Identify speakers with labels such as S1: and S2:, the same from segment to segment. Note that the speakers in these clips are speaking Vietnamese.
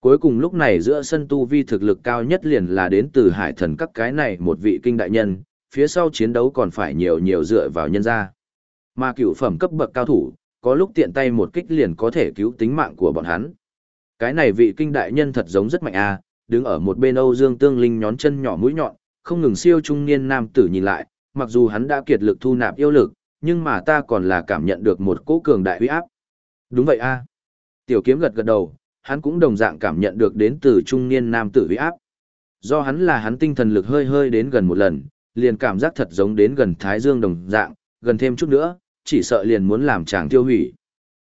S1: Cuối cùng lúc này giữa sân tu vi thực lực cao nhất liền là đến từ hải thần các cái này một vị kinh đại nhân, phía sau chiến đấu còn phải nhiều nhiều dựa vào nhân gia. Mà cựu phẩm cấp bậc cao thủ, có lúc tiện tay một kích liền có thể cứu tính mạng của bọn hắn. Cái này vị kinh đại nhân thật giống rất mạnh a, đứng ở một bên Âu Dương Tương Linh nhón chân nhỏ mũi nhọn, không ngừng siêu trung niên nam tử nhìn lại, mặc dù hắn đã kiệt lực thu nạp yêu lực, nhưng mà ta còn là cảm nhận được một cỗ cường đại uy áp. Đúng vậy a. Tiểu kiếm gật gật đầu, hắn cũng đồng dạng cảm nhận được đến từ trung niên nam tử uy áp. Do hắn là hắn tinh thần lực hơi hơi đến gần một lần, liền cảm giác thật giống đến gần Thái Dương đồng dạng, gần thêm chút nữa, chỉ sợ liền muốn làm chàng tiêu hủy.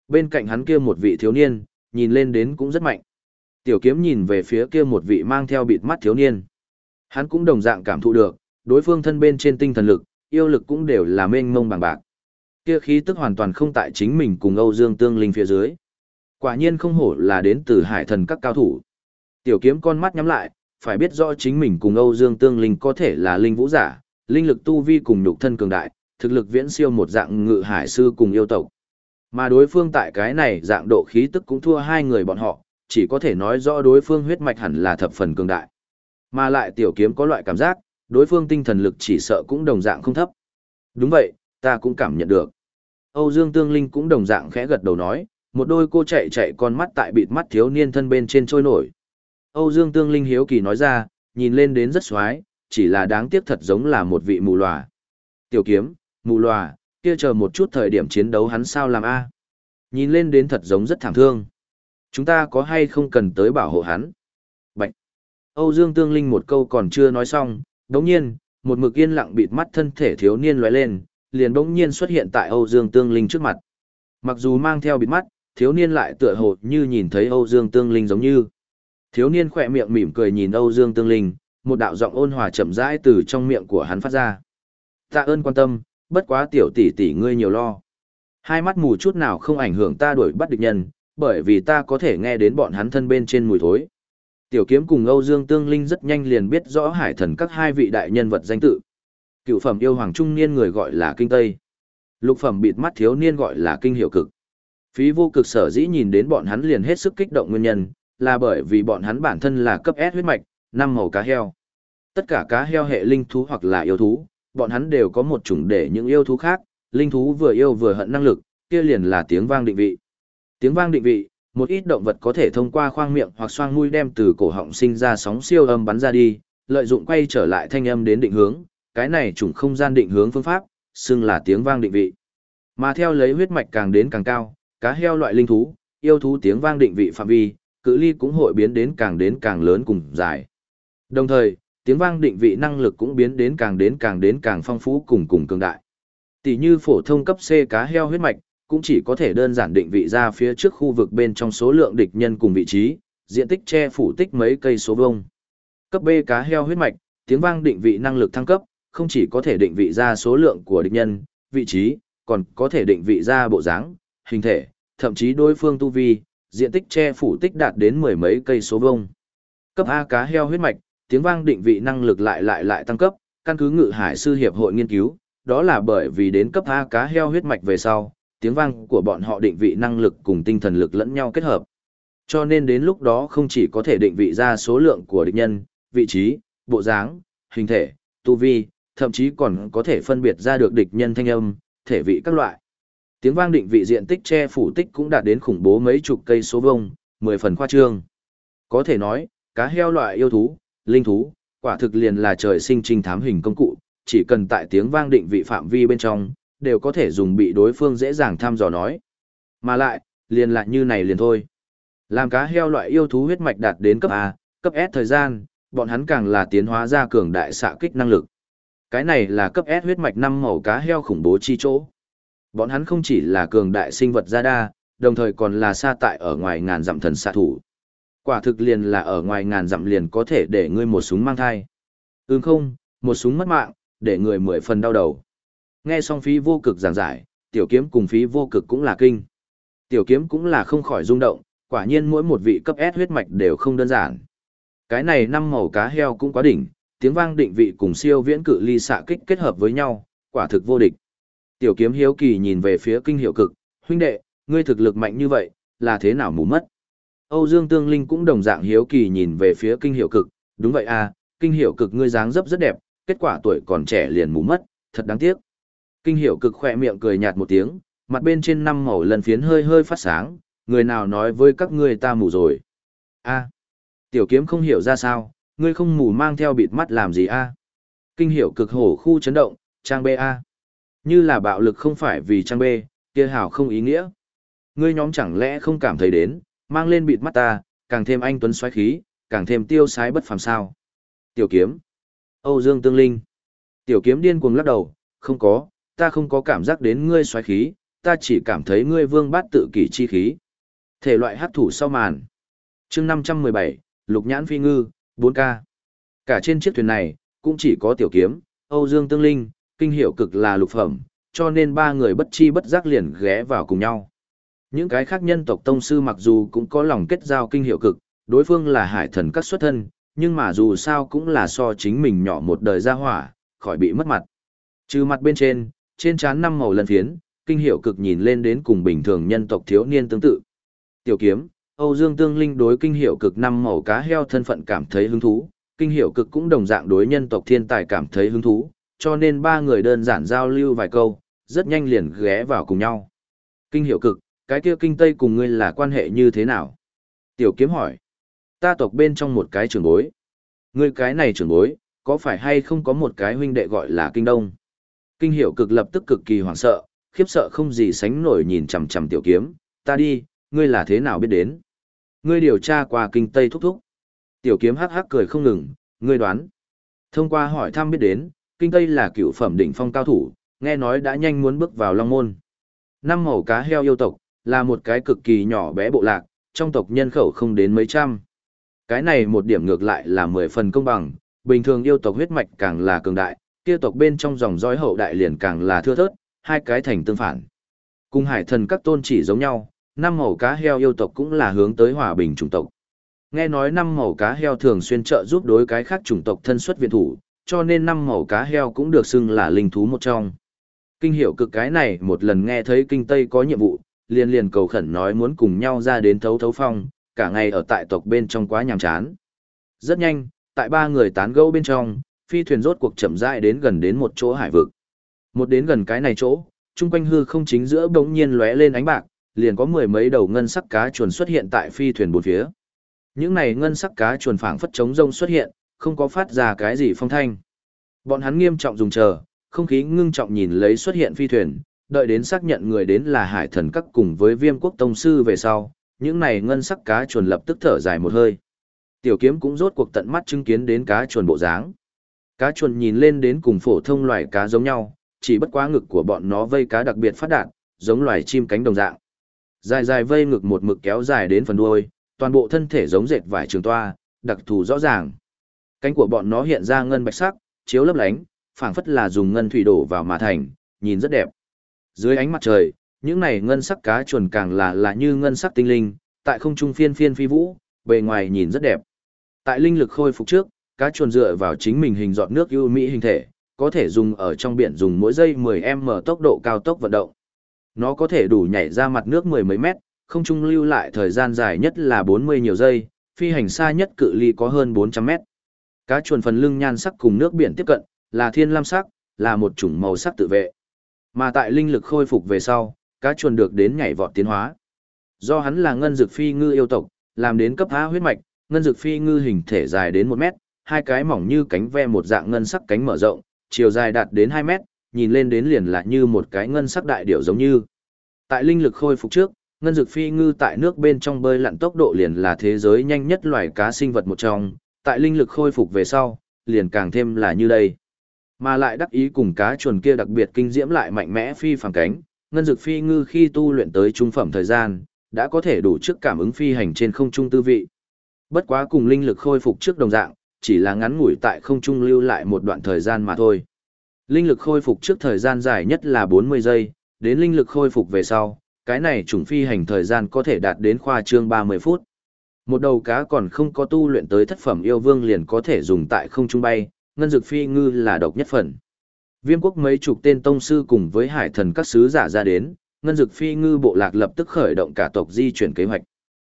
S1: Bên cạnh hắn kia một vị thiếu niên, nhìn lên đến cũng rất mạnh. Tiểu kiếm nhìn về phía kia một vị mang theo bịt mắt thiếu niên. Hắn cũng đồng dạng cảm thụ được, đối phương thân bên trên tinh thần lực, yêu lực cũng đều là mênh mông bằng bạc. Kia khí tức hoàn toàn không tại chính mình cùng Âu Dương Tương Linh phía dưới. Quả nhiên không hổ là đến từ hải thần các cao thủ. Tiểu kiếm con mắt nhắm lại, phải biết rõ chính mình cùng Âu Dương Tương Linh có thể là linh vũ giả, linh lực tu vi cùng nhục thân cường đại, thực lực viễn siêu một dạng ngự hải sư cùng yêu tộc. Mà đối phương tại cái này dạng độ khí tức cũng thua hai người bọn họ, chỉ có thể nói rõ đối phương huyết mạch hẳn là thập phần cường đại. Mà lại tiểu kiếm có loại cảm giác, đối phương tinh thần lực chỉ sợ cũng đồng dạng không thấp. Đúng vậy, ta cũng cảm nhận được. Âu Dương Tương Linh cũng đồng dạng khẽ gật đầu nói, một đôi cô chạy chạy con mắt tại bịt mắt thiếu niên thân bên trên trôi nổi. Âu Dương Tương Linh hiếu kỳ nói ra, nhìn lên đến rất xoái, chỉ là đáng tiếc thật giống là một vị mù lòa. Tiểu kiếm, mù lòa, kia chờ một chút thời điểm chiến đấu hắn sao làm a? Nhìn lên đến thật giống rất thảm thương. Chúng ta có hay không cần tới bảo hộ hắn? Bạch. Âu Dương Tương Linh một câu còn chưa nói xong, đống nhiên, một mực yên lặng bịt mắt thân thể thiếu niên lóe lên, liền đống nhiên xuất hiện tại Âu Dương Tương Linh trước mặt. Mặc dù mang theo bịt mắt, thiếu niên lại tựa hồ như nhìn thấy Âu Dương Tương Linh giống như. Thiếu niên khỏe miệng mỉm cười nhìn Âu Dương Tương Linh, một đạo giọng ôn hòa chậm rãi từ trong miệng của hắn phát ra. Tạ ơn quan tâm, bất quá tiểu tỷ tỷ ngươi nhiều lo. Hai mắt mù chút nào không ảnh hưởng ta đuổi bắt địch nhân, bởi vì ta có thể nghe đến bọn hắn thân bên trên mùi thối. Tiểu kiếm cùng Âu Dương Tương Linh rất nhanh liền biết rõ hải thần các hai vị đại nhân vật danh tự. Cựu phẩm yêu hoàng trung niên người gọi là Kinh Tây. Lục phẩm bịt mắt thiếu niên gọi là Kinh hiểu Cực. Phí vô cực sở dĩ nhìn đến bọn hắn liền hết sức kích động nguyên nhân, là bởi vì bọn hắn bản thân là cấp S huyết mạch, năm màu cá heo. Tất cả cá heo hệ linh thú hoặc là yêu thú, bọn hắn đều có một chủng để những yêu thú khác, linh thú vừa yêu vừa hận năng lực, kia liền là tiếng vang định vị. Tiếng vang định vị, một ít động vật có thể thông qua khoang miệng hoặc xoang mũi đem từ cổ họng sinh ra sóng siêu âm bắn ra đi, lợi dụng quay trở lại thanh âm đến định hướng, cái này chủng không gian định hướng phương pháp, xưng là tiếng vang định vị. Mà theo lấy huyết mạch càng đến càng cao, cá heo loại linh thú, yêu thú tiếng vang định vị phạm vi, cự ly cũng hội biến đến càng đến càng lớn cùng dài. Đồng thời, tiếng vang định vị năng lực cũng biến đến càng đến càng đến càng phong phú cùng cùng cường đại. Tỷ như phổ thông cấp C cá heo huyết mạch, cũng chỉ có thể đơn giản định vị ra phía trước khu vực bên trong số lượng địch nhân cùng vị trí, diện tích che phủ tích mấy cây số vuông. Cấp B cá heo huyết mạch, tiếng vang định vị năng lực thăng cấp, không chỉ có thể định vị ra số lượng của địch nhân, vị trí, còn có thể định vị ra bộ dáng, hình thể, thậm chí đối phương tu vi, diện tích che phủ tích đạt đến mười mấy cây số vông Cấp A cá heo huyết mạch, tiếng vang định vị năng lực lại lại lại tăng cấp, căn cứ ngự hải sư hiệp hội nghiên cứu, đó là bởi vì đến cấp A cá heo huyết mạch về sau, tiếng vang của bọn họ định vị năng lực cùng tinh thần lực lẫn nhau kết hợp. Cho nên đến lúc đó không chỉ có thể định vị ra số lượng của địch nhân, vị trí, bộ dáng, hình thể, tu vi, thậm chí còn có thể phân biệt ra được địch nhân thanh âm, thể vị các loại. Tiếng vang định vị diện tích che phủ tích cũng đạt đến khủng bố mấy chục cây số vông, 10 phần khoa trương. Có thể nói, cá heo loại yêu thú, linh thú, quả thực liền là trời sinh trinh thám hình công cụ, chỉ cần tại tiếng vang định vị phạm vi bên trong, đều có thể dùng bị đối phương dễ dàng thăm dò nói. Mà lại, liền lại như này liền thôi. Làm cá heo loại yêu thú huyết mạch đạt đến cấp A, cấp S thời gian, bọn hắn càng là tiến hóa ra cường đại xạ kích năng lực. Cái này là cấp S huyết mạch năm màu cá heo khủng bố chi chỗ. Bọn hắn không chỉ là cường đại sinh vật gia đa, đồng thời còn là xa tại ở ngoài ngàn dặm thần xạ thủ. Quả thực liền là ở ngoài ngàn dặm liền có thể để ngươi một súng mang thai. Ừm không, một súng mất mạng, để người mười phần đau đầu. Nghe xong phí vô cực giảng giải, tiểu kiếm cùng phí vô cực cũng là kinh. Tiểu kiếm cũng là không khỏi rung động, quả nhiên mỗi một vị cấp S huyết mạch đều không đơn giản. Cái này năm màu cá heo cũng quá đỉnh, tiếng vang định vị cùng siêu viễn cự ly xạ kích kết hợp với nhau, quả thực vô địch. Tiểu kiếm hiếu kỳ nhìn về phía kinh hiệu cực, huynh đệ, ngươi thực lực mạnh như vậy, là thế nào mù mất? Âu Dương Tương Linh cũng đồng dạng hiếu kỳ nhìn về phía kinh hiệu cực, đúng vậy à, kinh hiệu cực ngươi dáng dấp rất đẹp, kết quả tuổi còn trẻ liền mù mất, thật đáng tiếc. Kinh hiệu cực khỏe miệng cười nhạt một tiếng, mặt bên trên năm màu lần phiến hơi hơi phát sáng, người nào nói với các ngươi ta mù rồi. a tiểu kiếm không hiểu ra sao, ngươi không mù mang theo bịt mắt làm gì a Kinh hiệu cực hổ khu chấn động, trang bê a như là bạo lực không phải vì trang bê, kia hảo không ý nghĩa. Ngươi nhóm chẳng lẽ không cảm thấy đến, mang lên bịt mắt ta, càng thêm anh tuấn xoáy khí, càng thêm tiêu sái bất phàm sao. Tiểu kiếm. Âu Dương Tương Linh. Tiểu kiếm điên cuồng lắc đầu, không có, ta không có cảm giác đến ngươi xoáy khí, ta chỉ cảm thấy ngươi vương bát tự kỷ chi khí. Thể loại hát thủ sau màn. chương 517, Lục Nhãn Phi Ngư, 4K. Cả trên chiếc thuyền này, cũng chỉ có tiểu kiếm, Âu Dương Tương Linh, kinh hiệu cực là lục phẩm, cho nên ba người bất chi bất giác liền ghé vào cùng nhau. Những cái khác nhân tộc tông sư mặc dù cũng có lòng kết giao kinh hiệu cực, đối phương là hải thần các xuất thân, nhưng mà dù sao cũng là so chính mình nhỏ một đời ra hỏa, khỏi bị mất mặt. Trừ mặt bên trên, trên trán năm màu lần phiến, kinh hiệu cực nhìn lên đến cùng bình thường nhân tộc thiếu niên tương tự. Tiểu kiếm, Âu Dương Tương Linh đối kinh hiệu cực năm màu cá heo thân phận cảm thấy hứng thú, kinh hiệu cực cũng đồng dạng đối nhân tộc thiên tài cảm thấy hứng thú, cho nên ba người đơn giản giao lưu vài câu, rất nhanh liền ghé vào cùng nhau. Kinh hiệu cực, cái kia kinh tây cùng ngươi là quan hệ như thế nào? Tiểu kiếm hỏi. Ta tộc bên trong một cái trưởng bối. Ngươi cái này trưởng bối, có phải hay không có một cái huynh đệ gọi là kinh đông? Kinh hiệu cực lập tức cực kỳ hoảng sợ, khiếp sợ không gì sánh nổi nhìn chằm chằm tiểu kiếm. Ta đi, ngươi là thế nào biết đến? Ngươi điều tra qua kinh tây thúc thúc. Tiểu kiếm hắc hắc cười không ngừng, ngươi đoán. Thông qua hỏi thăm biết đến, kinh tây là cựu phẩm đỉnh phong cao thủ, nghe nói đã nhanh muốn bước vào long môn. Năm màu cá heo yêu tộc, là một cái cực kỳ nhỏ bé bộ lạc, trong tộc nhân khẩu không đến mấy trăm. Cái này một điểm ngược lại là mười phần công bằng, bình thường yêu tộc huyết mạch càng là cường đại, kia tộc bên trong dòng dõi hậu đại liền càng là thưa thớt, hai cái thành tương phản. Cùng hải thần các tôn chỉ giống nhau, năm màu cá heo yêu tộc cũng là hướng tới hòa bình chủng tộc. Nghe nói năm màu cá heo thường xuyên trợ giúp đối cái khác chủng tộc thân xuất viện thủ, cho nên năm màu cá heo cũng được xưng là linh thú một trong. Kinh hiểu cực cái này một lần nghe thấy kinh Tây có nhiệm vụ, liền liền cầu khẩn nói muốn cùng nhau ra đến thấu thấu phong, cả ngày ở tại tộc bên trong quá nhàm chán. Rất nhanh, tại ba người tán gẫu bên trong, phi thuyền rốt cuộc chậm rãi đến gần đến một chỗ hải vực. Một đến gần cái này chỗ, trung quanh hư không chính giữa bỗng nhiên lóe lên ánh bạc, liền có mười mấy đầu ngân sắc cá chuồn xuất hiện tại phi thuyền bốn phía. Những này ngân sắc cá chuồn phảng phất trống rông xuất hiện, không có phát ra cái gì phong thanh. Bọn hắn nghiêm trọng dùng chờ, không khí ngưng trọng nhìn lấy xuất hiện phi thuyền, đợi đến xác nhận người đến là hải thần các cùng với viêm quốc tông sư về sau, những này ngân sắc cá chuồn lập tức thở dài một hơi. Tiểu kiếm cũng rốt cuộc tận mắt chứng kiến đến cá chuồn bộ dáng. Cá chuồn nhìn lên đến cùng phổ thông loài cá giống nhau, chỉ bất quá ngực của bọn nó vây cá đặc biệt phát đạt, giống loài chim cánh đồng dạng. Dài dài vây ngực một mực kéo dài đến phần đuôi, toàn bộ thân thể giống dệt vải trường toa, đặc thù rõ ràng. Cánh của bọn nó hiện ra ngân bạch sắc, chiếu lấp lánh, phảng phất là dùng ngân thủy đổ vào mà thành, nhìn rất đẹp. Dưới ánh mặt trời, những này ngân sắc cá chuồn càng là là như ngân sắc tinh linh, tại không trung phiên phiên phi vũ, bề ngoài nhìn rất đẹp. Tại linh lực khôi phục trước, cá chuồn dựa vào chính mình hình dọn nước ưu mỹ hình thể, có thể dùng ở trong biển dùng mỗi giây 10m tốc độ cao tốc vận động. Nó có thể đủ nhảy ra mặt nước mười mấy mét, không trung lưu lại thời gian dài nhất là 40 nhiều giây, phi hành xa nhất cự ly có hơn 400 mét. Cá chuồn phần lưng nhan sắc cùng nước biển tiếp cận, là thiên lam sắc, là một chủng màu sắc tự vệ. Mà tại linh lực khôi phục về sau, cá chuồn được đến nhảy vọt tiến hóa. Do hắn là ngân dược phi ngư yêu tộc, làm đến cấp A huyết mạch, ngân dược phi ngư hình thể dài đến 1 mét, hai cái mỏng như cánh ve một dạng ngân sắc cánh mở rộng, chiều dài đạt đến 2 mét, nhìn lên đến liền là như một cái ngân sắc đại điểu giống như. Tại linh lực khôi phục trước, ngân dược phi ngư tại nước bên trong bơi lặn tốc độ liền là thế giới nhanh nhất loài cá sinh vật một trong, tại linh lực khôi phục về sau, liền càng thêm là như đây. Mà lại đắc ý cùng cá chuồn kia đặc biệt kinh diễm lại mạnh mẽ phi phàm cánh, ngân dực phi ngư khi tu luyện tới trung phẩm thời gian, đã có thể đủ trước cảm ứng phi hành trên không trung tư vị. Bất quá cùng linh lực khôi phục trước đồng dạng, chỉ là ngắn ngủi tại không trung lưu lại một đoạn thời gian mà thôi. Linh lực khôi phục trước thời gian dài nhất là 40 giây, đến linh lực khôi phục về sau, cái này chủng phi hành thời gian có thể đạt đến khoa trương 30 phút. Một đầu cá còn không có tu luyện tới thất phẩm yêu vương liền có thể dùng tại không trung bay, ngân dược phi ngư là độc nhất phần. Viêm quốc mấy chục tên tông sư cùng với hải thần các sứ giả ra đến, ngân dược phi ngư bộ lạc lập tức khởi động cả tộc di chuyển kế hoạch.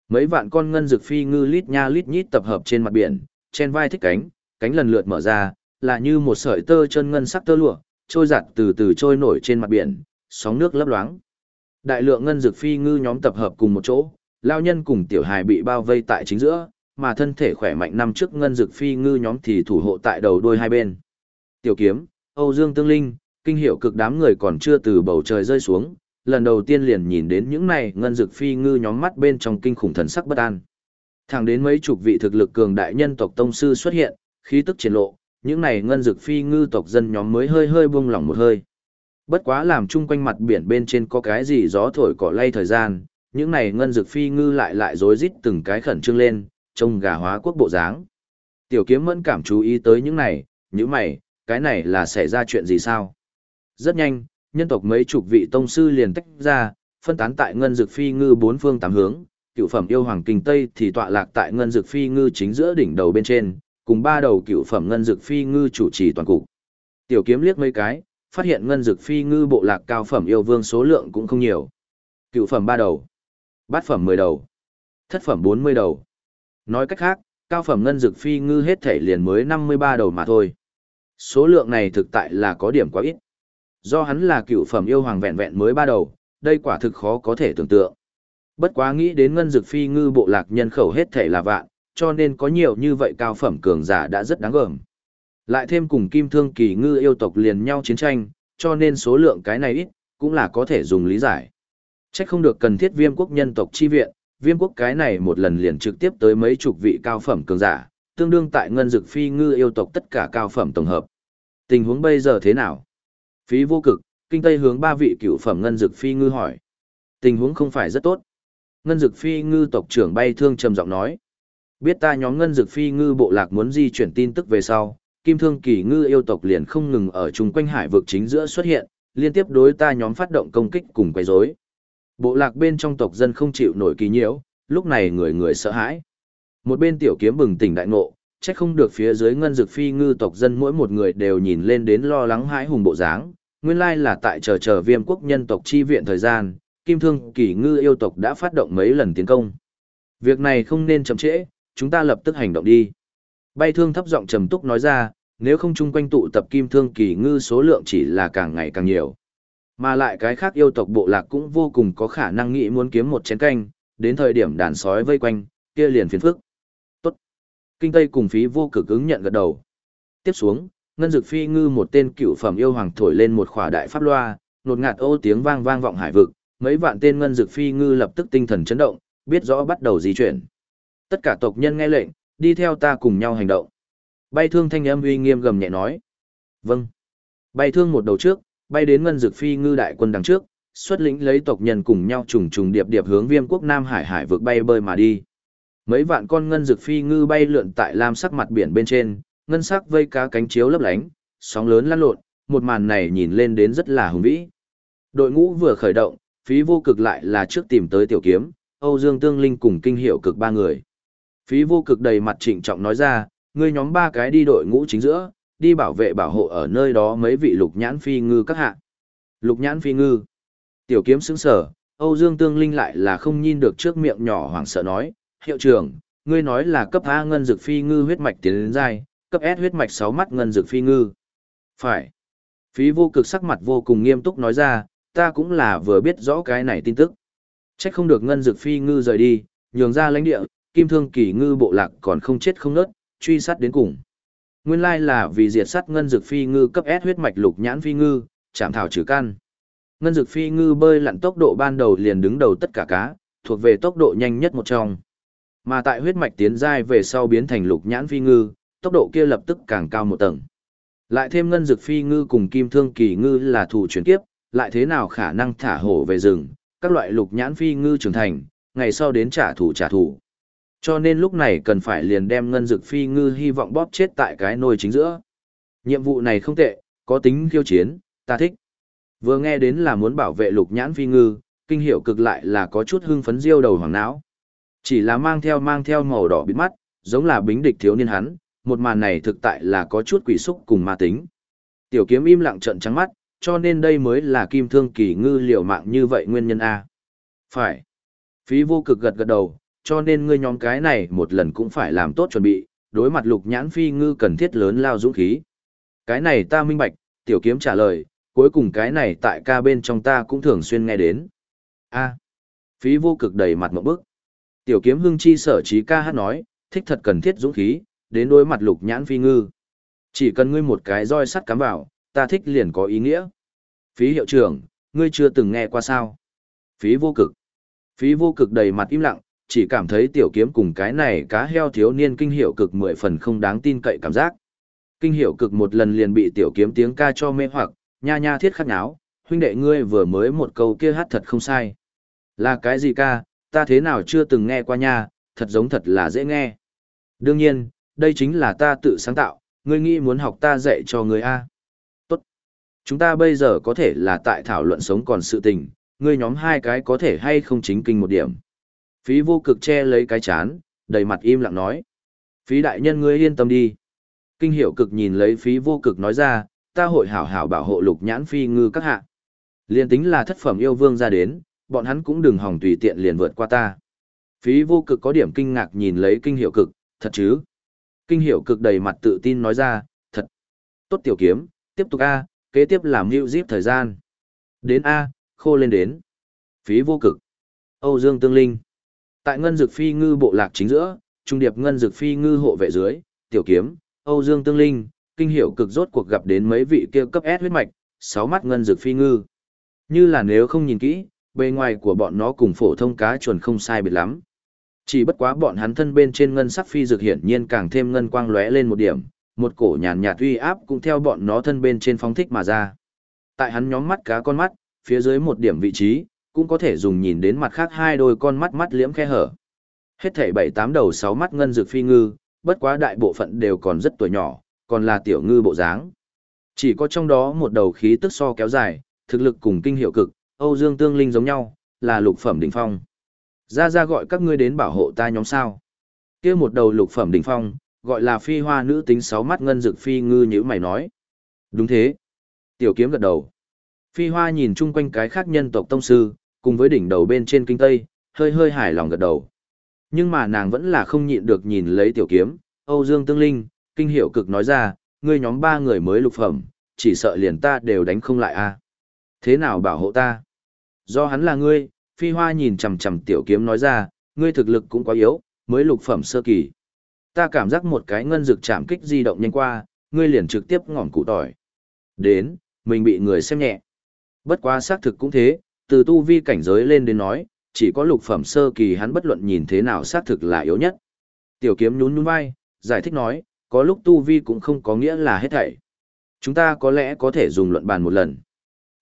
S1: Mấy vạn con ngân dực phi ngư lít nha lít nhít tập hợp trên mặt biển, trên vai thích cánh, cánh lần lượt mở ra, là như một sợi tơ chân ngân sắc tơ lụa, trôi giặt từ từ trôi nổi trên mặt biển, sóng nước lấp loáng. Đại lượng ngân dực phi ngư nhóm tập hợp cùng một chỗ, lao nhân cùng tiểu hài bị bao vây tại chính giữa, mà thân thể khỏe mạnh năm trước ngân dực phi ngư nhóm thì thủ hộ tại đầu đuôi hai bên. Tiểu kiếm, Âu Dương Tương Linh, kinh hiệu cực đám người còn chưa từ bầu trời rơi xuống, lần đầu tiên liền nhìn đến những này ngân dực phi ngư nhóm mắt bên trong kinh khủng thần sắc bất an. Thẳng đến mấy chục vị thực lực cường đại nhân tộc tông sư xuất hiện, khí tức triển lộ, những này ngân dực phi ngư tộc dân nhóm mới hơi hơi buông lỏng một hơi. Bất quá làm chung quanh mặt biển bên trên có cái gì gió thổi cỏ lay thời gian, những này ngân dực phi ngư lại lại rối rít từng cái khẩn trương lên, trông gà hóa quốc bộ dáng. Tiểu kiếm mẫn cảm chú ý tới những này, những mày, cái này là xảy ra chuyện gì sao? Rất nhanh, nhân tộc mấy chục vị tông sư liền tách ra, phân tán tại ngân dực phi ngư bốn phương tám hướng, cựu phẩm yêu hoàng kinh tây thì tọa lạc tại ngân dực phi ngư chính giữa đỉnh đầu bên trên, cùng ba đầu cựu phẩm ngân dực phi ngư chủ trì toàn cục. Tiểu kiếm liếc mấy cái, phát hiện ngân dực phi ngư bộ lạc cao phẩm yêu vương số lượng cũng không nhiều. Cựu phẩm ba đầu, bát phẩm mười đầu, thất phẩm bốn mươi đầu. Nói cách khác, cao phẩm ngân dực phi ngư hết thể liền mới năm mươi ba đầu mà thôi. Số lượng này thực tại là có điểm quá ít. Do hắn là cựu phẩm yêu hoàng vẹn vẹn mới ba đầu, đây quả thực khó có thể tưởng tượng. Bất quá nghĩ đến ngân dực phi ngư bộ lạc nhân khẩu hết thể là vạn, cho nên có nhiều như vậy cao phẩm cường giả đã rất đáng gờm. Lại thêm cùng kim thương kỳ ngư yêu tộc liền nhau chiến tranh, cho nên số lượng cái này ít, cũng là có thể dùng lý giải. Chắc không được cần thiết viêm quốc nhân tộc chi viện, viêm quốc cái này một lần liền trực tiếp tới mấy chục vị cao phẩm cường giả, tương đương tại ngân dực phi ngư yêu tộc tất cả cao phẩm tổng hợp. Tình huống bây giờ thế nào? Phí vô cực, kinh tây hướng ba vị cựu phẩm ngân dực phi ngư hỏi. Tình huống không phải rất tốt. Ngân dực phi ngư tộc trưởng bay thương trầm giọng nói. Biết ta nhóm ngân dực phi ngư bộ lạc muốn di chuyển tin tức về sau, kim thương kỳ ngư yêu tộc liền không ngừng ở chung quanh hải vực chính giữa xuất hiện, liên tiếp đối ta nhóm phát động công kích cùng quấy rối. Bộ lạc bên trong tộc dân không chịu nổi kỳ nhiễu, lúc này người người sợ hãi. Một bên tiểu kiếm bừng tỉnh đại ngộ, chắc không được phía dưới ngân dực phi ngư tộc dân mỗi một người đều nhìn lên đến lo lắng hãi hùng bộ dáng, nguyên lai là tại chờ chờ viêm quốc nhân tộc chi viện thời gian, kim thương kỳ ngư yêu tộc đã phát động mấy lần tiến công. Việc này không nên chậm trễ, chúng ta lập tức hành động đi. Bay thương thấp giọng trầm túc nói ra, nếu không chung quanh tụ tập kim thương kỳ ngư số lượng chỉ là càng ngày càng nhiều. Mà lại cái khác yêu tộc bộ lạc cũng vô cùng có khả năng nghĩ muốn kiếm một chén canh, đến thời điểm đàn sói vây quanh, kia liền phiền phức. Tốt. Kinh Tây cùng phí vô cực ứng nhận gật đầu. Tiếp xuống, ngân dực phi ngư một tên cựu phẩm yêu hoàng thổi lên một khỏa đại pháp loa, nột ngạt ô tiếng vang vang vọng hải vực, mấy vạn tên ngân dực phi ngư lập tức tinh thần chấn động, biết rõ bắt đầu di chuyển. Tất cả tộc nhân nghe lệnh, đi theo ta cùng nhau hành động. Bay thương thanh âm uy nghiêm gầm nhẹ nói. Vâng. Bay thương một đầu trước, bay đến ngân dực phi ngư đại quân đằng trước, xuất lĩnh lấy tộc nhân cùng nhau trùng trùng điệp điệp hướng viêm quốc Nam Hải hải vượt bay bơi mà đi. Mấy vạn con ngân dực phi ngư bay lượn tại lam sắc mặt biển bên trên, ngân sắc vây cá cánh chiếu lấp lánh, sóng lớn lăn lộn, một màn này nhìn lên đến rất là hùng vĩ. Đội ngũ vừa khởi động, phí vô cực lại là trước tìm tới tiểu kiếm, Âu Dương Tương Linh cùng kinh hiệu cực ba người. Phí vô cực đầy mặt trịnh trọng nói ra, ngươi nhóm ba cái đi đội ngũ chính giữa, đi bảo vệ bảo hộ ở nơi đó mấy vị lục nhãn phi ngư các hạ. Lục nhãn phi ngư. Tiểu kiếm sững sở, Âu Dương Tương Linh lại là không nhìn được trước miệng nhỏ hoảng sợ nói, hiệu trưởng, ngươi nói là cấp A ngân dược phi ngư huyết mạch tiến đến giai, cấp S huyết mạch sáu mắt ngân dược phi ngư. Phải. Phí vô cực sắc mặt vô cùng nghiêm túc nói ra, ta cũng là vừa biết rõ cái này tin tức. chắc không được ngân dược phi ngư rời đi, nhường ra lãnh địa, kim thương kỳ ngư bộ lạc còn không chết không nớt, truy sát đến cùng. Nguyên lai là vì diệt sát ngân dược phi ngư cấp S huyết mạch lục nhãn phi ngư, chạm thảo trừ căn. Ngân dược phi ngư bơi lặn tốc độ ban đầu liền đứng đầu tất cả cá, thuộc về tốc độ nhanh nhất một trong. Mà tại huyết mạch tiến giai về sau biến thành lục nhãn phi ngư, tốc độ kia lập tức càng cao một tầng. Lại thêm ngân dược phi ngư cùng kim thương kỳ ngư là thủ chuyển kiếp, lại thế nào khả năng thả hổ về rừng, các loại lục nhãn phi ngư trưởng thành, ngày sau đến trả thù trả thù. Cho nên lúc này cần phải liền đem ngân dực phi ngư hy vọng bóp chết tại cái nồi chính giữa. Nhiệm vụ này không tệ, có tính khiêu chiến, ta thích. Vừa nghe đến là muốn bảo vệ lục nhãn phi ngư, kinh hiệu cực lại là có chút hưng phấn diêu đầu hoàng não. Chỉ là mang theo mang theo màu đỏ bít mắt, giống là bính địch thiếu niên hắn, một màn này thực tại là có chút quỷ xúc cùng ma tính. Tiểu kiếm im lặng trận trắng mắt, cho nên đây mới là kim thương kỳ ngư liều mạng như vậy nguyên nhân A. Phải. Phí vô cực gật gật đầu, cho nên ngươi nhóm cái này một lần cũng phải làm tốt chuẩn bị, đối mặt lục nhãn phi ngư cần thiết lớn lao dũng khí. Cái này ta minh bạch, tiểu kiếm trả lời, cuối cùng cái này tại ca bên trong ta cũng thường xuyên nghe đến. A. phí vô cực đầy mặt một bức. Tiểu kiếm hưng chi sở trí ca hát nói, thích thật cần thiết dũng khí, đến đối mặt lục nhãn phi ngư. Chỉ cần ngươi một cái roi sắt cắm vào, ta thích liền có ý nghĩa. Phí hiệu trưởng, ngươi chưa từng nghe qua sao? Phí vô cực. Phí vô cực đầy mặt im lặng, chỉ cảm thấy tiểu kiếm cùng cái này cá heo thiếu niên kinh hiệu cực mười phần không đáng tin cậy cảm giác. Kinh hiệu cực một lần liền bị tiểu kiếm tiếng ca cho mê hoặc, nha nha thiết khắc náo, huynh đệ ngươi vừa mới một câu kia hát thật không sai. Là cái gì ca, ta thế nào chưa từng nghe qua nha, thật giống thật là dễ nghe. Đương nhiên, đây chính là ta tự sáng tạo, ngươi nghĩ muốn học ta dạy cho ngươi A. Tốt. Chúng ta bây giờ có thể là tại thảo luận sống còn sự tình, ngươi nhóm hai cái có thể hay không chính kinh một điểm. Phí vô cực che lấy cái chán, đầy mặt im lặng nói. Phí đại nhân ngươi yên tâm đi. Kinh hiệu cực nhìn lấy phí vô cực nói ra, ta hội hảo hảo bảo hộ lục nhãn phi ngư các hạ. Liên tính là thất phẩm yêu vương ra đến, bọn hắn cũng đừng hòng tùy tiện liền vượt qua ta. Phí vô cực có điểm kinh ngạc nhìn lấy kinh hiệu cực, thật chứ? Kinh hiệu cực đầy mặt tự tin nói ra, thật. Tốt tiểu kiếm, tiếp tục A, kế tiếp làm mưu díp thời gian. Đến A, khô lên đến. Phí vô cực. Âu Dương Tương Linh. Tại ngân dược phi ngư bộ lạc chính giữa, trung điệp ngân dược phi ngư hộ vệ dưới, tiểu kiếm, Âu Dương Tương Linh, kinh hiểu cực rốt cuộc gặp đến mấy vị kia cấp S huyết mạch, sáu mắt ngân dược phi ngư. Như là nếu không nhìn kỹ, bề ngoài của bọn nó cùng phổ thông cá chuồn không sai biệt lắm. Chỉ bất quá bọn hắn thân bên trên ngân sắc phi dược hiển nhiên càng thêm ngân quang lóe lên một điểm, một cổ nhàn nhạt uy áp cũng theo bọn nó thân bên trên phóng thích mà ra. Tại hắn nhóm mắt cá con mắt, phía dưới một điểm vị trí, cũng có thể dùng nhìn đến mặt khác hai đôi con mắt mắt liễm khe hở. Hết thảy bảy tám đầu sáu mắt ngân dược phi ngư, bất quá đại bộ phận đều còn rất tuổi nhỏ, còn là tiểu ngư bộ dáng. Chỉ có trong đó một đầu khí tức so kéo dài, thực lực cùng kinh hiệu cực, Âu Dương Tương Linh giống nhau, là lục phẩm đỉnh phong. Ra ra gọi các ngươi đến bảo hộ ta nhóm sao. kia một đầu lục phẩm đỉnh phong, gọi là phi hoa nữ tính sáu mắt ngân dực phi ngư như mày nói. Đúng thế. Tiểu kiếm gật đầu. Phi hoa nhìn chung quanh cái khác nhân tộc tông sư, cùng với đỉnh đầu bên trên kinh tây, hơi hơi hài lòng gật đầu. Nhưng mà nàng vẫn là không nhịn được nhìn lấy tiểu kiếm, Âu Dương Tương Linh, kinh hiệu cực nói ra, ngươi nhóm ba người mới lục phẩm, chỉ sợ liền ta đều đánh không lại a. Thế nào bảo hộ ta? Do hắn là ngươi, phi hoa nhìn chằm chằm tiểu kiếm nói ra, ngươi thực lực cũng quá yếu, mới lục phẩm sơ kỳ. Ta cảm giác một cái ngân dược chạm kích di động nhanh qua, ngươi liền trực tiếp ngọn cụ tỏi. Đến, mình bị người xem nhẹ. Bất quá xác thực cũng thế, từ tu vi cảnh giới lên đến nói, chỉ có lục phẩm sơ kỳ hắn bất luận nhìn thế nào xác thực là yếu nhất. Tiểu kiếm nhún nhún vai, giải thích nói, có lúc tu vi cũng không có nghĩa là hết thảy. Chúng ta có lẽ có thể dùng luận bàn một lần.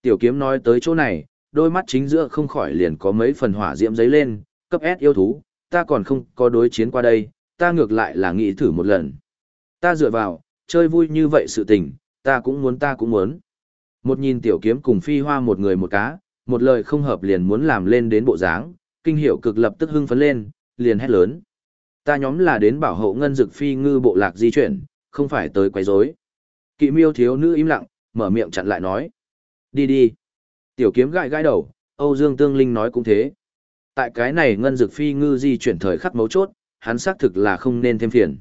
S1: Tiểu kiếm nói tới chỗ này, đôi mắt chính giữa không khỏi liền có mấy phần hỏa diễm giấy lên, cấp S yêu thú, ta còn không có đối chiến qua đây, ta ngược lại là nghĩ thử một lần. Ta dựa vào, chơi vui như vậy sự tình, ta cũng muốn ta cũng muốn. Một nhìn tiểu kiếm cùng phi hoa một người một cá, một lời không hợp liền muốn làm lên đến bộ dáng, kinh hiệu cực lập tức hưng phấn lên, liền hét lớn. Ta nhóm là đến bảo hộ ngân dực phi ngư bộ lạc di chuyển, không phải tới quấy rối. Kỵ miêu thiếu nữ im lặng, mở miệng chặn lại nói. Đi đi. Tiểu kiếm gãi gãi đầu, Âu Dương Tương Linh nói cũng thế. Tại cái này ngân dực phi ngư di chuyển thời khắc mấu chốt, hắn xác thực là không nên thêm phiền.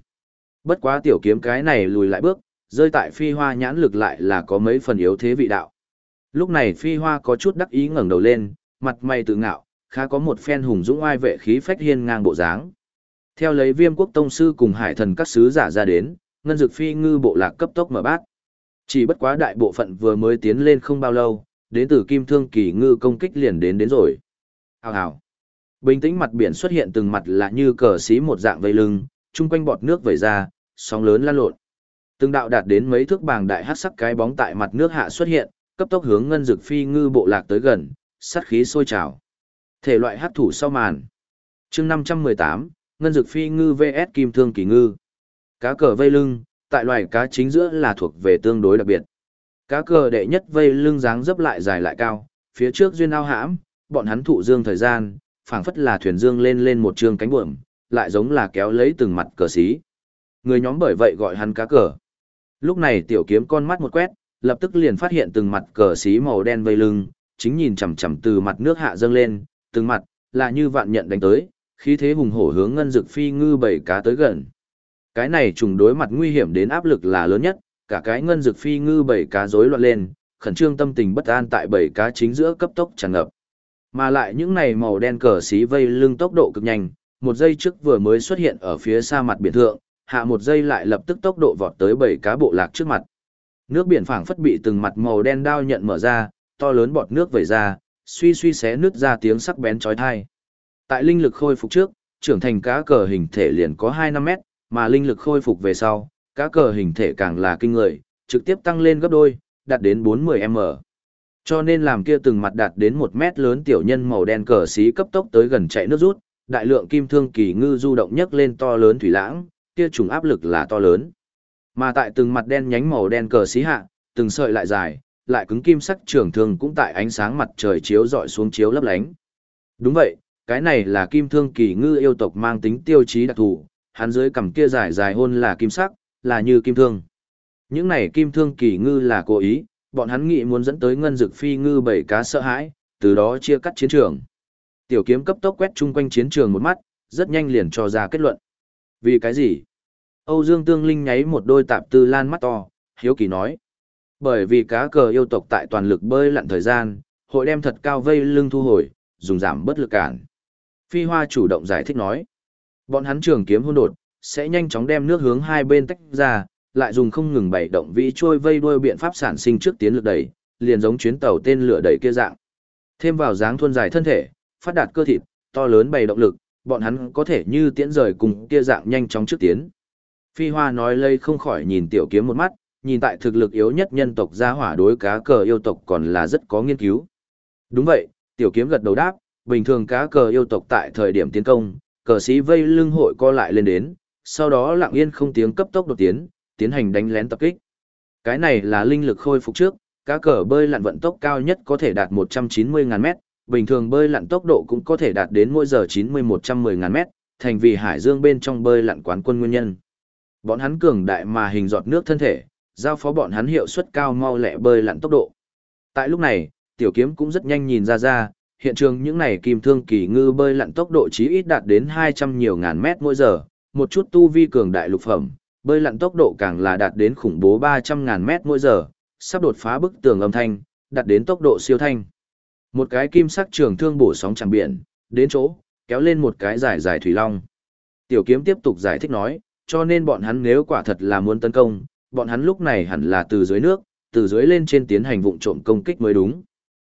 S1: Bất quá tiểu kiếm cái này lùi lại bước, rơi tại phi hoa nhãn lực lại là có mấy phần yếu thế vị đạo. Lúc này phi hoa có chút đắc ý ngẩng đầu lên, mặt mày tự ngạo, khá có một phen hùng dũng oai vệ khí phách hiên ngang bộ dáng. Theo lấy viêm quốc tông sư cùng hải thần các sứ giả ra đến, ngân dực phi ngư bộ lạc cấp tốc mở bát. Chỉ bất quá đại bộ phận vừa mới tiến lên không bao lâu, đến từ kim thương kỳ ngư công kích liền đến đến rồi. Hào hào. Bình tĩnh mặt biển xuất hiện từng mặt lạ như cờ xí một dạng vây lưng, chung quanh bọt nước vẩy ra, sóng lớn lan lộn. Từng đạo đạt đến mấy thước bàng đại hắc sắc cái bóng tại mặt nước hạ xuất hiện, cấp tốc hướng ngân dực phi ngư bộ lạc tới gần, sát khí sôi trào. Thể loại hắc thủ sau màn. Chương 518, ngân dực phi ngư vs kim thương kỳ ngư. Cá cờ vây lưng, tại loài cá chính giữa là thuộc về tương đối đặc biệt. Cá cờ đệ nhất vây lưng dáng dấp lại dài lại cao, phía trước duyên ao hãm, bọn hắn thụ dương thời gian, phảng phất là thuyền dương lên lên một trường cánh buồm, lại giống là kéo lấy từng mặt cờ xí. Người nhóm bởi vậy gọi hắn cá cờ. Lúc này tiểu kiếm con mắt một quét, lập tức liền phát hiện từng mặt cờ xí màu đen vây lưng, chính nhìn chằm chằm từ mặt nước hạ dâng lên, từng mặt là như vạn nhận đánh tới, khí thế hùng hổ hướng ngân dực phi ngư bảy cá tới gần. Cái này trùng đối mặt nguy hiểm đến áp lực là lớn nhất, cả cái ngân dực phi ngư bảy cá rối loạn lên, khẩn trương tâm tình bất an tại bảy cá chính giữa cấp tốc tràn ngập. Mà lại những này màu đen cờ xí vây lưng tốc độ cực nhanh, một giây trước vừa mới xuất hiện ở phía xa mặt biển thượng, hạ một giây lại lập tức tốc độ vọt tới bảy cá bộ lạc trước mặt. Nước biển phảng phất bị từng mặt màu đen đao nhận mở ra, to lớn bọt nước vẩy ra, suy suy xé nứt ra tiếng sắc bén chói tai. Tại linh lực khôi phục trước, trưởng thành cá cờ hình thể liền có hai năm mét, mà linh lực khôi phục về sau, cá cờ hình thể càng là kinh người, trực tiếp tăng lên gấp đôi, đạt đến 40m. Cho nên làm kia từng mặt đạt đến một mét lớn tiểu nhân màu đen cờ xí cấp tốc tới gần chạy nước rút, đại lượng kim thương kỳ ngư du động nhấc lên to lớn thủy lãng, kia trùng áp lực là to lớn. Mà tại từng mặt đen nhánh màu đen cờ xí hạ, từng sợi lại dài, lại cứng kim sắc trường thương cũng tại ánh sáng mặt trời chiếu rọi xuống chiếu lấp lánh. Đúng vậy, cái này là kim thương kỳ ngư yêu tộc mang tính tiêu chí đặc thù, hắn dưới cằm kia dài dài hôn là kim sắc, là như kim thương. Những này kim thương kỳ ngư là cố ý, bọn hắn nghĩ muốn dẫn tới ngân dực phi ngư bảy cá sợ hãi, từ đó chia cắt chiến trường. Tiểu kiếm cấp tốc quét chung quanh chiến trường một mắt, rất nhanh liền cho ra kết luận. Vì cái gì? Âu Dương Tương Linh nháy một đôi tạp tư lan mắt to, hiếu kỳ nói. Bởi vì cá cờ yêu tộc tại toàn lực bơi lặn thời gian, hội đem thật cao vây lưng thu hồi, dùng giảm bất lực cản. Phi Hoa chủ động giải thích nói. Bọn hắn trường kiếm hôn đột, sẽ nhanh chóng đem nước hướng hai bên tách ra, lại dùng không ngừng bảy động vĩ trôi vây đuôi biện pháp sản sinh trước tiến lực đẩy, liền giống chuyến tàu tên lửa đẩy kia dạng. Thêm vào dáng thuần dài thân thể, phát đạt cơ thịt, to lớn bày động lực, bọn hắn có thể như tiễn rời cùng kia dạng nhanh chóng trước tiến. Phi Hoa nói lây không khỏi nhìn tiểu kiếm một mắt, nhìn tại thực lực yếu nhất nhân tộc gia hỏa đối cá cờ yêu tộc còn là rất có nghiên cứu. Đúng vậy, tiểu kiếm gật đầu đáp, bình thường cá cờ yêu tộc tại thời điểm tiến công, cờ sĩ vây lưng hội co lại lên đến, sau đó lặng yên không tiếng cấp tốc đột tiến, tiến hành đánh lén tập kích. Cái này là linh lực khôi phục trước, cá cờ bơi lặn vận tốc cao nhất có thể đạt 190.000 mét, bình thường bơi lặn tốc độ cũng có thể đạt đến mỗi giờ 90-110.000 mét, thành vì hải dương bên trong bơi lặn quán quân nguyên nhân. Bọn hắn cường đại mà hình giọt nước thân thể, giao phó bọn hắn hiệu suất cao mau lẹ bơi lặn tốc độ. Tại lúc này, tiểu kiếm cũng rất nhanh nhìn ra ra, hiện trường những này kim thương kỳ ngư bơi lặn tốc độ chí ít đạt đến 200 nhiều ngàn mét mỗi giờ, một chút tu vi cường đại lục phẩm, bơi lặn tốc độ càng là đạt đến khủng bố 300 ngàn mét mỗi giờ, sắp đột phá bức tường âm thanh, đạt đến tốc độ siêu thanh. Một cái kim sắc trường thương bổ sóng chẳng biển, đến chỗ, kéo lên một cái dài dài thủy long. Tiểu kiếm tiếp tục giải thích nói, cho nên bọn hắn nếu quả thật là muốn tấn công, bọn hắn lúc này hẳn là từ dưới nước, từ dưới lên trên tiến hành vụng trộm công kích mới đúng.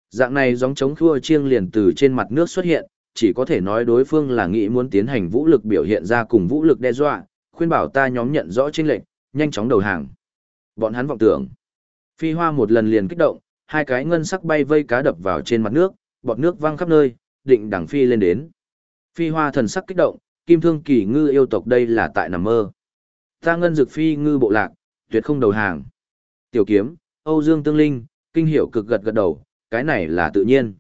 S1: Dạng này giống chống khua chiêng liền từ trên mặt nước xuất hiện, chỉ có thể nói đối phương là nghĩ muốn tiến hành vũ lực biểu hiện ra cùng vũ lực đe dọa, khuyên bảo ta nhóm nhận rõ chênh lệnh, nhanh chóng đầu hàng. Bọn hắn vọng tưởng. Phi hoa một lần liền kích động, hai cái ngân sắc bay vây cá đập vào trên mặt nước, bọt nước văng khắp nơi, định đằng phi lên đến. Phi hoa thần sắc kích động, kim thương kỳ ngư yêu tộc đây là tại nằm mơ. Ta ngân dực phi ngư bộ lạc, tuyệt không đầu hàng. Tiểu kiếm, Âu Dương Tương Linh, kinh hiểu cực gật gật đầu, cái này là tự nhiên.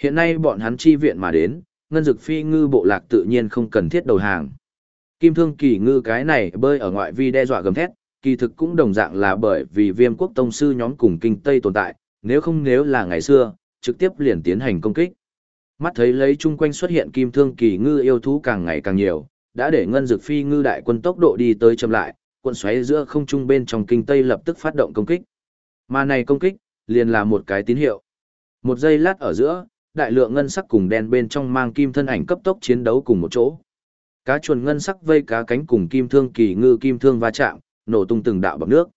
S1: Hiện nay bọn hắn chi viện mà đến, ngân dực phi ngư bộ lạc tự nhiên không cần thiết đầu hàng. Kim thương kỳ ngư cái này bơi ở ngoại vi đe dọa gầm thét, kỳ thực cũng đồng dạng là bởi vì viêm quốc tông sư nhóm cùng kinh Tây tồn tại, nếu không nếu là ngày xưa, trực tiếp liền tiến hành công kích. Mắt thấy lấy chung quanh xuất hiện kim thương kỳ ngư yêu thú càng ngày càng nhiều, đã để ngân dực phi ngư đại quân tốc độ đi tới chậm lại, quân xoáy giữa không trung bên trong kinh Tây lập tức phát động công kích. Mà này công kích, liền là một cái tín hiệu. Một giây lát ở giữa, đại lượng ngân sắc cùng đen bên trong mang kim thân ảnh cấp tốc chiến đấu cùng một chỗ. Cá chuồn ngân sắc vây cá cánh cùng kim thương kỳ ngư kim thương va chạm, nổ tung từng đạo bọt nước.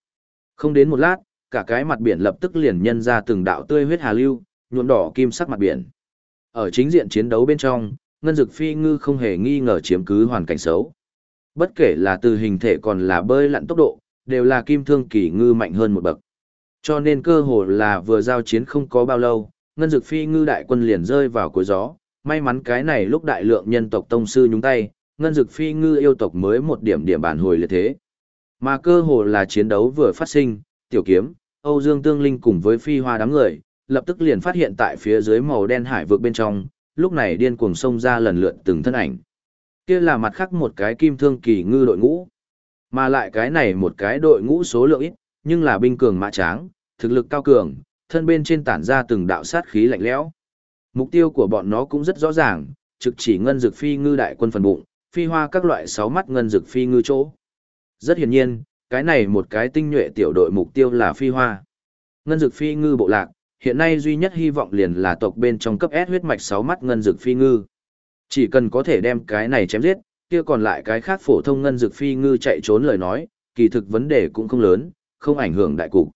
S1: Không đến một lát, cả cái mặt biển lập tức liền nhân ra từng đạo tươi huyết hà lưu, nhuộm đỏ kim sắc mặt biển. Ở chính diện chiến đấu bên trong, ngân dực phi ngư không hề nghi ngờ chiếm cứ hoàn cảnh xấu. Bất kể là từ hình thể còn là bơi lặn tốc độ, đều là kim thương kỳ ngư mạnh hơn một bậc. Cho nên cơ hồ là vừa giao chiến không có bao lâu, ngân dực phi ngư đại quân liền rơi vào cuối gió. May mắn cái này lúc đại lượng nhân tộc tông sư nhúng tay, ngân dực phi ngư yêu tộc mới một điểm điểm bản hồi liệt thế. Mà cơ hồ là chiến đấu vừa phát sinh, tiểu kiếm, Âu Dương Tương Linh cùng với phi hoa đám người, lập tức liền phát hiện tại phía dưới màu đen hải vực bên trong, lúc này điên cuồng xông ra lần lượt từng thân ảnh. Kia là mặt khác một cái kim thương kỳ ngư đội ngũ. Mà lại cái này một cái đội ngũ số lượng ít, nhưng là binh cường mã tráng, thực lực cao cường, thân bên trên tản ra từng đạo sát khí lạnh lẽo. Mục tiêu của bọn nó cũng rất rõ ràng, trực chỉ ngân dược phi ngư đại quân phần bụng, phi hoa các loại sáu mắt ngân dược phi ngư chỗ. Rất hiển nhiên, cái này một cái tinh nhuệ tiểu đội mục tiêu là phi hoa. Ngân dược phi ngư bộ lạc, hiện nay duy nhất hy vọng liền là tộc bên trong cấp S huyết mạch sáu mắt ngân dực phi ngư. Chỉ cần có thể đem cái này chém giết, kia còn lại cái khác phổ thông ngân dực phi ngư chạy trốn lời nói, kỳ thực vấn đề cũng không lớn, không ảnh hưởng đại cục.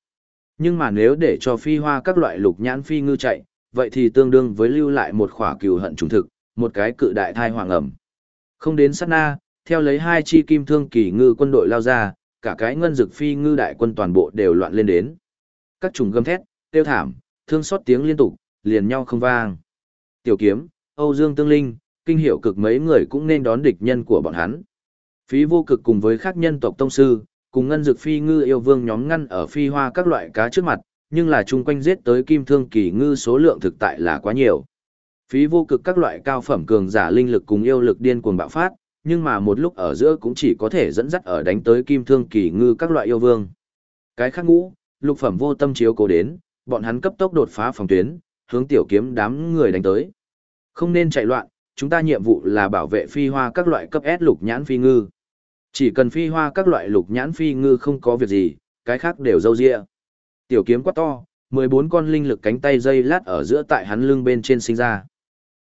S1: Nhưng mà nếu để cho phi hoa các loại lục nhãn phi ngư chạy, vậy thì tương đương với lưu lại một khỏa cừu hận trùng thực, một cái cự đại thai hoàng ẩm. Không đến sát na, theo lấy hai chi kim thương kỳ ngư quân đội lao ra, cả cái ngân dực phi ngư đại quân toàn bộ đều loạn lên đến. Các trùng gầm thét, tiêu thảm, thương xót tiếng liên tục, liền nhau không vang. Tiểu kiếm, Âu Dương Tương Linh, kinh hiệu cực mấy người cũng nên đón địch nhân của bọn hắn. Phí vô cực cùng với các nhân tộc tông sư, cùng ngân dực phi ngư yêu vương nhóm ngăn ở phi hoa các loại cá trước mặt, nhưng là chung quanh giết tới kim thương kỳ ngư số lượng thực tại là quá nhiều. Phí vô cực các loại cao phẩm cường giả linh lực cùng yêu lực điên cuồng bạo phát, nhưng mà một lúc ở giữa cũng chỉ có thể dẫn dắt ở đánh tới kim thương kỳ ngư các loại yêu vương. Cái khác ngũ, lục phẩm vô tâm chiếu cố đến, bọn hắn cấp tốc đột phá phòng tuyến, hướng tiểu kiếm đám người đánh tới. Không nên chạy loạn, chúng ta nhiệm vụ là bảo vệ phi hoa các loại cấp S lục nhãn phi ngư. Chỉ cần phi hoa các loại lục nhãn phi ngư không có việc gì, cái khác đều dâu dịa. Tiểu kiếm quá to, 14 con linh lực cánh tay dây lát ở giữa tại hắn lưng bên trên sinh ra.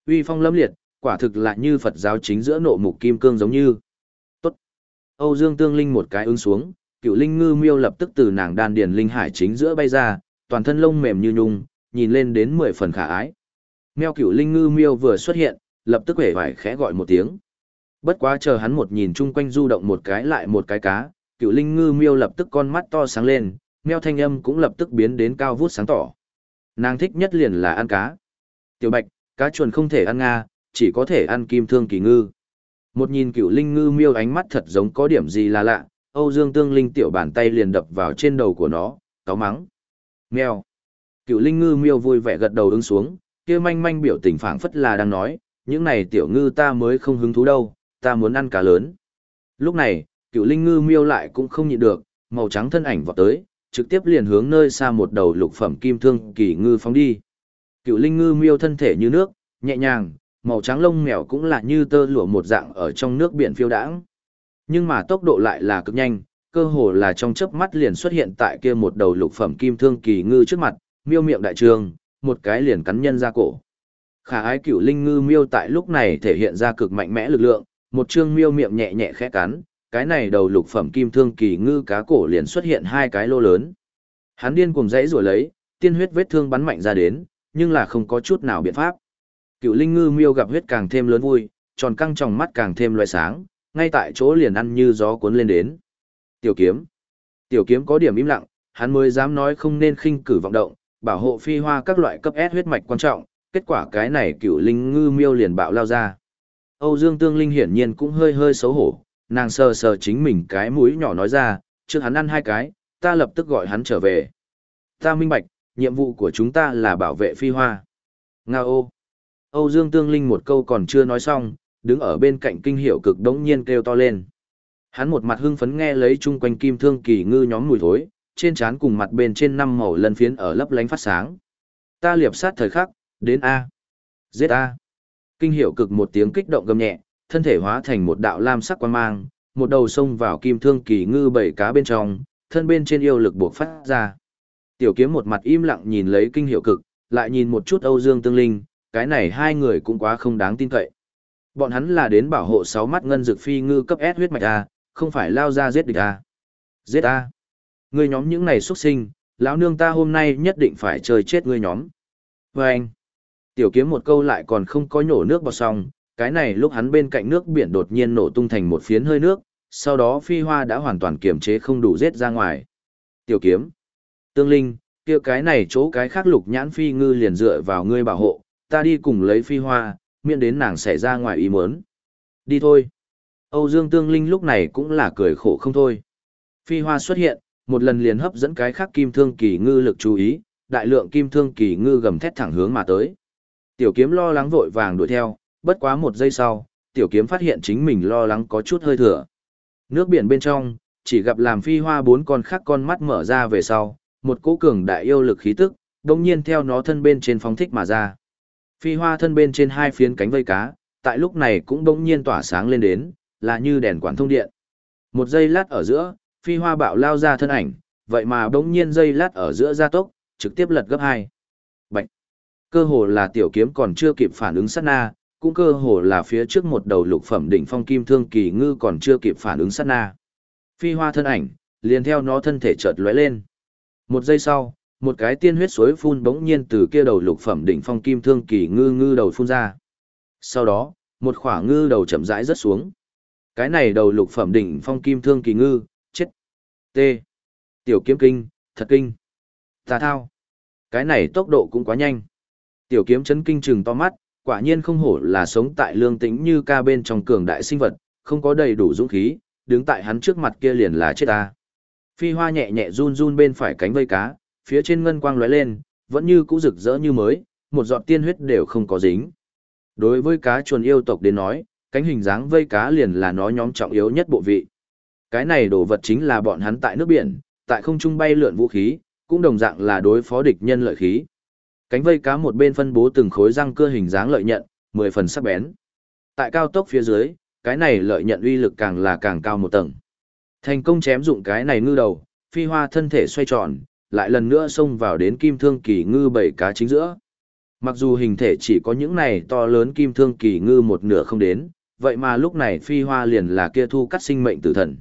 S1: Uy phong lâm liệt, quả thực là như Phật giáo chính giữa nộ mục kim cương giống như. Tốt. Âu Dương Tương Linh một cái ứng xuống, cựu linh ngư miêu lập tức từ nàng đan điền linh hải chính giữa bay ra, toàn thân lông mềm như nhung, nhìn lên đến 10 phần khả ái. Meo cựu linh ngư miêu vừa xuất hiện, lập tức hể vải khẽ gọi một tiếng. Bất quá chờ hắn một nhìn chung quanh du động một cái lại một cái cá, cựu linh ngư miêu lập tức con mắt to sáng lên, meo thanh âm cũng lập tức biến đến cao vút sáng tỏ. Nàng thích nhất liền là ăn cá. Tiểu bạch, cá chuồn không thể ăn nga, chỉ có thể ăn kim thương kỳ ngư. Một nhìn cựu linh ngư miêu ánh mắt thật giống có điểm gì là lạ, Âu Dương Tương Linh tiểu bàn tay liền đập vào trên đầu của nó, cáo mắng. Mèo. Cựu linh ngư miêu vui vẻ gật đầu ứng xuống, kia manh manh biểu tình phảng phất là đang nói, những này tiểu ngư ta mới không hứng thú đâu, ta muốn ăn cá lớn. Lúc này, cựu linh ngư miêu lại cũng không nhịn được, màu trắng thân ảnh vọt tới, trực tiếp liền hướng nơi xa một đầu lục phẩm kim thương kỳ ngư phóng đi. Cựu linh ngư miêu thân thể như nước, nhẹ nhàng, màu trắng lông mèo cũng là như tơ lụa một dạng ở trong nước biển phiêu đãng. Nhưng mà tốc độ lại là cực nhanh, cơ hồ là trong chớp mắt liền xuất hiện tại kia một đầu lục phẩm kim thương kỳ ngư trước mặt, miêu miệng đại trường, một cái liền cắn nhân ra cổ. Khả ái cửu linh ngư miêu tại lúc này thể hiện ra cực mạnh mẽ lực lượng, một trương miêu miệng nhẹ nhẹ khẽ cắn, cái này đầu lục phẩm kim thương kỳ ngư cá cổ liền xuất hiện hai cái lô lớn. Hắn điên cuồng dãy rồi lấy, tiên huyết vết thương bắn mạnh ra đến, nhưng là không có chút nào biện pháp. Cựu linh ngư miêu gặp huyết càng thêm lớn vui, tròn căng trong mắt càng thêm loé sáng, ngay tại chỗ liền ăn như gió cuốn lên đến. Tiểu kiếm. Tiểu kiếm có điểm im lặng, hắn mới dám nói không nên khinh cử vọng động, bảo hộ phi hoa các loại cấp S huyết mạch quan trọng, kết quả cái này cựu linh ngư miêu liền bạo lao ra. Âu Dương Tương Linh hiển nhiên cũng hơi hơi xấu hổ, nàng sờ sờ chính mình cái mũi nhỏ nói ra, trước hắn ăn hai cái, ta lập tức gọi hắn trở về. Ta minh bạch, nhiệm vụ của chúng ta là bảo vệ phi hoa. Nga ô. Âu Dương Tương Linh một câu còn chưa nói xong, đứng ở bên cạnh kinh hiệu cực đống nhiên kêu to lên. Hắn một mặt hưng phấn nghe lấy chung quanh kim thương kỳ ngư nhóm mùi thối, trên trán cùng mặt bên trên năm màu lân phiến ở lấp lánh phát sáng. Ta liệp sát thời khắc, đến A. Giết A. Kinh hiệu cực một tiếng kích động gầm nhẹ, thân thể hóa thành một đạo lam sắc quan mang, một đầu xông vào kim thương kỳ ngư bảy cá bên trong, thân bên trên yêu lực buộc phát ra. Tiểu kiếm một mặt im lặng nhìn lấy kinh hiệu cực, lại nhìn một chút Âu Dương Tương Linh, cái này hai người cũng quá không đáng tin cậy. Bọn hắn là đến bảo hộ sáu mắt ngân dược phi ngư cấp S huyết mạch A, không phải lao ra giết địch à. Giết à. Người nhóm những này xuất sinh, lão nương ta hôm nay nhất định phải chơi chết ngươi nhóm. Và anh. Tiểu kiếm một câu lại còn không có nhổ nước vào xong, cái này lúc hắn bên cạnh nước biển đột nhiên nổ tung thành một phiến hơi nước, sau đó phi hoa đã hoàn toàn kiềm chế không đủ giết ra ngoài. Tiểu kiếm. Tương linh, kia cái này chỗ cái khác lục nhãn phi ngư liền dựa vào ngươi bảo hộ, ta đi cùng lấy phi hoa, miễn đến nàng xảy ra ngoài ý muốn. Đi thôi. Âu Dương Tương Linh lúc này cũng là cười khổ không thôi. Phi hoa xuất hiện, một lần liền hấp dẫn cái khác kim thương kỳ ngư lực chú ý, đại lượng kim thương kỳ ngư gầm thét thẳng hướng mà tới. Tiểu kiếm lo lắng vội vàng đuổi theo, bất quá một giây sau, tiểu kiếm phát hiện chính mình lo lắng có chút hơi thừa. Nước biển bên trong, chỉ gặp làm phi hoa bốn con khác con mắt mở ra về sau, một cỗ cường đại yêu lực khí tức, đồng nhiên theo nó thân bên trên phóng thích mà ra. Phi hoa thân bên trên hai phiến cánh vây cá, tại lúc này cũng đồng nhiên tỏa sáng lên đến, là như đèn quản thông điện. Một giây lát ở giữa, phi hoa bạo lao ra thân ảnh, vậy mà bỗng nhiên giây lát ở giữa gia tốc, trực tiếp lật gấp hai. Bạch. Cơ hồ là tiểu kiếm còn chưa kịp phản ứng sát na, cũng cơ hồ là phía trước một đầu lục phẩm đỉnh phong kim thương kỳ ngư còn chưa kịp phản ứng sát na. Phi hoa thân ảnh, liền theo nó thân thể chợt lóe lên. Một giây sau, một cái tiên huyết suối phun bỗng nhiên từ kia đầu lục phẩm đỉnh phong kim thương kỳ ngư ngư đầu phun ra. Sau đó, một khỏa ngư đầu chậm rãi rớt xuống. Cái này đầu lục phẩm đỉnh phong kim thương kỳ ngư, chết. T. Tiểu kiếm kinh, thật kinh. Tà thao. Cái này tốc độ cũng quá nhanh. Tiểu kiếm chấn kinh trừng to mắt, quả nhiên không hổ là sống tại lương tĩnh như ca bên trong cường đại sinh vật, không có đầy đủ dũng khí, đứng tại hắn trước mặt kia liền là chết ta. Phi hoa nhẹ nhẹ run run bên phải cánh vây cá, phía trên ngân quang lóe lên, vẫn như cũ rực rỡ như mới, một giọt tiên huyết đều không có dính. Đối với cá chuồn yêu tộc đến nói, cánh hình dáng vây cá liền là nó nhóm trọng yếu nhất bộ vị. Cái này đồ vật chính là bọn hắn tại nước biển, tại không trung bay lượn vũ khí, cũng đồng dạng là đối phó địch nhân lợi khí. Cánh vây cá một bên phân bố từng khối răng cưa hình dáng lợi nhận, mười phần sắc bén. Tại cao tốc phía dưới, cái này lợi nhận uy lực càng là càng cao một tầng. Thành công chém dụng cái này ngư đầu, phi hoa thân thể xoay tròn, lại lần nữa xông vào đến kim thương kỳ ngư bảy cá chính giữa. Mặc dù hình thể chỉ có những này to lớn kim thương kỳ ngư một nửa không đến, vậy mà lúc này phi hoa liền là kia thu cắt sinh mệnh tử thần.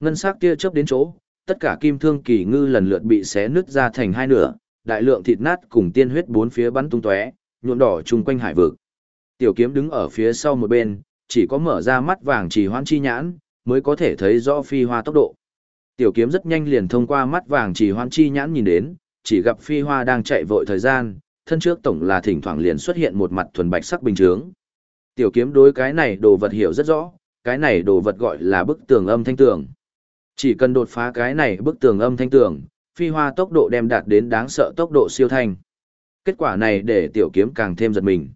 S1: Ngân sắc kia chớp đến chỗ, tất cả kim thương kỳ ngư lần lượt bị xé nứt ra thành hai nửa, đại lượng thịt nát cùng tiên huyết bốn phía bắn tung tóe, nhuộm đỏ chung quanh hải vực. Tiểu kiếm đứng ở phía sau một bên, chỉ có mở ra mắt vàng chỉ hoãn chi nhãn, mới có thể thấy rõ phi hoa tốc độ. Tiểu kiếm rất nhanh liền thông qua mắt vàng chỉ hoãn chi nhãn nhìn đến, chỉ gặp phi hoa đang chạy vội thời gian, thân trước tổng là thỉnh thoảng liền xuất hiện một mặt thuần bạch sắc bình thường. Tiểu kiếm đối cái này đồ vật hiểu rất rõ, cái này đồ vật gọi là bức tường âm thanh tường. Chỉ cần đột phá cái này bức tường âm thanh tường, phi hoa tốc độ đem đạt đến đáng sợ tốc độ siêu thanh. Kết quả này để tiểu kiếm càng thêm giật mình.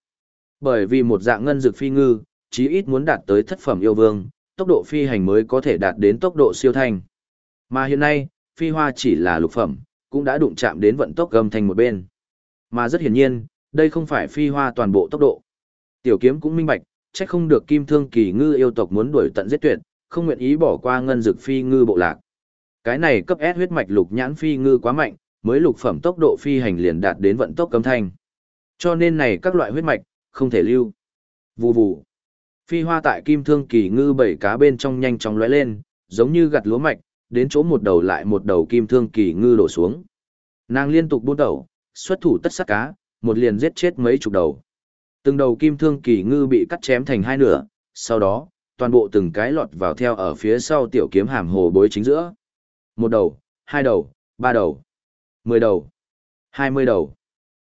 S1: Bởi vì một dạng ngân dược phi ngư, chí ít muốn đạt tới thất phẩm yêu vương, tốc độ phi hành mới có thể đạt đến tốc độ siêu thanh. Mà hiện nay, phi hoa chỉ là lục phẩm, cũng đã đụng chạm đến vận tốc gầm thanh một bên. Mà rất hiển nhiên, đây không phải phi hoa toàn bộ tốc độ. Tiểu kiếm cũng minh bạch, chắc không được kim thương kỳ ngư yêu tộc muốn đuổi tận giết tuyệt, không nguyện ý bỏ qua ngân Dực phi ngư bộ lạc. Cái này cấp S huyết mạch lục nhãn phi ngư quá mạnh, mới lục phẩm tốc độ phi hành liền đạt đến vận tốc cấm thanh. Cho nên này các loại huyết mạch, không thể lưu. Vù vù. Phi hoa tại kim thương kỳ ngư bảy cá bên trong nhanh chóng lóe lên, giống như gặt lúa mạch, đến chỗ một đầu lại một đầu kim thương kỳ ngư đổ xuống. Nàng liên tục buôn đầu, xuất thủ tất sát cá, một liền giết chết mấy chục đầu. Từng đầu kim thương kỳ ngư bị cắt chém thành hai nửa, sau đó, toàn bộ từng cái lọt vào theo ở phía sau tiểu kiếm hàm hồ bối chính giữa. Một đầu, hai đầu, ba đầu, mười đầu, hai mươi đầu.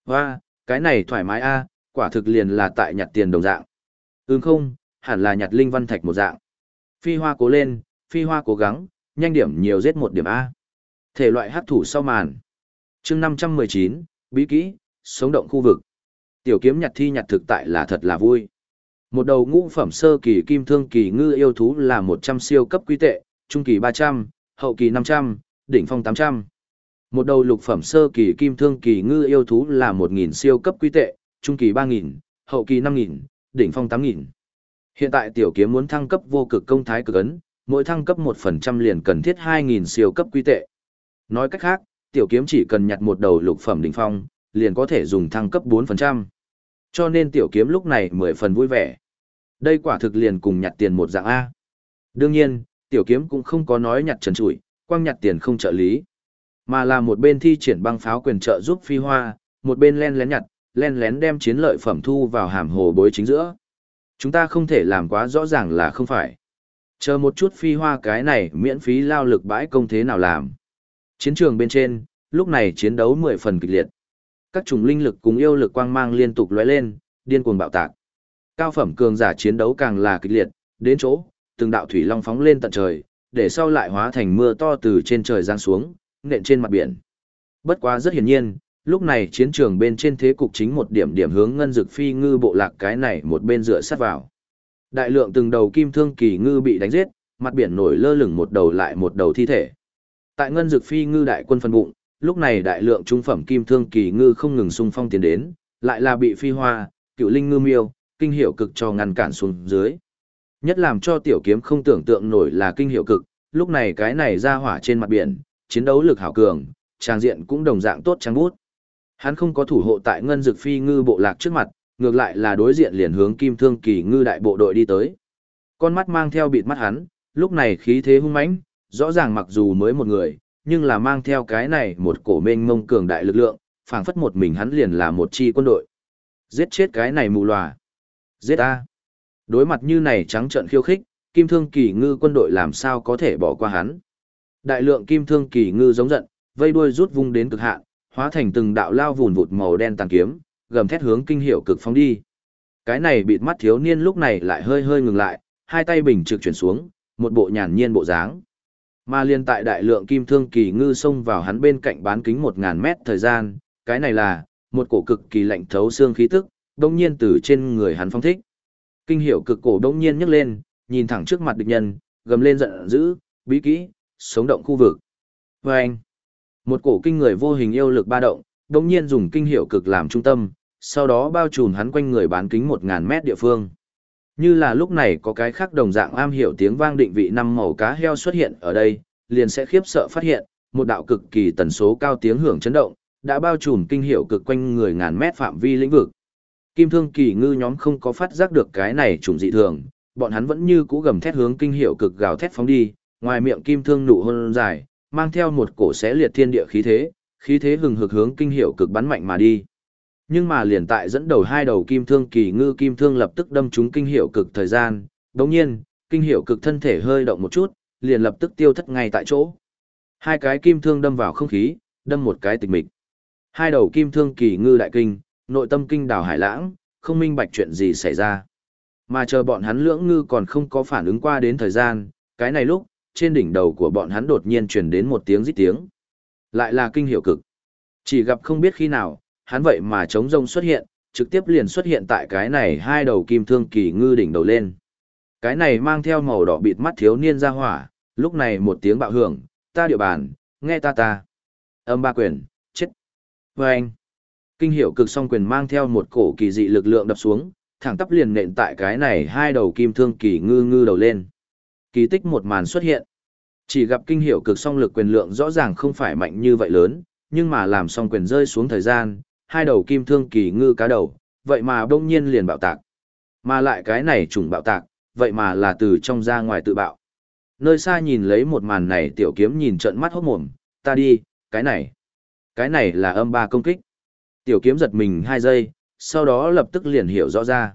S1: Hoa, cái này thoải mái a, quả thực liền là tại nhặt tiền đồng dạng. Ừm không, hẳn là nhặt linh văn thạch một dạng. Phi hoa cố lên, phi hoa cố gắng, nhanh điểm nhiều giết một điểm A. Thể loại hắc thủ sau màn. chương 519, bí kỹ, sống động khu vực. Tiểu kiếm nhặt thi nhặt thực tại là thật là vui. Một đầu ngũ phẩm sơ kỳ kim thương kỳ ngư yêu thú là 100 siêu cấp quy tệ, trung kỳ 300, hậu kỳ 500, đỉnh phong 800. Một đầu lục phẩm sơ kỳ kim thương kỳ ngư yêu thú là 1000 siêu cấp quy tệ, trung kỳ 3000, hậu kỳ 5000, đỉnh phong 8000. Hiện tại tiểu kiếm muốn thăng cấp vô cực công thái cực ấn, mỗi thăng cấp 1% liền cần thiết 2000 siêu cấp quy tệ. Nói cách khác, tiểu kiếm chỉ cần nhặt một đầu lục phẩm đỉnh phong, liền có thể dùng thăng cấp 4%. Cho nên tiểu kiếm lúc này 10 phần vui vẻ. Đây quả thực liền cùng nhặt tiền một dạng A. Đương nhiên, tiểu kiếm cũng không có nói nhặt trần trụi, quang nhặt tiền không trợ lý. Mà là một bên thi triển băng pháo quyền trợ giúp phi hoa, một bên len lén nhặt, len lén đem chiến lợi phẩm thu vào hàm hồ bối chính giữa. Chúng ta không thể làm quá rõ ràng là không phải. Chờ một chút phi hoa cái này miễn phí lao lực bãi công thế nào làm. Chiến trường bên trên, lúc này chiến đấu mười phần kịch liệt. Các chủng linh lực cùng yêu lực quang mang liên tục lóe lên, điên cuồng bạo tạc. Cao phẩm cường giả chiến đấu càng là kịch liệt, đến chỗ, từng đạo thủy long phóng lên tận trời, để sau lại hóa thành mưa to từ trên trời giáng xuống, nện trên mặt biển. Bất quá rất hiển nhiên, lúc này chiến trường bên trên thế cục chính một điểm điểm hướng ngân dực phi ngư bộ lạc cái này một bên dựa sát vào. Đại lượng từng đầu kim thương kỳ ngư bị đánh giết, mặt biển nổi lơ lửng một đầu lại một đầu thi thể. Tại ngân dực phi ngư đại quân phân bụng, lúc này đại lượng trung phẩm kim thương kỳ ngư không ngừng xung phong tiến đến, lại là bị phi hoa, cựu linh ngư miêu, kinh hiệu cực cho ngăn cản xuống dưới. Nhất làm cho tiểu kiếm không tưởng tượng nổi là kinh hiệu cực, lúc này cái này ra hỏa trên mặt biển, chiến đấu lực hảo cường, trang diện cũng đồng dạng tốt trắng bút. Hắn không có thủ hộ tại ngân dực phi ngư bộ lạc trước mặt, ngược lại là đối diện liền hướng kim thương kỳ ngư đại bộ đội đi tới. Con mắt mang theo bịt mắt hắn, lúc này khí thế hung mãnh, rõ ràng mặc dù mới một người, nhưng là mang theo cái này một cổ mênh mông cường đại lực lượng, phảng phất một mình hắn liền là một chi quân đội. Giết chết cái này mù lòa. Giết a. Đối mặt như này trắng trợn khiêu khích, kim thương kỳ ngư quân đội làm sao có thể bỏ qua hắn. Đại lượng kim thương kỳ ngư giống giận, vây đuôi rút vung đến cực hạn, hóa thành từng đạo lao vùn vụt màu đen tàn kiếm, gầm thét hướng kinh hiệu cực phóng đi. Cái này bịt mắt thiếu niên lúc này lại hơi hơi ngừng lại, hai tay bình trực chuyển xuống, một bộ nhàn nhiên bộ dáng. Mà liên tại đại lượng kim thương kỳ ngư xông vào hắn bên cạnh bán kính 1000 mét thời gian, cái này là một cổ cực kỳ lạnh thấu xương khí tức, đông nhiên từ trên người hắn phong thích. Kinh hiệu cực cổ đông nhiên nhấc lên, nhìn thẳng trước mặt địch nhân, gầm lên giận dữ, bí kỹ, sống động khu vực. Và anh, một cổ kinh người vô hình yêu lực ba động, đông nhiên dùng kinh hiệu cực làm trung tâm, sau đó bao trùm hắn quanh người bán kính 1000 mét địa phương. Như là lúc này có cái khác đồng dạng am hiểu tiếng vang định vị năm màu cá heo xuất hiện ở đây, liền sẽ khiếp sợ phát hiện, một đạo cực kỳ tần số cao tiếng hưởng chấn động, đã bao trùm kinh hiệu cực quanh người ngàn mét phạm vi lĩnh vực. Kim thương kỳ ngư nhóm không có phát giác được cái này trùng dị thường, bọn hắn vẫn như cũ gầm thét hướng kinh hiệu cực gào thét phóng đi, ngoài miệng kim thương nụ hôn dài, mang theo một cổ xé liệt thiên địa khí thế, khí thế hừng hực hướng kinh hiệu cực bắn mạnh mà đi. Nhưng mà liền tại dẫn đầu hai đầu kim thương kỳ ngư kim thương lập tức đâm trúng kinh hiệu cực thời gian, đồng nhiên, kinh hiệu cực thân thể hơi động một chút, liền lập tức tiêu thất ngay tại chỗ. Hai cái kim thương đâm vào không khí, đâm một cái tịch mịch. Hai đầu kim thương kỳ ngư đại kinh, nội tâm kinh đảo hải lãng, không minh bạch chuyện gì xảy ra. Mà chờ bọn hắn lưỡng ngư còn không có phản ứng qua đến thời gian, cái này lúc, trên đỉnh đầu của bọn hắn đột nhiên truyền đến một tiếng rít tiếng. Lại là kinh hiệu cực. Chỉ gặp không biết khi nào, hắn vậy mà chống rông xuất hiện, trực tiếp liền xuất hiện tại cái này hai đầu kim thương kỳ ngư đỉnh đầu lên. Cái này mang theo màu đỏ bịt mắt thiếu niên ra hỏa, lúc này một tiếng bạo hưởng, ta địa bàn, nghe ta ta. Âm ba quyền, chết. Và anh, kinh hiệu cực song quyền mang theo một cổ kỳ dị lực lượng đập xuống, thẳng tắp liền nện tại cái này hai đầu kim thương kỳ ngư ngư đầu lên. Kỳ tích một màn xuất hiện. Chỉ gặp kinh hiệu cực song lực quyền lượng rõ ràng không phải mạnh như vậy lớn, nhưng mà làm song quyền rơi xuống thời gian, hai đầu kim thương kỳ ngư cá đầu, vậy mà đông nhiên liền bạo tạc. Mà lại cái này trùng bạo tạc, vậy mà là từ trong ra ngoài tự bạo. Nơi xa nhìn lấy một màn này tiểu kiếm nhìn trận mắt hốt mồm, ta đi, cái này, cái này là âm ba công kích. Tiểu kiếm giật mình hai giây, sau đó lập tức liền hiểu rõ ra.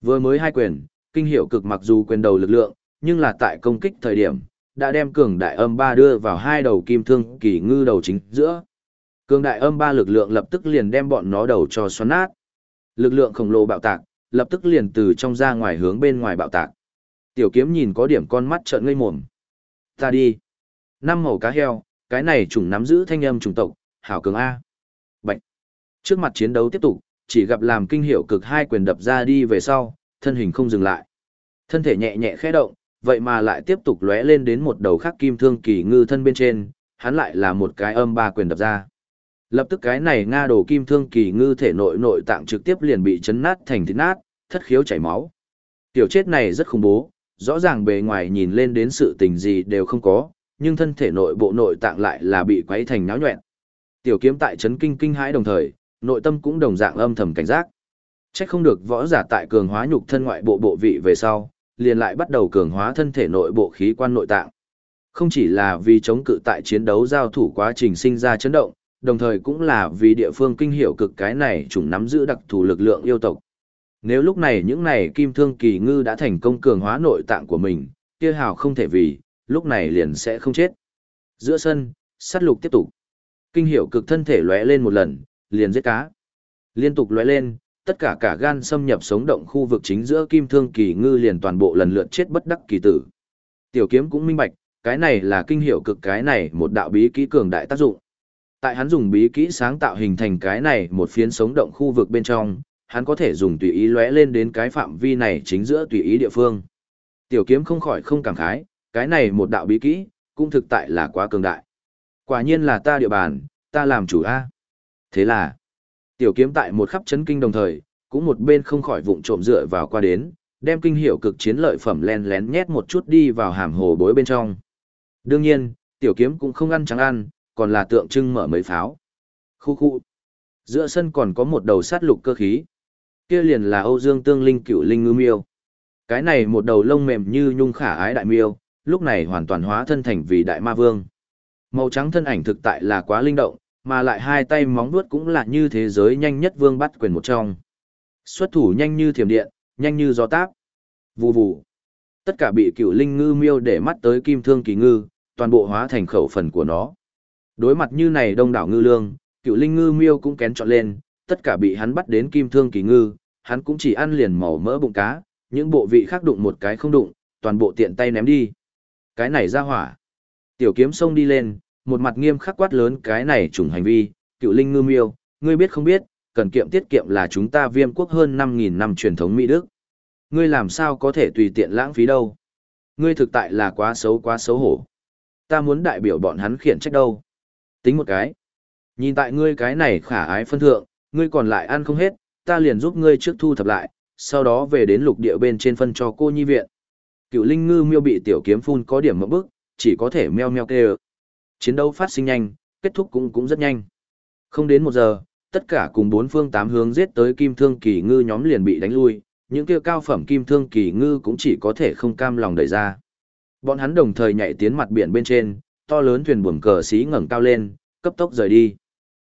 S1: Vừa mới hai quyền, kinh hiệu cực mặc dù quyền đầu lực lượng, nhưng là tại công kích thời điểm, đã đem cường đại âm ba đưa vào hai đầu kim thương kỳ ngư đầu chính giữa. Cường đại âm ba lực lượng lập tức liền đem bọn nó đầu cho xoắn nát. Lực lượng khổng lồ bạo tạc, lập tức liền từ trong ra ngoài hướng bên ngoài bạo tạc. Tiểu kiếm nhìn có điểm con mắt trợn ngây mồm. Ta đi. Năm màu cá heo, cái này trùng nắm giữ thanh âm trùng tộc, hảo cường A. Bạch. Trước mặt chiến đấu tiếp tục, chỉ gặp làm kinh hiệu cực hai quyền đập ra đi về sau, thân hình không dừng lại. Thân thể nhẹ nhẹ khẽ động, vậy mà lại tiếp tục lóe lên đến một đầu khắc kim thương kỳ ngư thân bên trên, hắn lại là một cái âm ba quyền đập ra. Lập tức cái này Nga đồ kim thương kỳ ngư thể nội nội tạng trực tiếp liền bị chấn nát thành thịt nát, thất khiếu chảy máu. Tiểu chết này rất khủng bố, rõ ràng bề ngoài nhìn lên đến sự tình gì đều không có, nhưng thân thể nội bộ nội tạng lại là bị quấy thành náo nhuẹn. Tiểu kiếm tại chấn kinh kinh hãi đồng thời, nội tâm cũng đồng dạng âm thầm cảnh giác. Chắc không được võ giả tại cường hóa nhục thân ngoại bộ bộ vị về sau, liền lại bắt đầu cường hóa thân thể nội bộ khí quan nội tạng. Không chỉ là vì chống cự tại chiến đấu giao thủ quá trình sinh ra chấn động, đồng thời cũng là vì địa phương kinh hiểu cực cái này chủng nắm giữ đặc thù lực lượng yêu tộc. Nếu lúc này những này kim thương kỳ ngư đã thành công cường hóa nội tạng của mình, kia hào không thể vì, lúc này liền sẽ không chết. Giữa sân, sát lục tiếp tục. Kinh hiểu cực thân thể lóe lên một lần, liền giết cá. Liên tục lóe lên, tất cả cả gan xâm nhập sống động khu vực chính giữa kim thương kỳ ngư liền toàn bộ lần lượt chết bất đắc kỳ tử. Tiểu kiếm cũng minh bạch, cái này là kinh hiểu cực cái này một đạo bí kỹ cường đại tác dụng. Tại hắn dùng bí kỹ sáng tạo hình thành cái này một phiến sống động khu vực bên trong, hắn có thể dùng tùy ý lóe lên đến cái phạm vi này chính giữa tùy ý địa phương. Tiểu kiếm không khỏi không cảm khái, cái này một đạo bí kỹ, cũng thực tại là quá cường đại. Quả nhiên là ta địa bàn, ta làm chủ A. Thế là, tiểu kiếm tại một khắp chấn kinh đồng thời, cũng một bên không khỏi vụng trộm dựa vào qua đến, đem kinh hiệu cực chiến lợi phẩm len lén nhét một chút đi vào hàm hồ bối bên trong. Đương nhiên, tiểu kiếm cũng không ăn trắng ăn, còn là tượng trưng mở mấy pháo. Khu khu. Giữa sân còn có một đầu sát lục cơ khí. Kia liền là Âu Dương Tương Linh cựu linh ngư miêu. Cái này một đầu lông mềm như nhung khả ái đại miêu, lúc này hoàn toàn hóa thân thành vì đại ma vương. Màu trắng thân ảnh thực tại là quá linh động, mà lại hai tay móng vuốt cũng là như thế giới nhanh nhất vương bắt quyền một trong. Xuất thủ nhanh như thiểm điện, nhanh như gió táp. Vù vù. Tất cả bị cựu linh ngư miêu để mắt tới kim thương kỳ ngư, toàn bộ hóa thành khẩu phần của nó. Đối mặt như này đông đảo ngư lương, cựu linh ngư miêu cũng kén chọn lên, tất cả bị hắn bắt đến kim thương kỳ ngư, hắn cũng chỉ ăn liền màu mỡ bụng cá, những bộ vị khác đụng một cái không đụng, toàn bộ tiện tay ném đi. Cái này ra hỏa. Tiểu kiếm xông đi lên, một mặt nghiêm khắc quát lớn cái này trùng hành vi, cựu linh ngư miêu, ngươi biết không biết, cần kiệm tiết kiệm là chúng ta viêm quốc hơn 5.000 năm truyền thống Mỹ Đức. Ngươi làm sao có thể tùy tiện lãng phí đâu. Ngươi thực tại là quá xấu quá xấu hổ. Ta muốn đại biểu bọn hắn khiển trách đâu. Tính một cái. Nhìn tại ngươi cái này khả ái phân thượng, ngươi còn lại ăn không hết, ta liền giúp ngươi trước thu thập lại, sau đó về đến lục địa bên trên phân cho cô nhi viện. Cựu linh ngư miêu bị tiểu kiếm phun có điểm mẫu bức, chỉ có thể meo meo kêu. Chiến đấu phát sinh nhanh, kết thúc cũng cũng rất nhanh. Không đến một giờ, tất cả cùng bốn phương tám hướng giết tới kim thương kỳ ngư nhóm liền bị đánh lui, những kia cao phẩm kim thương kỳ ngư cũng chỉ có thể không cam lòng đẩy ra. Bọn hắn đồng thời nhảy tiến mặt biển bên trên, to lớn thuyền buồm cờ xí ngẩng cao lên, cấp tốc rời đi.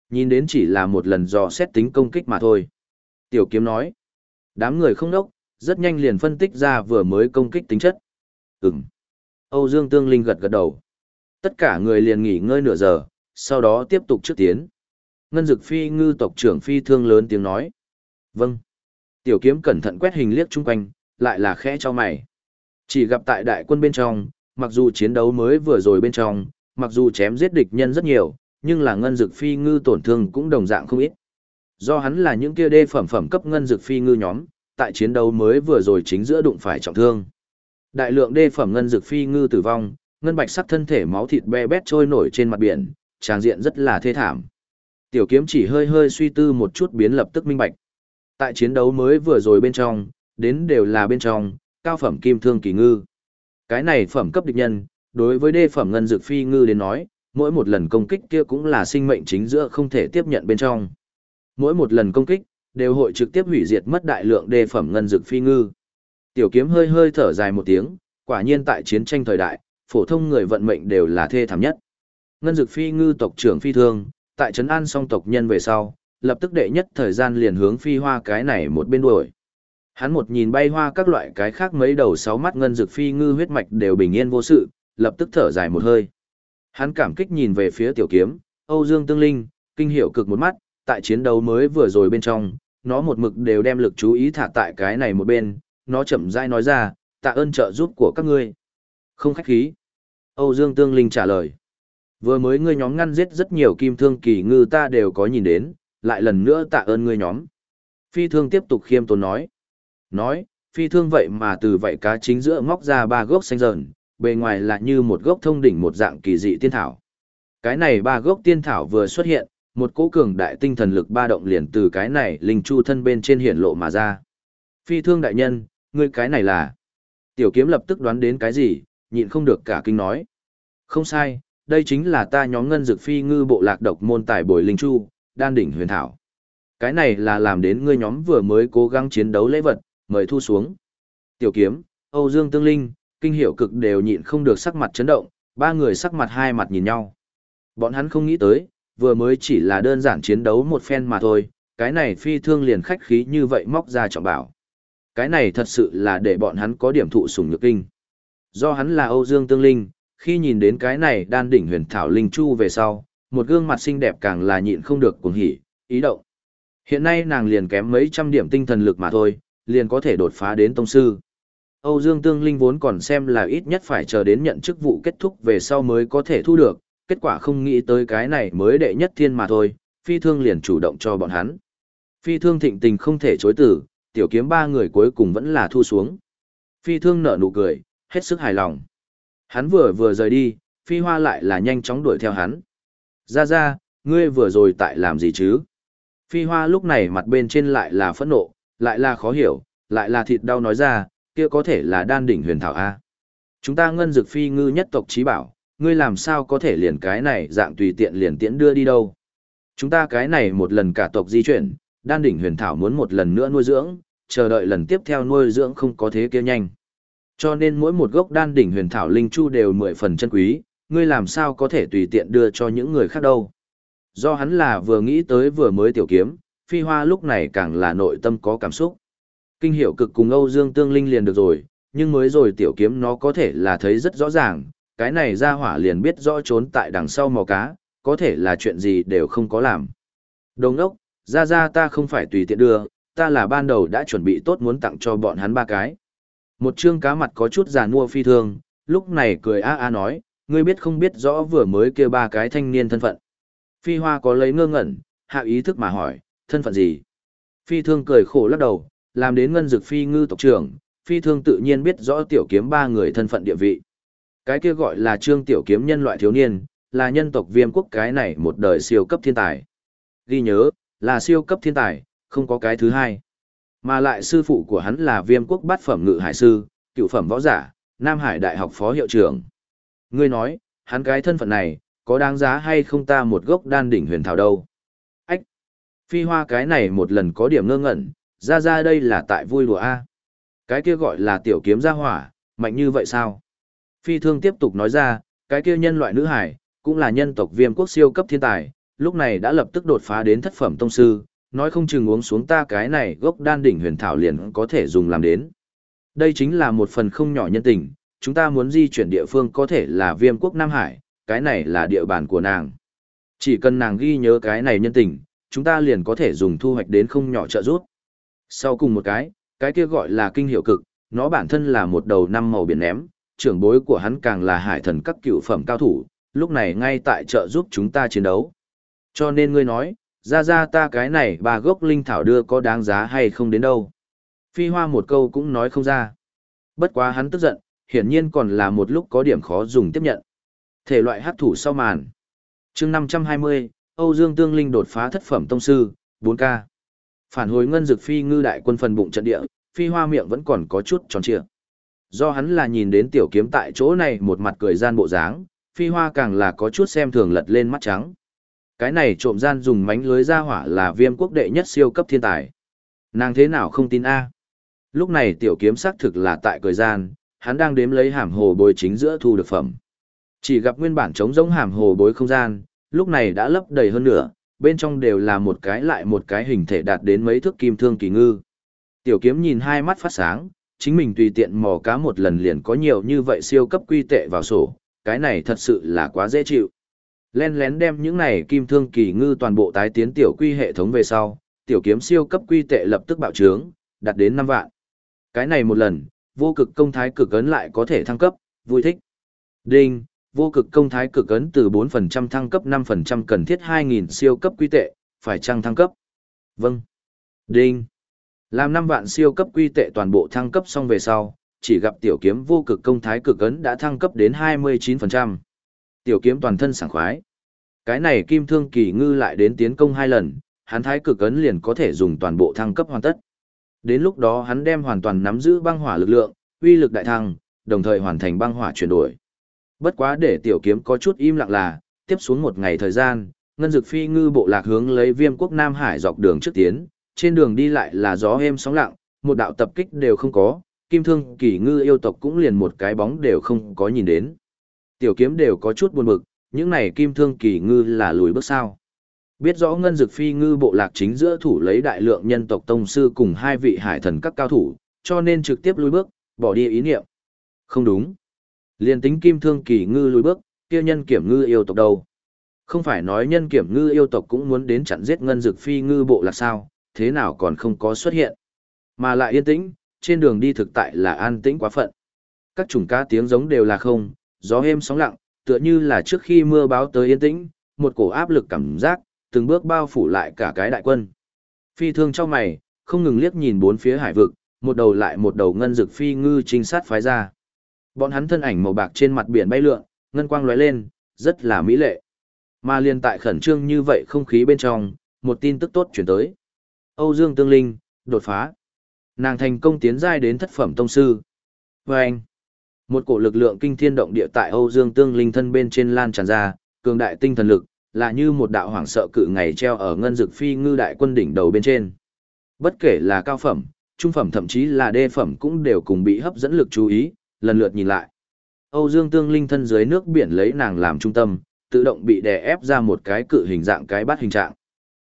S1: Nhìn đến chỉ là một lần dò xét tính công kích mà thôi. Tiểu kiếm nói, đám người không đốc, rất nhanh liền phân tích ra vừa mới công kích tính chất. Ừm. Âu Dương Tương Linh gật gật đầu. Tất cả người liền nghỉ ngơi nửa giờ, sau đó tiếp tục trước tiến. Ngân Dực Phi ngư tộc trưởng Phi thương lớn tiếng nói. Vâng. Tiểu kiếm cẩn thận quét hình liếc chung quanh, lại là khẽ cho mày. Chỉ gặp tại đại quân bên trong, mặc dù chiến đấu mới vừa rồi bên trong, mặc dù chém giết địch nhân rất nhiều, nhưng là ngân dực phi ngư tổn thương cũng đồng dạng không ít. Do hắn là những kia đê phẩm phẩm cấp ngân dực phi ngư nhóm, tại chiến đấu mới vừa rồi chính giữa đụng phải trọng thương. Đại lượng đê phẩm ngân dực phi ngư tử vong, ngân bạch sắc thân thể máu thịt be bét trôi nổi trên mặt biển, tràng diện rất là thê thảm. Tiểu kiếm chỉ hơi hơi suy tư một chút biến lập tức minh bạch. Tại chiến đấu mới vừa rồi bên trong, đến đều là bên trong, cao phẩm kim thương kỳ ngư. Cái này phẩm cấp địch nhân, đối với đê phẩm ngân dược phi ngư đến nói, mỗi một lần công kích kia cũng là sinh mệnh chính giữa không thể tiếp nhận bên trong. Mỗi một lần công kích, đều hội trực tiếp hủy diệt mất đại lượng đê phẩm ngân dược phi ngư. Tiểu kiếm hơi hơi thở dài một tiếng, quả nhiên tại chiến tranh thời đại, phổ thông người vận mệnh đều là thê thảm nhất. Ngân dược phi ngư tộc trưởng phi thương, tại trấn an song tộc nhân về sau, lập tức đệ nhất thời gian liền hướng phi hoa cái này một bên đuổi. Hắn một nhìn bay hoa các loại cái khác mấy đầu sáu mắt ngân dược phi ngư huyết mạch đều bình yên vô sự, lập tức thở dài một hơi. Hắn cảm kích nhìn về phía tiểu kiếm, Âu Dương Tương Linh, kinh hiểu cực một mắt, tại chiến đấu mới vừa rồi bên trong, nó một mực đều đem lực chú ý thả tại cái này một bên, nó chậm rãi nói ra, tạ ơn trợ giúp của các ngươi. Không khách khí. Âu Dương Tương Linh trả lời. Vừa mới ngươi nhóm ngăn giết rất nhiều kim thương kỳ ngư ta đều có nhìn đến, lại lần nữa tạ ơn ngươi nhóm. Phi thương tiếp tục khiêm tốn nói. Nói, phi thương vậy mà từ vậy cá chính giữa ngóc ra ba gốc xanh dần, bề ngoài là như một gốc thông đỉnh một dạng kỳ dị tiên thảo. Cái này ba gốc tiên thảo vừa xuất hiện, một cỗ cường đại tinh thần lực ba động liền từ cái này linh chu thân bên trên hiển lộ mà ra. Phi thương đại nhân, ngươi cái này là... Tiểu kiếm lập tức đoán đến cái gì, nhịn không được cả kinh nói. Không sai, đây chính là ta nhóm ngân dược phi ngư bộ lạc độc môn tài bồi linh chu, đan đỉnh huyền thảo. Cái này là làm đến ngươi nhóm vừa mới cố gắng chiến đấu lễ vật, mời thu xuống. Tiểu kiếm, Âu Dương Tương Linh, kinh Hiểu cực đều nhịn không được sắc mặt chấn động, ba người sắc mặt hai mặt nhìn nhau. Bọn hắn không nghĩ tới, vừa mới chỉ là đơn giản chiến đấu một phen mà thôi, cái này phi thương liền khách khí như vậy móc ra trọng bảo. Cái này thật sự là để bọn hắn có điểm thụ sủng nhược kinh. Do hắn là Âu Dương Tương Linh, khi nhìn đến cái này đan đỉnh huyền thảo linh chu về sau, một gương mặt xinh đẹp càng là nhịn không được cuồng hỉ, ý động. Hiện nay nàng liền kém mấy trăm điểm tinh thần lực mà thôi, liền có thể đột phá đến tông sư. Âu Dương Tương Linh vốn còn xem là ít nhất phải chờ đến nhận chức vụ kết thúc về sau mới có thể thu được, kết quả không nghĩ tới cái này mới đệ nhất thiên mà thôi, phi thương liền chủ động cho bọn hắn. Phi thương thịnh tình không thể chối từ, tiểu kiếm ba người cuối cùng vẫn là thu xuống. Phi thương nở nụ cười, hết sức hài lòng. Hắn vừa vừa rời đi, phi hoa lại là nhanh chóng đuổi theo hắn. Ra ra, ngươi vừa rồi tại làm gì chứ? Phi hoa lúc này mặt bên trên lại là phẫn nộ, lại là khó hiểu, lại là thịt đau nói ra, kia có thể là đan đỉnh huyền thảo A. Chúng ta ngân dược phi ngư nhất tộc trí bảo, ngươi làm sao có thể liền cái này dạng tùy tiện liền tiễn đưa đi đâu. Chúng ta cái này một lần cả tộc di chuyển, đan đỉnh huyền thảo muốn một lần nữa nuôi dưỡng, chờ đợi lần tiếp theo nuôi dưỡng không có thế kia nhanh. Cho nên mỗi một gốc đan đỉnh huyền thảo linh chu đều mười phần chân quý, ngươi làm sao có thể tùy tiện đưa cho những người khác đâu. Do hắn là vừa nghĩ tới vừa mới tiểu kiếm, phi hoa lúc này càng là nội tâm có cảm xúc. Kinh hiệu cực cùng Âu Dương Tương Linh liền được rồi, nhưng mới rồi tiểu kiếm nó có thể là thấy rất rõ ràng, cái này ra hỏa liền biết rõ trốn tại đằng sau mò cá, có thể là chuyện gì đều không có làm. Đồng ốc, ra ra ta không phải tùy tiện đưa, ta là ban đầu đã chuẩn bị tốt muốn tặng cho bọn hắn ba cái. Một chương cá mặt có chút già nua phi thường, lúc này cười a a nói, ngươi biết không biết rõ vừa mới kia ba cái thanh niên thân phận. Phi hoa có lấy ngơ ngẩn, hạ ý thức mà hỏi, thân phận gì? Phi thương cười khổ lắc đầu, làm đến ngân dực phi ngư tộc trưởng, phi thương tự nhiên biết rõ tiểu kiếm ba người thân phận địa vị. Cái kia gọi là trương tiểu kiếm nhân loại thiếu niên, là nhân tộc viêm quốc cái này một đời siêu cấp thiên tài. Ghi nhớ, là siêu cấp thiên tài, không có cái thứ hai. Mà lại sư phụ của hắn là viêm quốc bát phẩm ngự hải sư, cựu phẩm võ giả, Nam Hải Đại học phó hiệu trưởng. Ngươi nói, hắn cái thân phận này, có đáng giá hay không ta một gốc đan đỉnh huyền thảo đâu? Phi hoa cái này một lần có điểm ngơ ngẩn, ra ra đây là tại vui đùa A. Cái kia gọi là tiểu kiếm gia hỏa, mạnh như vậy sao? Phi thương tiếp tục nói ra, cái kia nhân loại nữ hải, cũng là nhân tộc viêm quốc siêu cấp thiên tài, lúc này đã lập tức đột phá đến thất phẩm tông sư, nói không chừng uống xuống ta cái này gốc đan đỉnh huyền thảo liền có thể dùng làm đến. Đây chính là một phần không nhỏ nhân tình, chúng ta muốn di chuyển địa phương có thể là viêm quốc Nam Hải, cái này là địa bàn của nàng. Chỉ cần nàng ghi nhớ cái này nhân tình, chúng ta liền có thể dùng thu hoạch đến không nhỏ trợ giúp. Sau cùng một cái, cái kia gọi là kinh hiệu cực, nó bản thân là một đầu năm màu biển ném, trưởng bối của hắn càng là hải thần các cựu phẩm cao thủ, lúc này ngay tại trợ giúp chúng ta chiến đấu. Cho nên ngươi nói, ra ra ta cái này bà gốc linh thảo đưa có đáng giá hay không đến đâu. Phi hoa một câu cũng nói không ra. Bất quá hắn tức giận, hiển nhiên còn là một lúc có điểm khó dùng tiếp nhận. Thể loại hấp thủ sau màn. chương 520, Âu Dương Tương Linh đột phá thất phẩm tông sư, 4K. Phản hồi ngân dực phi ngư đại quân phần bụng trận địa, phi hoa miệng vẫn còn có chút tròn trịa. Do hắn là nhìn đến tiểu kiếm tại chỗ này một mặt cười gian bộ dáng, phi hoa càng là có chút xem thường lật lên mắt trắng. Cái này trộm gian dùng mánh lưới ra hỏa là viêm quốc đệ nhất siêu cấp thiên tài. Nàng thế nào không tin A. Lúc này tiểu kiếm xác thực là tại cười gian, hắn đang đếm lấy hàm hồ bối chính giữa thu được phẩm. Chỉ gặp nguyên bản trống giống hàm hồ bối không gian, lúc này đã lấp đầy hơn nửa bên trong đều là một cái lại một cái hình thể đạt đến mấy thước kim thương kỳ ngư. Tiểu kiếm nhìn hai mắt phát sáng, chính mình tùy tiện mò cá một lần liền có nhiều như vậy siêu cấp quy tệ vào sổ, cái này thật sự là quá dễ chịu. Len lén đem những này kim thương kỳ ngư toàn bộ tái tiến tiểu quy hệ thống về sau, tiểu kiếm siêu cấp quy tệ lập tức bạo trướng, đạt đến 5 vạn. Cái này một lần, vô cực công thái cực ấn lại có thể thăng cấp, vui thích. Đinh, vô cực công thái cực ấn từ 4% thăng cấp 5% cần thiết 2.000 siêu cấp quy tệ, phải chăng thăng cấp? Vâng. Đinh. Làm 5 vạn siêu cấp quy tệ toàn bộ thăng cấp xong về sau, chỉ gặp tiểu kiếm vô cực công thái cực ấn đã thăng cấp đến 29%. Tiểu kiếm toàn thân sảng khoái. Cái này kim thương kỳ ngư lại đến tiến công hai lần, hắn thái cực ấn liền có thể dùng toàn bộ thăng cấp hoàn tất. Đến lúc đó hắn đem hoàn toàn nắm giữ băng hỏa lực lượng, uy lực đại thăng, đồng thời hoàn thành băng hỏa chuyển đổi. Bất quá để tiểu kiếm có chút im lặng là, tiếp xuống một ngày thời gian, ngân dực phi ngư bộ lạc hướng lấy viêm quốc Nam Hải dọc đường trước tiến, trên đường đi lại là gió êm sóng lặng, một đạo tập kích đều không có, kim thương kỳ ngư yêu tộc cũng liền một cái bóng đều không có nhìn đến. Tiểu kiếm đều có chút buồn bực, những này kim thương kỳ ngư là lùi bước sao. Biết rõ ngân dực phi ngư bộ lạc chính giữa thủ lấy đại lượng nhân tộc tông sư cùng hai vị hải thần các cao thủ, cho nên trực tiếp lùi bước, bỏ đi ý niệm. Không đúng. Liên tính kim thương kỳ ngư lùi bước, kia nhân kiểm ngư yêu tộc đâu. Không phải nói nhân kiểm ngư yêu tộc cũng muốn đến chặn giết ngân dực phi ngư bộ là sao, thế nào còn không có xuất hiện. Mà lại yên tĩnh, trên đường đi thực tại là an tĩnh quá phận. Các chủng ca tiếng giống đều là không, gió êm sóng lặng, tựa như là trước khi mưa báo tới yên tĩnh, một cổ áp lực cảm giác, từng bước bao phủ lại cả cái đại quân. Phi thương trong mày, không ngừng liếc nhìn bốn phía hải vực, một đầu lại một đầu ngân dực phi ngư trinh sát phái ra. Bọn hắn thân ảnh màu bạc trên mặt biển bay lượn, ngân quang lóe lên, rất là mỹ lệ. Mà liên tại khẩn trương như vậy không khí bên trong, một tin tức tốt chuyển tới. Âu Dương Tương Linh, đột phá. Nàng thành công tiến giai đến thất phẩm tông sư. Và anh, một cổ lực lượng kinh thiên động địa tại Âu Dương Tương Linh thân bên trên lan tràn ra, cường đại tinh thần lực, là như một đạo hoàng sợ cự ngày treo ở ngân dực phi ngư đại quân đỉnh đầu bên trên. Bất kể là cao phẩm, trung phẩm thậm chí là đê phẩm cũng đều cùng bị hấp dẫn lực chú ý, lần lượt nhìn lại. Âu Dương Tương Linh thân dưới nước biển lấy nàng làm trung tâm, tự động bị đè ép ra một cái cự hình dạng cái bát hình trạng.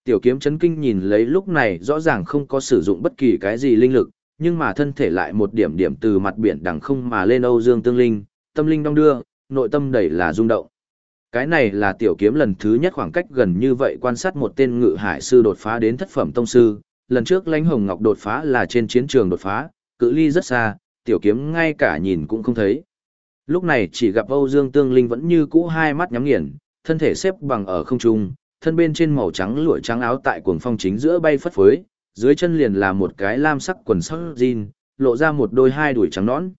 S1: Tiểu kiếm chấn kinh nhìn lấy lúc này rõ ràng không có sử dụng bất kỳ cái gì linh lực, nhưng mà thân thể lại một điểm điểm từ mặt biển đằng không mà lên Âu Dương Tương Linh, tâm linh đong đưa, nội tâm đầy là rung động. Cái này là tiểu kiếm lần thứ nhất khoảng cách gần như vậy quan sát một tên ngự hải sư đột phá đến thất phẩm tông sư, lần trước lãnh hồng ngọc đột phá là trên chiến trường đột phá, cự ly rất xa, tiểu kiếm ngay cả nhìn cũng không thấy. Lúc này chỉ gặp Âu Dương Tương Linh vẫn như cũ hai mắt nhắm nghiền, thân thể xếp bằng ở không trung, thân bên trên màu trắng lụa trắng áo tại cuồng phong chính giữa bay phất phới, dưới chân liền là một cái lam sắc quần sắc jean, lộ ra một đôi hai đuổi trắng nõn.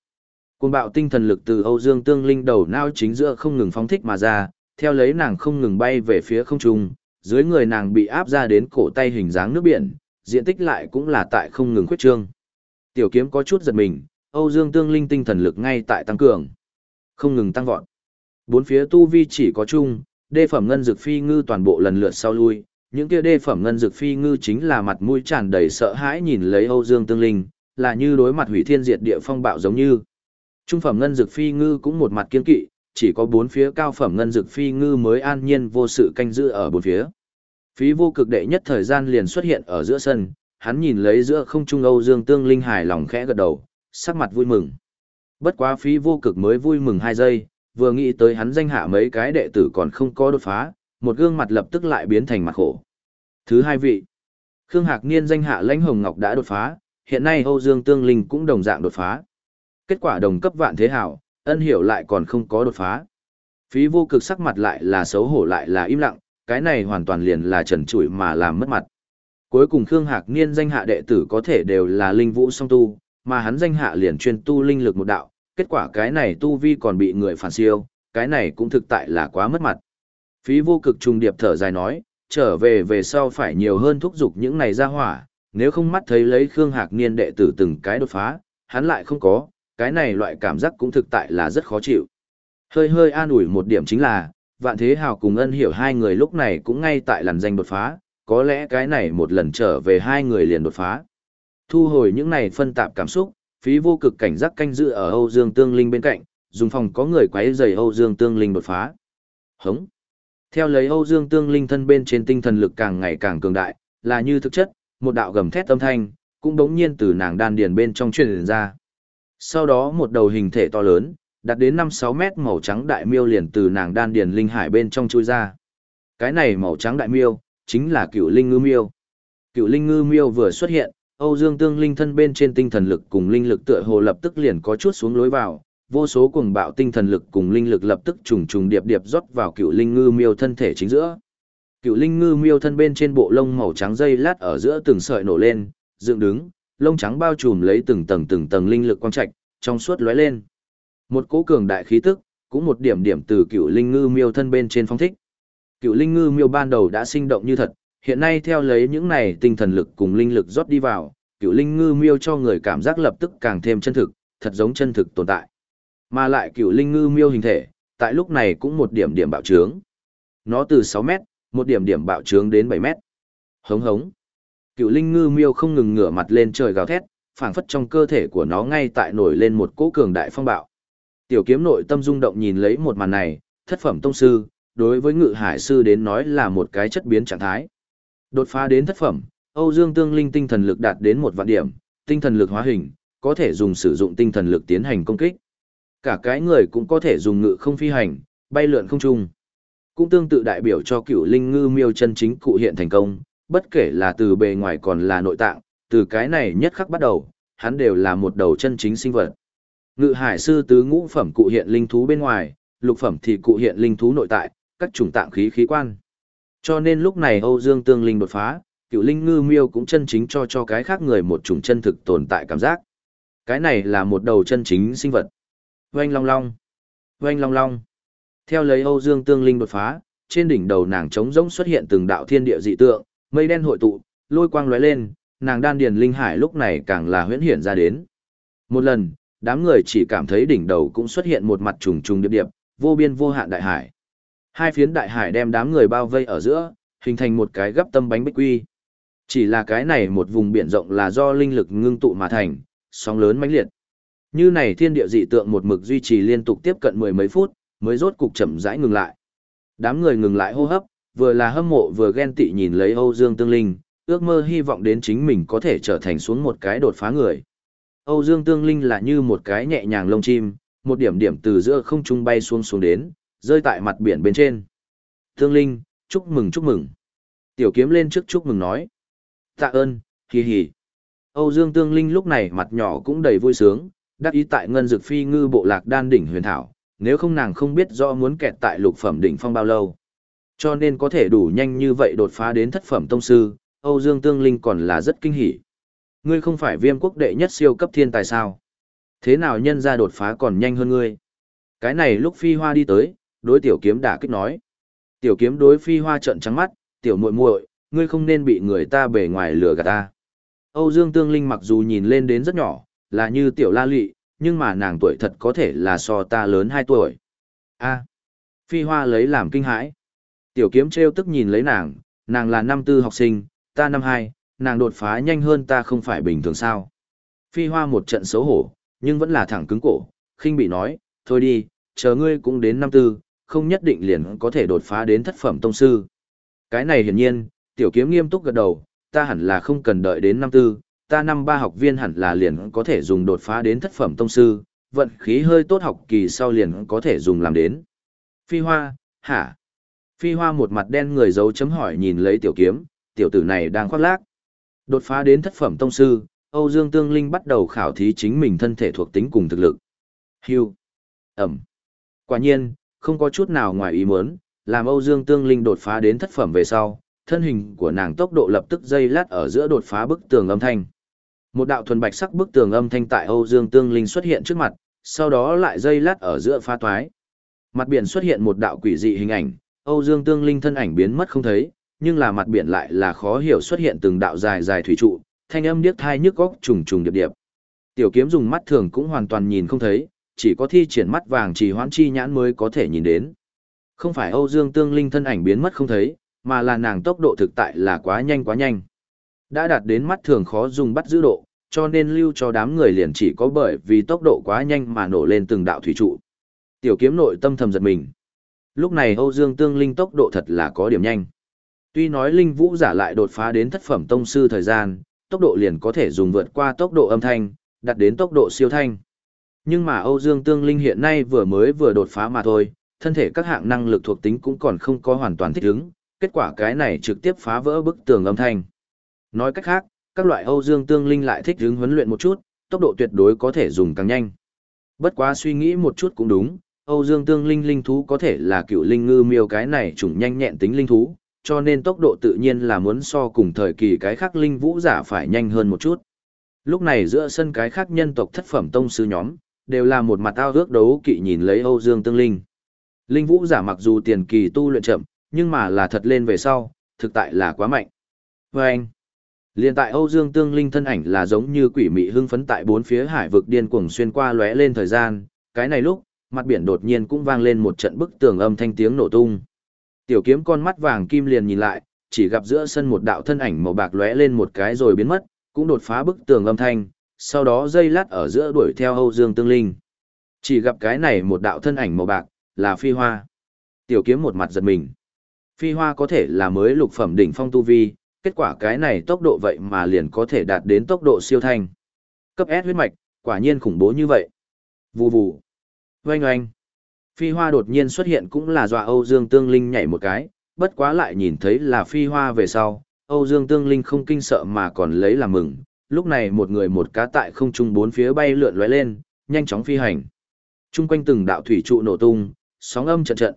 S1: Cuồng bạo tinh thần lực từ Âu Dương Tương Linh đầu não chính giữa không ngừng phóng thích mà ra, theo lấy nàng không ngừng bay về phía không trung, dưới người nàng bị áp ra đến cổ tay hình dáng nước biển, diện tích lại cũng là tại không ngừng khuyết trương. Tiểu kiếm có chút giật mình, Âu Dương Tương Linh tinh thần lực ngay tại tăng cường, không ngừng tăng vọt. Bốn phía tu vi chỉ có chung, đê phẩm ngân dược phi ngư toàn bộ lần lượt sau lui, những kia đê phẩm ngân dược phi ngư chính là mặt mũi tràn đầy sợ hãi nhìn lấy Âu Dương Tương Linh, là như đối mặt hủy thiên diệt địa phong bạo giống như. Trung phẩm ngân dược phi ngư cũng một mặt kiên kỵ, chỉ có bốn phía cao phẩm ngân dược phi ngư mới an nhiên vô sự canh giữ ở bốn phía. Phí vô cực đệ nhất thời gian liền xuất hiện ở giữa sân, hắn nhìn lấy giữa không trung Âu Dương Tương Linh hài lòng khẽ gật đầu, sắc mặt vui mừng. Bất quá phí vô cực mới vui mừng hai giây, vừa nghĩ tới hắn danh hạ mấy cái đệ tử còn không có đột phá, một gương mặt lập tức lại biến thành mặt khổ. Thứ hai vị, Khương Hạc Niên danh hạ lãnh hồng ngọc đã đột phá, hiện nay Âu Dương Tương Linh cũng đồng dạng đột phá. Kết quả đồng cấp vạn thế hảo, ân hiểu lại còn không có đột phá. Phí vô cực sắc mặt lại là xấu hổ lại là im lặng, cái này hoàn toàn liền là trần trụi mà làm mất mặt. Cuối cùng Khương Hạc Niên danh hạ đệ tử có thể đều là linh vũ song tu, mà hắn danh hạ liền chuyên tu linh lực một đạo, kết quả cái này tu vi còn bị người phản siêu, cái này cũng thực tại là quá mất mặt. Phí vô cực trùng điệp thở dài nói, trở về về sau phải nhiều hơn thúc giục những này ra hỏa, nếu không mắt thấy lấy Khương Hạc Niên đệ tử từng cái đột phá, hắn lại không có, cái này loại cảm giác cũng thực tại là rất khó chịu. Hơi hơi an ủi một điểm chính là, vạn thế hào cùng ân hiểu hai người lúc này cũng ngay tại làn danh đột phá, có lẽ cái này một lần trở về hai người liền đột phá. Thu hồi những này phân tạp cảm xúc, phí vô cực cảnh giác canh giữ ở Âu Dương Tương Linh bên cạnh, dùng phòng có người quấy rầy Âu Dương Tương Linh đột phá. Hống. Theo lấy Âu Dương Tương Linh thân bên trên tinh thần lực càng ngày càng cường đại, là như thực chất, một đạo gầm thét âm thanh, cũng đống nhiên từ nàng đan điền bên trong truyền ra. Sau đó một đầu hình thể to lớn, đạt đến 5-6 mét màu trắng đại miêu liền từ nàng đan điền linh hải bên trong chui ra. Cái này màu trắng đại miêu, chính là cựu linh ngư miêu. Cựu linh ngư miêu vừa xuất hiện, Âu Dương Tương Linh thân bên trên tinh thần lực cùng linh lực tựa hồ lập tức liền có chút xuống lối vào, vô số cuồng bạo tinh thần lực cùng linh lực lập tức trùng trùng điệp điệp rót vào cựu linh ngư miêu thân thể chính giữa. Cựu linh ngư miêu thân bên trên bộ lông màu trắng dây lát ở giữa từng sợi nổ lên, dựng đứng, lông trắng bao trùm lấy từng tầng từng tầng linh lực quang trạch, trong suốt lóe lên. Một cỗ cường đại khí tức, cũng một điểm điểm từ cựu linh ngư miêu thân bên trên phong thích. Cựu linh ngư miêu ban đầu đã sinh động như thật, hiện nay theo lấy những này tinh thần lực cùng linh lực rót đi vào, cựu linh ngư miêu cho người cảm giác lập tức càng thêm chân thực, thật giống chân thực tồn tại. Mà lại cựu linh ngư miêu hình thể, tại lúc này cũng một điểm điểm bạo trướng. Nó từ 6 mét, một điểm điểm bạo trướng đến 7 mét. Hống hống. Cựu linh ngư miêu không ngừng ngửa mặt lên trời gào thét, phảng phất trong cơ thể của nó ngay tại nổi lên một cỗ cường đại phong bạo. Tiểu kiếm nội tâm rung động nhìn lấy một màn này, thất phẩm tông sư, đối với ngự hải sư đến nói là một cái chất biến trạng thái. Đột phá đến thất phẩm, Âu Dương Tương Linh tinh thần lực đạt đến một vạn điểm, tinh thần lực hóa hình, có thể dùng sử dụng tinh thần lực tiến hành công kích. Cả cái người cũng có thể dùng ngự không phi hành, bay lượn không trung. Cũng tương tự đại biểu cho cựu linh ngư miêu chân chính cụ hiện thành công, bất kể là từ bề ngoài còn là nội tạng, từ cái này nhất khắc bắt đầu, hắn đều là một đầu chân chính sinh vật. Ngự hải sư tứ ngũ phẩm cụ hiện linh thú bên ngoài, lục phẩm thì cụ hiện linh thú nội tại, các chủng tạng khí khí quan. Cho nên lúc này Âu Dương Tương Linh đột phá, cựu linh ngư miêu cũng chân chính cho cho cái khác người một chủng chân thực tồn tại cảm giác. Cái này là một đầu chân chính sinh vật. Oanh long long. Oanh long long. Theo lấy Âu Dương Tương Linh đột phá, trên đỉnh đầu nàng trống rỗng xuất hiện từng đạo thiên địa dị tượng, mây đen hội tụ, lôi quang lóe lên, nàng đan điền linh hải lúc này càng là huyễn hiện ra đến. Một lần, đám người chỉ cảm thấy đỉnh đầu cũng xuất hiện một mặt trùng trùng điệp điệp, vô biên vô hạn đại hải. Hai phiến đại hải đem đám người bao vây ở giữa, hình thành một cái gấp tâm bánh bích quy. Chỉ là cái này một vùng biển rộng là do linh lực ngưng tụ mà thành, sóng lớn mãnh liệt. Như này thiên địa dị tượng một mực duy trì liên tục tiếp cận mười mấy phút, mới rốt cục chậm rãi ngừng lại. Đám người ngừng lại hô hấp, vừa là hâm mộ vừa ghen tị nhìn lấy Âu Dương Tương Linh, ước mơ hy vọng đến chính mình có thể trở thành xuống một cái đột phá người. Âu Dương Tương Linh là như một cái nhẹ nhàng lông chim, một điểm điểm từ giữa không trung bay xuống xuống đến, rơi tại mặt biển bên trên. Tương Linh, chúc mừng chúc mừng. Tiểu kiếm lên trước chúc mừng nói. Tạ ơn, hì hì. Âu Dương Tương Linh lúc này mặt nhỏ cũng đầy vui sướng, đắc ý tại ngân dược phi ngư bộ lạc đan đỉnh huyền thảo, nếu không nàng không biết rõ muốn kẹt tại lục phẩm đỉnh phong bao lâu. Cho nên có thể đủ nhanh như vậy đột phá đến thất phẩm tông sư, Âu Dương Tương Linh còn là rất kinh hỉ. Ngươi không phải viêm quốc đệ nhất siêu cấp thiên tài sao? Thế nào nhân ra đột phá còn nhanh hơn ngươi? Cái này lúc phi hoa đi tới, đối tiểu kiếm đả kích nói. Tiểu kiếm đối phi hoa trợn trắng mắt, tiểu muội muội, ngươi không nên bị người ta bề ngoài lừa gạt ta. Âu Dương Tương Linh mặc dù nhìn lên đến rất nhỏ, là như tiểu la lị, nhưng mà nàng tuổi thật có thể là so ta lớn 2 tuổi. A. Phi Hoa lấy làm kinh hãi. Tiểu kiếm treo tức nhìn lấy nàng, nàng là năm tư học sinh, ta năm hai, nàng đột phá nhanh hơn ta không phải bình thường sao. Phi Hoa một trận xấu hổ, nhưng vẫn là thẳng cứng cổ, khinh bị nói, thôi đi, chờ ngươi cũng đến năm tư, không nhất định liền có thể đột phá đến thất phẩm tông sư. Cái này hiển nhiên, tiểu kiếm nghiêm túc gật đầu, ta hẳn là không cần đợi đến năm tư, ta năm ba học viên hẳn là liền có thể dùng đột phá đến thất phẩm tông sư, vận khí hơi tốt học kỳ sau liền có thể dùng làm đến. Phi Hoa, hả? Phi Hoa một mặt đen người dấu chấm hỏi nhìn lấy tiểu kiếm, tiểu tử này đang khoác lác. Đột phá đến thất phẩm tông sư, Âu Dương Tương Linh bắt đầu khảo thí chính mình thân thể thuộc tính cùng thực lực. Hưu. Ẩm. Quả nhiên, không có chút nào ngoài ý muốn, làm Âu Dương Tương Linh đột phá đến thất phẩm về sau, thân hình của nàng tốc độ lập tức dây lát ở giữa đột phá bức tường âm thanh. Một đạo thuần bạch sắc bức tường âm thanh tại Âu Dương Tương Linh xuất hiện trước mặt, sau đó lại dây lát ở giữa phá toái. Mặt biển xuất hiện một đạo quỷ dị hình ảnh, Âu Dương Tương Linh thân ảnh biến mất không thấy, nhưng là mặt biển lại là khó hiểu xuất hiện từng đạo dài dài thủy trụ, thanh âm điếc thai nhức óc trùng trùng điệp điệp. Tiểu kiếm dùng mắt thường cũng hoàn toàn nhìn không thấy, chỉ có thi triển mắt vàng chỉ hoãn chi nhãn mới có thể nhìn đến. Không phải Âu Dương Tương Linh thân ảnh biến mất không thấy, mà là nàng tốc độ thực tại là quá nhanh quá nhanh. Đã đạt đến mắt thường khó dùng bắt giữ độ, cho nên lưu cho đám người liền chỉ có bởi vì tốc độ quá nhanh mà nổ lên từng đạo thủy trụ. Tiểu kiếm nội tâm thầm giật mình. Lúc này Âu Dương Tương Linh tốc độ thật là có điểm nhanh. Tuy nói Linh Vũ giả lại đột phá đến thất phẩm tông sư thời gian, tốc độ liền có thể dùng vượt qua tốc độ âm thanh, đạt đến tốc độ siêu thanh. Nhưng mà Âu Dương Tương Linh hiện nay vừa mới vừa đột phá mà thôi, thân thể các hạng năng lực thuộc tính cũng còn không có hoàn toàn thích ứng, kết quả cái này trực tiếp phá vỡ bức tường âm thanh. Nói cách khác, các loại Âu Dương Tương Linh lại thích ứng huấn luyện một chút, tốc độ tuyệt đối có thể dùng càng nhanh. Bất quá suy nghĩ một chút cũng đúng, Âu Dương Tương Linh linh thú có thể là cựu linh ngư miêu cái này chủng nhanh nhẹn tính linh thú, cho nên tốc độ tự nhiên là muốn so cùng thời kỳ cái khác linh vũ giả phải nhanh hơn một chút. Lúc này giữa sân cái khác nhân tộc thất phẩm tông sư nhóm, đều là một mặt ao ước đấu kỵ nhìn lấy Âu Dương Tương Linh. Linh vũ giả mặc dù tiền kỳ tu luyện chậm, nhưng mà là thật lên về sau, thực tại là quá mạnh. Và anh, liền tại Âu Dương Tương Linh thân ảnh là giống như quỷ mị hưng phấn tại bốn phía hải vực điên cuồng xuyên qua lóe lên thời gian, cái này lúc, mặt biển đột nhiên cũng vang lên một trận bức tường âm thanh tiếng nổ tung. Tiểu kiếm con mắt vàng kim liền nhìn lại, chỉ gặp giữa sân một đạo thân ảnh màu bạc lóe lên một cái rồi biến mất, cũng đột phá bức tường âm thanh, sau đó dây lát ở giữa đuổi theo Âu Dương Tương Linh. Chỉ gặp cái này một đạo thân ảnh màu bạc, là phi hoa. Tiểu kiếm một mặt giật mình. Phi hoa có thể là mới lục phẩm đỉnh phong tu vi, kết quả cái này tốc độ vậy mà liền có thể đạt đến tốc độ siêu thanh. Cấp S huyết mạch, quả nhiên khủng bố như vậy. Vù vù. Oanh oanh. Phi hoa đột nhiên xuất hiện cũng là dọa Âu Dương Tương Linh nhảy một cái, bất quá lại nhìn thấy là phi hoa về sau. Âu Dương Tương Linh không kinh sợ mà còn lấy làm mừng, lúc này một người một cá tại không trung bốn phía bay lượn lóe lên, nhanh chóng phi hành. Trung quanh từng đạo thủy trụ nổ tung, sóng âm trận trận.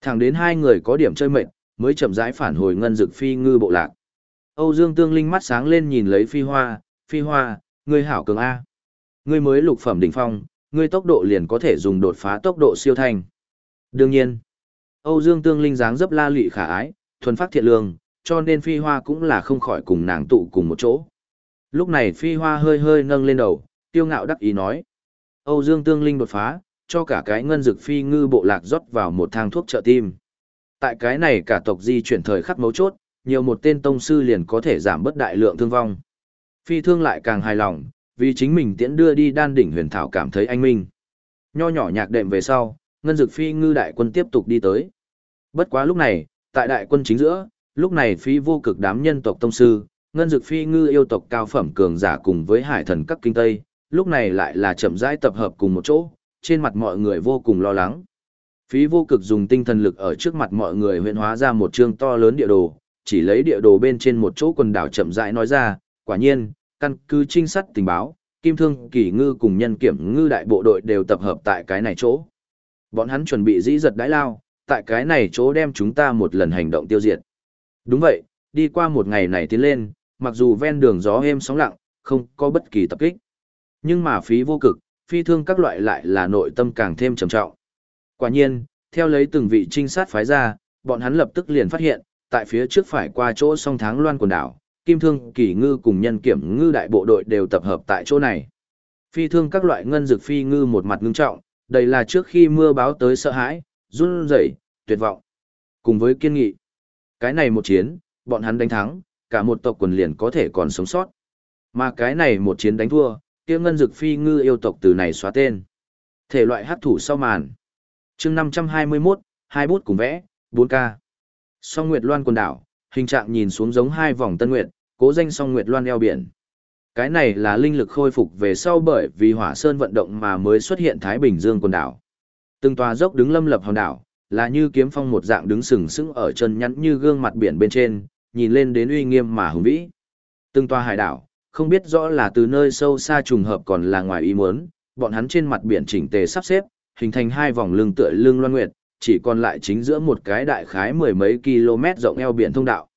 S1: Thẳng đến hai người có điểm chơi mệt, mới chậm rãi phản hồi ngân dực phi ngư bộ lạc. Âu Dương Tương Linh mắt sáng lên nhìn lấy phi hoa, phi hoa, ngươi hảo cường A. Ngươi mới lục phẩm đỉnh phong, ngươi tốc độ liền có thể dùng đột phá tốc độ siêu thanh. Đương nhiên, Âu Dương Tương Linh dáng dấp la lị khả ái, thuần phát thiện lương, cho nên phi hoa cũng là không khỏi cùng nàng tụ cùng một chỗ. Lúc này phi hoa hơi hơi nâng lên đầu, tiêu ngạo đắc ý nói. Âu Dương Tương Linh đột phá, cho cả cái ngân dực phi ngư bộ lạc rót vào một thang thuốc trợ tim. Tại cái này cả tộc di chuyển thời khắc mấu chốt, nhiều một tên tông sư liền có thể giảm bớt đại lượng thương vong. Phi thương lại càng hài lòng, vì chính mình tiễn đưa đi đan đỉnh huyền thảo cảm thấy anh minh. Nho nhỏ nhạc đệm về sau, ngân dực phi ngư đại quân tiếp tục đi tới. Bất quá lúc này, tại đại quân chính giữa, lúc này phi vô cực đám nhân tộc tông sư, ngân dực phi ngư yêu tộc cao phẩm cường giả cùng với hải thần các kinh tây, lúc này lại là chậm rãi tập hợp cùng một chỗ, trên mặt mọi người vô cùng lo lắng. Phí vô cực dùng tinh thần lực ở trước mặt mọi người huyện hóa ra một chương to lớn địa đồ, chỉ lấy địa đồ bên trên một chỗ quần đảo chậm rãi nói ra, quả nhiên, căn cứ trinh sát tình báo, Kim Thương, Kỳ Ngư cùng nhân kiểm ngư đại bộ đội đều tập hợp tại cái này chỗ. Bọn hắn chuẩn bị dĩ giật đái lao, tại cái này chỗ đem chúng ta một lần hành động tiêu diệt. Đúng vậy, đi qua một ngày này tiến lên, mặc dù ven đường gió êm sóng lặng, không có bất kỳ tập kích. Nhưng mà phí vô cực, phi thương các loại lại là nội tâm càng thêm trầm trọng. Quả nhiên, theo lấy từng vị trinh sát phái ra, bọn hắn lập tức liền phát hiện, tại phía trước phải qua chỗ song tháng loan quần đảo, kim thương kỳ ngư cùng nhân kiểm ngư đại bộ đội đều tập hợp tại chỗ này. Phi thương các loại ngân dược phi ngư một mặt ngưng trọng, đây là trước khi mưa báo tới sợ hãi, run rẩy, tuyệt vọng. Cùng với kiên nghị. Cái này một chiến, bọn hắn đánh thắng, cả một tộc quần liền có thể còn sống sót. Mà cái này một chiến đánh thua, kia ngân dực phi ngư yêu tộc từ này xóa tên. Thể loại hát thủ sau màn. chương 521, hai bút cùng vẽ, 4K. Song Nguyệt Loan quần đảo, hình trạng nhìn xuống giống hai vòng tân nguyệt, cố danh Song Nguyệt Loan eo biển. Cái này là linh lực khôi phục về sau bởi vì hỏa sơn vận động mà mới xuất hiện Thái Bình Dương quần đảo. Từng tòa dốc đứng lâm lập hòn đảo, là như kiếm phong một dạng đứng sừng sững ở chân nhắn như gương mặt biển bên trên, nhìn lên đến uy nghiêm mà hùng vĩ. Từng tòa hải đảo, không biết rõ là từ nơi sâu xa trùng hợp còn là ngoài ý muốn, bọn hắn trên mặt biển chỉnh tề sắp xếp, hình thành hai vòng lưng tựa lưng loan nguyệt, chỉ còn lại chính giữa một cái đại khái mười mấy km rộng eo biển thông đạo.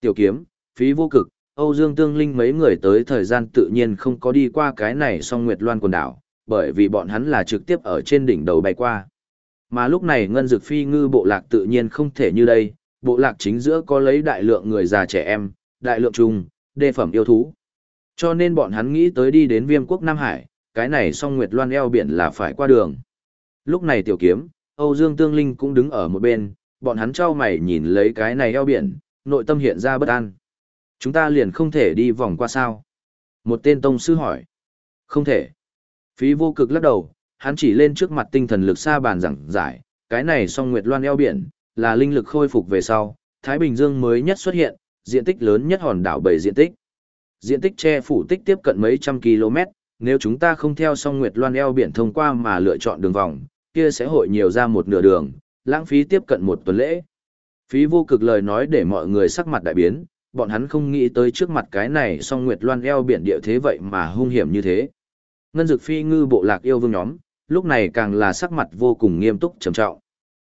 S1: Tiểu kiếm, phí vô cực, Âu Dương Tương Linh mấy người tới thời gian tự nhiên không có đi qua cái này song Nguyệt Loan quần đảo, bởi vì bọn hắn là trực tiếp ở trên đỉnh đầu bay qua. Mà lúc này ngân dực phi ngư bộ lạc tự nhiên không thể như đây, bộ lạc chính giữa có lấy đại lượng người già trẻ em, đại lượng trung, đề phẩm yêu thú. Cho nên bọn hắn nghĩ tới đi đến viêm quốc Nam Hải, cái này song Nguyệt Loan eo biển là phải qua đường. Lúc này tiểu kiếm, Âu Dương Tương Linh cũng đứng ở một bên, bọn hắn trao mày nhìn lấy cái này eo biển, nội tâm hiện ra bất an. Chúng ta liền không thể đi vòng qua sao? Một tên tông sư hỏi. Không thể. Phí vô cực lắc đầu, hắn chỉ lên trước mặt tinh thần lực xa bàn giảng giải, cái này song Nguyệt Loan eo biển, là linh lực khôi phục về sau, Thái Bình Dương mới nhất xuất hiện, diện tích lớn nhất hòn đảo bảy diện tích. Diện tích che phủ tích tiếp cận mấy trăm km, nếu chúng ta không theo song Nguyệt Loan eo biển thông qua mà lựa chọn đường vòng, kia sẽ hội nhiều ra một nửa đường, lãng phí tiếp cận một tuần lễ. Phí vô cực lời nói để mọi người sắc mặt đại biến, bọn hắn không nghĩ tới trước mặt cái này song Nguyệt Loan eo biển địa thế vậy mà hung hiểm như thế. Ngân dực phi ngư bộ lạc yêu vương nhóm, lúc này càng là sắc mặt vô cùng nghiêm túc trầm trọng.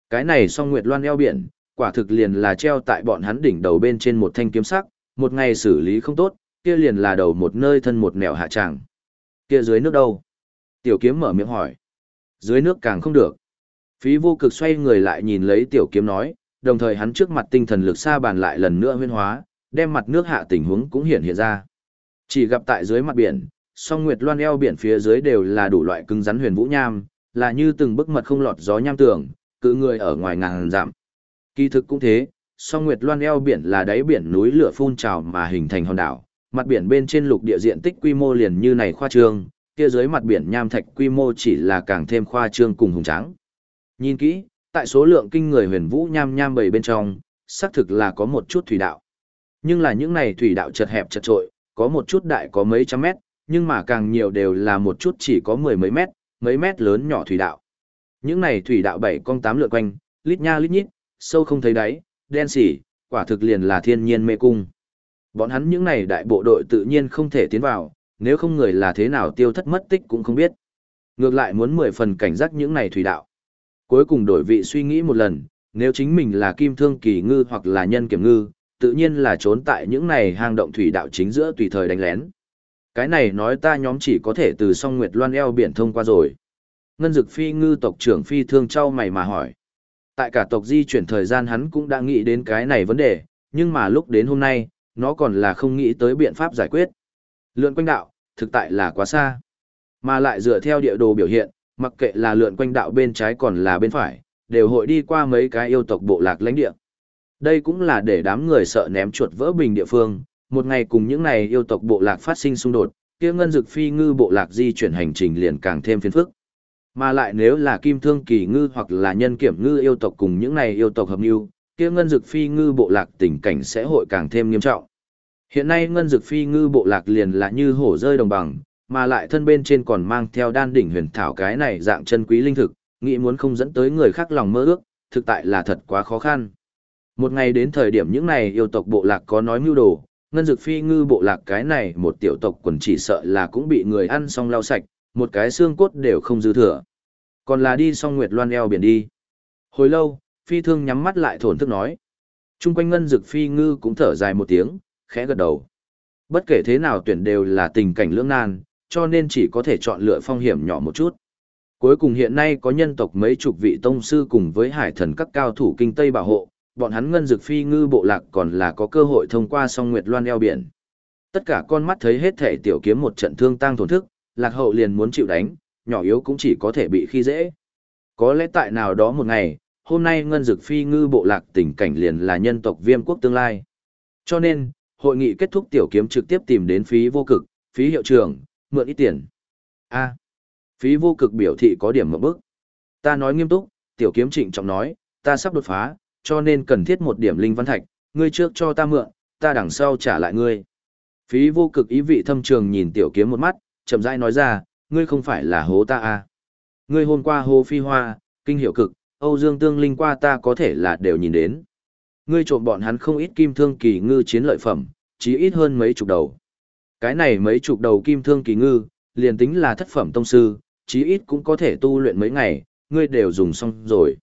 S1: Cái này song Nguyệt Loan eo biển, quả thực liền là treo tại bọn hắn đỉnh đầu bên trên một thanh kiếm sắc, một ngày xử lý không tốt, kia liền là đầu một nơi thân một nẻo hạ tràng. Kia dưới nước đâu? Tiểu kiếm mở miệng hỏi. Dưới nước càng không được. Phí vô cực xoay người lại nhìn lấy tiểu kiếm nói, đồng thời hắn trước mặt tinh thần lực xa bàn lại lần nữa huyên hóa, đem mặt nước hạ tình huống cũng hiện hiện ra. Chỉ gặp tại dưới mặt biển, song nguyệt loan eo biển phía dưới đều là đủ loại cứng rắn huyền vũ nham, là như từng bức mật không lọt gió nham tường, cự người ở ngoài ngàn dặm. Kỳ thực cũng thế, song nguyệt loan eo biển là đáy biển núi lửa phun trào mà hình thành hòn đảo, mặt biển bên trên lục địa diện tích quy mô liền như này khoa trương, kia dưới mặt biển nham thạch quy mô chỉ là càng thêm khoa trương cùng hùng tráng. Nhìn kỹ, tại số lượng kinh người huyền vũ nham nham bầy bên trong, xác thực là có một chút thủy đạo. Nhưng là những này thủy đạo chật hẹp chật trội, có một chút đại có mấy trăm mét, nhưng mà càng nhiều đều là một chút chỉ có mười mấy mét, mấy mét lớn nhỏ thủy đạo. Những này thủy đạo bảy con tám lượn quanh, lít nha lít nhít, sâu không thấy đáy, đen xỉ, quả thực liền là thiên nhiên mê cung. Bọn hắn những này đại bộ đội tự nhiên không thể tiến vào, nếu không người là thế nào tiêu thất mất tích cũng không biết. Ngược lại muốn mười phần cảnh giác những này thủy đạo. Cuối cùng đổi vị suy nghĩ một lần, nếu chính mình là kim thương kỳ ngư hoặc là nhân kiểm ngư, tự nhiên là trốn tại những này hang động thủy đạo chính giữa tùy thời đánh lén. Cái này nói ta nhóm chỉ có thể từ song Nguyệt Loan eo biển thông qua rồi. Ngân dực phi ngư tộc trưởng phi thương trao mày mà hỏi. Tại cả tộc di chuyển thời gian hắn cũng đã nghĩ đến cái này vấn đề, nhưng mà lúc đến hôm nay, nó còn là không nghĩ tới biện pháp giải quyết. Lượn quanh đạo, thực tại là quá xa. Mà lại dựa theo địa đồ biểu hiện, mặc kệ là lượn quanh đạo bên trái còn là bên phải, đều hội đi qua mấy cái yêu tộc bộ lạc lãnh địa. Đây cũng là để đám người sợ ném chuột vỡ bình địa phương, một ngày cùng những này yêu tộc bộ lạc phát sinh xung đột, kia ngân dực phi ngư bộ lạc di chuyển hành trình liền càng thêm phiền phức. Mà lại nếu là kim thương kỳ ngư hoặc là nhân kiểm ngư yêu tộc cùng những này yêu tộc hợp lưu, kia ngân dực phi ngư bộ lạc tình cảnh sẽ hội càng thêm nghiêm trọng. Hiện nay ngân dực phi ngư bộ lạc liền là như hổ rơi đồng bằng, mà lại thân bên trên còn mang theo đan đỉnh huyền thảo cái này dạng chân quý linh thực, nghĩ muốn không dẫn tới người khác lòng mơ ước, thực tại là thật quá khó khăn. Một ngày đến thời điểm những này yêu tộc bộ lạc có nói mưu đồ, ngân dực phi ngư bộ lạc cái này một tiểu tộc quần chỉ sợ là cũng bị người ăn xong lau sạch, một cái xương cốt đều không dư thừa. Còn là đi xong Nguyệt Loan eo biển đi. Hồi lâu, phi thương nhắm mắt lại thổn thức nói. Trung quanh ngân dực phi ngư cũng thở dài một tiếng, khẽ gật đầu. Bất kể thế nào tuyển đều là tình cảnh lưỡng nan, cho nên chỉ có thể chọn lựa phong hiểm nhỏ một chút. Cuối cùng hiện nay có nhân tộc mấy chục vị tông sư cùng với hải thần các cao thủ kinh Tây bảo hộ, bọn hắn ngân dực phi ngư bộ lạc còn là có cơ hội thông qua song Nguyệt Loan eo biển. Tất cả con mắt thấy hết thể tiểu kiếm một trận thương tang thổn thức, lạc hậu liền muốn chịu đánh, nhỏ yếu cũng chỉ có thể bị khi dễ. Có lẽ tại nào đó một ngày, hôm nay ngân dực phi ngư bộ lạc tình cảnh liền là nhân tộc viêm quốc tương lai. Cho nên, hội nghị kết thúc tiểu kiếm trực tiếp tìm đến phí vô cực, phí hiệu trưởng, mượn ít tiền. A. phí vô cực biểu thị có điểm một bước. Ta nói nghiêm túc, tiểu kiếm trịnh trọng nói, ta sắp đột phá, cho nên cần thiết một điểm linh văn thạch, ngươi trước cho ta mượn, ta đằng sau trả lại ngươi. Phí vô cực ý vị thâm trường nhìn tiểu kiếm một mắt, chậm rãi nói ra, ngươi không phải là hố ta à. Ngươi hôm qua hô phi hoa, kinh hiệu cực, Âu Dương tương linh qua ta có thể là đều nhìn đến. Ngươi trộm bọn hắn không ít kim thương kỳ ngư chiến lợi phẩm, chỉ ít hơn mấy chục đầu. Cái này mấy chục đầu kim thương kỳ ngư, liền tính là thất phẩm tông sư, chí ít cũng có thể tu luyện mấy ngày, ngươi đều dùng xong rồi.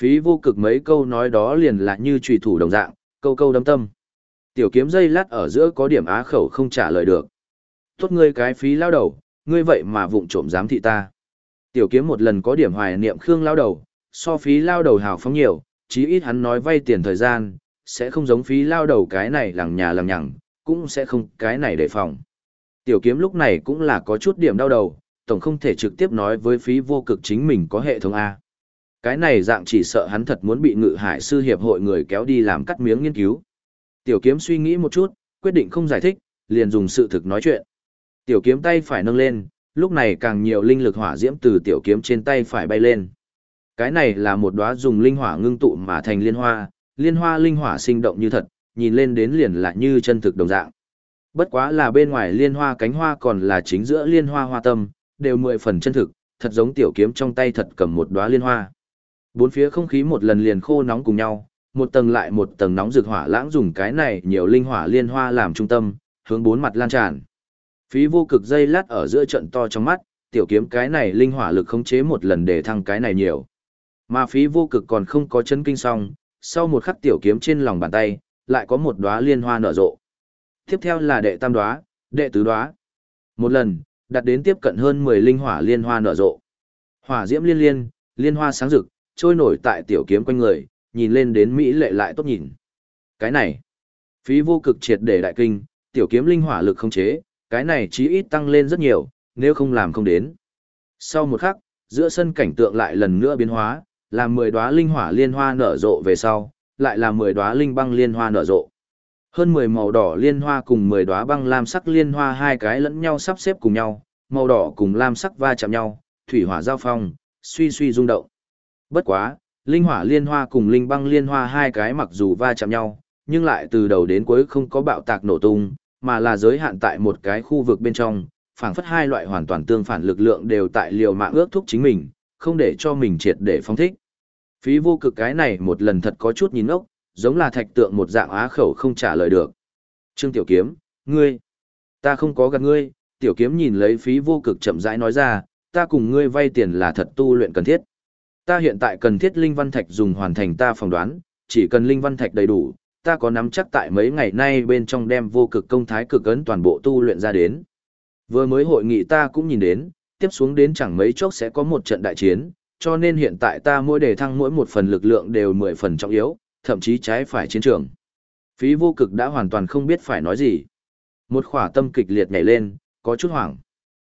S1: Phí vô cực mấy câu nói đó liền là như trùy thủ đồng dạng, câu câu đâm tâm. Tiểu kiếm dây lát ở giữa có điểm á khẩu không trả lời được. Tốt ngươi cái phí lao đầu, ngươi vậy mà vụng trộm giám thị ta. Tiểu kiếm một lần có điểm hoài niệm Khương lao đầu, so phí lao đầu hào phóng nhiều, chí ít hắn nói vay tiền thời gian, sẽ không giống phí lao đầu cái này lằng nhà lằng nhằng, cũng sẽ không cái này đề phòng. Tiểu kiếm lúc này cũng là có chút điểm đau đầu, tổng không thể trực tiếp nói với phí vô cực chính mình có hệ thống A. Cái này dạng chỉ sợ hắn thật muốn bị ngự hải sư hiệp hội người kéo đi làm cắt miếng nghiên cứu. Tiểu kiếm suy nghĩ một chút, quyết định không giải thích, liền dùng sự thực nói chuyện. Tiểu kiếm tay phải nâng lên, lúc này càng nhiều linh lực hỏa diễm từ tiểu kiếm trên tay phải bay lên. Cái này là một đóa dùng linh hỏa ngưng tụ mà thành liên hoa, liên hoa linh hỏa sinh động như thật, nhìn lên đến liền là như chân thực đồng dạng. Bất quá là bên ngoài liên hoa cánh hoa còn là chính giữa liên hoa hoa tâm, đều mười phần chân thực, thật giống tiểu kiếm trong tay thật cầm một đóa liên hoa. Bốn phía không khí một lần liền khô nóng cùng nhau, một tầng lại một tầng nóng rực hỏa lãng dùng cái này nhiều linh hỏa liên hoa làm trung tâm, hướng bốn mặt lan tràn. Phí vô cực dây lát ở giữa trận to trong mắt, tiểu kiếm cái này linh hỏa lực khống chế một lần để thăng cái này nhiều. Mà phí vô cực còn không có chân kinh xong, sau một khắc tiểu kiếm trên lòng bàn tay, lại có một đóa liên hoa nở rộ. Tiếp theo là đệ tam đóa, đệ tứ đóa. Một lần, đạt đến tiếp cận hơn 10 linh hỏa liên hoa nở rộ. Hỏa diễm liên liên, liên hoa sáng rực, trôi nổi tại tiểu kiếm quanh người, nhìn lên đến mỹ lệ lại tốt nhìn. Cái này, phí vô cực triệt để đại kinh, tiểu kiếm linh hỏa lực không chế, cái này chí ít tăng lên rất nhiều, nếu không làm không đến. Sau một khắc, giữa sân cảnh tượng lại lần nữa biến hóa, làm 10 đóa linh hỏa liên hoa nở rộ về sau, lại là 10 đóa linh băng liên hoa nở rộ. Hơn 10 màu đỏ liên hoa cùng 10 đóa băng lam sắc liên hoa hai cái lẫn nhau sắp xếp cùng nhau, màu đỏ cùng lam sắc va chạm nhau, thủy hỏa giao phong, suy suy rung động. Bất quá, linh hỏa liên hoa cùng linh băng liên hoa hai cái mặc dù va chạm nhau, nhưng lại từ đầu đến cuối không có bạo tạc nổ tung, mà là giới hạn tại một cái khu vực bên trong, phảng phất hai loại hoàn toàn tương phản lực lượng đều tại liều mạng ước thúc chính mình, không để cho mình triệt để phong thích. Phí vô cực cái này một lần thật có chút nhìn ốc, giống là thạch tượng một dạng á khẩu không trả lời được. Trương Tiểu Kiếm, ngươi, ta không có gạt ngươi, Tiểu Kiếm nhìn lấy phí vô cực chậm rãi nói ra, ta cùng ngươi vay tiền là thật tu luyện cần thiết. Ta hiện tại cần thiết linh văn thạch dùng hoàn thành ta phỏng đoán, chỉ cần linh văn thạch đầy đủ, ta có nắm chắc tại mấy ngày nay bên trong đem vô cực công thái cực ấn toàn bộ tu luyện ra đến. Vừa mới hội nghị ta cũng nhìn đến, tiếp xuống đến chẳng mấy chốc sẽ có một trận đại chiến, cho nên hiện tại ta mỗi đề thăng mỗi một phần lực lượng đều mười phần trọng yếu, thậm chí trái phải chiến trường. Phí vô cực đã hoàn toàn không biết phải nói gì. Một khỏa tâm kịch liệt nhảy lên, có chút hoảng.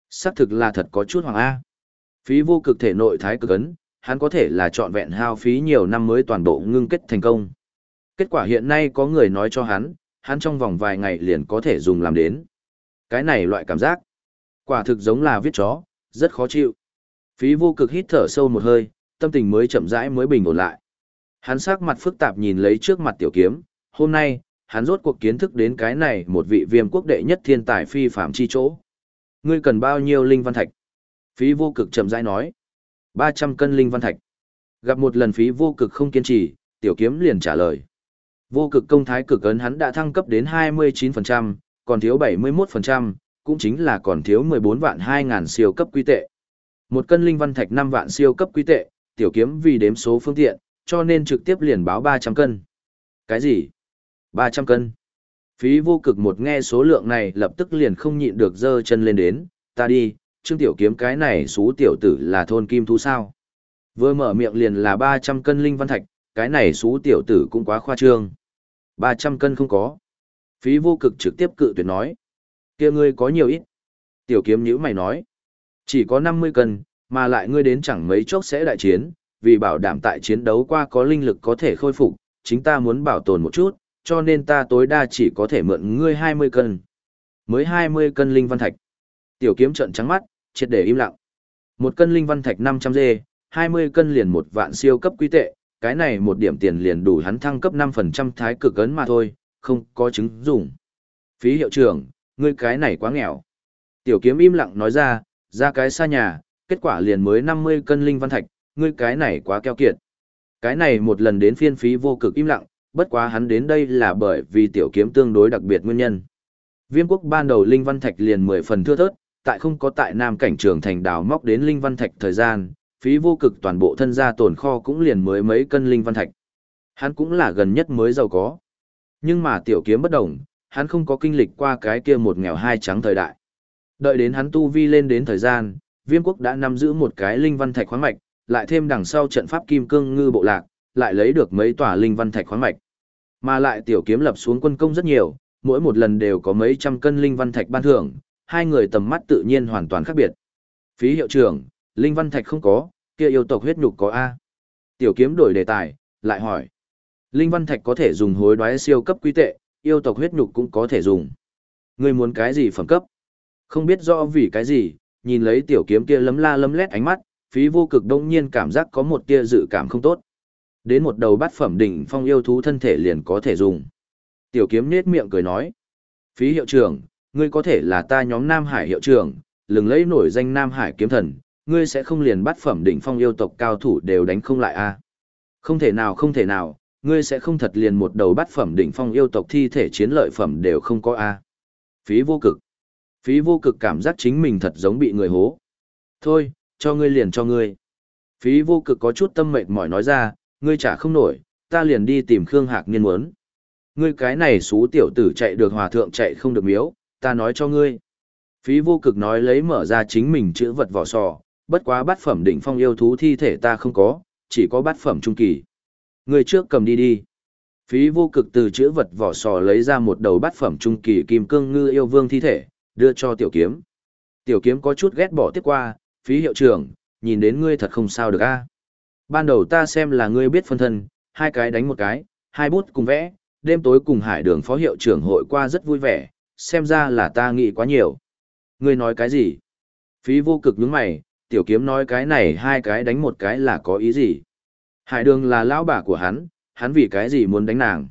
S1: Xác thực là thật có chút hoảng A. Phí vô cực thể nội thái cực ấn, hắn có thể là trọn vẹn hao phí nhiều năm mới toàn bộ ngưng kết thành công. Kết quả hiện nay có người nói cho hắn, hắn trong vòng vài ngày liền có thể dùng làm đến. Cái này loại cảm giác, quả thực giống là viết chó, rất khó chịu. Phí vô cực hít thở sâu một hơi, tâm tình mới chậm rãi mới bình ổn lại. Hắn sắc mặt phức tạp nhìn lấy trước mặt tiểu kiếm, hôm nay, hắn rốt cuộc kiến thức đến cái này một vị viêm quốc đệ nhất thiên tài phi phạm chi chỗ. Ngươi cần bao nhiêu linh văn thạch? Phí vô cực chậm rãi nói. 300 cân linh văn thạch. Gặp một lần phí vô cực không kiên trì, tiểu kiếm liền trả lời. Vô cực công thái cực ấn hắn đã thăng cấp đến 29%, còn thiếu 71%, cũng chính là còn thiếu 14 vạn 2.000 siêu cấp quy tệ. Một cân linh văn thạch 5 vạn siêu cấp quy tệ, tiểu kiếm vì đếm số phương tiện, cho nên trực tiếp liền báo 300 cân. Cái gì? 300 cân. Phí vô cực một nghe số lượng này lập tức liền không nhịn được dơ chân lên đến, ta đi, trương tiểu kiếm cái này xú tiểu tử là thôn kim thú sao. Vừa mở miệng liền là 300 cân linh văn thạch, cái này xú tiểu tử cũng quá khoa trương. 300 cân không có. Phí vô cực trực tiếp cự tuyệt nói. kia ngươi có nhiều ít. Tiểu kiếm nhữ mày nói. Chỉ có 50 cân, mà lại ngươi đến chẳng mấy chốc sẽ đại chiến, vì bảo đảm tại chiến đấu qua có linh lực có thể khôi phục, chính ta muốn bảo tồn một chút, cho nên ta tối đa chỉ có thể mượn ngươi 20 cân. Mới 20 cân linh văn thạch. Tiểu kiếm trợn trắng mắt, triệt để im lặng. Một cân linh văn thạch 500 dê, 20 cân liền một vạn siêu cấp quý tệ, cái này một điểm tiền liền đủ hắn thăng cấp 5% thái cực ấn mà thôi, không có chứng dùng. Phí hiệu trưởng, ngươi cái này quá nghèo. Tiểu kiếm im lặng nói ra, ra cái xa nhà, kết quả liền mới 50 cân linh văn thạch, ngươi cái này quá keo kiệt. Cái này một lần đến phiên phí vô cực im lặng, bất quá hắn đến đây là bởi vì tiểu kiếm tương đối đặc biệt nguyên nhân. Viêm quốc ban đầu linh văn thạch liền 10 phần thưa thớt, tại không có tại nam cảnh trường thành đào móc đến linh văn thạch thời gian, phí vô cực toàn bộ thân gia tồn kho cũng liền mới mấy cân linh văn thạch. Hắn cũng là gần nhất mới giàu có. Nhưng mà tiểu kiếm bất đồng, hắn không có kinh lịch qua cái kia một nghèo hai trắng thời đại. Đợi đến hắn tu vi lên đến thời gian, viêm quốc đã nắm giữ một cái linh văn thạch khoáng mạch, lại thêm đằng sau trận pháp kim cương ngư bộ lạc, lại lấy được mấy tòa linh văn thạch khoáng mạch. Mà lại tiểu kiếm lập xuống quân công rất nhiều, mỗi một lần đều có mấy trăm cân linh văn thạch ban thưởng, hai người tầm mắt tự nhiên hoàn toàn khác biệt. Phí hiệu trưởng, linh văn thạch không có, kia yêu tộc huyết nhục có A. Tiểu kiếm đổi đề tài, lại hỏi. Linh văn thạch có thể dùng hối đoái siêu cấp quý tệ, yêu tộc huyết nhục cũng có thể dùng. Ngươi muốn cái gì phẩm cấp? Không biết rõ vì cái gì, nhìn lấy tiểu kiếm kia lấm la lấm lét ánh mắt, phí vô cực đông nhiên cảm giác có một tia dự cảm không tốt. Đến một đầu bát phẩm đỉnh phong yêu thú thân thể liền có thể dùng. Tiểu kiếm nết miệng cười nói. Phí hiệu trưởng, ngươi có thể là ta nhóm Nam Hải hiệu trưởng, lừng lấy nổi danh Nam Hải kiếm thần, ngươi sẽ không liền bắt phẩm đỉnh phong yêu tộc cao thủ đều đánh không lại a à? Không thể nào không thể nào, ngươi sẽ không thật liền một đầu bắt phẩm đỉnh phong yêu tộc thi thể chiến lợi phẩm đều không có a à? Phí vô cực. Phí vô cực cảm giác chính mình thật giống bị người hố. Thôi, cho ngươi liền cho ngươi. Phí vô cực có chút tâm mệt mỏi nói ra, ngươi trả không nổi, ta liền đi tìm Khương Hạc Niên muốn. Ngươi cái này xú tiểu tử chạy được hòa thượng chạy không được miếu, ta nói cho ngươi. Phí vô cực nói lấy mở ra chính mình chữ vật vỏ sò, bất quá bát phẩm đỉnh phong yêu thú thi thể ta không có, chỉ có bát phẩm trung kỳ. người trước cầm đi đi. Phí vô cực từ chữ vật vỏ sò lấy ra một đầu bát phẩm trung kỳ kim cương ngư yêu vương thi thể, đưa cho tiểu kiếm. Tiểu kiếm có chút ghét bỏ tiếp qua, phí hiệu trưởng, nhìn đến ngươi thật không sao được a. Ban đầu ta xem là ngươi biết phân thân, hai cái đánh một cái, hai bút cùng vẽ, đêm tối cùng hải đường phó hiệu trưởng hội qua rất vui vẻ, xem ra là ta nghĩ quá nhiều. Ngươi nói cái gì? Phí vô cực nhướng mày, tiểu kiếm nói cái này hai cái đánh một cái là có ý gì? Hải đường là lão bà của hắn, hắn vì cái gì muốn đánh nàng?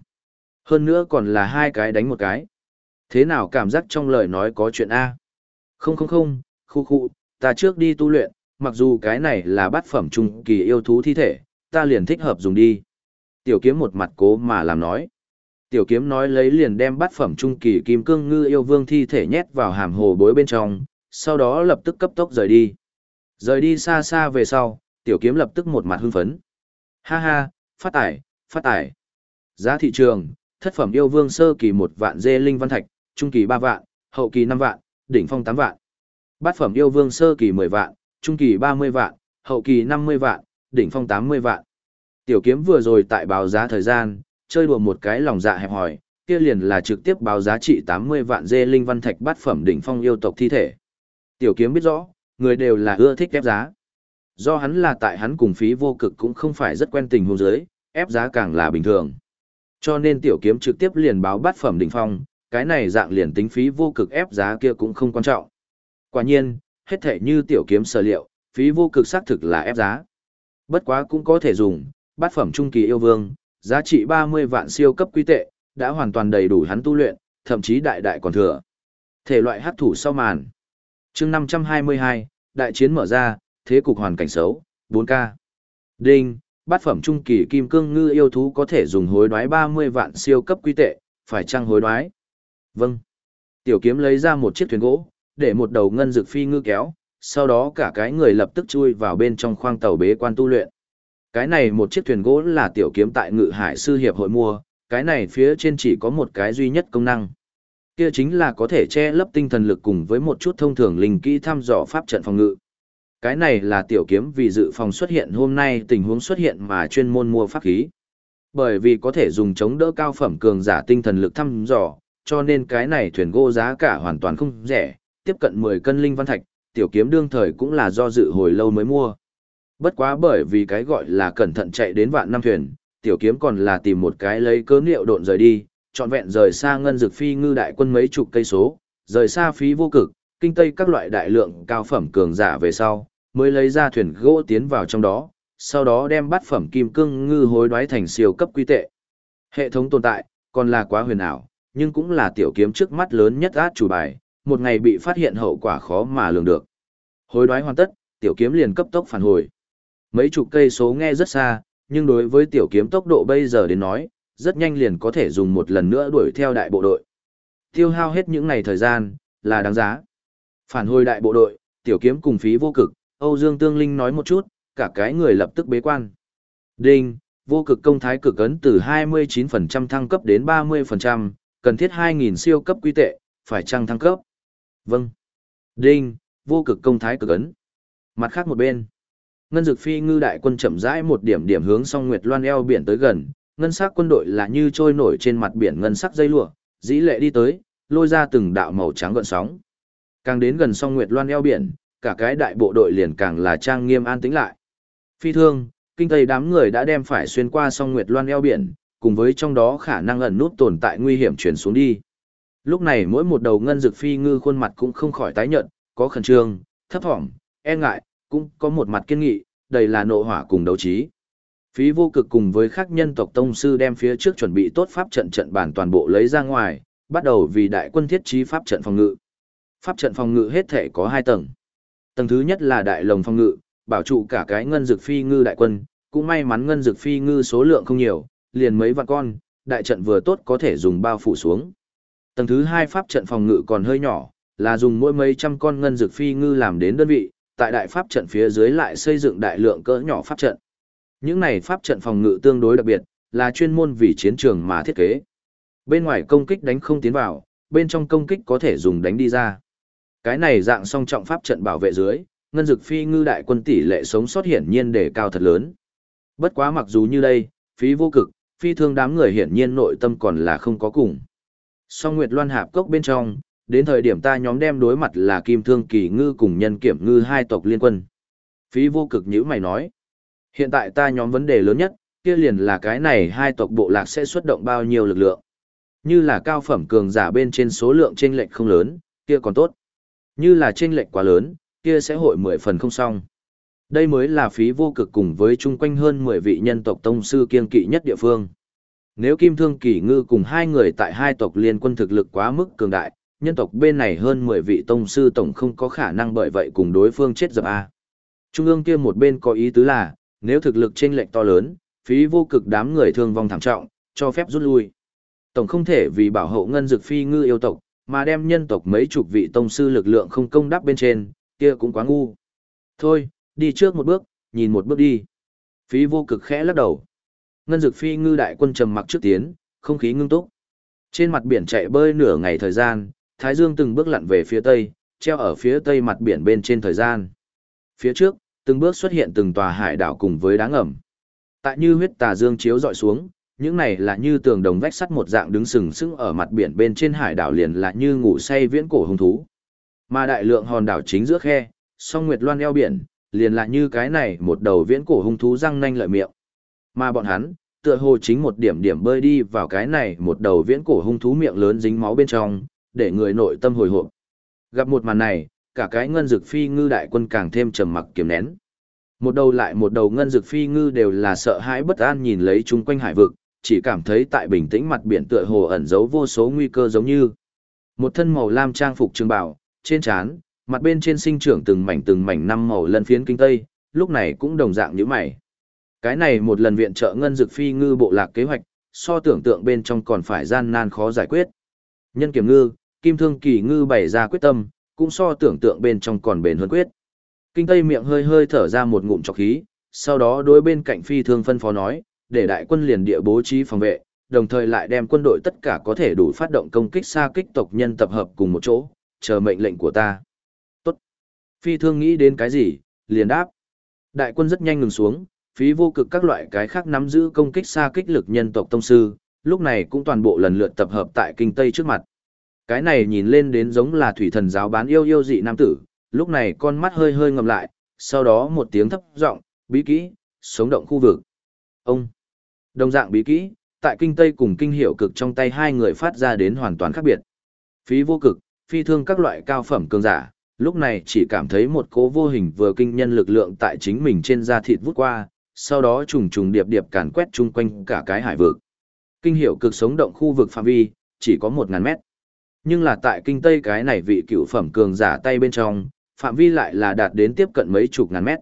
S1: Hơn nữa còn là hai cái đánh một cái. Thế nào cảm giác trong lời nói có chuyện A? Không không không, khu khu, ta trước đi tu luyện, mặc dù cái này là bát phẩm trung kỳ yêu thú thi thể, ta liền thích hợp dùng đi. Tiểu kiếm một mặt cố mà làm nói. Tiểu kiếm nói lấy liền đem bát phẩm trung kỳ kim cương ngư yêu vương thi thể nhét vào hàm hồ bối bên trong, sau đó lập tức cấp tốc rời đi. Rời đi xa xa về sau, tiểu kiếm lập tức một mặt hưng phấn. Ha ha, phát tải, phát tải. Giá thị trường, thất phẩm yêu vương sơ kỳ một vạn dê linh văn thạch, trung kỳ ba vạn, hậu kỳ năm vạn, đỉnh phong tám vạn. Bát phẩm yêu vương sơ kỳ mười vạn, trung kỳ ba mươi vạn, hậu kỳ năm mươi vạn, đỉnh phong tám mươi vạn. Tiểu kiếm vừa rồi tại báo giá thời gian, chơi đùa một cái lòng dạ hẹp hòi, kia liền là trực tiếp báo giá trị 80 vạn dê linh văn thạch bát phẩm đỉnh phong yêu tộc thi thể. Tiểu kiếm biết rõ, người đều là ưa thích ép giá. Do hắn là tại hắn cùng phí vô cực cũng không phải rất quen tình hôn giới, ép giá càng là bình thường. Cho nên tiểu kiếm trực tiếp liền báo bát phẩm đỉnh phong, cái này dạng liền tính phí vô cực ép giá kia cũng không quan trọng. Quả nhiên, hết thể như tiểu kiếm sở liệu, phí vô cực xác thực là ép giá. Bất quá cũng có thể dùng, bát phẩm trung kỳ yêu vương, giá trị 30 vạn siêu cấp quy tệ, đã hoàn toàn đầy đủ hắn tu luyện, thậm chí đại đại còn thừa. Thể loại hấp thủ sau màn chương 522, đại chiến mở ra, thế cục hoàn cảnh xấu, 4K. Đinh, bát phẩm trung kỳ kim cương ngư yêu thú có thể dùng hối đoái 30 vạn siêu cấp quy tệ, phải chăng hối đoái? Vâng. Tiểu kiếm lấy ra một chiếc thuyền gỗ, để một đầu ngân dược phi ngư kéo, sau đó cả cái người lập tức chui vào bên trong khoang tàu bế quan tu luyện. Cái này một chiếc thuyền gỗ là tiểu kiếm tại ngự hải sư hiệp hội mua, cái này phía trên chỉ có một cái duy nhất công năng. Kia chính là có thể che lấp tinh thần lực cùng với một chút thông thường linh kỹ thăm dò pháp trận phòng ngự. Cái này là tiểu kiếm vì dự phòng xuất hiện hôm nay tình huống xuất hiện mà chuyên môn mua pháp khí. Bởi vì có thể dùng chống đỡ cao phẩm cường giả tinh thần lực thăm dò, cho nên cái này thuyền gỗ giá cả hoàn toàn không rẻ, tiếp cận 10 cân linh văn thạch, tiểu kiếm đương thời cũng là do dự hồi lâu mới mua. Bất quá bởi vì cái gọi là cẩn thận chạy đến vạn năm thuyền, tiểu kiếm còn là tìm một cái lấy cớ liệu độn rời đi, trọn vẹn rời xa ngân dược phi ngư đại quân mấy chục cây số, rời xa phí vô cực, kinh tây các loại đại lượng cao phẩm cường giả về sau, mới lấy ra thuyền gỗ tiến vào trong đó, sau đó đem bát phẩm kim cương ngư hối đoái thành siêu cấp quy tệ. Hệ thống tồn tại, còn là quá huyền ảo, nhưng cũng là tiểu kiếm trước mắt lớn nhất át chủ bài, một ngày bị phát hiện hậu quả khó mà lường được. Hối đoái hoàn tất, tiểu kiếm liền cấp tốc phản hồi. Mấy chục cây số nghe rất xa, nhưng đối với tiểu kiếm tốc độ bây giờ đến nói, rất nhanh liền có thể dùng một lần nữa đuổi theo đại bộ đội. Tiêu hao hết những ngày thời gian, là đáng giá. Phản hồi đại bộ đội, tiểu kiếm cùng phí vô cực, Âu Dương Tương Linh nói một chút, cả cái người lập tức bế quan. Đinh, vô cực công thái cực ấn từ 29% thăng cấp đến 30%, cần thiết 2.000 siêu cấp quy tệ, phải chăng thăng cấp? Vâng. Đinh, vô cực công thái cực ấn. Mặt khác một bên, ngân dực phi ngư đại quân chậm rãi một điểm điểm hướng song nguyệt loan eo biển tới gần, ngân sắc quân đội là như trôi nổi trên mặt biển ngân sắc dây lụa, dĩ lệ đi tới, lôi ra từng đạo màu trắng gợn sóng. Càng đến gần song nguyệt loan eo biển, cả cái đại bộ đội liền càng là trang nghiêm an tĩnh lại. Phi thương, kinh tây đám người đã đem phải xuyên qua song nguyệt loan eo biển, cùng với trong đó khả năng ẩn nút tồn tại nguy hiểm chuyển xuống đi. Lúc này mỗi một đầu ngân dực phi ngư khuôn mặt cũng không khỏi tái nhợt, có khẩn trương, thấp thỏm, e ngại, cũng có một mặt kiên nghị, đầy là nộ hỏa cùng đấu trí. Phí vô cực cùng với các nhân tộc tông sư đem phía trước chuẩn bị tốt pháp trận trận bản toàn bộ lấy ra ngoài, bắt đầu vì đại quân thiết trí pháp trận phòng ngự. Pháp trận phòng ngự hết thể có hai tầng. Tầng thứ nhất là đại lồng phòng ngự, bảo trụ cả cái ngân dược phi ngư đại quân, cũng may mắn ngân dược phi ngư số lượng không nhiều, liền mấy vạn con, đại trận vừa tốt có thể dùng bao phủ xuống. Tầng thứ hai pháp trận phòng ngự còn hơi nhỏ, là dùng mỗi mấy trăm con ngân dược phi ngư làm đến đơn vị, tại đại pháp trận phía dưới lại xây dựng đại lượng cỡ nhỏ pháp trận. Những này pháp trận phòng ngự tương đối đặc biệt, là chuyên môn vì chiến trường mà thiết kế. Bên ngoài công kích đánh không tiến vào, bên trong công kích có thể dùng đánh đi ra. Cái này dạng song trọng pháp trận bảo vệ dưới, ngân dực phi ngư đại quân tỷ lệ sống sót hiển nhiên đề cao thật lớn. Bất quá mặc dù như đây, phí vô cực, phi thương đám người hiển nhiên nội tâm còn là không có cùng. Song Nguyệt Loan hạp cốc bên trong, đến thời điểm ta nhóm đem đối mặt là Kim Thương Kỳ Ngư cùng Nhân Kiểm Ngư hai tộc liên quân. Phí vô cực nhữ mày nói. Hiện tại ta nhóm vấn đề lớn nhất, kia liền là cái này hai tộc bộ lạc sẽ xuất động bao nhiêu lực lượng. Như là cao phẩm cường giả bên trên số lượng chênh lệch không lớn, kia còn tốt. Như là chênh lệch quá lớn, kia sẽ hội mười phần không xong. Đây mới là phí vô cực cùng với chung quanh hơn 10 vị nhân tộc tông sư kiên kỵ nhất địa phương. Nếu Kim Thương Kỳ Ngư cùng hai người tại hai tộc liên quân thực lực quá mức cường đại, nhân tộc bên này hơn 10 vị tông sư tổng không có khả năng bởi vậy cùng đối phương chết dập A. Trung ương kia một bên có ý tứ là, nếu thực lực chênh lệch to lớn, phí vô cực đám người thương vong thảm trọng, cho phép rút lui. Tổng không thể vì bảo hộ ngân dực phi ngư yêu tộc, mà đem nhân tộc mấy chục vị tông sư lực lượng không công đắp bên trên, kia cũng quá ngu. Thôi, đi trước một bước, nhìn một bước đi. Phí vô cực khẽ lắc đầu. Ngân dực phi ngư đại quân trầm mặc trước tiến, không khí ngưng túc. Trên mặt biển chạy bơi nửa ngày thời gian, Thái Dương từng bước lặn về phía tây, treo ở phía tây mặt biển bên trên thời gian. Phía trước, từng bước xuất hiện từng tòa hải đảo cùng với đá ngầm. Tại như huyết tà dương chiếu dọi xuống, những này là như tường đồng vách sắt một dạng đứng sừng sững ở mặt biển bên trên hải đảo liền là như ngủ say viễn cổ hung thú. Mà đại lượng hòn đảo chính giữa khe, song nguyệt loan eo biển, liền là như cái này một đầu viễn cổ hung thú răng nanh lợi miệng. Mà bọn hắn, tựa hồ chính một điểm điểm bơi đi vào cái này một đầu viễn cổ hung thú miệng lớn dính máu bên trong, để người nội tâm hồi hộp. Gặp một màn này, cả cái ngân dực phi ngư đại quân càng thêm trầm mặc kiềm nén. Một đầu lại một đầu ngân dực phi ngư đều là sợ hãi bất an nhìn lấy chung quanh hải vực, chỉ cảm thấy tại bình tĩnh mặt biển tựa hồ ẩn giấu vô số nguy cơ giống như một thân màu lam trang phục trường bảo, trên trán, mặt bên trên sinh trưởng từng mảnh từng mảnh năm màu lân phiến kinh tây, lúc này cũng đồng dạng như mày. Cái này một lần viện trợ ngân dực phi ngư bộ lạc kế hoạch, so tưởng tượng bên trong còn phải gian nan khó giải quyết. Nhân kiểm ngư, kim thương kỳ ngư bày ra quyết tâm, cũng so tưởng tượng bên trong còn bền hơn quyết. Kinh Tây miệng hơi hơi thở ra một ngụm trọc khí, sau đó đối bên cạnh phi thương phân phó nói, để đại quân liền địa bố trí phòng vệ, đồng thời lại đem quân đội tất cả có thể đủ phát động công kích xa kích tộc nhân tập hợp cùng một chỗ, chờ mệnh lệnh của ta. Tốt. Phi thương nghĩ đến cái gì, liền đáp. Đại quân rất nhanh ngừng xuống, phí vô cực các loại cái khác nắm giữ công kích xa kích lực nhân tộc tông sư, lúc này cũng toàn bộ lần lượt tập hợp tại kinh Tây trước mặt. Cái này nhìn lên đến giống là thủy thần giáo bán yêu yêu dị nam tử, lúc này con mắt hơi hơi ngầm lại, sau đó một tiếng thấp giọng, bí kỹ, sống động khu vực. Ông, đồng dạng bí kỹ, tại kinh Tây cùng kinh hiệu cực trong tay hai người phát ra đến hoàn toàn khác biệt. Phí vô cực, phi thương các loại cao phẩm cường giả, lúc này chỉ cảm thấy một cố vô hình vừa kinh nhân lực lượng tại chính mình trên da thịt vút qua, sau đó trùng trùng điệp điệp càn quét chung quanh cả cái hải vực. Kinh hiệu cực sống động khu vực phạm vi, chỉ có 1.000 mét. Nhưng là tại kinh Tây cái này vị cựu phẩm cường giả tay bên trong, phạm vi lại là đạt đến tiếp cận mấy chục ngàn mét.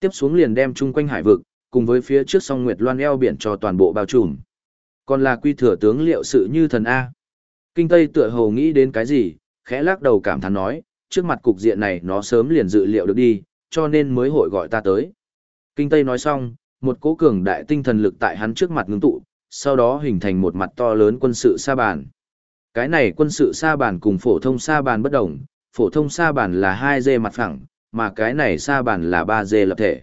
S1: Tiếp xuống liền đem chung quanh hải vực, cùng với phía trước sông Nguyệt Loan eo biển cho toàn bộ bao trùm. Còn là quy thừa tướng liệu sự như thần A. Kinh Tây tựa hồ nghĩ đến cái gì, khẽ lắc đầu cảm thán nói, trước mặt cục diện này nó sớm liền dự liệu được đi, cho nên mới hội gọi ta tới. Kinh Tây nói xong, một cố cường đại tinh thần lực tại hắn trước mặt ngưng tụ, sau đó hình thành một mặt to lớn quân sự sa bàn. Cái này quân sự sa bàn cùng phổ thông sa bàn bất đồng, phổ thông sa bàn là 2D mặt phẳng, mà cái này sa bàn là 3D lập thể.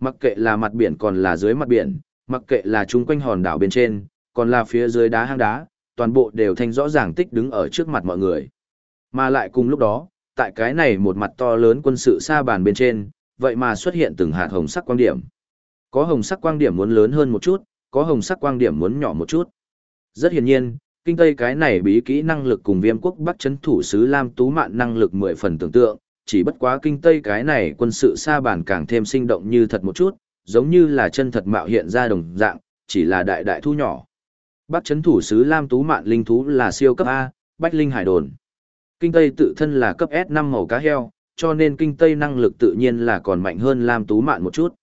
S1: Mặc kệ là mặt biển còn là dưới mặt biển, mặc kệ là chung quanh hòn đảo bên trên, còn là phía dưới đá hang đá, toàn bộ đều thành rõ ràng tích đứng ở trước mặt mọi người. Mà lại cùng lúc đó, tại cái này một mặt to lớn quân sự sa bàn bên trên, vậy mà xuất hiện từng hạt hồng sắc quang điểm. Có hồng sắc quang điểm muốn lớn hơn một chút, có hồng sắc quang điểm muốn nhỏ một chút. Rất hiển nhiên, kinh tây cái này bí kỹ năng lực cùng viêm quốc bắc chấn thủ sứ Lam Tú Mạn năng lực mười phần tưởng tượng, chỉ bất quá kinh tây cái này quân sự xa bản càng thêm sinh động như thật một chút, giống như là chân thật mạo hiện ra đồng dạng, chỉ là đại đại thu nhỏ. Bắc chấn thủ sứ Lam Tú Mạn linh thú là siêu cấp A, Bách Linh Hải Đồn. Kinh Tây tự thân là cấp S năm màu cá heo, cho nên Kinh Tây năng lực tự nhiên là còn mạnh hơn Lam Tú Mạn một chút.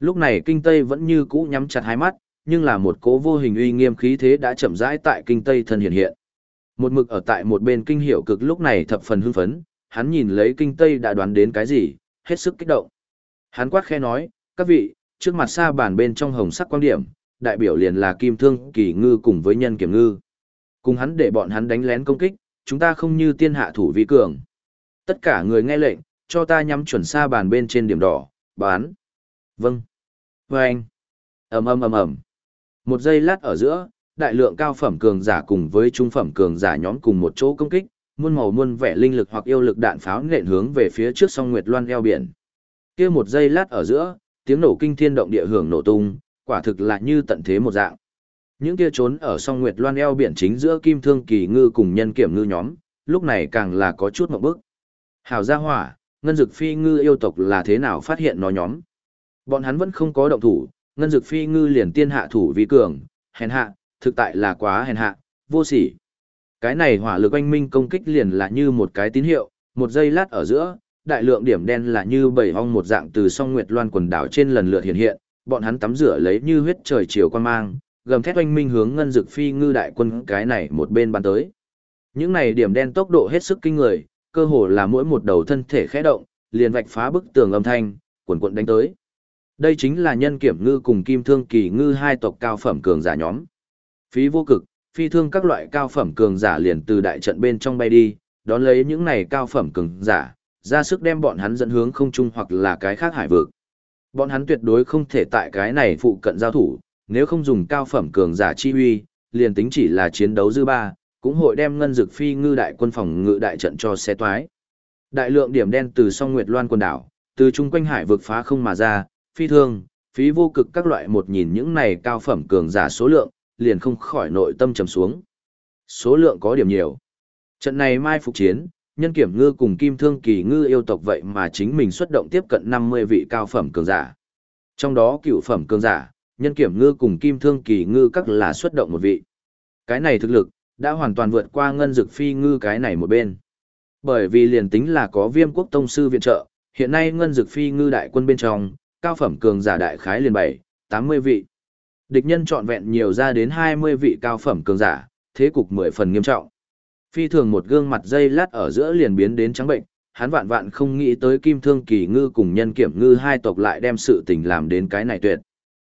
S1: Lúc này Kinh Tây vẫn như cũ nhắm chặt hai mắt, nhưng là một cố vô hình uy nghiêm khí thế đã chậm rãi tại Kinh Tây thân hiện hiện. Một mực ở tại một bên kinh hiệu cực lúc này thập phần hưng phấn, hắn nhìn lấy Kinh Tây đã đoán đến cái gì, hết sức kích động. Hắn quát khe nói, các vị, trước mặt xa bàn bên trong hồng sắc quan điểm, đại biểu liền là kim thương kỳ ngư cùng với nhân kiểm ngư. Cùng hắn để bọn hắn đánh lén công kích, chúng ta không như tiên hạ thủ vi cường. Tất cả người nghe lệnh, cho ta nhắm chuẩn xa bàn bên trên điểm đỏ, bán. Vâng. Vâng. ầm ầm ầm ầm. Một giây lát ở giữa, đại lượng cao phẩm cường giả cùng với trung phẩm cường giả nhóm cùng một chỗ công kích, muôn màu muôn vẻ linh lực hoặc yêu lực đạn pháo nện hướng về phía trước sông Nguyệt Loan eo biển. Kia một giây lát ở giữa, tiếng nổ kinh thiên động địa hưởng nổ tung, quả thực là như tận thế một dạng. Những kia trốn ở song Nguyệt Loan eo biển chính giữa Kim Thương Kỳ ngư cùng nhân kiểm ngư nhóm, lúc này càng là có chút một bước. Hảo gia hỏa, ngân dực phi ngư yêu tộc là thế nào phát hiện nó nhóm? Bọn hắn vẫn không có động thủ, ngân dực phi ngư liền tiên hạ thủ vi cường, hèn hạ, thực tại là quá hèn hạ, vô sỉ. Cái này hỏa lực anh minh công kích liền là như một cái tín hiệu, một giây lát ở giữa, đại lượng điểm đen là như bảy ong một dạng từ song Nguyệt Loan quần đảo trên lần lượt hiện hiện, bọn hắn tắm rửa lấy như huyết trời chiều quan mang, gầm thét oanh minh hướng ngân dực phi ngư đại quân cái này một bên bắn tới. Những này điểm đen tốc độ hết sức kinh người, cơ hồ là mỗi một đầu thân thể khẽ động, liền vạch phá bức tường âm thanh, cuộn cuộn đánh tới. Đây chính là nhân kiểm ngư cùng kim thương kỳ ngư hai tộc cao phẩm cường giả nhóm. Phí vô cực, phi thương các loại cao phẩm cường giả liền từ đại trận bên trong bay đi, đón lấy những này cao phẩm cường giả, ra sức đem bọn hắn dẫn hướng không trung hoặc là cái khác hải vực. Bọn hắn tuyệt đối không thể tại cái này phụ cận giao thủ, nếu không dùng cao phẩm cường giả chi huy, liền tính chỉ là chiến đấu dư ba, cũng hội đem ngân dực phi ngư đại quân phòng ngự đại trận cho xe toái. Đại lượng điểm đen từ song Nguyệt Loan quần đảo, từ chung quanh hải vực phá không mà ra, phi thương, phí vô cực các loại một nhìn những này cao phẩm cường giả số lượng, liền không khỏi nội tâm trầm xuống. Số lượng có điểm nhiều. Trận này mai phục chiến, nhân kiểm ngư cùng kim thương kỳ ngư yêu tộc vậy mà chính mình xuất động tiếp cận 50 vị cao phẩm cường giả. Trong đó cựu phẩm cường giả, nhân kiểm ngư cùng kim thương kỳ ngư các là xuất động một vị. Cái này thực lực, đã hoàn toàn vượt qua ngân dực phi ngư cái này một bên. Bởi vì liền tính là có viêm quốc tông sư viện trợ, hiện nay ngân dực phi ngư đại quân bên trong, cao phẩm cường giả đại khái liền 7, 80 vị. Địch nhân trọn vẹn nhiều ra đến 20 vị cao phẩm cường giả, thế cục mười phần nghiêm trọng. Phi thường một gương mặt dây lát ở giữa liền biến đến trắng bệnh, hắn vạn vạn không nghĩ tới kim thương kỳ ngư cùng nhân kiểm ngư hai tộc lại đem sự tình làm đến cái này tuyệt.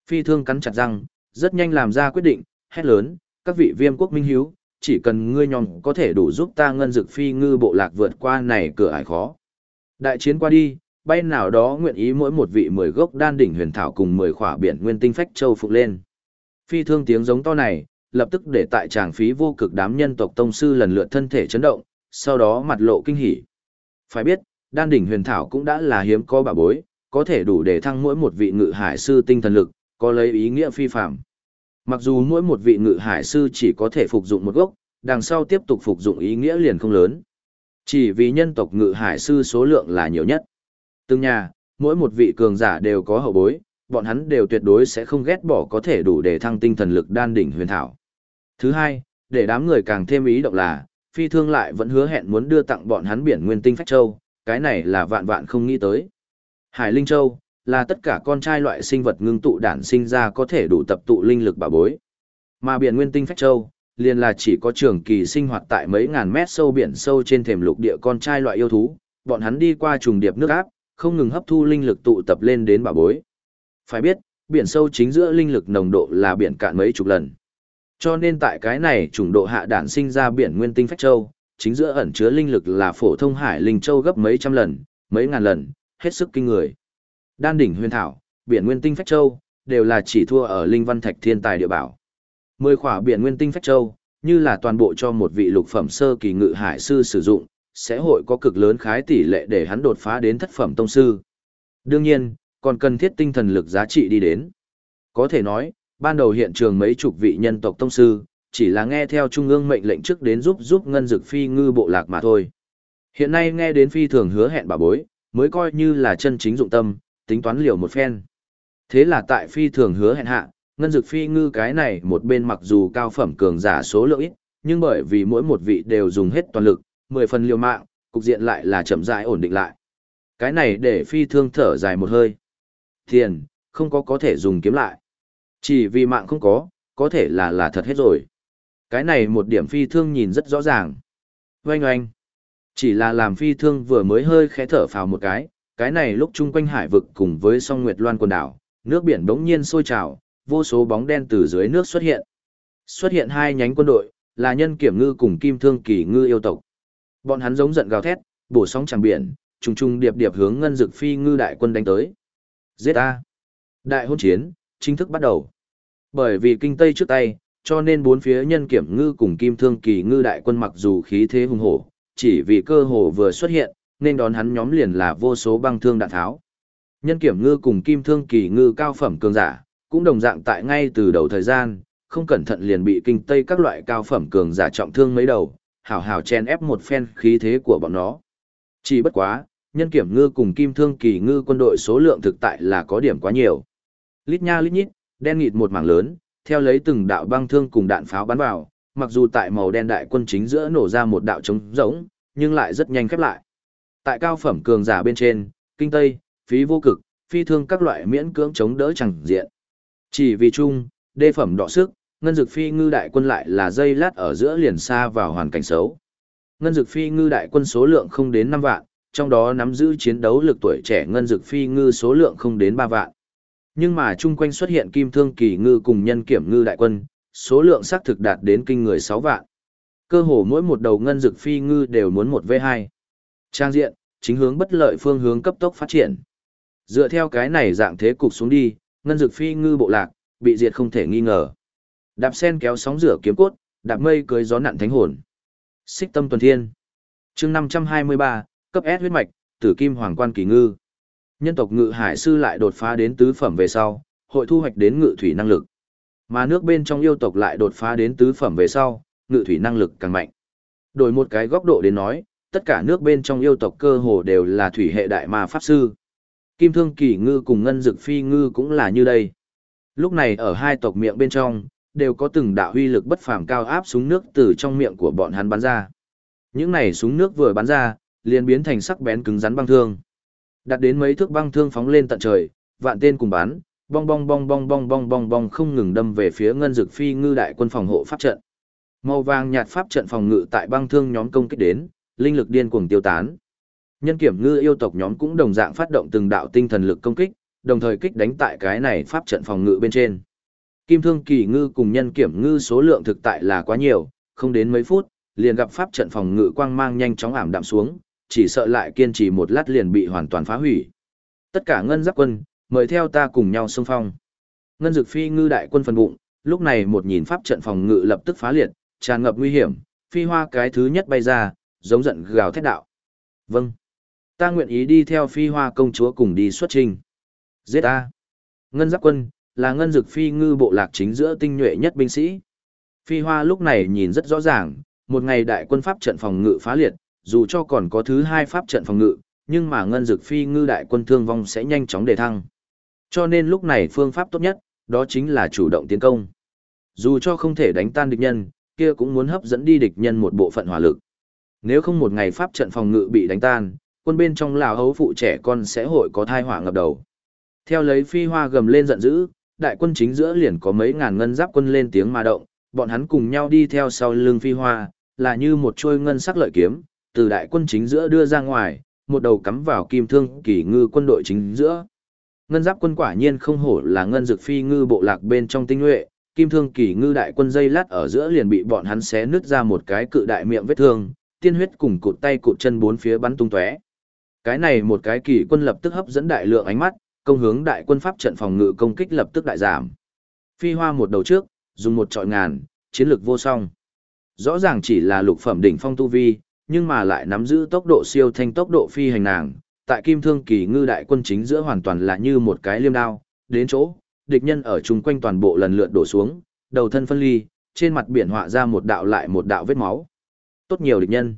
S1: Phi thương cắn chặt răng, rất nhanh làm ra quyết định, hét lớn, các vị viêm quốc minh hiếu, chỉ cần ngươi nhóm có thể đủ giúp ta ngân dực phi ngư bộ lạc vượt qua này cửa ải khó. Đại chiến qua đi, bay nào đó nguyện ý mỗi một vị mười gốc đan đỉnh huyền thảo cùng mười khỏa biển nguyên tinh phách châu phục lên. Phi thương tiếng giống to này, lập tức để tại tràng phí vô cực đám nhân tộc tông sư lần lượt thân thể chấn động, sau đó mặt lộ kinh hỉ. Phải biết, đan đỉnh huyền thảo cũng đã là hiếm có bà bối, có thể đủ để thăng mỗi một vị ngự hải sư tinh thần lực, có lấy ý nghĩa phi phạm. Mặc dù mỗi một vị ngự hải sư chỉ có thể phục dụng một gốc, đằng sau tiếp tục phục dụng ý nghĩa liền không lớn. Chỉ vì nhân tộc ngự hải sư số lượng là nhiều nhất. Từng nhà, mỗi một vị cường giả đều có hậu bối, bọn hắn đều tuyệt đối sẽ không ghét bỏ có thể đủ để thăng tinh thần lực đan đỉnh huyền thảo. Thứ hai, để đám người càng thêm ý động là, phi thương lại vẫn hứa hẹn muốn đưa tặng bọn hắn biển nguyên tinh phách châu, cái này là vạn vạn không nghĩ tới. Hải Linh Châu, là tất cả con trai loại sinh vật ngưng tụ đản sinh ra có thể đủ tập tụ linh lực bảo bối. Mà biển nguyên tinh phách châu, liền là chỉ có trường kỳ sinh hoạt tại mấy ngàn mét sâu biển sâu trên thềm lục địa con trai loại yêu thú, bọn hắn đi qua trùng điệp nước áp, không ngừng hấp thu linh lực tụ tập lên đến bảo bối. Phải biết, biển sâu chính giữa linh lực nồng độ là biển cạn mấy chục lần. Cho nên tại cái này chủng độ hạ đản sinh ra biển nguyên tinh phách châu, chính giữa ẩn chứa linh lực là phổ thông hải linh châu gấp mấy trăm lần, mấy ngàn lần, hết sức kinh người. Đan đỉnh huyền thảo, biển nguyên tinh phách châu, đều là chỉ thua ở linh văn thạch thiên tài địa bảo. Mười khỏa biển nguyên tinh phách châu, như là toàn bộ cho một vị lục phẩm sơ kỳ ngự hải sư sử dụng, sẽ hội có cực lớn khái tỷ lệ để hắn đột phá đến thất phẩm tông sư. Đương nhiên, còn cần thiết tinh thần lực giá trị đi đến. Có thể nói, ban đầu hiện trường mấy chục vị nhân tộc tông sư, chỉ là nghe theo trung ương mệnh lệnh trước đến giúp giúp ngân dực phi ngư bộ lạc mà thôi. Hiện nay nghe đến phi thường hứa hẹn bà bối, mới coi như là chân chính dụng tâm, tính toán liều một phen. Thế là tại phi thường hứa hẹn hạ, ngân dực phi ngư cái này một bên mặc dù cao phẩm cường giả số lượng ít, nhưng bởi vì mỗi một vị đều dùng hết toàn lực, mười phần liều mạng, cục diện lại là chậm rãi ổn định lại. Cái này để phi thương thở dài một hơi. Tiền, không có có thể dùng kiếm lại. Chỉ vì mạng không có, có thể là là thật hết rồi. Cái này một điểm phi thương nhìn rất rõ ràng. Oanh oanh. Chỉ là làm phi thương vừa mới hơi khẽ thở phào một cái, cái này lúc chung quanh hải vực cùng với song Nguyệt Loan quần đảo, nước biển đống nhiên sôi trào, vô số bóng đen từ dưới nước xuất hiện. Xuất hiện hai nhánh quân đội, là nhân kiểm ngư cùng kim thương kỳ ngư yêu tộc. Bọn hắn giống giận gào thét, bổ sóng chẳng biển, trùng trùng điệp điệp hướng ngân dực phi ngư đại quân đánh tới. Giết A. Đại hôn chiến, chính thức bắt đầu. Bởi vì kinh tây trước tay, cho nên bốn phía nhân kiểm ngư cùng kim thương kỳ ngư đại quân mặc dù khí thế hùng hổ, chỉ vì cơ hồ vừa xuất hiện, nên đón hắn nhóm liền là vô số băng thương đạn tháo. Nhân kiểm ngư cùng kim thương kỳ ngư cao phẩm cường giả, cũng đồng dạng tại ngay từ đầu thời gian, không cẩn thận liền bị kinh tây các loại cao phẩm cường giả trọng thương mấy đầu, hảo hảo chen ép một phen khí thế của bọn nó. Chỉ bất quá, nhân kiểm ngư cùng kim thương kỳ ngư quân đội số lượng thực tại là có điểm quá nhiều. Lít nha lít nhít, đen nghịt một mảng lớn, theo lấy từng đạo băng thương cùng đạn pháo bắn vào, mặc dù tại màu đen đại quân chính giữa nổ ra một đạo trống rỗng, nhưng lại rất nhanh khép lại. Tại cao phẩm cường giả bên trên, kinh tây, phí vô cực, phi thương các loại miễn cưỡng chống đỡ chẳng diện. Chỉ vì chung, đê phẩm đọ sức, ngân dực phi ngư đại quân lại là dây lát ở giữa liền xa vào hoàn cảnh xấu. Ngân dực phi ngư đại quân số lượng không đến 5 vạn, trong đó nắm giữ chiến đấu lực tuổi trẻ ngân dực phi ngư số lượng không đến 3 vạn. Nhưng mà chung quanh xuất hiện kim thương kỳ ngư cùng nhân kiểm ngư đại quân, số lượng xác thực đạt đến kinh người 6 vạn. Cơ hồ mỗi một đầu ngân dực phi ngư đều muốn một V2. Trang diện, chính hướng bất lợi phương hướng cấp tốc phát triển. Dựa theo cái này dạng thế cục xuống đi, ngân dực phi ngư bộ lạc, bị diệt không thể nghi ngờ. Đạp sen kéo sóng rửa kiếm cốt, đạp mây cưới gió nặn thánh hồn. Xích tâm tuần thiên. chương 523, cấp S huyết mạch, tử kim hoàng quan kỳ ngư. Nhân tộc ngự hải sư lại đột phá đến tứ phẩm về sau, hội thu hoạch đến ngự thủy năng lực. Mà nước bên trong yêu tộc lại đột phá đến tứ phẩm về sau, ngự thủy năng lực càng mạnh. Đổi một cái góc độ đến nói, tất cả nước bên trong yêu tộc cơ hồ đều là thủy hệ đại ma pháp sư. Kim thương kỳ ngư cùng ngân dực phi ngư cũng là như đây. Lúc này ở hai tộc miệng bên trong, đều có từng đạo huy lực bất phàm cao áp súng nước từ trong miệng của bọn hắn bắn ra. Những này súng nước vừa bắn ra, liền biến thành sắc bén cứng rắn băng thương. Đặt đến mấy thước băng thương phóng lên tận trời, vạn tên cùng bắn, bong bong bong bong bong bong bong bong không ngừng đâm về phía ngân dực phi ngư đại quân phòng hộ pháp trận. Màu vàng nhạt pháp trận phòng ngự tại băng thương nhóm công kích đến, linh lực điên cuồng tiêu tán. Nhân kiểm ngư yêu tộc nhóm cũng đồng dạng phát động từng đạo tinh thần lực công kích, đồng thời kích đánh tại cái này pháp trận phòng ngự bên trên. Kim thương kỳ ngư cùng nhân kiểm ngư số lượng thực tại là quá nhiều, không đến mấy phút, liền gặp pháp trận phòng ngự quang mang nhanh chóng ảm đạm xuống, chỉ sợ lại kiên trì một lát liền bị hoàn toàn phá hủy. Tất cả ngân giáp quân, mời theo ta cùng nhau xông phong. Ngân dực phi ngư đại quân phần bụng, lúc này một nhìn pháp trận phòng ngự lập tức phá liệt, tràn ngập nguy hiểm, phi hoa cái thứ nhất bay ra, giống giận gào thét đạo. Vâng. Ta nguyện ý đi theo phi hoa công chúa cùng đi xuất trình. Giết ta. Ngân giáp quân, là ngân dực phi ngư bộ lạc chính giữa tinh nhuệ nhất binh sĩ. Phi hoa lúc này nhìn rất rõ ràng, một ngày đại quân pháp trận phòng ngự phá liệt, dù cho còn có thứ hai pháp trận phòng ngự, nhưng mà ngân dực phi ngư đại quân thương vong sẽ nhanh chóng đề thăng. Cho nên lúc này phương pháp tốt nhất, đó chính là chủ động tiến công. Dù cho không thể đánh tan địch nhân, kia cũng muốn hấp dẫn đi địch nhân một bộ phận hỏa lực. Nếu không một ngày pháp trận phòng ngự bị đánh tan, quân bên trong lào hấu phụ trẻ con sẽ hội có thai hỏa ngập đầu. Theo lấy phi hoa gầm lên giận dữ, đại quân chính giữa liền có mấy ngàn ngân giáp quân lên tiếng mà động, bọn hắn cùng nhau đi theo sau lưng phi hoa, là như một trôi ngân sắc lợi kiếm, từ đại quân chính giữa đưa ra ngoài, một đầu cắm vào kim thương kỳ ngư quân đội chính giữa. Ngân giáp quân quả nhiên không hổ là ngân dược phi ngư bộ lạc bên trong tinh nhuệ, kim thương kỳ ngư đại quân dây lát ở giữa liền bị bọn hắn xé nứt ra một cái cự đại miệng vết thương, tiên huyết cùng cụt tay cụt chân bốn phía bắn tung tóe. Cái này một cái kỳ quân lập tức hấp dẫn đại lượng ánh mắt, công hướng đại quân pháp trận phòng ngự công kích lập tức đại giảm. Phi hoa một đầu trước, dùng một trọi ngàn, chiến lược vô song. Rõ ràng chỉ là lục phẩm đỉnh phong tu vi, nhưng mà lại nắm giữ tốc độ siêu thanh tốc độ phi hành nàng, tại kim thương kỳ ngư đại quân chính giữa hoàn toàn là như một cái liêm đao, đến chỗ, địch nhân ở chung quanh toàn bộ lần lượt đổ xuống, đầu thân phân ly, trên mặt biển họa ra một đạo lại một đạo vết máu. Tốt nhiều địch nhân.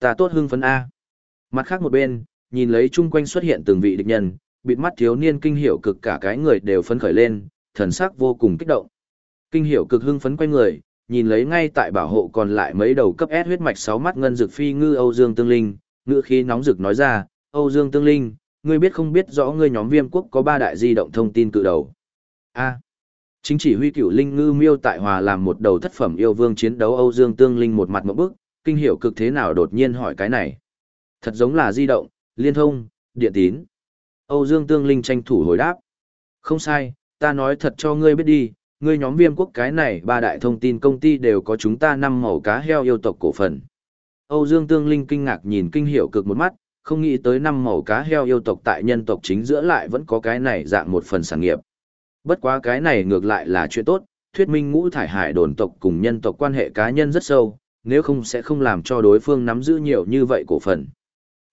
S1: Ta tốt hưng phấn A. Mặt khác một bên, nhìn lấy chung quanh xuất hiện từng vị địch nhân, bịt mắt thiếu niên kinh hiểu cực cả cái người đều phấn khởi lên, thần sắc vô cùng kích động. Kinh hiểu cực hưng phấn quay người, nhìn lấy ngay tại bảo hộ còn lại mấy đầu cấp S huyết mạch sáu mắt ngân dược phi ngư Âu Dương Tương Linh, ngữ khí nóng rực nói ra, Âu Dương Tương Linh, ngươi biết không biết rõ ngươi nhóm viêm quốc có ba đại di động thông tin cự đầu. A. chính chỉ huy cửu linh ngư miêu tại hòa làm một đầu thất phẩm yêu vương chiến đấu Âu Dương Tương Linh một mặt một bức, kinh hiểu cực thế nào đột nhiên hỏi cái này. Thật giống là di động, liên thông, điện tín. Âu Dương Tương Linh tranh thủ hồi đáp. Không sai, ta nói thật cho ngươi biết đi, ngươi nhóm viêm quốc cái này ba đại thông tin công ty đều có chúng ta năm màu cá heo yêu tộc cổ phần. Âu Dương Tương Linh kinh ngạc nhìn kinh hiểu cực một mắt, không nghĩ tới năm màu cá heo yêu tộc tại nhân tộc chính giữa lại vẫn có cái này dạng một phần sản nghiệp. Bất quá cái này ngược lại là chuyện tốt, thuyết minh ngũ thải hải đồn tộc cùng nhân tộc quan hệ cá nhân rất sâu, nếu không sẽ không làm cho đối phương nắm giữ nhiều như vậy cổ phần.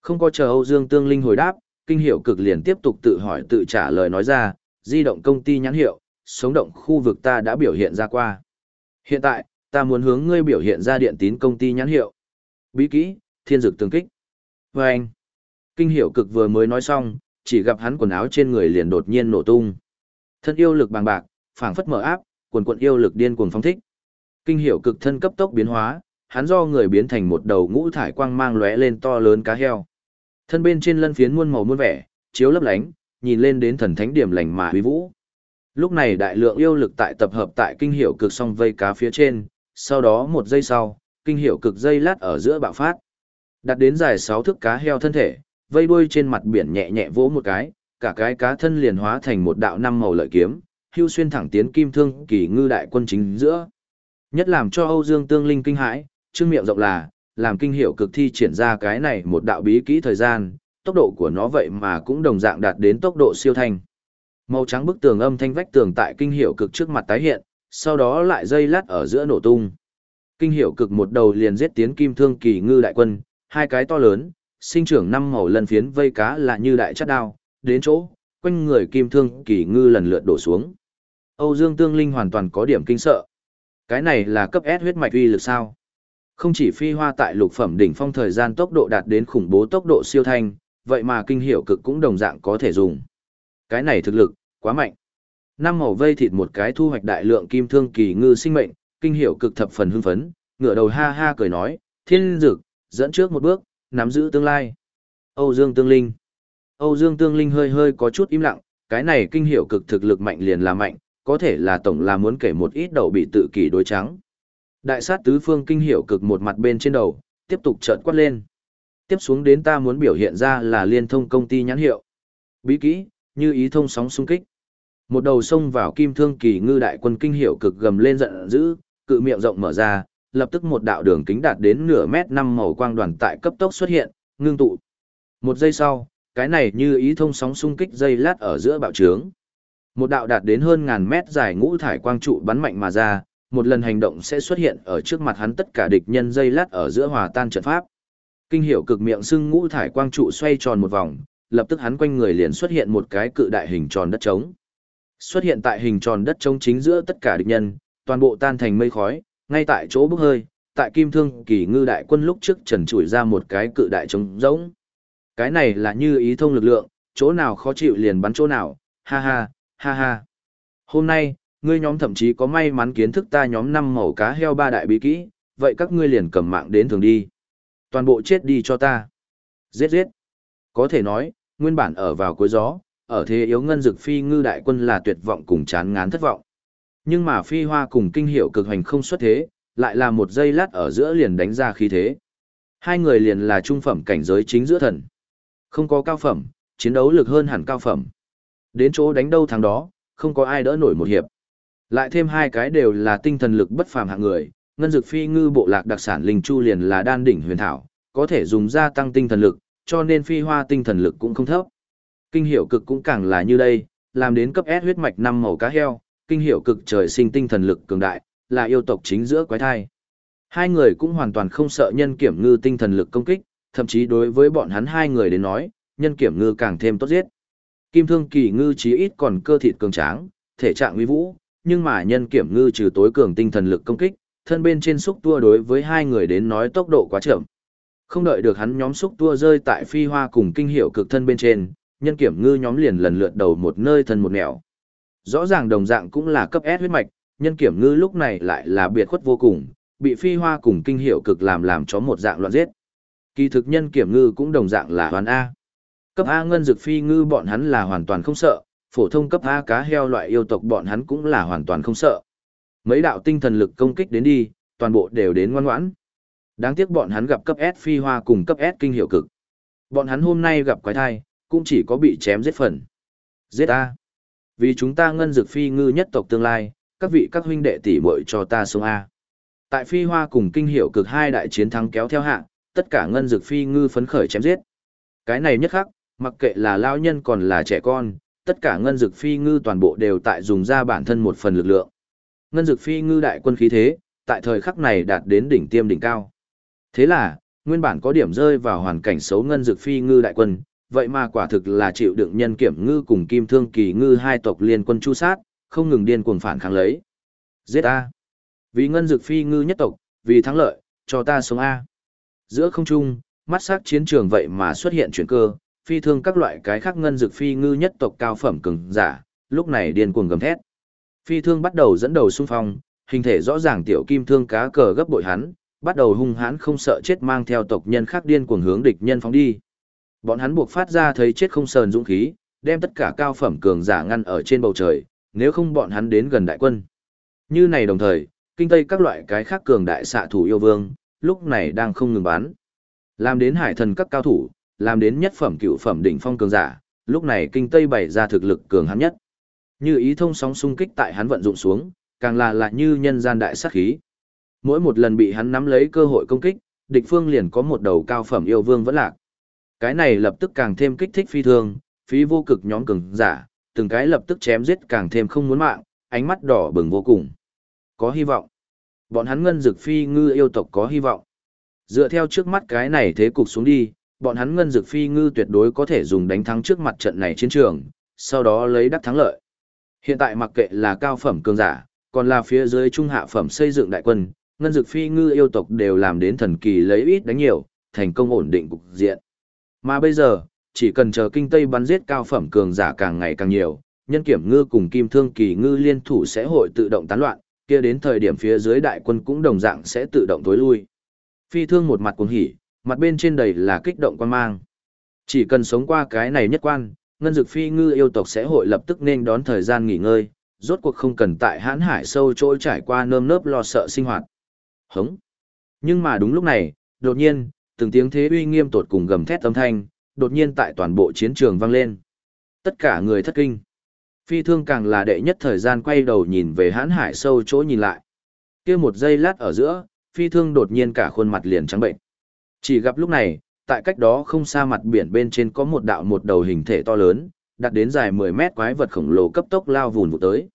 S1: Không có chờ Âu Dương Tương Linh hồi đáp, kinh hiệu cực liền tiếp tục tự hỏi tự trả lời nói ra, di động công ty nhãn hiệu, sống động khu vực ta đã biểu hiện ra qua. Hiện tại, ta muốn hướng ngươi biểu hiện ra điện tín công ty nhãn hiệu. Bí kỹ, thiên dực tương kích. Và anh, kinh hiệu cực vừa mới nói xong, chỉ gặp hắn quần áo trên người liền đột nhiên nổ tung. Thân yêu lực bằng bạc, phảng phất mở áp, quần quận yêu lực điên cuồng phong thích. Kinh hiệu cực thân cấp tốc biến hóa, hắn do người biến thành một đầu ngũ thải quang mang lóe lên to lớn cá heo. Thân bên trên lân phiến muôn màu muôn vẻ, chiếu lấp lánh, nhìn lên đến thần thánh điểm lành mà huy vũ. Lúc này đại lượng yêu lực tại tập hợp tại kinh hiệu cực song vây cá phía trên, sau đó một giây sau, kinh hiệu cực dây lát ở giữa bạo phát. Đặt đến dài 6 thước cá heo thân thể, vây đuôi trên mặt biển nhẹ nhẹ vỗ một cái, cả cái cá thân liền hóa thành một đạo năm màu lợi kiếm, hưu xuyên thẳng tiến kim thương kỳ ngư đại quân chính giữa. Nhất làm cho Âu Dương Tương Linh kinh hãi, trương miệng rộng là, làm kinh hiệu cực thi triển ra cái này một đạo bí kỹ thời gian, tốc độ của nó vậy mà cũng đồng dạng đạt đến tốc độ siêu thanh. Màu trắng bức tường âm thanh vách tường tại kinh hiệu cực trước mặt tái hiện, sau đó lại dây lát ở giữa nổ tung. Kinh hiệu cực một đầu liền giết tiến kim thương kỳ ngư đại quân, hai cái to lớn, sinh trưởng năm màu lần phiến vây cá là như đại chất đao, đến chỗ, quanh người kim thương kỳ ngư lần lượt đổ xuống. Âu Dương Tương Linh hoàn toàn có điểm kinh sợ. Cái này là cấp S huyết mạch uy lực sao? Không chỉ phi hoa tại lục phẩm đỉnh phong thời gian tốc độ đạt đến khủng bố tốc độ siêu thanh, vậy mà kinh hiệu cực cũng đồng dạng có thể dùng. Cái này thực lực, quá mạnh. Năm màu vây thịt một cái thu hoạch đại lượng kim thương kỳ ngư sinh mệnh, kinh hiệu cực thập phần hưng phấn, ngửa đầu ha ha cười nói, thiên dực, dẫn trước một bước, nắm giữ tương lai. Âu Dương Tương Linh Âu Dương Tương Linh hơi hơi có chút im lặng, cái này kinh hiệu cực thực lực mạnh liền là mạnh, có thể là tổng là muốn kể một ít đầu bị tự kỷ đối trắng. Đại sát tứ phương kinh hiệu cực một mặt bên trên đầu, tiếp tục trợn quát lên. Tiếp xuống đến ta muốn biểu hiện ra là liên thông công ty nhãn hiệu. Bí kỹ, như ý thông sóng xung kích. Một đầu xông vào kim thương kỳ ngư đại quân kinh hiệu cực gầm lên giận dữ, cự miệng rộng mở ra, lập tức một đạo đường kính đạt đến nửa mét năm màu quang đoàn tại cấp tốc xuất hiện, ngưng tụ. Một giây sau, cái này như ý thông sóng xung kích dây lát ở giữa bạo trướng. Một đạo đạt đến hơn ngàn mét dài ngũ thải quang trụ bắn mạnh mà ra, một lần hành động sẽ xuất hiện ở trước mặt hắn tất cả địch nhân dây lát ở giữa hòa tan trận pháp. Kinh hiệu cực miệng sưng ngũ thải quang trụ xoay tròn một vòng, lập tức hắn quanh người liền xuất hiện một cái cự đại hình tròn đất trống. Xuất hiện tại hình tròn đất trống chính giữa tất cả địch nhân, toàn bộ tan thành mây khói, ngay tại chỗ bốc hơi, tại kim thương kỳ ngư đại quân lúc trước trần trụi ra một cái cự đại trống rỗng. Cái này là như ý thông lực lượng, chỗ nào khó chịu liền bắn chỗ nào, ha ha, ha ha. Hôm nay, ngươi nhóm thậm chí có may mắn kiến thức ta nhóm năm màu cá heo ba đại bí kỹ, vậy các ngươi liền cầm mạng đến thường đi. Toàn bộ chết đi cho ta. Giết giết. Có thể nói, nguyên bản ở vào cuối gió, ở thế yếu ngân dực phi ngư đại quân là tuyệt vọng cùng chán ngán thất vọng. Nhưng mà phi hoa cùng kinh hiệu cực hành không xuất thế, lại là một giây lát ở giữa liền đánh ra khí thế. Hai người liền là trung phẩm cảnh giới chính giữa thần. Không có cao phẩm, chiến đấu lực hơn hẳn cao phẩm. Đến chỗ đánh đâu thằng đó, không có ai đỡ nổi một hiệp. Lại thêm hai cái đều là tinh thần lực bất phàm hạng người, ngân dược phi ngư bộ lạc đặc sản linh chu liền là đan đỉnh huyền thảo, có thể dùng gia tăng tinh thần lực, cho nên phi hoa tinh thần lực cũng không thấp. Kinh hiệu cực cũng càng là như đây, làm đến cấp S huyết mạch năm màu cá heo, kinh hiệu cực trời sinh tinh thần lực cường đại, là yêu tộc chính giữa quái thai. Hai người cũng hoàn toàn không sợ nhân kiểm ngư tinh thần lực công kích, thậm chí đối với bọn hắn hai người đến nói, nhân kiểm ngư càng thêm tốt giết. Kim thương kỳ ngư chí ít còn cơ thịt cường tráng, thể trạng uy vũ, nhưng mà nhân kiểm ngư trừ tối cường tinh thần lực công kích, thân bên trên xúc tua đối với hai người đến nói tốc độ quá chậm. Không đợi được hắn nhóm xúc tua rơi tại phi hoa cùng kinh hiệu cực thân bên trên, nhân kiểm ngư nhóm liền lần lượt đầu một nơi thân một nẻo. Rõ ràng đồng dạng cũng là cấp S huyết mạch, nhân kiểm ngư lúc này lại là biệt khuất vô cùng, bị phi hoa cùng kinh hiệu cực làm làm cho một dạng loạn giết. Kỳ thực nhân kiểm ngư cũng đồng dạng là hoàn A. Cấp A ngân dược phi ngư bọn hắn là hoàn toàn không sợ, phổ thông cấp A cá heo loại yêu tộc bọn hắn cũng là hoàn toàn không sợ. Mấy đạo tinh thần lực công kích đến đi, toàn bộ đều đến ngoan ngoãn. Đáng tiếc bọn hắn gặp cấp S phi hoa cùng cấp S kinh hiệu cực. Bọn hắn hôm nay gặp quái thai, cũng chỉ có bị chém giết phần. Giết A. Vì chúng ta ngân dược phi ngư nhất tộc tương lai, các vị các huynh đệ tỷ muội cho ta sống A. Tại phi hoa cùng kinh hiệu cực hai đại chiến thắng kéo theo hạ, tất cả ngân dược phi ngư phấn khởi chém giết. Cái này nhất khắc, mặc kệ là lao nhân còn là trẻ con, tất cả ngân dực phi ngư toàn bộ đều tại dùng ra bản thân một phần lực lượng. Ngân dực phi ngư đại quân khí thế, tại thời khắc này đạt đến đỉnh tiêm đỉnh cao. Thế là, nguyên bản có điểm rơi vào hoàn cảnh xấu ngân dực phi ngư đại quân, vậy mà quả thực là chịu đựng nhân kiểm ngư cùng kim thương kỳ ngư hai tộc liên quân chu sát, không ngừng điên cuồng phản kháng lấy. Giết A. Vì ngân dực phi ngư nhất tộc, vì thắng lợi, cho ta sống A. Giữa không trung, mắt sắc chiến trường vậy mà xuất hiện chuyển cơ, phi thương các loại cái khác ngân dược phi ngư nhất tộc cao phẩm cường giả, lúc này điên cuồng gầm thét. Phi thương bắt đầu dẫn đầu xung phong, hình thể rõ ràng tiểu kim thương cá cờ gấp bội hắn, bắt đầu hung hãn không sợ chết mang theo tộc nhân khác điên cuồng hướng địch nhân phóng đi. Bọn hắn buộc phát ra thấy chết không sờn dũng khí, đem tất cả cao phẩm cường giả ngăn ở trên bầu trời, nếu không bọn hắn đến gần đại quân. Như này đồng thời, kinh tây các loại cái khác cường đại xạ thủ yêu vương, lúc này đang không ngừng bắn. Làm đến hải thần các cao thủ, làm đến nhất phẩm cựu phẩm đỉnh phong cường giả, lúc này kinh tây bày ra thực lực cường hắn nhất. Như ý thông sóng xung kích tại hắn vận dụng xuống, càng là lại như nhân gian đại sát khí. Mỗi một lần bị hắn nắm lấy cơ hội công kích, địch phương liền có một đầu cao phẩm yêu vương vẫn lạc. Cái này lập tức càng thêm kích thích phi thường, phí vô cực nhóm cường giả, từng cái lập tức chém giết càng thêm không muốn mạng, ánh mắt đỏ bừng vô cùng. Có hy vọng. Bọn hắn ngân dực phi ngư yêu tộc có hy vọng. Dựa theo trước mắt cái này thế cục xuống đi, bọn hắn ngân dực phi ngư tuyệt đối có thể dùng đánh thắng trước mặt trận này chiến trường, sau đó lấy đắc thắng lợi. Hiện tại mặc kệ là cao phẩm cường giả, còn là phía dưới trung hạ phẩm xây dựng đại quân, ngân dực phi ngư yêu tộc đều làm đến thần kỳ lấy ít đánh nhiều, thành công ổn định cục diện. Mà bây giờ, chỉ cần chờ kinh tây bắn giết cao phẩm cường giả càng ngày càng nhiều, nhân kiểm ngư cùng kim thương kỳ ngư liên thủ sẽ hội tự động tán loạn, kia đến thời điểm phía dưới đại quân cũng đồng dạng sẽ tự động tối lui. Phi thương một mặt cuồng hỉ, mặt bên trên đầy là kích động quan mang. Chỉ cần sống qua cái này nhất quan, ngân dực phi ngư yêu tộc sẽ hội lập tức nên đón thời gian nghỉ ngơi, rốt cuộc không cần tại hãn hải sâu trôi trải qua nơm nớp lo sợ sinh hoạt. Hống. Nhưng mà đúng lúc này, đột nhiên, từng tiếng thế uy nghiêm tột cùng gầm thét âm thanh, đột nhiên tại toàn bộ chiến trường vang lên. Tất cả người thất kinh. Phi thương càng là đệ nhất thời gian quay đầu nhìn về hãn hải sâu chỗ nhìn lại. kia một giây lát ở giữa, phi thương đột nhiên cả khuôn mặt liền trắng bệnh. Chỉ gặp lúc này, tại cách đó không xa mặt biển bên trên có một đạo một đầu hình thể to lớn, đặt đến dài 10 mét quái vật khổng lồ cấp tốc lao vùn vụ tới.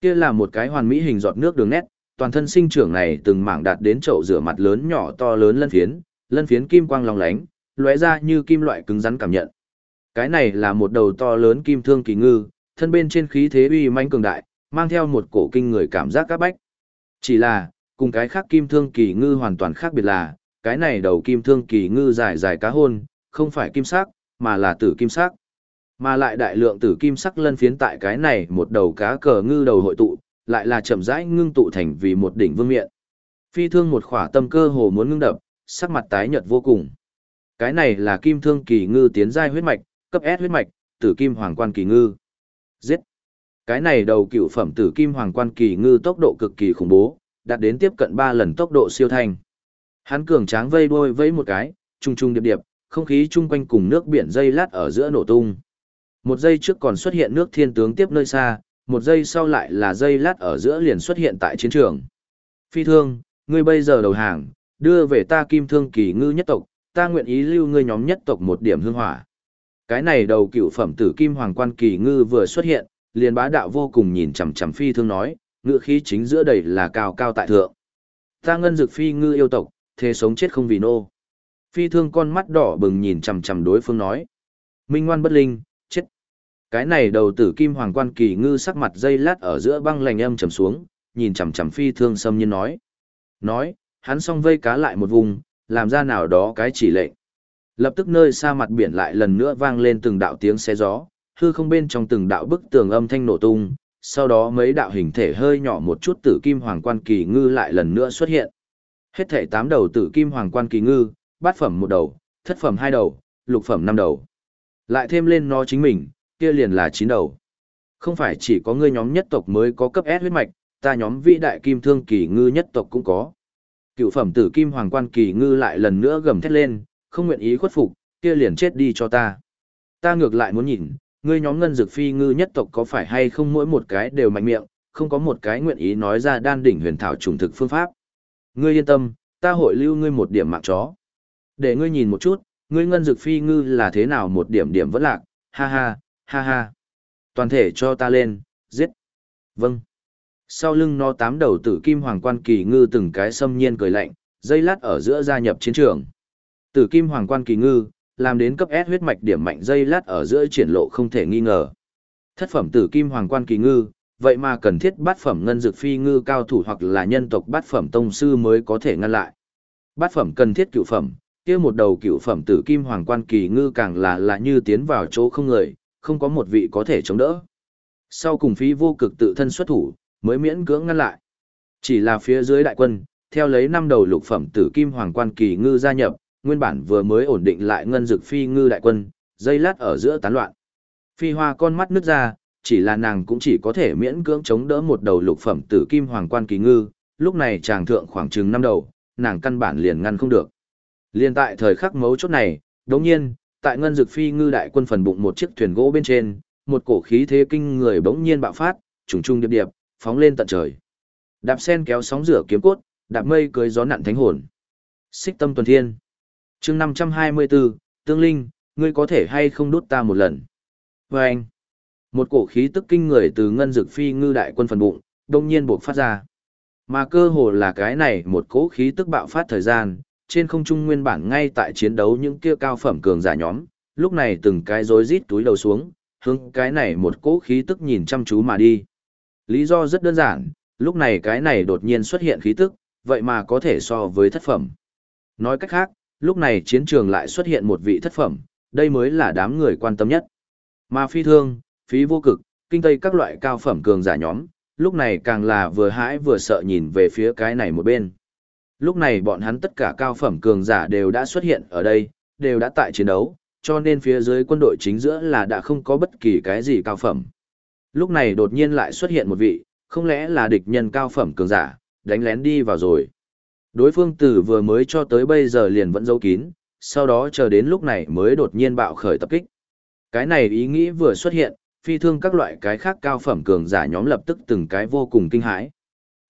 S1: Kia là một cái hoàn mỹ hình giọt nước đường nét, toàn thân sinh trưởng này từng mảng đạt đến chậu rửa mặt lớn nhỏ to lớn lân phiến, lân phiến kim quang long lánh, lóe ra như kim loại cứng rắn cảm nhận. Cái này là một đầu to lớn kim thương kỳ ngư, thân bên trên khí thế uy mãnh cường đại, mang theo một cổ kinh người cảm giác các bách. Chỉ là, cùng cái khác kim thương kỳ ngư hoàn toàn khác biệt là, cái này đầu kim thương kỳ ngư dài dài cá hôn, không phải kim sắc, mà là tử kim sắc. Mà lại đại lượng tử kim sắc lân phiến tại cái này một đầu cá cờ ngư đầu hội tụ, lại là chậm rãi ngưng tụ thành vì một đỉnh vương miện. Phi thương một khỏa tâm cơ hồ muốn ngưng đập, sắc mặt tái nhợt vô cùng. Cái này là kim thương kỳ ngư tiến giai huyết mạch, cấp S huyết mạch, tử kim hoàng quan kỳ ngư. Giết! Cái này đầu cựu phẩm tử kim hoàng quan kỳ ngư tốc độ cực kỳ khủng bố, đạt đến tiếp cận 3 lần tốc độ siêu thanh. Hắn cường tráng vây đuôi vẫy một cái, trung trung điệp điệp, không khí chung quanh cùng nước biển dây lát ở giữa nổ tung. Một giây trước còn xuất hiện nước thiên tướng tiếp nơi xa, một giây sau lại là dây lát ở giữa liền xuất hiện tại chiến trường. Phi thương, ngươi bây giờ đầu hàng, đưa về ta kim thương kỳ ngư nhất tộc, ta nguyện ý lưu ngươi nhóm nhất tộc một điểm hương hỏa. Cái này đầu cựu phẩm tử kim hoàng quan kỳ ngư vừa xuất hiện, liền bá đạo vô cùng nhìn chằm chằm phi thương nói, ngựa khí chính giữa đầy là cao cao tại thượng. Ta ngân dực phi ngư yêu tộc, thế sống chết không vì nô. Phi thương con mắt đỏ bừng nhìn chằm chằm đối phương nói. Minh ngoan bất linh, chết. Cái này đầu tử kim hoàng quan kỳ ngư sắc mặt dây lát ở giữa băng lành âm trầm xuống, nhìn chằm chằm phi thương xâm nhiên nói. Nói, hắn song vây cá lại một vùng, làm ra nào đó cái chỉ lệnh. Lập tức nơi xa mặt biển lại lần nữa vang lên từng đạo tiếng xe gió, hư không bên trong từng đạo bức tường âm thanh nổ tung, sau đó mấy đạo hình thể hơi nhỏ một chút tử kim hoàng quan kỳ ngư lại lần nữa xuất hiện. Hết thể tám đầu tử kim hoàng quan kỳ ngư, bát phẩm một đầu, thất phẩm hai đầu, lục phẩm năm đầu. Lại thêm lên nó chính mình, kia liền là chín đầu. Không phải chỉ có ngươi nhóm nhất tộc mới có cấp S huyết mạch, ta nhóm vĩ đại kim thương kỳ ngư nhất tộc cũng có. Cựu phẩm tử kim hoàng quan kỳ ngư lại lần nữa gầm thét lên, không nguyện ý khuất phục, kia liền chết đi cho ta. Ta ngược lại muốn nhìn, ngươi nhóm ngân dược phi ngư nhất tộc có phải hay không mỗi một cái đều mạnh miệng, không có một cái nguyện ý nói ra đan đỉnh huyền thảo trùng thực phương pháp. Ngươi yên tâm, ta hội lưu ngươi một điểm mạng chó. Để ngươi nhìn một chút, ngươi ngân dược phi ngư là thế nào một điểm điểm vẫn lạc, ha ha, ha ha. Toàn thể cho ta lên, giết. Vâng. Sau lưng nó tám đầu tử kim hoàng quan kỳ ngư từng cái xâm nhiên cười lạnh, dây lát ở giữa gia nhập chiến trường. Tử kim hoàng quan kỳ ngư, làm đến cấp S huyết mạch điểm mạnh dây lát ở giữa triển lộ không thể nghi ngờ. Thất phẩm tử kim hoàng quan kỳ ngư, vậy mà cần thiết bát phẩm ngân dược phi ngư cao thủ hoặc là nhân tộc bát phẩm tông sư mới có thể ngăn lại. Bát phẩm cần thiết cựu phẩm, kia một đầu cựu phẩm tử kim hoàng quan kỳ ngư càng là là như tiến vào chỗ không người, không có một vị có thể chống đỡ. Sau cùng phí vô cực tự thân xuất thủ, mới miễn cưỡng ngăn lại. Chỉ là phía dưới đại quân, theo lấy năm đầu lục phẩm tử kim hoàng quan kỳ ngư gia nhập, nguyên bản vừa mới ổn định lại ngân dược phi ngư đại quân, dây lát ở giữa tán loạn. Phi hoa con mắt nước ra, chỉ là nàng cũng chỉ có thể miễn cưỡng chống đỡ một đầu lục phẩm tử kim hoàng quan kỳ ngư, lúc này chàng thượng khoảng chừng năm đầu, nàng căn bản liền ngăn không được. Liên tại thời khắc mấu chốt này, đống nhiên, tại ngân dực phi ngư đại quân phần bụng một chiếc thuyền gỗ bên trên, một cổ khí thế kinh người bỗng nhiên bạo phát, trùng trùng điệp điệp, phóng lên tận trời. Đạp sen kéo sóng rửa kiếm cốt, đạp mây cưới gió nặn thánh hồn. Xích tâm tuần thiên. chương 524, tương linh, ngươi có thể hay không đốt ta một lần. Và anh, một cổ khí tức kinh người từ ngân dực phi ngư đại quân phần bụng, đông nhiên buộc phát ra. Mà cơ hồ là cái này một cỗ khí tức bạo phát thời gian, trên không trung nguyên bản ngay tại chiến đấu những kia cao phẩm cường giả nhóm, lúc này từng cái rối rít túi đầu xuống, hướng cái này một cỗ khí tức nhìn chăm chú mà đi. Lý do rất đơn giản, lúc này cái này đột nhiên xuất hiện khí tức, vậy mà có thể so với thất phẩm. Nói cách khác, lúc này chiến trường lại xuất hiện một vị thất phẩm, đây mới là đám người quan tâm nhất. Mà phi thương, phí vô cực, kinh tây các loại cao phẩm cường giả nhóm, lúc này càng là vừa hãi vừa sợ nhìn về phía cái này một bên. Lúc này bọn hắn tất cả cao phẩm cường giả đều đã xuất hiện ở đây, đều đã tại chiến đấu, cho nên phía dưới quân đội chính giữa là đã không có bất kỳ cái gì cao phẩm. Lúc này đột nhiên lại xuất hiện một vị, không lẽ là địch nhân cao phẩm cường giả, đánh lén đi vào rồi. Đối phương tử vừa mới cho tới bây giờ liền vẫn giấu kín, sau đó chờ đến lúc này mới đột nhiên bạo khởi tập kích. Cái này ý nghĩ vừa xuất hiện, phi thương các loại cái khác cao phẩm cường giả nhóm lập tức từng cái vô cùng kinh hãi.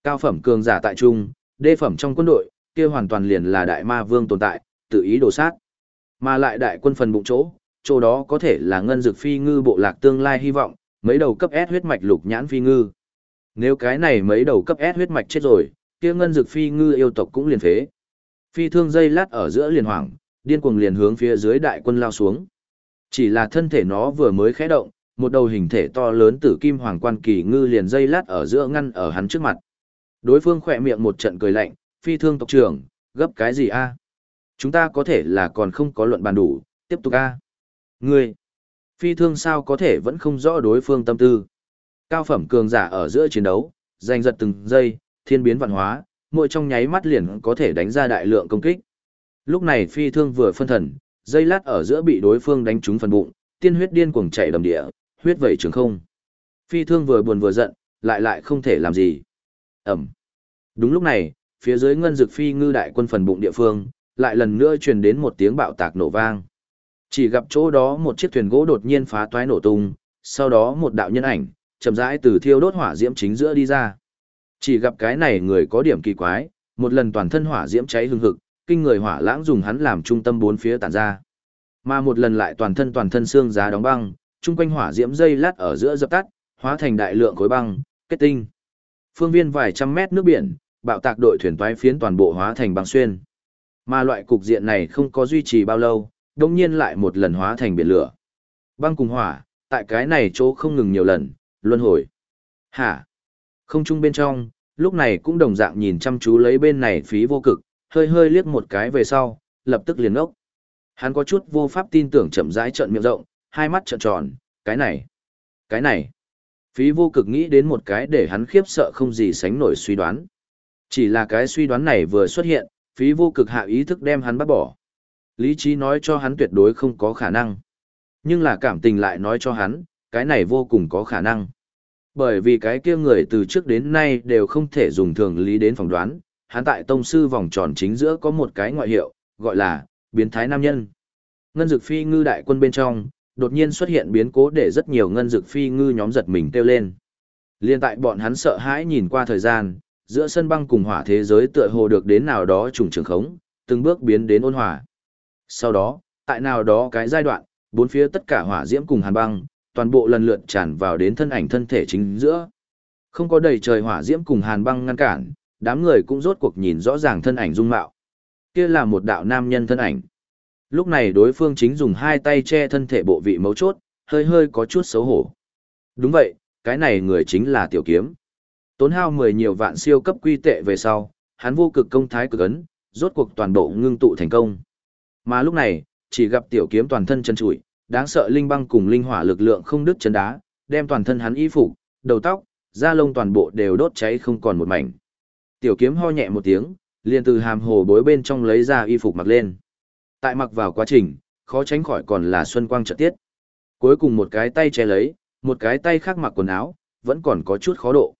S1: Cao phẩm cường giả tại trung, đê phẩm trong quân đội, kia hoàn toàn liền là đại ma vương tồn tại, tự ý đồ sát. Mà lại đại quân phần bụng chỗ, chỗ đó có thể là ngân dược phi ngư bộ lạc tương lai hy vọng, mấy đầu cấp S huyết mạch lục nhãn phi ngư. Nếu cái này mấy đầu cấp S huyết mạch chết rồi, kia ngân dược phi ngư yêu tộc cũng liền phế. Phi thương dây lát ở giữa liền hoảng, điên cuồng liền hướng phía dưới đại quân lao xuống. Chỉ là thân thể nó vừa mới khẽ động, một đầu hình thể to lớn tử kim hoàng quan kỳ ngư liền dây lát ở giữa ngăn ở hắn trước mặt. Đối phương khỏe miệng một trận cười lạnh, phi thương tộc trưởng, gấp cái gì a? Chúng ta có thể là còn không có luận bàn đủ, tiếp tục a. Ngươi, phi thương sao có thể vẫn không rõ đối phương tâm tư. Cao phẩm cường giả ở giữa chiến đấu, giành giật từng giây, thiên biến vạn hóa, mỗi trong nháy mắt liền có thể đánh ra đại lượng công kích. Lúc này phi thương vừa phân thần, dây lát ở giữa bị đối phương đánh trúng phần bụng, tiên huyết điên cuồng chảy đầm địa, huyết vẩy trường không. Phi thương vừa buồn vừa giận, lại lại không thể làm gì. Ẩm. Đúng lúc này, phía dưới ngân dực phi ngư đại quân phần bụng địa phương, lại lần nữa truyền đến một tiếng bạo tạc nổ vang. Chỉ gặp chỗ đó một chiếc thuyền gỗ đột nhiên phá toái nổ tung, sau đó một đạo nhân ảnh, chậm rãi từ thiêu đốt hỏa diễm chính giữa đi ra. Chỉ gặp cái này người có điểm kỳ quái, một lần toàn thân hỏa diễm cháy hừng hực, kinh người hỏa lãng dùng hắn làm trung tâm bốn phía tản ra. Mà một lần lại toàn thân toàn thân xương giá đóng băng, chung quanh hỏa diễm dây lát ở giữa dập tắt, hóa thành đại lượng khối băng, kết tinh. Phương viên vài trăm mét nước biển, bạo tạc đội thuyền toái phiến toàn bộ hóa thành băng xuyên. Mà loại cục diện này không có duy trì bao lâu, đồng nhiên lại một lần hóa thành biển lửa. Băng cùng hỏa, tại cái này chỗ không ngừng nhiều lần, luân hồi. Hả? Không chung bên trong, lúc này cũng đồng dạng nhìn chăm chú lấy bên này phí vô cực, hơi hơi liếc một cái về sau, lập tức liền ngốc. Hắn có chút vô pháp tin tưởng chậm rãi trợn miệng rộng, hai mắt trợn tròn, cái này, cái này. Phí vô cực nghĩ đến một cái để hắn khiếp sợ không gì sánh nổi suy đoán. Chỉ là cái suy đoán này vừa xuất hiện, phí vô cực hạ ý thức đem hắn bắt bỏ. Lý trí nói cho hắn tuyệt đối không có khả năng. Nhưng là cảm tình lại nói cho hắn, cái này vô cùng có khả năng. Bởi vì cái kia người từ trước đến nay đều không thể dùng thường lý đến phỏng đoán, hắn tại tông sư vòng tròn chính giữa có một cái ngoại hiệu, gọi là biến thái nam nhân. Ngân dực phi ngư đại quân bên trong, đột nhiên xuất hiện biến cố để rất nhiều ngân dực phi ngư nhóm giật mình kêu lên. Liên tại bọn hắn sợ hãi nhìn qua thời gian, giữa sân băng cùng hỏa thế giới tựa hồ được đến nào đó trùng trường khống, từng bước biến đến ôn hòa. Sau đó, tại nào đó cái giai đoạn, bốn phía tất cả hỏa diễm cùng hàn băng, toàn bộ lần lượt tràn vào đến thân ảnh thân thể chính giữa. Không có đầy trời hỏa diễm cùng hàn băng ngăn cản, đám người cũng rốt cuộc nhìn rõ ràng thân ảnh dung mạo. Kia là một đạo nam nhân thân ảnh. Lúc này đối phương chính dùng hai tay che thân thể bộ vị mấu chốt, hơi hơi có chút xấu hổ. Đúng vậy, cái này người chính là tiểu kiếm. Tốn hao mười nhiều vạn siêu cấp quy tệ về sau, hắn vô cực công thái cực ấn, rốt cuộc toàn bộ ngưng tụ thành công. Mà lúc này, chỉ gặp tiểu kiếm toàn thân chân trụi, đáng sợ linh băng cùng linh hỏa lực lượng không đứt chân đá, đem toàn thân hắn y phục, đầu tóc, da lông toàn bộ đều đốt cháy không còn một mảnh. Tiểu kiếm ho nhẹ một tiếng, liền từ hàm hồ bối bên trong lấy ra y phục mặc lên. Tại mặc vào quá trình, khó tránh khỏi còn là xuân quang trợ tiết. Cuối cùng một cái tay che lấy, một cái tay khác mặc quần áo, vẫn còn có chút khó độ.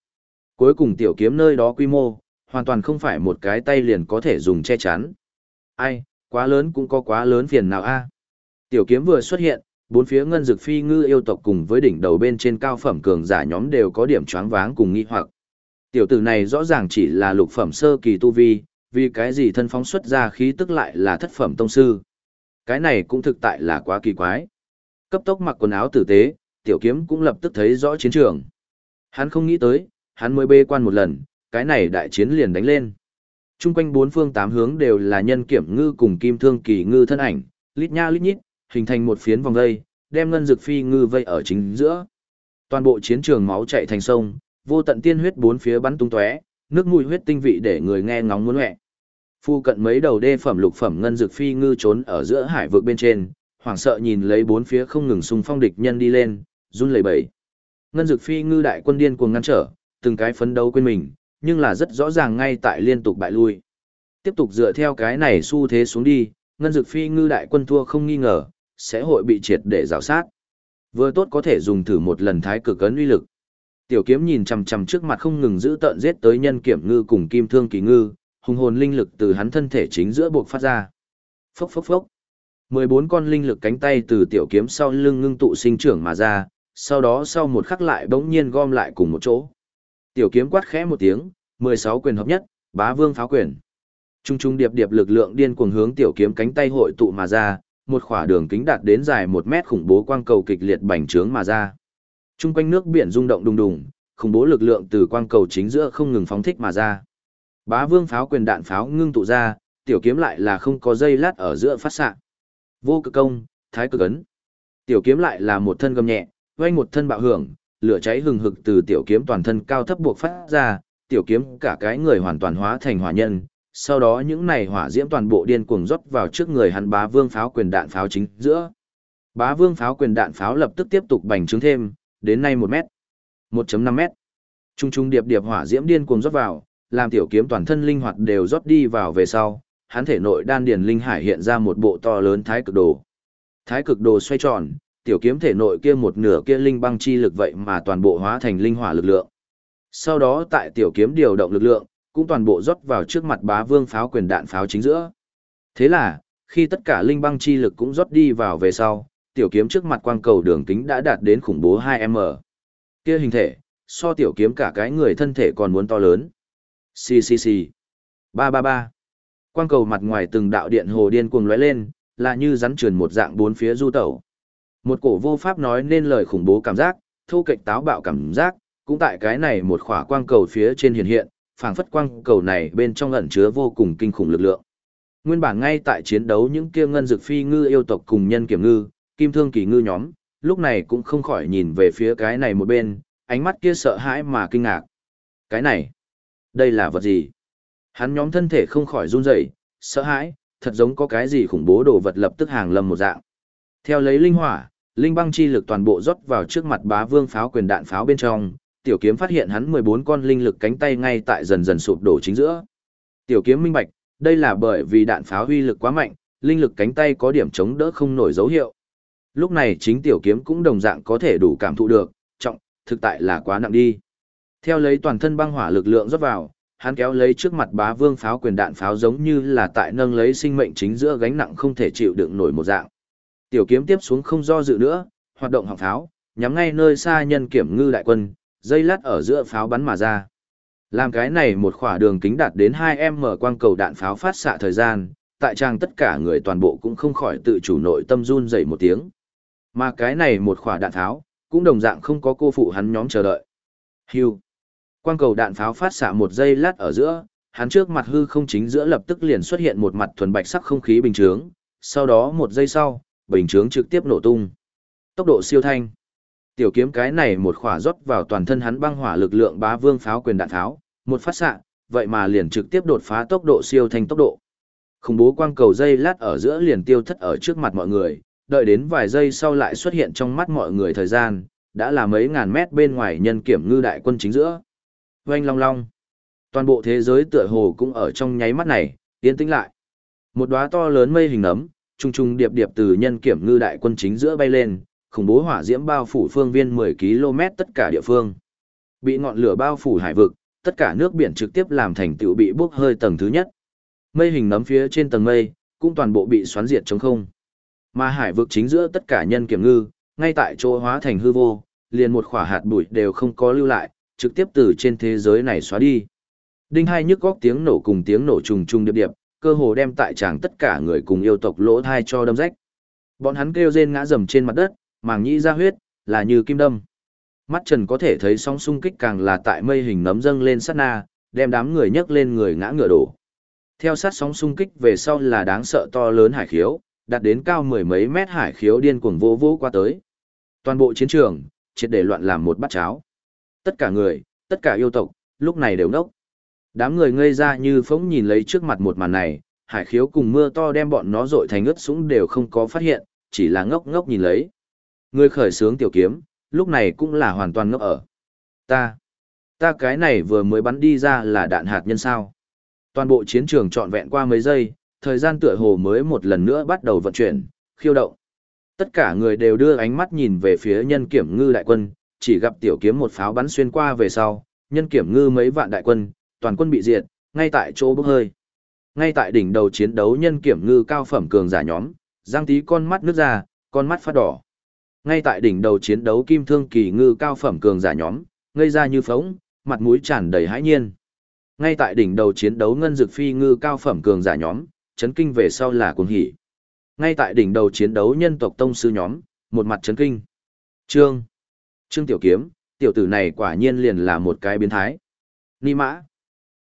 S1: Cuối cùng tiểu kiếm nơi đó quy mô, hoàn toàn không phải một cái tay liền có thể dùng che chắn. Ai, quá lớn cũng có quá lớn phiền nào a. À? Tiểu kiếm vừa xuất hiện, bốn phía ngân dực phi ngư yêu tộc cùng với đỉnh đầu bên trên cao phẩm cường giả nhóm đều có điểm choáng váng cùng nghi hoặc. Tiểu tử này rõ ràng chỉ là lục phẩm sơ kỳ tu vi, vì cái gì thân phóng xuất ra khí tức lại là thất phẩm tông sư. Cái này cũng thực tại là quá kỳ quái. Cấp tốc mặc quần áo tử tế, tiểu kiếm cũng lập tức thấy rõ chiến trường. Hắn không nghĩ tới, hắn mới bê quan một lần, cái này đại chiến liền đánh lên. Trung quanh bốn phương tám hướng đều là nhân kiểm ngư cùng kim thương kỳ ngư thân ảnh, lít nha lít nhít, hình thành một phiến vòng vây, đem ngân dực phi ngư vây ở chính giữa. Toàn bộ chiến trường máu chảy thành sông, vô tận tiên huyết bốn phía bắn tung tóe, nước mùi huyết tinh vị để người nghe ngóng muốn ngoẹ. Phu cận mấy đầu đê phẩm lục phẩm ngân dực phi ngư trốn ở giữa hải vực bên trên, hoảng sợ nhìn lấy bốn phía không ngừng xung phong địch nhân đi lên, run lẩy bẩy. Ngân dực phi ngư đại quân điên cuồng ngăn trở, từng cái phấn đấu quên mình, nhưng là rất rõ ràng ngay tại liên tục bại lui. Tiếp tục dựa theo cái này xu thế xuống đi, ngân dực phi ngư đại quân thua không nghi ngờ, sẽ hội bị triệt để rào sát. Vừa tốt có thể dùng thử một lần thái cực ấn uy lực. Tiểu kiếm nhìn chằm chằm trước mặt không ngừng giữ tợn giết tới nhân kiểm ngư cùng kim thương kỳ ngư, hùng hồn linh lực từ hắn thân thể chính giữa buộc phát ra. Phốc phốc phốc. 14 con linh lực cánh tay từ tiểu kiếm sau lưng ngưng tụ sinh trưởng mà ra, sau đó sau một khắc lại bỗng nhiên gom lại cùng một chỗ. Tiểu kiếm quát khẽ một tiếng, 16 quyền hợp nhất, bá vương pháo quyền. Trung trung điệp điệp lực lượng điên cuồng hướng tiểu kiếm cánh tay hội tụ mà ra, một khỏa đường kính đạt đến dài một mét khủng bố quang cầu kịch liệt bành trướng mà ra. Trung quanh nước biển rung động đùng đùng, khủng bố lực lượng từ quang cầu chính giữa không ngừng phóng thích mà ra. Bá vương pháo quyền đạn pháo ngưng tụ ra, tiểu kiếm lại là không có dây lát ở giữa phát xạ. Vô cực công, thái cực ấn. Tiểu kiếm lại là một thân gầm nhẹ, vang một thân bạo hưởng, lửa cháy hừng hực từ tiểu kiếm toàn thân cao thấp buộc phát ra, tiểu kiếm cả cái người hoàn toàn hóa thành hỏa nhân. Sau đó những này hỏa diễm toàn bộ điên cuồng rót vào trước người hắn bá vương pháo quyền đạn pháo chính giữa. Bá vương pháo quyền đạn pháo lập tức tiếp tục bành trướng thêm, đến nay 1 mét, 1.5 mét. Trung trung điệp điệp hỏa diễm điên cuồng rót vào, làm tiểu kiếm toàn thân linh hoạt đều rót đi vào về sau, hắn thể nội đan điền linh hải hiện ra một bộ to lớn thái cực đồ. Thái cực đồ xoay tròn, tiểu kiếm thể nội kia một nửa kia linh băng chi lực vậy mà toàn bộ hóa thành linh hỏa lực lượng. Sau đó tại tiểu kiếm điều động lực lượng, cũng toàn bộ rót vào trước mặt bá vương pháo quyền đạn pháo chính giữa. Thế là, khi tất cả linh băng chi lực cũng rót đi vào về sau, tiểu kiếm trước mặt quang cầu đường kính đã đạt đến khủng bố 2m. Kia hình thể, so tiểu kiếm cả cái người thân thể còn muốn to lớn. Xì xì xì. Ba ba ba. Quang cầu mặt ngoài từng đạo điện hồ điên cuồng lóe lên, là như rắn trườn một dạng bốn phía du tẩu. Một cổ vô pháp nói nên lời khủng bố cảm giác, thu kịch táo bạo cảm giác, cũng tại cái này một khỏa quang cầu phía trên hiện hiện, phảng phất quang cầu này bên trong ẩn chứa vô cùng kinh khủng lực lượng. Nguyên bản ngay tại chiến đấu những kia ngân dực phi ngư yêu tộc cùng nhân kiểm ngư, kim thương kỳ ngư nhóm, lúc này cũng không khỏi nhìn về phía cái này một bên, ánh mắt kia sợ hãi mà kinh ngạc. Cái này, đây là vật gì? Hắn nhóm thân thể không khỏi run rẩy, sợ hãi, thật giống có cái gì khủng bố đồ vật lập tức hàng lâm một dạng. Theo lấy linh hỏa, linh băng chi lực toàn bộ rót vào trước mặt bá vương pháo quyền đạn pháo bên trong, tiểu kiếm phát hiện hắn 14 con linh lực cánh tay ngay tại dần dần sụp đổ chính giữa. Tiểu kiếm minh bạch, đây là bởi vì đạn pháo huy lực quá mạnh, linh lực cánh tay có điểm chống đỡ không nổi dấu hiệu. Lúc này chính tiểu kiếm cũng đồng dạng có thể đủ cảm thụ được, trọng, thực tại là quá nặng đi. Theo lấy toàn thân băng hỏa lực lượng rót vào, hắn kéo lấy trước mặt bá vương pháo quyền đạn pháo giống như là tại nâng lấy sinh mệnh chính giữa gánh nặng không thể chịu đựng nổi một dạng. Tiểu kiếm tiếp xuống không do dự nữa, hoạt động họng pháo, nhắm ngay nơi xa nhân kiểm ngư đại quân, dây lát ở giữa pháo bắn mà ra. Làm cái này một khỏa đường kính đạt đến 2m quang cầu đạn pháo phát xạ thời gian, tại trang tất cả người toàn bộ cũng không khỏi tự chủ nội tâm run dậy một tiếng. Mà cái này một khỏa đạn tháo, cũng đồng dạng không có cô phụ hắn nhóm chờ đợi. Hưu. Quang cầu đạn pháo phát xạ một giây lát ở giữa, hắn trước mặt hư không chính giữa lập tức liền xuất hiện một mặt thuần bạch sắc không khí bình chướng, sau đó một giây sau, bình chướng trực tiếp nổ tung. Tốc độ siêu thanh. Tiểu kiếm cái này một khỏa rót vào toàn thân hắn băng hỏa lực lượng bá vương pháo quyền đạn tháo, một phát xạ, vậy mà liền trực tiếp đột phá tốc độ siêu thanh tốc độ. Khủng bố quang cầu dây lát ở giữa liền tiêu thất ở trước mặt mọi người, đợi đến vài giây sau lại xuất hiện trong mắt mọi người thời gian, đã là mấy ngàn mét bên ngoài nhân kiểm ngư đại quân chính giữa. Oanh long long. Toàn bộ thế giới tựa hồ cũng ở trong nháy mắt này, yên tĩnh lại. Một đóa to lớn mây hình nấm, trùng trùng điệp điệp từ nhân kiểm ngư đại quân chính giữa bay lên, khủng bố hỏa diễm bao phủ phương viên 10 km tất cả địa phương. Bị ngọn lửa bao phủ hải vực, tất cả nước biển trực tiếp làm thành tựu bị bốc hơi tầng thứ nhất. Mây hình nấm phía trên tầng mây, cũng toàn bộ bị xoắn diệt trống không. Mà hải vực chính giữa tất cả nhân kiểm ngư, ngay tại chỗ hóa thành hư vô, liền một khỏa hạt bụi đều không có lưu lại, trực tiếp từ trên thế giới này xóa đi. Đinh hai nhức góc tiếng nổ cùng tiếng nổ trùng trùng điệp điệp, cơ hồ đem tại tràng tất cả người cùng yêu tộc lỗ thai cho đâm rách. Bọn hắn kêu rên ngã rầm trên mặt đất, màng nhĩ ra huyết, là như kim đâm. Mắt Trần có thể thấy sóng xung kích càng là tại mây hình nấm dâng lên sát na, đem đám người nhấc lên người ngã ngựa đổ. Theo sát sóng xung kích về sau là đáng sợ to lớn hải khiếu, đạt đến cao mười mấy mét hải khiếu điên cuồng vô vô qua tới. Toàn bộ chiến trường, triệt để loạn làm một bát cháo. Tất cả người, tất cả yêu tộc, lúc này đều nốc. Đám người ngây ra như phóng nhìn lấy trước mặt một màn này, hải khiếu cùng mưa to đem bọn nó rội thành ướt sũng đều không có phát hiện, chỉ là ngốc ngốc nhìn lấy. Người khởi sướng tiểu kiếm, lúc này cũng là hoàn toàn ngốc ở. Ta, ta cái này vừa mới bắn đi ra là đạn hạt nhân sao. Toàn bộ chiến trường trọn vẹn qua mấy giây, thời gian tựa hồ mới một lần nữa bắt đầu vận chuyển, khiêu động. Tất cả người đều đưa ánh mắt nhìn về phía nhân kiểm ngư đại quân, chỉ gặp tiểu kiếm một pháo bắn xuyên qua về sau, nhân kiểm ngư mấy vạn đại quân, toàn quân bị diệt, ngay tại chỗ bốc hơi. Ngay tại đỉnh đầu chiến đấu nhân kiểm ngư cao phẩm cường giả nhóm, giang tí con mắt nước ra, con mắt phát đỏ. Ngay tại đỉnh đầu chiến đấu kim thương kỳ ngư cao phẩm cường giả nhóm, ngây ra như phóng, mặt mũi tràn đầy hãi nhiên. Ngay tại đỉnh đầu chiến đấu ngân dực phi ngư cao phẩm cường giả nhóm, chấn kinh về sau là cuồng hỉ. Ngay tại đỉnh đầu chiến đấu nhân tộc tông sư nhóm, một mặt chấn kinh. Trương. Trương Tiểu Kiếm, tiểu tử này quả nhiên liền là một cái biến thái. Ni mã.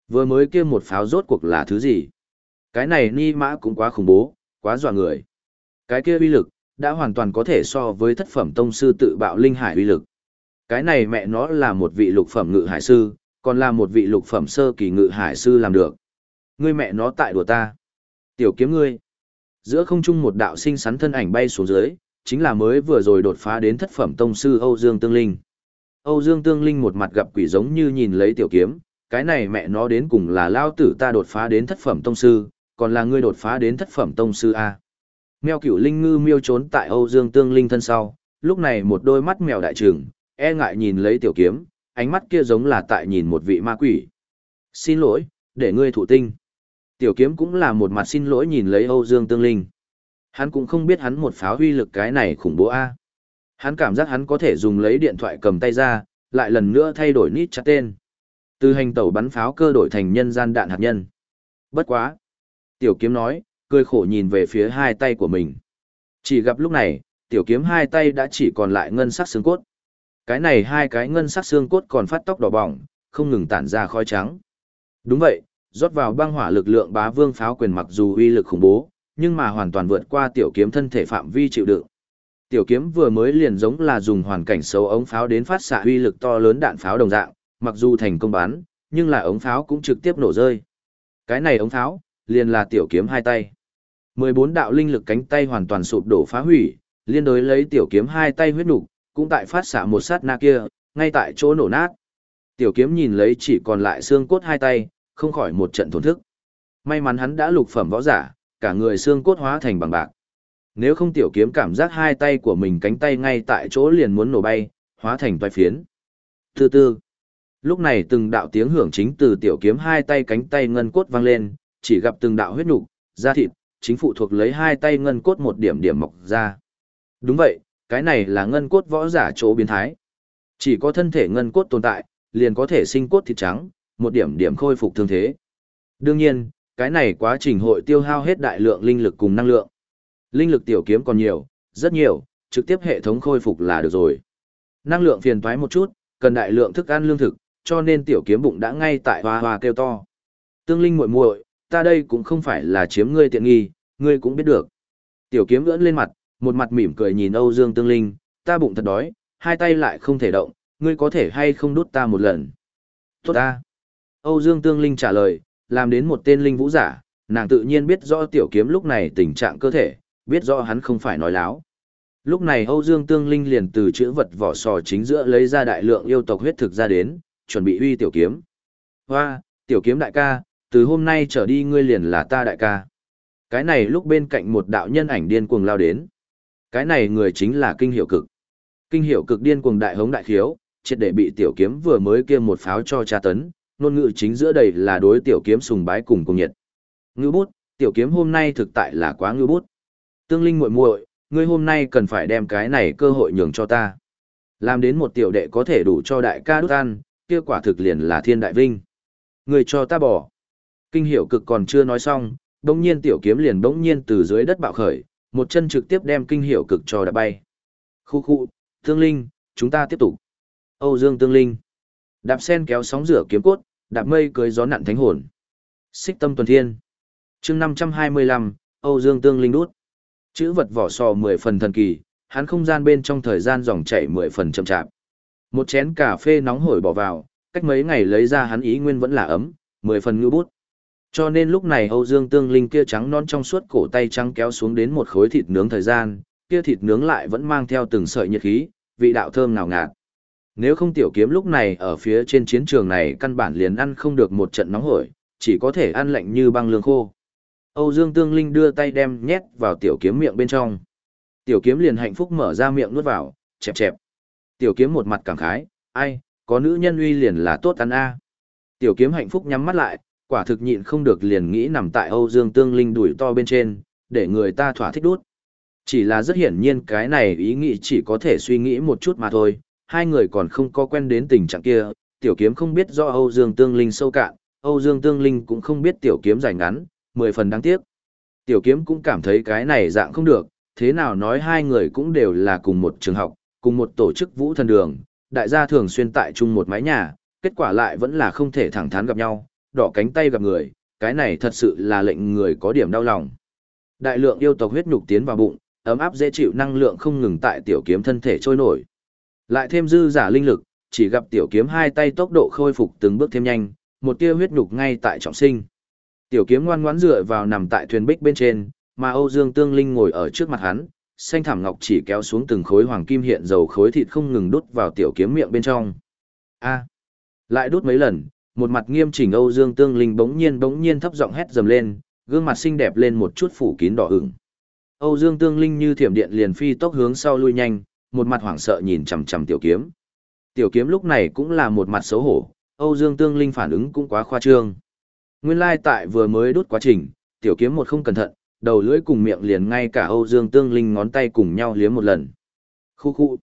S1: Vừa mới kia một pháo rốt cuộc là thứ gì? Cái này ni mã cũng quá khủng bố, quá dọa người. Cái kia uy lực, đã hoàn toàn có thể so với thất phẩm tông sư tự bạo linh hải uy lực. Cái này mẹ nó là một vị lục phẩm ngự hải sư, còn là một vị lục phẩm sơ kỳ ngự hải sư làm được. Ngươi mẹ nó tại đùa ta. Tiểu kiếm ngươi. Giữa không trung một đạo sinh sắn thân ảnh bay xuống dưới, chính là mới vừa rồi đột phá đến thất phẩm tông sư Âu Dương Tương Linh. Âu Dương Tương Linh một mặt gặp quỷ giống như nhìn lấy tiểu kiếm, cái này mẹ nó đến cùng là lao tử ta đột phá đến thất phẩm tông sư, còn là ngươi đột phá đến thất phẩm tông sư A. Mèo cửu linh ngư miêu trốn tại Âu Dương Tương Linh thân sau, lúc này một đôi mắt mèo đại trừng, e ngại nhìn lấy tiểu kiếm, ánh mắt kia giống là tại nhìn một vị ma quỷ. Xin lỗi, để ngươi thụ tinh. Tiểu kiếm cũng là một mặt xin lỗi nhìn lấy Âu Dương Tương Linh. Hắn cũng không biết hắn một pháo huy lực cái này khủng bố A. Hắn cảm giác hắn có thể dùng lấy điện thoại cầm tay ra, lại lần nữa thay đổi nít chặt tên. Từ hành tẩu bắn pháo cơ đổi thành nhân gian đạn hạt nhân. Bất quá. Tiểu kiếm nói, cười khổ nhìn về phía hai tay của mình. Chỉ gặp lúc này, tiểu kiếm hai tay đã chỉ còn lại ngân sắc xương cốt. Cái này hai cái ngân sắc xương cốt còn phát tóc đỏ bỏng, không ngừng tản ra khói trắng. Đúng vậy, rót vào băng hỏa lực lượng bá vương pháo quyền mặc dù uy lực khủng bố, nhưng mà hoàn toàn vượt qua tiểu kiếm thân thể phạm vi chịu đựng. Tiểu kiếm vừa mới liền giống là dùng hoàn cảnh xấu ống pháo đến phát xạ uy lực to lớn đạn pháo đồng dạng, mặc dù thành công bắn, nhưng là ống pháo cũng trực tiếp nổ rơi. Cái này ống pháo, liền là tiểu kiếm hai tay. 14 đạo linh lực cánh tay hoàn toàn sụp đổ phá hủy, liên đối lấy tiểu kiếm hai tay huyết nục, cũng tại phát xạ một sát na kia, ngay tại chỗ nổ nát. Tiểu kiếm nhìn lấy chỉ còn lại xương cốt hai tay, không khỏi một trận thổn thức. May mắn hắn đã lục phẩm võ giả, cả người xương cốt hóa thành bằng bạc. Nếu không tiểu kiếm cảm giác hai tay của mình cánh tay ngay tại chỗ liền muốn nổ bay, hóa thành toái phiến. Từ từ, lúc này từng đạo tiếng hưởng chính từ tiểu kiếm hai tay cánh tay ngân cốt vang lên, chỉ gặp từng đạo huyết nục, da thịt, chính phụ thuộc lấy hai tay ngân cốt một điểm điểm mọc ra. Đúng vậy, cái này là ngân cốt võ giả chỗ biến thái. Chỉ có thân thể ngân cốt tồn tại, liền có thể sinh cốt thịt trắng, một điểm điểm khôi phục thương thế. Đương nhiên, cái này quá trình hội tiêu hao hết đại lượng linh lực cùng năng lượng. Linh lực tiểu kiếm còn nhiều, rất nhiều, trực tiếp hệ thống khôi phục là được rồi. Năng lượng phiền toái một chút, cần đại lượng thức ăn lương thực, cho nên tiểu kiếm bụng đã ngay tại hoa hoa kêu to. Tương linh muội muội, ta đây cũng không phải là chiếm ngươi tiện nghi, ngươi cũng biết được. Tiểu kiếm ưỡn lên mặt, một mặt mỉm cười nhìn Âu Dương Tương Linh, ta bụng thật đói, hai tay lại không thể động, ngươi có thể hay không đút ta một lần. Tốt ta. Âu Dương Tương Linh trả lời, làm đến một tên linh vũ giả, nàng tự nhiên biết rõ tiểu kiếm lúc này tình trạng cơ thể, biết rõ hắn không phải nói láo. Lúc này Âu Dương Tương Linh liền từ chữ vật vỏ sò chính giữa lấy ra đại lượng yêu tộc huyết thực ra đến, chuẩn bị uy tiểu kiếm. Hoa, tiểu kiếm đại ca, từ hôm nay trở đi ngươi liền là ta đại ca. Cái này lúc bên cạnh một đạo nhân ảnh điên cuồng lao đến. Cái này người chính là kinh hiệu cực. Kinh hiệu cực điên cuồng đại hống đại khiếu, triệt để bị tiểu kiếm vừa mới kia một pháo cho tra tấn, ngôn ngữ chính giữa đầy là đối tiểu kiếm sùng bái cùng cùng nhiệt. Ngư bút, tiểu kiếm hôm nay thực tại là quá ngư bút. Tương linh muội muội, ngươi hôm nay cần phải đem cái này cơ hội nhường cho ta. Làm đến một tiểu đệ có thể đủ cho đại ca đút ăn, kia quả thực liền là thiên đại vinh. Ngươi cho ta bỏ. Kinh hiểu cực còn chưa nói xong, đống nhiên tiểu kiếm liền đống nhiên từ dưới đất bạo khởi, một chân trực tiếp đem kinh hiểu cực cho đã bay. Khu khu, tương linh, chúng ta tiếp tục. Âu Dương Tương Linh. Đạp sen kéo sóng rửa kiếm cốt, đạp mây cưới gió nặn thánh hồn. Xích tâm tuần thiên. chương 525, Âu Dương Tương Linh đút. Chữ vật vỏ sò 10 phần thần kỳ, hắn không gian bên trong thời gian dòng chảy 10 phần chậm chạp. Một chén cà phê nóng hổi bỏ vào, cách mấy ngày lấy ra hắn ý nguyên vẫn là ấm, 10 phần ngư bút. Cho nên lúc này Âu Dương Tương Linh kia trắng non trong suốt cổ tay trắng kéo xuống đến một khối thịt nướng thời gian, kia thịt nướng lại vẫn mang theo từng sợi nhiệt khí, vị đạo thơm ngào ngạt. Nếu không tiểu kiếm lúc này ở phía trên chiến trường này căn bản liền ăn không được một trận nóng hổi, chỉ có thể ăn lạnh như băng lương khô. Âu Dương Tương Linh đưa tay đem nhét vào tiểu kiếm miệng bên trong. Tiểu kiếm liền hạnh phúc mở ra miệng nuốt vào, chẹp chẹp. Tiểu kiếm một mặt cảm khái, ai, có nữ nhân uy liền là tốt ăn a. Tiểu kiếm hạnh phúc nhắm mắt lại, quả thực nhịn không được liền nghĩ nằm tại Âu Dương Tương Linh đuổi to bên trên, để người ta thỏa thích đút. Chỉ là rất hiển nhiên cái này ý nghĩ chỉ có thể suy nghĩ một chút mà thôi, hai người còn không có quen đến tình trạng kia, tiểu kiếm không biết do Âu Dương Tương Linh sâu cạn, Âu Dương Tương Linh cũng không biết tiểu kiếm dài ngắn, mười phần đáng tiếc. Tiểu kiếm cũng cảm thấy cái này dạng không được, thế nào nói hai người cũng đều là cùng một trường học, cùng một tổ chức vũ thần đường, đại gia thường xuyên tại chung một mái nhà, kết quả lại vẫn là không thể thẳng thắn gặp nhau, đỏ cánh tay gặp người, cái này thật sự là lệnh người có điểm đau lòng. Đại lượng yêu tộc huyết nhục tiến vào bụng, ấm áp dễ chịu năng lượng không ngừng tại tiểu kiếm thân thể trôi nổi. Lại thêm dư giả linh lực, chỉ gặp tiểu kiếm hai tay tốc độ khôi phục từng bước thêm nhanh, một tia huyết nhục ngay tại trọng sinh. Tiểu kiếm ngoan ngoãn dựa vào nằm tại thuyền bích bên trên, mà Âu Dương Tương Linh ngồi ở trước mặt hắn, xanh thảm ngọc chỉ kéo xuống từng khối hoàng kim hiện dầu khối thịt không ngừng đút vào tiểu kiếm miệng bên trong. A, lại đút mấy lần, một mặt nghiêm chỉnh Âu Dương Tương Linh bỗng nhiên bỗng nhiên thấp giọng hét dầm lên, gương mặt xinh đẹp lên một chút phủ kín đỏ ửng. Âu Dương Tương Linh như thiểm điện liền phi tốc hướng sau lui nhanh, một mặt hoảng sợ nhìn chằm chằm tiểu kiếm. Tiểu kiếm lúc này cũng là một mặt xấu hổ, Âu Dương Tương Linh phản ứng cũng quá khoa trương. Nguyên lai tại vừa mới đốt quá trình, tiểu kiếm một không cẩn thận, đầu lưỡi cùng miệng liền ngay cả Âu Dương Tương Linh ngón tay cùng nhau liếm một lần. Khu khu.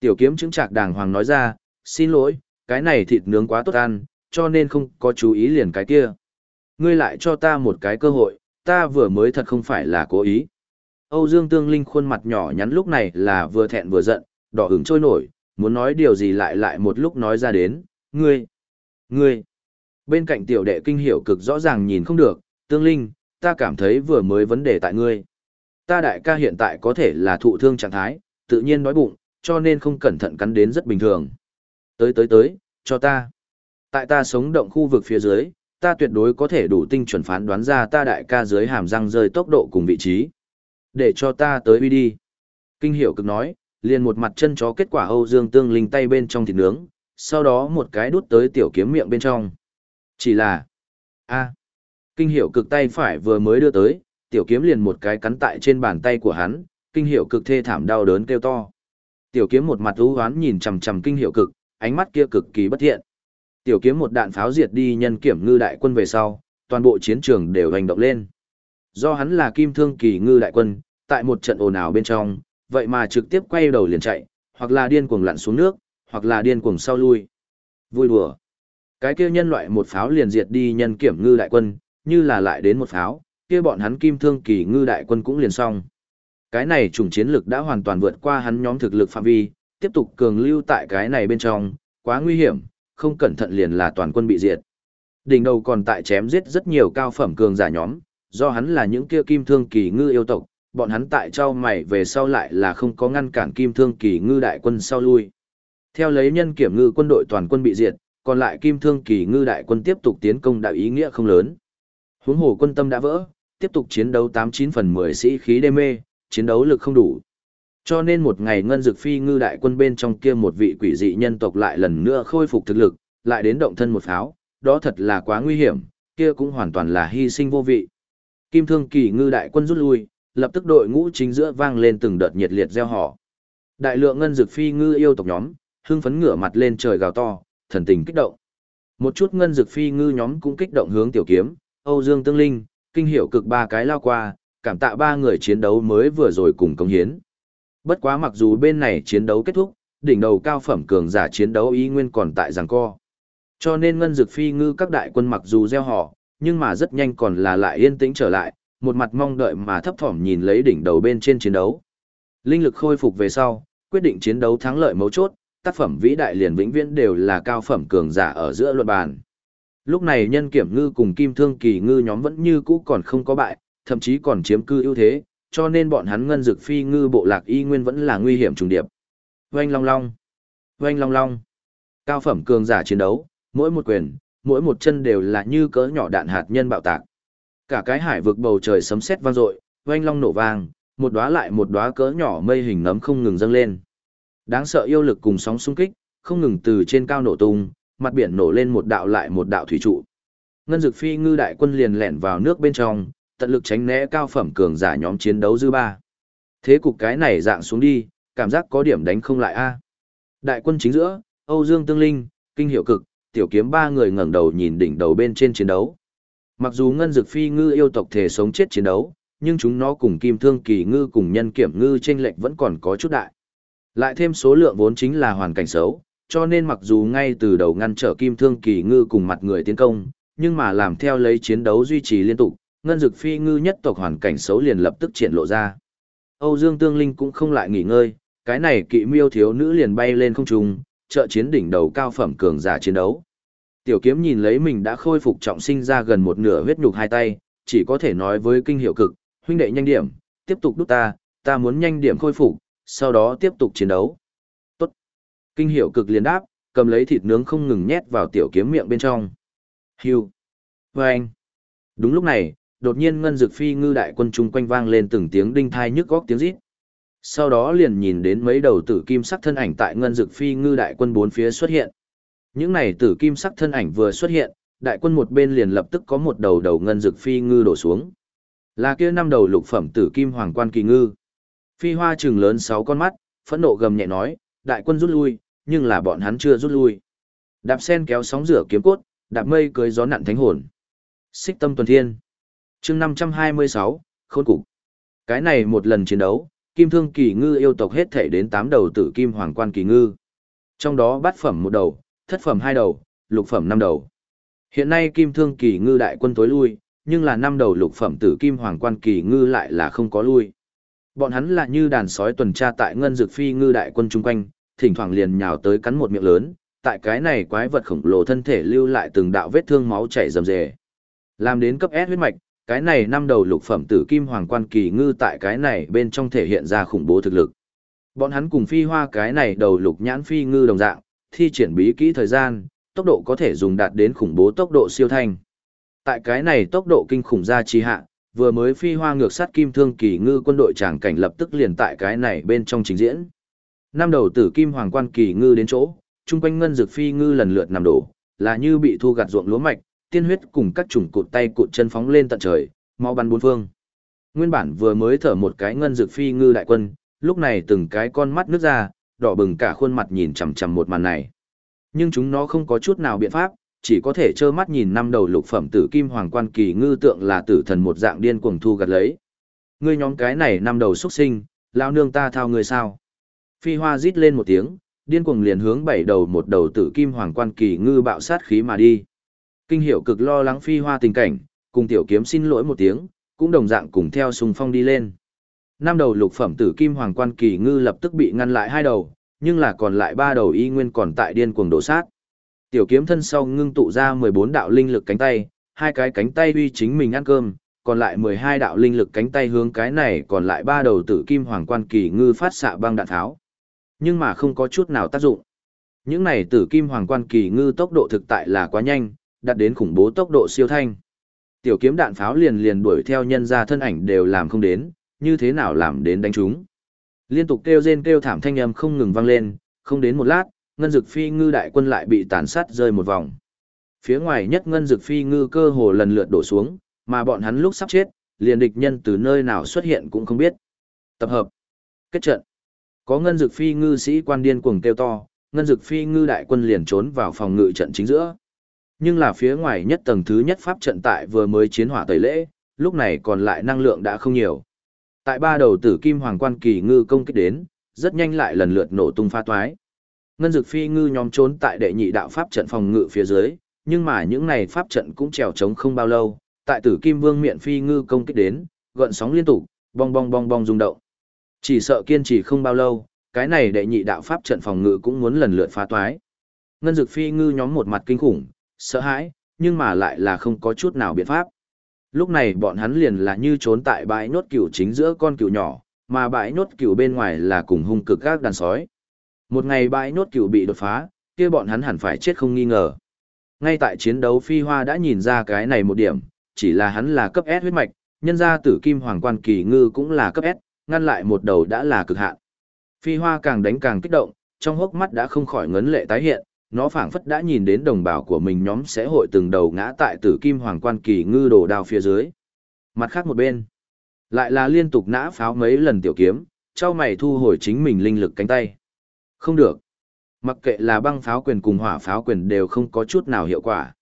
S1: Tiểu kiếm chứng trạc đàng hoàng nói ra, xin lỗi, cái này thịt nướng quá tốt ăn, cho nên không có chú ý liền cái kia. Ngươi lại cho ta một cái cơ hội, ta vừa mới thật không phải là cố ý. Âu Dương Tương Linh khuôn mặt nhỏ nhắn lúc này là vừa thẹn vừa giận, đỏ ửng trôi nổi, muốn nói điều gì lại lại một lúc nói ra đến, ngươi, ngươi. Bên cạnh tiểu đệ kinh hiểu cực rõ ràng nhìn không được, Tương Linh, ta cảm thấy vừa mới vấn đề tại ngươi. Ta đại ca hiện tại có thể là thụ thương trạng thái, tự nhiên nói bụng, cho nên không cẩn thận cắn đến rất bình thường. Tới tới tới, cho ta. Tại ta sống động khu vực phía dưới, ta tuyệt đối có thể đủ tinh chuẩn phán đoán ra ta đại ca dưới hàm răng rơi tốc độ cùng vị trí. Để cho ta tới uy đi. Kinh hiểu cực nói, liền một mặt chân chó kết quả Âu Dương Tương Linh tay bên trong thịt nướng, sau đó một cái đút tới tiểu kiếm miệng bên trong. Chỉ là, a kinh hiểu cực tay phải vừa mới đưa tới, tiểu kiếm liền một cái cắn tại trên bàn tay của hắn, kinh hiểu cực thê thảm đau đớn kêu to. Tiểu kiếm một mặt u hoán nhìn chằm chằm kinh hiểu cực, ánh mắt kia cực kỳ bất thiện. Tiểu kiếm một đạn pháo diệt đi nhân kiểm ngư đại quân về sau, toàn bộ chiến trường đều hành động lên. Do hắn là kim thương kỳ ngư đại quân, tại một trận ồn ào bên trong, vậy mà trực tiếp quay đầu liền chạy, hoặc là điên cuồng lặn xuống nước, hoặc là điên cuồng sau lui. Vui đùa. Cái kia nhân loại một pháo liền diệt đi nhân kiểm ngư đại quân, như là lại đến một pháo, kia bọn hắn kim thương kỳ ngư đại quân cũng liền xong. Cái này chủng chiến lực đã hoàn toàn vượt qua hắn nhóm thực lực phạm vi, tiếp tục cường lưu tại cái này bên trong, quá nguy hiểm, không cẩn thận liền là toàn quân bị diệt. Đỉnh đầu còn tại chém giết rất nhiều cao phẩm cường giả nhóm, do hắn là những kia kim thương kỳ ngư yêu tộc, bọn hắn tại trao mày về sau lại là không có ngăn cản kim thương kỳ ngư đại quân sau lui. Theo lấy nhân kiểm ngư quân đội toàn quân bị diệt, còn lại kim thương kỳ ngư đại quân tiếp tục tiến công đạo ý nghĩa không lớn. Huống hồ quân tâm đã vỡ, tiếp tục chiến đấu 89 phần 10 sĩ khí đê mê, chiến đấu lực không đủ. Cho nên một ngày ngân dực phi ngư đại quân bên trong kia một vị quỷ dị nhân tộc lại lần nữa khôi phục thực lực, lại đến động thân một pháo, đó thật là quá nguy hiểm, kia cũng hoàn toàn là hy sinh vô vị. Kim thương kỳ ngư đại quân rút lui, lập tức đội ngũ chính giữa vang lên từng đợt nhiệt liệt gieo họ. Đại lượng ngân dực phi ngư yêu tộc nhóm, hưng phấn ngửa mặt lên trời gào to, thần tình kích động. Một chút ngân dực phi ngư nhóm cũng kích động hướng tiểu kiếm, Âu Dương Tương Linh, kinh hiểu cực ba cái lao qua, cảm tạ ba người chiến đấu mới vừa rồi cùng công hiến. Bất quá mặc dù bên này chiến đấu kết thúc, đỉnh đầu cao phẩm cường giả chiến đấu ý nguyên còn tại giằng co. Cho nên ngân dực phi ngư các đại quân mặc dù gieo họ, nhưng mà rất nhanh còn là lại yên tĩnh trở lại, một mặt mong đợi mà thấp thỏm nhìn lấy đỉnh đầu bên trên chiến đấu. Linh lực khôi phục về sau, quyết định chiến đấu thắng lợi mấu chốt, tác phẩm vĩ đại liền vĩnh viễn đều là cao phẩm cường giả ở giữa luận bàn. Lúc này nhân kiểm ngư cùng kim thương kỳ ngư nhóm vẫn như cũ còn không có bại, thậm chí còn chiếm cư ưu thế, cho nên bọn hắn ngân dực phi ngư bộ lạc y nguyên vẫn là nguy hiểm trùng điệp. Oanh long long, oanh long long. Cao phẩm cường giả chiến đấu, mỗi một quyền, mỗi một chân đều là như cỡ nhỏ đạn hạt nhân bạo tạc. Cả cái hải vực bầu trời sấm sét vang dội, oanh long nổ vang, một đóa lại một đóa cỡ nhỏ mây hình nấm không ngừng dâng lên. Đáng sợ yêu lực cùng sóng xung kích, không ngừng từ trên cao nổ tung, mặt biển nổ lên một đạo lại một đạo thủy trụ. Ngân Dực Phi ngư đại quân liền lẻn vào nước bên trong, tận lực tránh né cao phẩm cường giả nhóm chiến đấu dư ba. Thế cục cái này dạng xuống đi, cảm giác có điểm đánh không lại a. Đại quân chính giữa, Âu Dương Tương Linh, Kinh Hiệu Cực, Tiểu Kiếm ba người ngẩng đầu nhìn đỉnh đầu bên trên chiến đấu. Mặc dù Ngân Dực Phi ngư yêu tộc thể sống chết chiến đấu, nhưng chúng nó cùng Kim Thương Kỳ ngư cùng Nhân Kiểm ngư trên lệnh vẫn còn có chút đại. Lại thêm số lượng vốn chính là hoàn cảnh xấu, cho nên mặc dù ngay từ đầu ngăn trở Kim Thương Kỳ ngư cùng mặt người tiến công, nhưng mà làm theo lấy chiến đấu duy trì liên tục, ngân dực phi ngư nhất tộc hoàn cảnh xấu liền lập tức triển lộ ra. Âu Dương Tương Linh cũng không lại nghỉ ngơi, cái này kỵ miêu thiếu nữ liền bay lên không trung, trợ chiến đỉnh đầu cao phẩm cường giả chiến đấu. Tiểu kiếm nhìn lấy mình đã khôi phục trọng sinh ra gần một nửa huyết nhục hai tay, chỉ có thể nói với kinh hiệu cực, huynh đệ nhanh điểm, tiếp tục đúc ta, ta muốn nhanh điểm khôi phục, sau đó tiếp tục chiến đấu. Tốt. Kinh hiệu cực liền đáp, cầm lấy thịt nướng không ngừng nhét vào tiểu kiếm miệng bên trong. Hưu. Vâng. Đúng lúc này, đột nhiên ngân dực phi ngư đại quân chung quanh vang lên từng tiếng đinh thai nhức góc tiếng rít. Sau đó liền nhìn đến mấy đầu tử kim sắc thân ảnh tại ngân dực phi ngư đại quân bốn phía xuất hiện. Những này tử kim sắc thân ảnh vừa xuất hiện, đại quân một bên liền lập tức có một đầu đầu ngân dực phi ngư đổ xuống. Là kia năm đầu lục phẩm tử kim hoàng quan kỳ ngư. Phi hoa trừng lớn sáu con mắt, phẫn nộ gầm nhẹ nói, đại quân rút lui, nhưng là bọn hắn chưa rút lui. Đạp sen kéo sóng rửa kiếm cốt, đạp mây cưới gió nặn thánh hồn. Xích tâm tuần thiên chương 526, khôn cục. Cái này một lần chiến đấu, kim thương kỳ ngư yêu tộc hết thể đến tám đầu tử kim hoàng quan kỳ ngư. Trong đó bát phẩm một đầu, thất phẩm hai đầu, lục phẩm năm đầu. Hiện nay kim thương kỳ ngư đại quân tối lui, nhưng là năm đầu lục phẩm tử kim hoàng quan kỳ ngư lại là không có lui. Bọn hắn là như đàn sói tuần tra tại ngân dược phi ngư đại quân chung quanh, thỉnh thoảng liền nhào tới cắn một miệng lớn, tại cái này quái vật khổng lồ thân thể lưu lại từng đạo vết thương máu chảy rầm rề. Làm đến cấp S huyết mạch, cái này năm đầu lục phẩm tử kim hoàng quan kỳ ngư tại cái này bên trong thể hiện ra khủng bố thực lực. Bọn hắn cùng phi hoa cái này đầu lục nhãn phi ngư đồng dạng, thi triển bí kỹ thời gian, tốc độ có thể dùng đạt đến khủng bố tốc độ siêu thanh. Tại cái này tốc độ kinh khủng ra chi hạ, vừa mới phi hoa ngược sát kim thương kỳ ngư quân đội tràng cảnh lập tức liền tại cái này bên trong trình diễn. Năm đầu tử kim hoàng quan kỳ ngư đến chỗ, trung quanh ngân dược phi ngư lần lượt nằm đổ, là như bị thu gặt ruộng lúa mạch, tiên huyết cùng các chủng cụt tay cụt chân phóng lên tận trời, mau bắn bốn phương. Nguyên bản vừa mới thở một cái ngân dược phi ngư đại quân, lúc này từng cái con mắt nước ra, đỏ bừng cả khuôn mặt nhìn chằm chằm một màn này. Nhưng chúng nó không có chút nào biện pháp, chỉ có thể trơ mắt nhìn năm đầu lục phẩm tử kim hoàng quan kỳ ngư tượng là tử thần một dạng điên cuồng thu gặt lấy. Ngươi nhóm cái này năm đầu xuất sinh, lao nương ta thao người sao? Phi hoa rít lên một tiếng, điên cuồng liền hướng bảy đầu một đầu tử kim hoàng quan kỳ ngư bạo sát khí mà đi. Kinh hiệu cực lo lắng phi hoa tình cảnh, cùng tiểu kiếm xin lỗi một tiếng, cũng đồng dạng cùng theo sùng phong đi lên. Năm đầu lục phẩm tử kim hoàng quan kỳ ngư lập tức bị ngăn lại hai đầu, nhưng là còn lại ba đầu y nguyên còn tại điên cuồng đổ sát. Tiểu kiếm thân sau ngưng tụ ra 14 đạo linh lực cánh tay, hai cái cánh tay uy chính mình ăn cơm, còn lại 12 đạo linh lực cánh tay hướng cái này còn lại ba đầu tử kim hoàng quan kỳ ngư phát xạ băng đạn tháo. Nhưng mà không có chút nào tác dụng. Những này tử kim hoàng quan kỳ ngư tốc độ thực tại là quá nhanh, đạt đến khủng bố tốc độ siêu thanh. Tiểu kiếm đạn pháo liền liền đuổi theo nhân ra thân ảnh đều làm không đến, như thế nào làm đến đánh chúng. Liên tục kêu rên kêu thảm thanh âm không ngừng vang lên, không đến một lát, ngân dực phi ngư đại quân lại bị tàn sát rơi một vòng. Phía ngoài nhất ngân dực phi ngư cơ hồ lần lượt đổ xuống, mà bọn hắn lúc sắp chết, liền địch nhân từ nơi nào xuất hiện cũng không biết. Tập hợp. Kết trận. Có ngân dực phi ngư sĩ quan điên cuồng kêu to, ngân dực phi ngư đại quân liền trốn vào phòng ngự trận chính giữa nhưng là phía ngoài nhất tầng thứ nhất pháp trận tại vừa mới chiến hỏa tẩy lễ, lúc này còn lại năng lượng đã không nhiều. Tại ba đầu tử kim hoàng quan kỳ ngư công kích đến, rất nhanh lại lần lượt nổ tung pha toái. Ngân dực phi ngư nhóm trốn tại đệ nhị đạo pháp trận phòng ngự phía dưới, nhưng mà những này pháp trận cũng trèo trống không bao lâu, tại tử kim vương miệng phi ngư công kích đến, gợn sóng liên tục, bong bong bong bong rung động. Chỉ sợ kiên trì không bao lâu, cái này đệ nhị đạo pháp trận phòng ngự cũng muốn lần lượt phá toái. Ngân Dực Phi ngư nhóm một mặt kinh khủng, sợ hãi, nhưng mà lại là không có chút nào biện pháp. Lúc này bọn hắn liền là như trốn tại bãi nốt cừu chính giữa con cừu nhỏ, mà bãi nốt cừu bên ngoài là cùng hung cực các đàn sói. Một ngày bãi nốt cừu bị đột phá, kia bọn hắn hẳn phải chết không nghi ngờ. Ngay tại chiến đấu Phi Hoa đã nhìn ra cái này một điểm, chỉ là hắn là cấp S huyết mạch, nhân ra tử kim hoàng quan kỳ ngư cũng là cấp S, ngăn lại một đầu đã là cực hạn. Phi Hoa càng đánh càng kích động, trong hốc mắt đã không khỏi ngấn lệ tái hiện, nó phảng phất đã nhìn đến đồng bào của mình nhóm sẽ hội từng đầu ngã tại tử kim hoàng quan kỳ ngư đổ đao phía dưới. Mặt khác một bên, lại là liên tục nã pháo mấy lần tiểu kiếm, trao mày thu hồi chính mình linh lực cánh tay. Không được. Mặc kệ là băng pháo quyền cùng hỏa pháo quyền đều không có chút nào hiệu quả.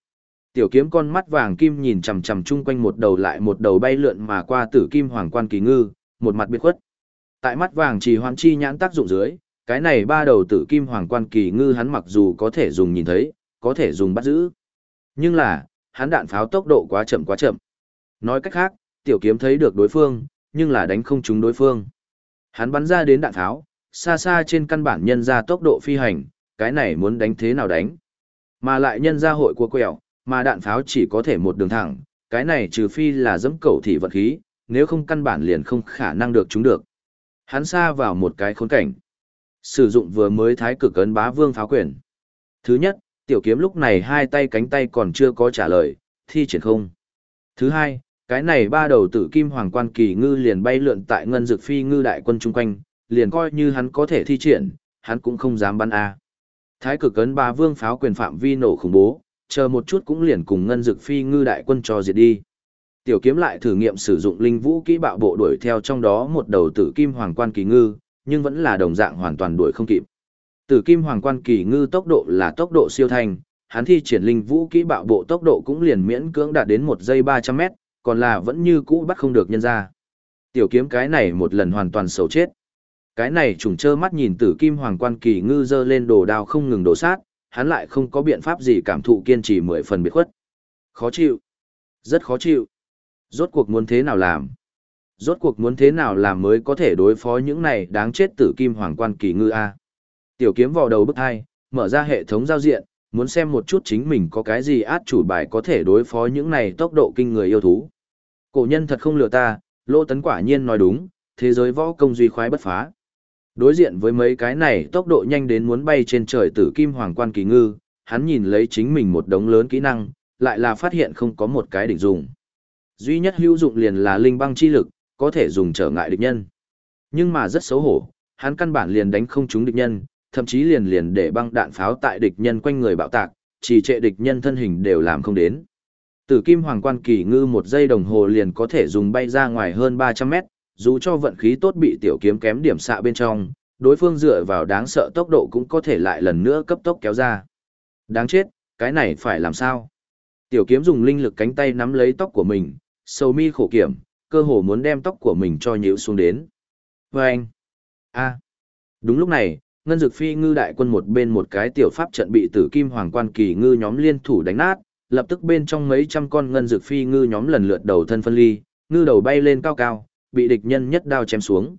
S1: Tiểu kiếm con mắt vàng kim nhìn chằm chằm chung quanh một đầu lại một đầu bay lượn mà qua tử kim hoàng quan kỳ ngư, một mặt biệt khuất. Tại mắt vàng chỉ hoán chi nhãn tác dụng dưới, cái này ba đầu tử kim hoàng quan kỳ ngư hắn mặc dù có thể dùng nhìn thấy, có thể dùng bắt giữ. Nhưng là, hắn đạn pháo tốc độ quá chậm quá chậm. Nói cách khác, tiểu kiếm thấy được đối phương, nhưng là đánh không trúng đối phương. Hắn bắn ra đến đạn pháo, xa xa trên căn bản nhân ra tốc độ phi hành, cái này muốn đánh thế nào đánh. Mà lại nhân ra hội của quẹo, mà đạn pháo chỉ có thể một đường thẳng, cái này trừ phi là dẫm cầu thị vật khí, nếu không căn bản liền không khả năng được chúng được. Hắn xa vào một cái khốn cảnh. Sử dụng vừa mới thái cực ấn bá vương pháo quyền. Thứ nhất, tiểu kiếm lúc này hai tay cánh tay còn chưa có trả lời, thi triển không. Thứ hai, cái này ba đầu tử kim hoàng quan kỳ ngư liền bay lượn tại ngân dược phi ngư đại quân chung quanh, liền coi như hắn có thể thi triển, hắn cũng không dám bắn a. Thái cực ấn ba vương pháo quyền phạm vi nổ khủng bố, chờ một chút cũng liền cùng ngân dược phi ngư đại quân cho diệt đi. Tiểu kiếm lại thử nghiệm sử dụng linh vũ kỹ bạo bộ đuổi theo trong đó một đầu tử kim hoàng quan kỳ ngư, nhưng vẫn là đồng dạng hoàn toàn đuổi không kịp. Tử kim hoàng quan kỳ ngư tốc độ là tốc độ siêu thanh, hắn thi triển linh vũ kỹ bạo bộ tốc độ cũng liền miễn cưỡng đạt đến một giây 300 mét, còn là vẫn như cũ bắt không được nhân ra. Tiểu kiếm cái này một lần hoàn toàn xấu chết. Cái này trùng trơ mắt nhìn tử kim hoàng quan kỳ ngư dơ lên đồ đao không ngừng đổ sát, hắn lại không có biện pháp gì cảm thụ kiên trì mười phần biệt khuất. Khó chịu. Rất khó chịu. Rốt cuộc muốn thế nào làm? Rốt cuộc muốn thế nào làm mới có thể đối phó những này đáng chết tử kim hoàng quan kỳ ngư A. Tiểu kiếm vào đầu bức hai, mở ra hệ thống giao diện, muốn xem một chút chính mình có cái gì át chủ bài có thể đối phó những này tốc độ kinh người yêu thú. Cổ nhân thật không lừa ta, lô tấn quả nhiên nói đúng, thế giới võ công duy khoái bất phá. Đối diện với mấy cái này tốc độ nhanh đến muốn bay trên trời tử kim hoàng quan kỳ ngư, hắn nhìn lấy chính mình một đống lớn kỹ năng, lại là phát hiện không có một cái đỉnh dùng. Duy nhất hữu dụng liền là linh băng chi lực, có thể dùng trở ngại địch nhân. Nhưng mà rất xấu hổ, hắn căn bản liền đánh không trúng địch nhân, thậm chí liền liền để băng đạn pháo tại địch nhân quanh người bạo tạc, chỉ trệ địch nhân thân hình đều làm không đến. Tử kim hoàng quan kỳ ngư một giây đồng hồ liền có thể dùng bay ra ngoài hơn 300 mét, dù cho vận khí tốt bị tiểu kiếm kém điểm xạ bên trong, đối phương dựa vào đáng sợ tốc độ cũng có thể lại lần nữa cấp tốc kéo ra. Đáng chết, cái này phải làm sao? Tiểu kiếm dùng linh lực cánh tay nắm lấy tóc của mình, sầu mi khổ kiểm, cơ hồ muốn đem tóc của mình cho nhíu xuống đến. Và anh, a, đúng lúc này, ngân dực phi ngư đại quân một bên một cái tiểu pháp trận bị tử kim hoàng quan kỳ ngư nhóm liên thủ đánh nát, lập tức bên trong mấy trăm con ngân dực phi ngư nhóm lần lượt đầu thân phân ly, ngư đầu bay lên cao cao, bị địch nhân nhất đao chém xuống.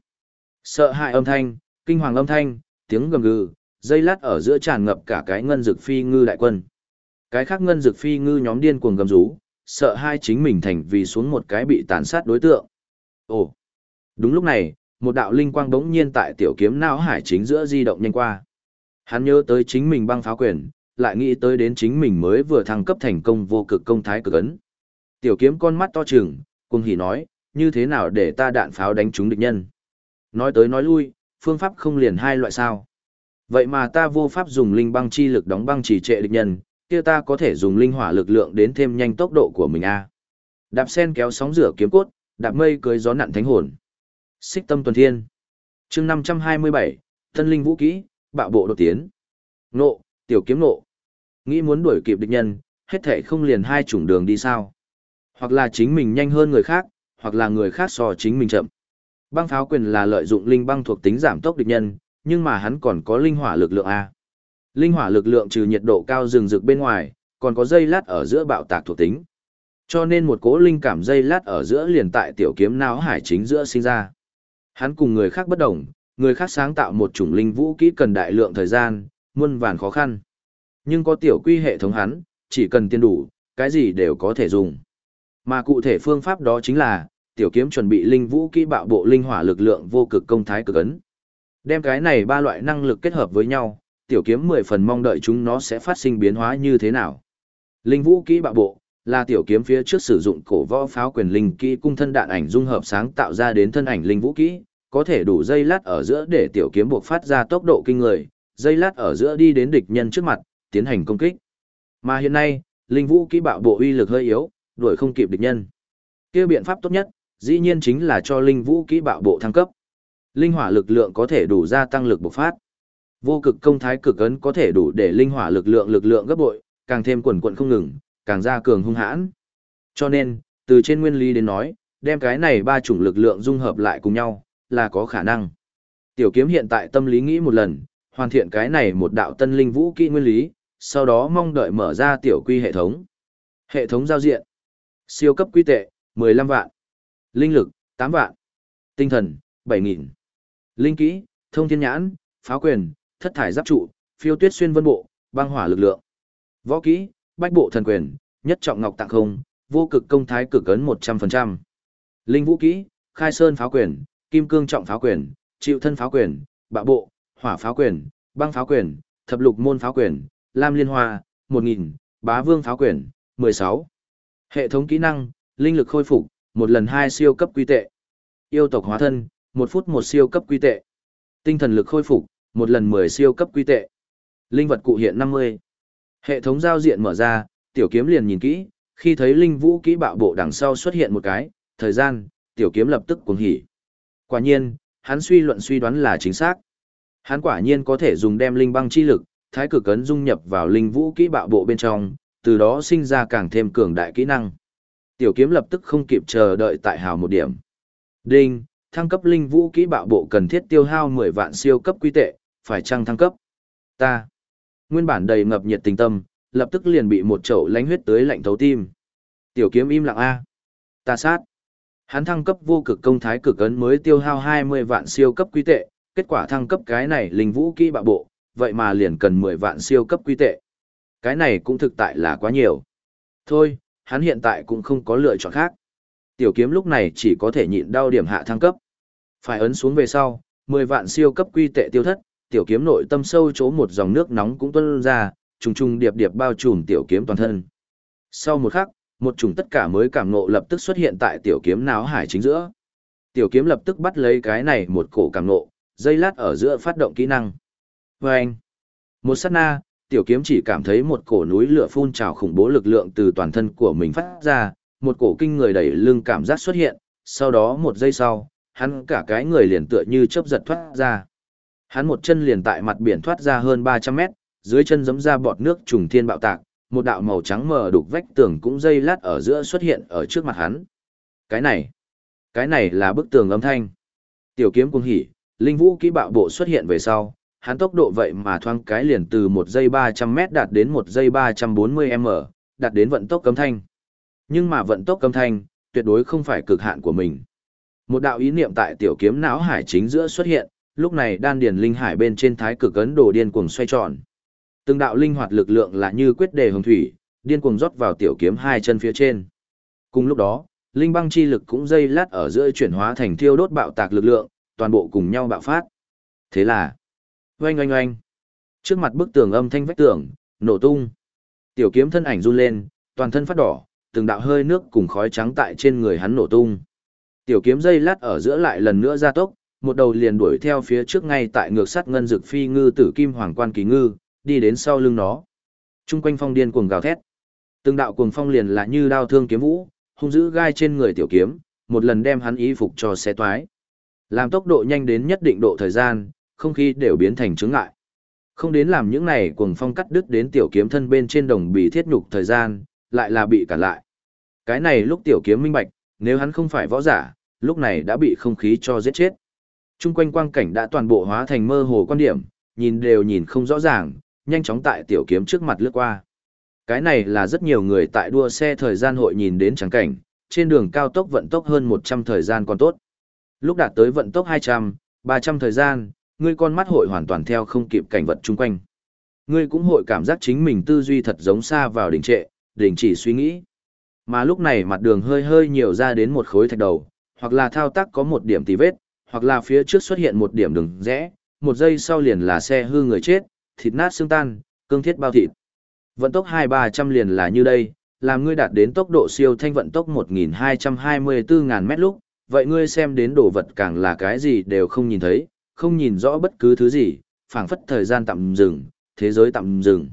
S1: Sợ hãi âm thanh, kinh hoàng âm thanh, tiếng gầm gừ, dây lát ở giữa tràn ngập cả cái ngân dực phi ngư đại quân. Cái khác ngân dực phi ngư nhóm điên cuồng gầm rú, sợ hai chính mình thành vì xuống một cái bị tàn sát đối tượng. Ồ! Đúng lúc này, một đạo linh quang bỗng nhiên tại tiểu kiếm não hải chính giữa di động nhanh qua. Hắn nhớ tới chính mình băng pháo quyền, lại nghĩ tới đến chính mình mới vừa thăng cấp thành công vô cực công thái cực ấn. Tiểu kiếm con mắt to trừng, cùng hỉ nói, như thế nào để ta đạn pháo đánh trúng địch nhân. Nói tới nói lui, phương pháp không liền hai loại sao. Vậy mà ta vô pháp dùng linh băng chi lực đóng băng chỉ trệ địch nhân, kia ta có thể dùng linh hỏa lực lượng đến thêm nhanh tốc độ của mình a. À. Đạp sen kéo sóng rửa kiếm cốt, đạp mây cưới gió nặn thánh hồn. Xích tâm tuần thiên. Chương 527, Tân linh vũ kỹ, bạo bộ đột tiến. Nộ, tiểu kiếm nộ. Nghĩ muốn đuổi kịp địch nhân, hết thể không liền hai chủng đường đi sao? Hoặc là chính mình nhanh hơn người khác, hoặc là người khác so chính mình chậm. Băng pháo quyền là lợi dụng linh băng thuộc tính giảm tốc địch nhân, nhưng mà hắn còn có linh hỏa lực lượng A. Linh hỏa lực lượng trừ nhiệt độ cao rừng rực bên ngoài, còn có dây lát ở giữa bạo tạc thuộc tính. Cho nên một cỗ linh cảm dây lát ở giữa liền tại tiểu kiếm não hải chính giữa sinh ra. Hắn cùng người khác bất đồng, người khác sáng tạo một chủng linh vũ kỹ cần đại lượng thời gian, muôn vàn khó khăn. Nhưng có tiểu quy hệ thống hắn, chỉ cần tiền đủ, cái gì đều có thể dùng. Mà cụ thể phương pháp đó chính là, tiểu kiếm chuẩn bị linh vũ kỹ bạo bộ linh hỏa lực lượng vô cực công thái cực ấn. Đem cái này ba loại năng lực kết hợp với nhau, tiểu kiếm mười phần mong đợi chúng nó sẽ phát sinh biến hóa như thế nào. Linh vũ kỹ bạo bộ, là tiểu kiếm phía trước sử dụng cổ võ pháo quyền linh kỹ cung thân đạn ảnh dung hợp sáng tạo ra đến thân ảnh linh vũ kỹ, có thể đủ dây lát ở giữa để tiểu kiếm buộc phát ra tốc độ kinh người, dây lát ở giữa đi đến địch nhân trước mặt, tiến hành công kích. Mà hiện nay, linh vũ kỹ bạo bộ uy lực hơi yếu, đuổi không kịp địch nhân. Kia biện pháp tốt nhất, dĩ nhiên chính là cho linh vũ kỹ bạo bộ thăng cấp. Linh hỏa lực lượng có thể đủ gia tăng lực bộc phát. Vô cực công thái cực ấn có thể đủ để linh hỏa lực lượng lực lượng gấp bội, càng thêm quần quần không ngừng, càng ra cường hung hãn. Cho nên, từ trên nguyên lý đến nói, đem cái này ba chủng lực lượng dung hợp lại cùng nhau, là có khả năng. Tiểu kiếm hiện tại tâm lý nghĩ một lần, hoàn thiện cái này một đạo tân linh vũ kỹ nguyên lý, sau đó mong đợi mở ra tiểu quy hệ thống. Hệ thống giao diện. Siêu cấp quy tệ, 15 vạn. Linh lực, 8 vạn. Tinh thần, 7.000. Linh kỹ, thông thiên nhãn, pháo quyền, thất thải giáp trụ, phiêu tuyết xuyên vân bộ, băng hỏa lực lượng. Võ kỹ, bách bộ thần quyền, nhất trọng ngọc tạng không, vô cực công thái cực ấn 100%. Linh vũ kỹ, khai sơn pháo quyền, kim cương trọng pháo quyền, chịu thân pháo quyền, bạo bộ, hỏa pháo quyền, băng pháo quyền, thập lục môn pháo quyền, lam liên hoa, 1000, bá vương pháo quyền, 16. Hệ thống kỹ năng, linh lực khôi phục, một lần hai siêu cấp quy tệ. Yêu tộc hóa thân, một phút một siêu cấp quy tệ. Tinh thần lực khôi phục, một lần 10 siêu cấp quy tệ. Linh vật cụ hiện 50. Hệ thống giao diện mở ra, tiểu kiếm liền nhìn kỹ, khi thấy linh vũ kỹ bạo bộ đằng sau xuất hiện một cái, thời gian, tiểu kiếm lập tức cuồng hỉ. Quả nhiên, hắn suy luận suy đoán là chính xác. Hắn quả nhiên có thể dùng đem linh băng chi lực, thái cực cấn dung nhập vào linh vũ kỹ bạo bộ bên trong, từ đó sinh ra càng thêm cường đại kỹ năng. Tiểu kiếm lập tức không kịp chờ đợi tại hào một điểm. Đinh, thăng cấp linh vũ kỹ bạo bộ cần thiết tiêu hao 10 vạn siêu cấp quy tệ, phải chăng thăng cấp? Ta. Nguyên bản đầy ngập nhiệt tình tâm, lập tức liền bị một chậu lánh huyết tới lạnh thấu tim. Tiểu kiếm im lặng a. Ta sát. Hắn thăng cấp vô cực công thái cực ấn mới tiêu hao 20 vạn siêu cấp quy tệ, kết quả thăng cấp cái này linh vũ kỹ bạo bộ, vậy mà liền cần 10 vạn siêu cấp quy tệ. Cái này cũng thực tại là quá nhiều. Thôi, hắn hiện tại cũng không có lựa chọn khác. Tiểu kiếm lúc này chỉ có thể nhịn đau điểm hạ thăng cấp. Phải ấn xuống về sau, 10 vạn siêu cấp quy tệ tiêu thất, tiểu kiếm nội tâm sâu chỗ một dòng nước nóng cũng tuôn ra, trùng trùng điệp điệp bao trùm tiểu kiếm toàn thân. Sau một khắc, một trùng tất cả mới cảm ngộ lập tức xuất hiện tại tiểu kiếm náo hải chính giữa. Tiểu kiếm lập tức bắt lấy cái này một cổ cảm ngộ, dây lát ở giữa phát động kỹ năng. Vâng! anh, một sát na, tiểu kiếm chỉ cảm thấy một cổ núi lửa phun trào khủng bố lực lượng từ toàn thân của mình phát ra, một cổ kinh người đẩy lưng cảm giác xuất hiện, sau đó một giây sau, hắn cả cái người liền tựa như chớp giật thoát ra. Hắn một chân liền tại mặt biển thoát ra hơn 300 mét, dưới chân giẫm ra bọt nước trùng thiên bạo tạc, một đạo màu trắng mờ đục vách tường cũng dây lát ở giữa xuất hiện ở trước mặt hắn. Cái này, cái này là bức tường âm thanh. Tiểu kiếm cuồng hỉ, linh vũ kỹ bạo bộ xuất hiện về sau, hắn tốc độ vậy mà thoang cái liền từ một giây 300 mét đạt đến một giây 340 m, đạt đến vận tốc cấm thanh. Nhưng mà vận tốc cấm thanh, tuyệt đối không phải cực hạn của mình. Một đạo ý niệm tại tiểu kiếm não hải chính giữa xuất hiện, lúc này đan điền linh hải bên trên thái cực ấn đồ điên cuồng xoay tròn. Từng đạo linh hoạt lực lượng là như quyết đề hồng thủy, điên cuồng rót vào tiểu kiếm hai chân phía trên. Cùng lúc đó, linh băng chi lực cũng dây lát ở giữa chuyển hóa thành thiêu đốt bạo tạc lực lượng, toàn bộ cùng nhau bạo phát. Thế là, oanh oanh oanh, trước mặt bức tường âm thanh vách tường, nổ tung. Tiểu kiếm thân ảnh run lên, toàn thân phát đỏ, từng đạo hơi nước cùng khói trắng tại trên người hắn nổ tung. Tiểu kiếm dây lát ở giữa lại lần nữa gia tốc, một đầu liền đuổi theo phía trước ngay tại ngược sắt ngân dực phi ngư tử kim hoàng quan kỳ ngư, đi đến sau lưng nó. Trung quanh phong điên cuồng gào thét. Từng đạo cuồng phong liền là như đao thương kiếm vũ, hung dữ gai trên người tiểu kiếm, một lần đem hắn ý phục cho xe toái. Làm tốc độ nhanh đến nhất định độ thời gian, không khí đều biến thành chướng ngại. Không đến làm những này cuồng phong cắt đứt đến tiểu kiếm thân bên trên đồng bị thiết nhục thời gian, lại là bị cản lại. Cái này lúc tiểu kiếm minh bạch, nếu hắn không phải võ giả, lúc này đã bị không khí cho giết chết. Trung quanh quang cảnh đã toàn bộ hóa thành mơ hồ quan điểm, nhìn đều nhìn không rõ ràng, nhanh chóng tại tiểu kiếm trước mặt lướt qua. Cái này là rất nhiều người tại đua xe thời gian hội nhìn đến trắng cảnh, trên đường cao tốc vận tốc hơn 100 thời gian còn tốt. Lúc đạt tới vận tốc 200, 300 thời gian, ngươi con mắt hội hoàn toàn theo không kịp cảnh vật chung quanh. Ngươi cũng hội cảm giác chính mình tư duy thật giống xa vào đỉnh trệ, đỉnh chỉ suy nghĩ. Mà lúc này mặt đường hơi hơi nhiều ra đến một khối thạch đầu, hoặc là thao tác có một điểm tì vết, hoặc là phía trước xuất hiện một điểm đường rẽ, một giây sau liền là xe hư người chết, thịt nát xương tan, cương thiết bao thịt. Vận tốc 2-300 liền là như đây, làm ngươi đạt đến tốc độ siêu thanh vận tốc 1224.000 mét lúc, vậy ngươi xem đến đồ vật càng là cái gì đều không nhìn thấy, không nhìn rõ bất cứ thứ gì, phảng phất thời gian tạm dừng, thế giới tạm dừng.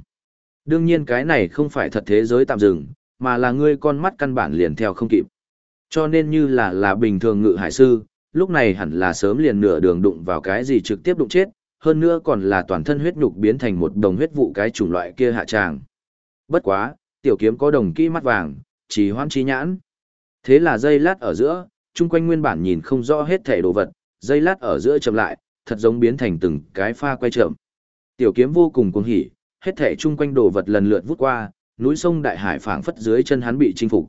S1: Đương nhiên cái này không phải thật thế giới tạm dừng, mà là ngươi con mắt căn bản liền theo không kịp. Cho nên như là là bình thường ngự hải sư, lúc này hẳn là sớm liền nửa đường đụng vào cái gì trực tiếp đụng chết, hơn nữa còn là toàn thân huyết nhục biến thành một đồng huyết vụ cái chủng loại kia hạ tràng. Bất quá, tiểu kiếm có đồng kỹ mắt vàng, chỉ hoan trí nhãn. Thế là dây lát ở giữa, chung quanh nguyên bản nhìn không rõ hết thể đồ vật, dây lát ở giữa chậm lại, thật giống biến thành từng cái pha quay chậm. Tiểu kiếm vô cùng cuồng hỉ, hết thể chung quanh đồ vật lần lượt vút qua, núi sông đại hải phảng phất dưới chân hắn bị chinh phục.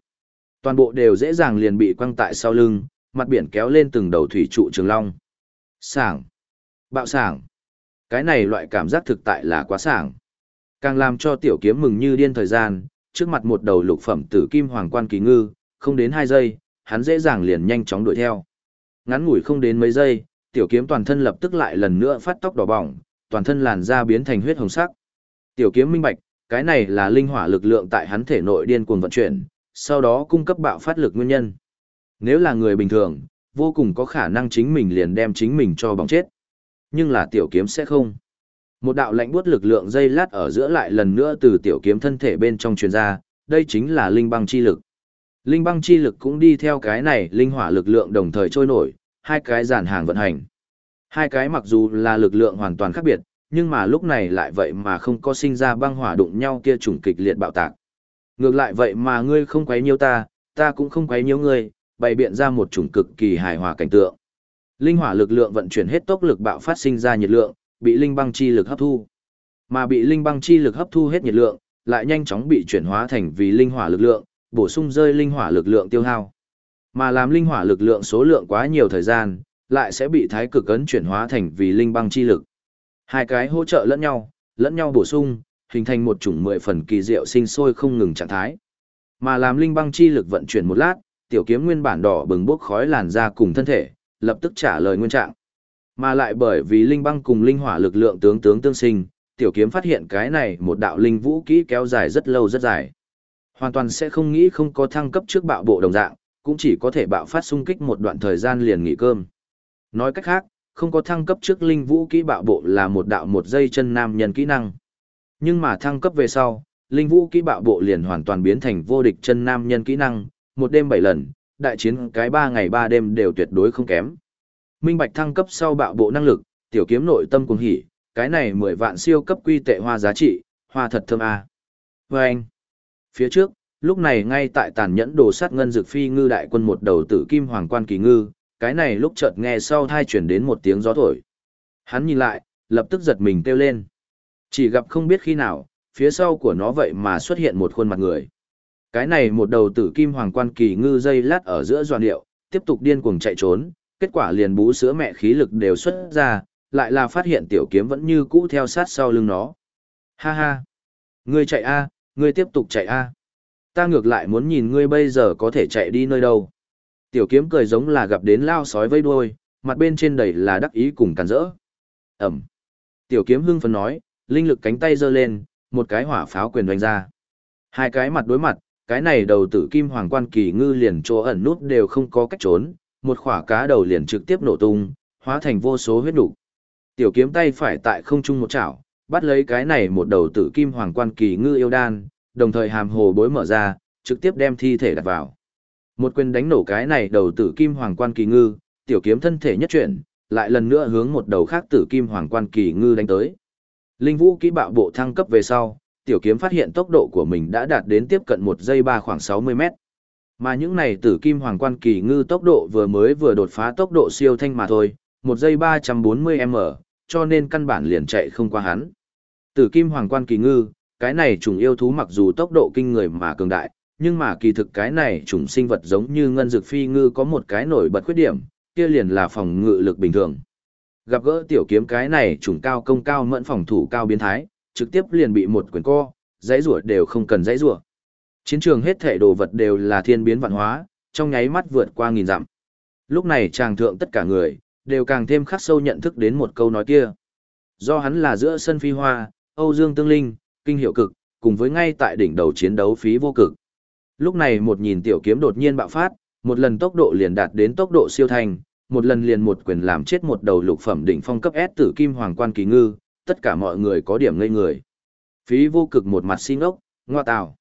S1: Toàn bộ đều dễ dàng liền bị quăng tại sau lưng, mặt biển kéo lên từng đầu thủy trụ trường long. Sảng. Bạo sảng. Cái này loại cảm giác thực tại là quá sảng. Càng làm cho tiểu kiếm mừng như điên thời gian, trước mặt một đầu lục phẩm tử kim hoàng quan kỳ ngư, không đến hai giây, hắn dễ dàng liền nhanh chóng đuổi theo. Ngắn ngủi không đến mấy giây, tiểu kiếm toàn thân lập tức lại lần nữa phát tóc đỏ bỏng, toàn thân làn da biến thành huyết hồng sắc. Tiểu kiếm minh bạch, cái này là linh hỏa lực lượng tại hắn thể nội điên cuồng vận chuyển, sau đó cung cấp bạo phát lực nguyên nhân. Nếu là người bình thường, vô cùng có khả năng chính mình liền đem chính mình cho bỏng chết. Nhưng là tiểu kiếm sẽ không. Một đạo lạnh buốt lực lượng dây lát ở giữa lại lần nữa từ tiểu kiếm thân thể bên trong truyền ra, đây chính là linh băng chi lực. Linh băng chi lực cũng đi theo cái này linh hỏa lực lượng đồng thời trôi nổi, hai cái giản hàng vận hành. Hai cái mặc dù là lực lượng hoàn toàn khác biệt, nhưng mà lúc này lại vậy mà không có sinh ra băng hỏa đụng nhau kia trùng kịch liệt bạo tạc. Ngược lại vậy mà ngươi không quấy nhiễu ta, ta cũng không quấy nhiễu ngươi, bày biện ra một chủng cực kỳ hài hòa cảnh tượng. Linh hỏa lực lượng vận chuyển hết tốc lực bạo phát sinh ra nhiệt lượng, bị linh băng chi lực hấp thu. Mà bị linh băng chi lực hấp thu hết nhiệt lượng, lại nhanh chóng bị chuyển hóa thành vì linh hỏa lực lượng, bổ sung rơi linh hỏa lực lượng tiêu hao. Mà làm linh hỏa lực lượng số lượng quá nhiều thời gian, lại sẽ bị thái cực ấn chuyển hóa thành vì linh băng chi lực. Hai cái hỗ trợ lẫn nhau, lẫn nhau bổ sung, hình thành một chủng mười phần kỳ diệu sinh sôi không ngừng trạng thái. Mà làm linh băng chi lực vận chuyển một lát, tiểu kiếm nguyên bản đỏ bừng bốc khói làn ra cùng thân thể, lập tức trả lời nguyên trạng. Mà lại bởi vì linh băng cùng linh hỏa lực lượng tướng tướng tương sinh, tiểu kiếm phát hiện cái này một đạo linh vũ kỹ kéo dài rất lâu rất dài. Hoàn toàn sẽ không nghĩ không có thăng cấp trước bạo bộ đồng dạng, cũng chỉ có thể bạo phát xung kích một đoạn thời gian liền nghỉ cơm. Nói cách khác, không có thăng cấp trước linh vũ kỹ bạo bộ là một đạo một giây chân nam nhân kỹ năng. Nhưng mà thăng cấp về sau, linh vũ kỹ bạo bộ liền hoàn toàn biến thành vô địch chân nam nhân kỹ năng, một đêm bảy lần, đại chiến cái ba ngày ba đêm đều tuyệt đối không kém. Minh Bạch thăng cấp sau bạo bộ năng lực, tiểu kiếm nội tâm cuồng hỉ, cái này mười vạn siêu cấp quy tệ hoa giá trị, hoa thật thơm a. À. Và anh, phía trước, lúc này ngay tại tàn nhẫn đồ sát ngân dược phi ngư đại quân một đầu tử kim hoàng quan kỳ ngư, cái này lúc chợt nghe sau thai chuyển đến một tiếng gió thổi. Hắn nhìn lại, lập tức giật mình kêu lên. Chỉ gặp không biết khi nào, phía sau của nó vậy mà xuất hiện một khuôn mặt người. Cái này một đầu tử kim hoàng quan kỳ ngư dây lát ở giữa doan điệu, tiếp tục điên cuồng chạy trốn, kết quả liền bú sữa mẹ khí lực đều xuất ra, lại là phát hiện tiểu kiếm vẫn như cũ theo sát sau lưng nó. Ha ha! Ngươi chạy a, ngươi tiếp tục chạy a. Ta ngược lại muốn nhìn ngươi bây giờ có thể chạy đi nơi đâu. Tiểu kiếm cười giống là gặp đến lao sói vây đuôi, mặt bên trên đầy là đắc ý cùng càn rỡ. Ẩm. Tiểu kiếm hưng phấn nói, linh lực cánh tay giơ lên, một cái hỏa pháo quyền đánh ra. Hai cái mặt đối mặt, cái này đầu tử kim hoàng quan kỳ ngư liền chỗ ẩn nút đều không có cách trốn, một khỏa cá đầu liền trực tiếp nổ tung, hóa thành vô số huyết đủ. Tiểu kiếm tay phải tại không trung một chảo, bắt lấy cái này một đầu tử kim hoàng quan kỳ ngư yêu đan, đồng thời hàm hồ bối mở ra, trực tiếp đem thi thể đặt vào. Một quyền đánh nổ cái này đầu tử kim hoàng quan kỳ ngư, tiểu kiếm thân thể nhất chuyển, lại lần nữa hướng một đầu khác tử kim hoàng quan kỳ ngư đánh tới. Linh vũ kỹ bạo bộ thăng cấp về sau, tiểu kiếm phát hiện tốc độ của mình đã đạt đến tiếp cận một giây ba khoảng 60 mét. Mà những này tử kim hoàng quan kỳ ngư tốc độ vừa mới vừa đột phá tốc độ siêu thanh mà thôi, một giây 340m, cho nên căn bản liền chạy không qua hắn. Tử kim hoàng quan kỳ ngư, cái này trùng yêu thú mặc dù tốc độ kinh người mà cường đại, nhưng mà kỳ thực cái này trùng sinh vật giống như ngân dược phi ngư có một cái nổi bật khuyết điểm, kia liền là phòng ngự lực bình thường. Gặp gỡ tiểu kiếm cái này trùng cao công cao mẫn phòng thủ cao biến thái, trực tiếp liền bị một quyền co, dãy rủa đều không cần dãy rủa. Chiến trường hết thể đồ vật đều là thiên biến vạn hóa, trong nháy mắt vượt qua nghìn dặm. Lúc này chàng thượng tất cả người, đều càng thêm khắc sâu nhận thức đến một câu nói kia. Do hắn là giữa sân phi hoa, Âu Dương Tương Linh, kinh hiệu cực, cùng với ngay tại đỉnh đầu chiến đấu phí vô cực. Lúc này một nhìn tiểu kiếm đột nhiên bạo phát, một lần tốc độ liền đạt đến tốc độ siêu thành, một lần liền một quyền làm chết một đầu lục phẩm đỉnh phong cấp S tử kim hoàng quan kỳ ngư, tất cả mọi người có điểm ngây người. Phí vô cực một mặt xin ốc, ngoa tào.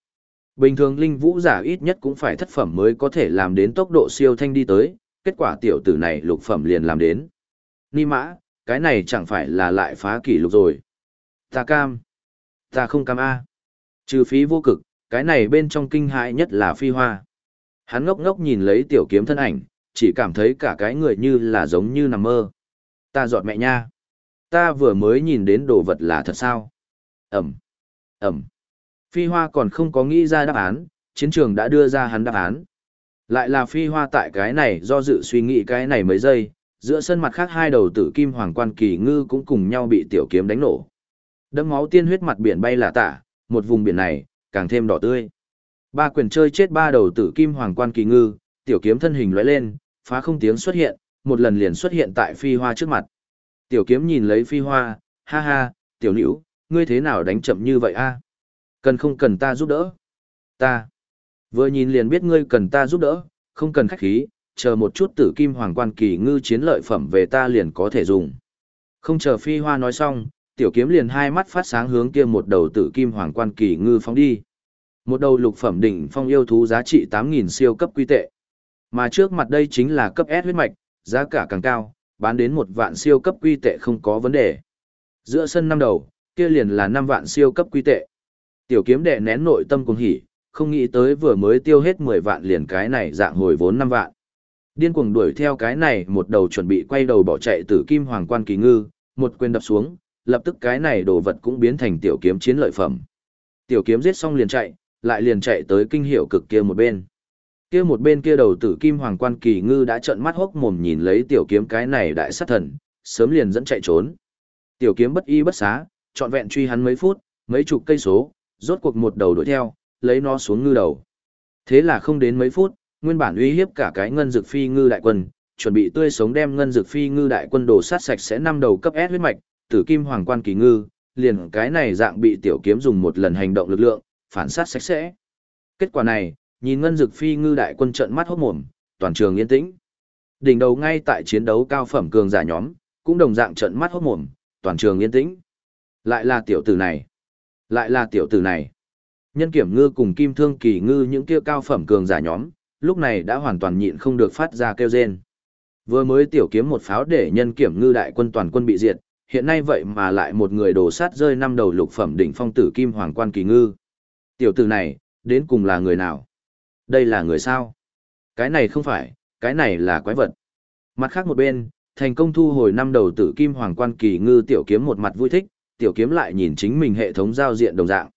S1: Bình thường linh vũ giả ít nhất cũng phải thất phẩm mới có thể làm đến tốc độ siêu thanh đi tới, kết quả tiểu tử này lục phẩm liền làm đến. Ni mã, cái này chẳng phải là lại phá kỷ lục rồi. Ta cam. Ta không cam A. Trừ phí vô cực, cái này bên trong kinh hại nhất là phi hoa. Hắn ngốc ngốc nhìn lấy tiểu kiếm thân ảnh, chỉ cảm thấy cả cái người như là giống như nằm mơ. Ta giọt mẹ nha. Ta vừa mới nhìn đến đồ vật là thật sao? Ẩm. Ẩm. Phi hoa còn không có nghĩ ra đáp án, chiến trường đã đưa ra hắn đáp án. Lại là phi hoa tại cái này do dự suy nghĩ cái này mấy giây, giữa sân mặt khác hai đầu tử kim hoàng quan kỳ ngư cũng cùng nhau bị tiểu kiếm đánh nổ. Đấm máu tiên huyết mặt biển bay là tả, một vùng biển này, càng thêm đỏ tươi. Ba quyền chơi chết ba đầu tử kim hoàng quan kỳ ngư, tiểu kiếm thân hình lóe lên, phá không tiếng xuất hiện, một lần liền xuất hiện tại phi hoa trước mặt. Tiểu kiếm nhìn lấy phi hoa, ha ha, tiểu nữ, ngươi thế nào đánh chậm như vậy a? Cần không cần ta giúp đỡ? Ta. Vừa nhìn liền biết ngươi cần ta giúp đỡ, không cần khách khí, chờ một chút tử kim hoàng quan kỳ ngư chiến lợi phẩm về ta liền có thể dùng. Không chờ phi hoa nói xong, tiểu kiếm liền hai mắt phát sáng hướng kia một đầu tử kim hoàng quan kỳ ngư phóng đi. Một đầu lục phẩm đỉnh phong yêu thú giá trị 8.000 siêu cấp quy tệ. Mà trước mặt đây chính là cấp S huyết mạch, giá cả càng cao, bán đến một vạn siêu cấp quy tệ không có vấn đề. Giữa sân năm đầu, kia liền là 5 vạn siêu cấp quy tệ. Tiểu kiếm đệ nén nội tâm cùng hỉ, không nghĩ tới vừa mới tiêu hết 10 vạn liền cái này dạng hồi vốn 5 vạn. Điên cuồng đuổi theo cái này một đầu chuẩn bị quay đầu bỏ chạy từ kim hoàng quan kỳ ngư, một quyền đập xuống, lập tức cái này đồ vật cũng biến thành tiểu kiếm chiến lợi phẩm. Tiểu kiếm giết xong liền chạy, lại liền chạy tới kinh hiệu cực kia một bên. Kia một bên kia đầu tử kim hoàng quan kỳ ngư đã trợn mắt hốc mồm nhìn lấy tiểu kiếm cái này đại sát thần, sớm liền dẫn chạy trốn. Tiểu kiếm bất y bất xá, trọn vẹn truy hắn mấy phút, mấy chục cây số, rốt cuộc một đầu đuổi theo, lấy nó xuống ngư đầu. Thế là không đến mấy phút, nguyên bản uy hiếp cả cái ngân dược phi ngư đại quân, chuẩn bị tươi sống đem ngân dược phi ngư đại quân đổ sát sạch sẽ năm đầu cấp S huyết mạch, tử kim hoàng quan kỳ ngư, liền cái này dạng bị tiểu kiếm dùng một lần hành động lực lượng, phản sát sạch sẽ. Kết quả này, nhìn ngân dược phi ngư đại quân trận mắt hốt mồm, toàn trường yên tĩnh. Đỉnh đầu ngay tại chiến đấu cao phẩm cường giả nhóm, cũng đồng dạng trận mắt hốt mồm, toàn trường yên tĩnh. Lại là tiểu tử này. Lại là tiểu tử này. Nhân kiểm ngư cùng kim thương kỳ ngư những kia cao phẩm cường giả nhóm, lúc này đã hoàn toàn nhịn không được phát ra kêu rên. Vừa mới tiểu kiếm một pháo để nhân kiểm ngư đại quân toàn quân bị diệt, hiện nay vậy mà lại một người đổ sát rơi năm đầu lục phẩm đỉnh phong tử kim hoàng quan kỳ ngư. Tiểu tử này, đến cùng là người nào? Đây là người sao? Cái này không phải, cái này là quái vật. Mặt khác một bên, thành công thu hồi năm đầu tử kim hoàng quan kỳ ngư tiểu kiếm một mặt vui thích, tiểu kiếm lại nhìn chính mình hệ thống giao diện đồng dạng.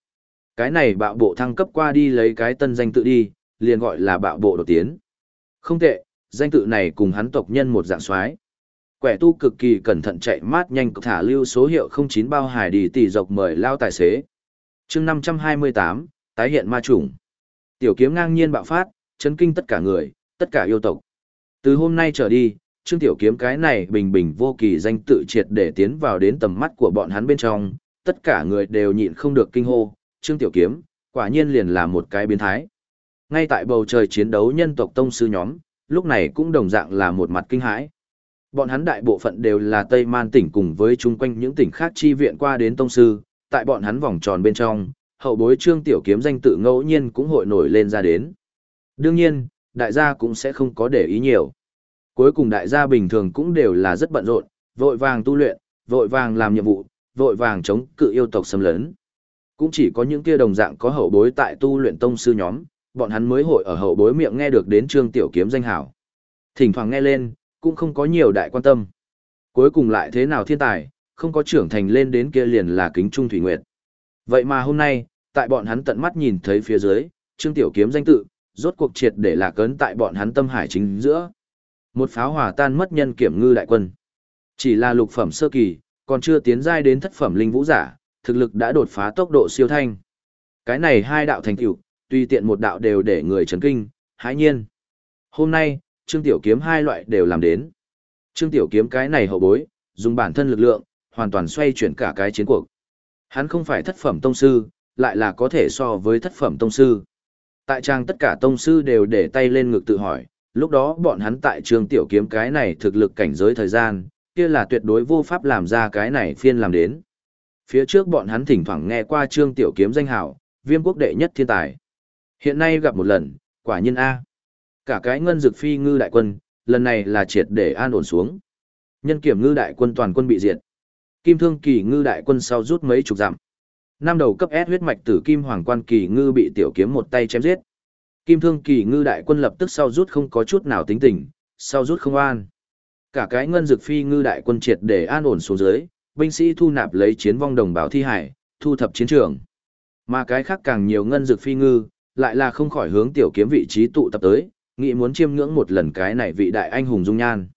S1: Cái này bạo bộ thăng cấp qua đi lấy cái tân danh tự đi, liền gọi là bạo bộ đột tiến. Không tệ, danh tự này cùng hắn tộc nhân một dạng soái. Quẻ tu cực kỳ cẩn thận chạy mát nhanh thả lưu số hiệu 09 bao hải đi tỷ dọc mời lao tài xế. chương 528, tái hiện ma chủng. Tiểu kiếm ngang nhiên bạo phát, chấn kinh tất cả người, tất cả yêu tộc. Từ hôm nay trở đi, Trương Tiểu Kiếm cái này bình bình vô kỳ danh tự triệt để tiến vào đến tầm mắt của bọn hắn bên trong, tất cả người đều nhịn không được kinh hô, Trương Tiểu Kiếm, quả nhiên liền là một cái biến thái. Ngay tại bầu trời chiến đấu nhân tộc tông sư nhóm, lúc này cũng đồng dạng là một mặt kinh hãi. Bọn hắn đại bộ phận đều là Tây Man tỉnh cùng với chung quanh những tỉnh khác chi viện qua đến tông sư, tại bọn hắn vòng tròn bên trong, hậu bối Trương Tiểu Kiếm danh tự ngẫu nhiên cũng hội nổi lên ra đến. Đương nhiên, đại gia cũng sẽ không có để ý nhiều. Cuối cùng đại gia bình thường cũng đều là rất bận rộn, vội vàng tu luyện, vội vàng làm nhiệm vụ, vội vàng chống cự yêu tộc xâm lấn. Cũng chỉ có những kia đồng dạng có hậu bối tại tu luyện tông sư nhóm, bọn hắn mới hội ở hậu bối miệng nghe được đến Trương Tiểu Kiếm danh hảo. Thỉnh thoảng nghe lên, cũng không có nhiều đại quan tâm. Cuối cùng lại thế nào thiên tài, không có trưởng thành lên đến kia liền là kính trung thủy nguyệt. Vậy mà hôm nay, tại bọn hắn tận mắt nhìn thấy phía dưới, Trương Tiểu Kiếm danh tự, rốt cuộc triệt để lạc cấn tại bọn hắn tâm hải chính giữa. Một pháo hỏa tan mất nhân kiểm ngư đại quân. Chỉ là lục phẩm sơ kỳ, còn chưa tiến giai đến thất phẩm linh vũ giả, thực lực đã đột phá tốc độ siêu thanh. Cái này hai đạo thành tựu, tuy tiện một đạo đều để người chấn kinh, hãi nhiên. Hôm nay, Trương Tiểu Kiếm hai loại đều làm đến. Trương Tiểu Kiếm cái này hậu bối, dùng bản thân lực lượng, hoàn toàn xoay chuyển cả cái chiến cuộc. Hắn không phải thất phẩm tông sư, lại là có thể so với thất phẩm tông sư. Tại trang tất cả tông sư đều để tay lên ngực tự hỏi, lúc đó bọn hắn tại trường Tiểu Kiếm cái này thực lực cảnh giới thời gian, kia là tuyệt đối vô pháp làm ra cái này phiên làm đến. Phía trước bọn hắn thỉnh thoảng nghe qua Trương Tiểu Kiếm danh hào, viêm quốc đệ nhất thiên tài. Hiện nay gặp một lần, quả nhiên A. Cả cái ngân dực phi ngư đại quân, lần này là triệt để an ổn xuống. Nhân kiểm ngư đại quân toàn quân bị diệt. Kim thương kỳ ngư đại quân sau rút mấy chục dặm. Năm đầu cấp S huyết mạch tử kim hoàng quan kỳ ngư bị tiểu kiếm một tay chém giết. Kim thương kỳ ngư đại quân lập tức sau rút không có chút nào tính tình, sau rút không an. Cả cái ngân dực phi ngư đại quân triệt để an ổn xuống dưới, binh sĩ thu nạp lấy chiến vong đồng bào thi hải, thu thập chiến trường. Mà cái khác càng nhiều ngân dực phi ngư, lại là không khỏi hướng tiểu kiếm vị trí tụ tập tới, nghĩ muốn chiêm ngưỡng một lần cái này vị đại anh hùng dung nhan.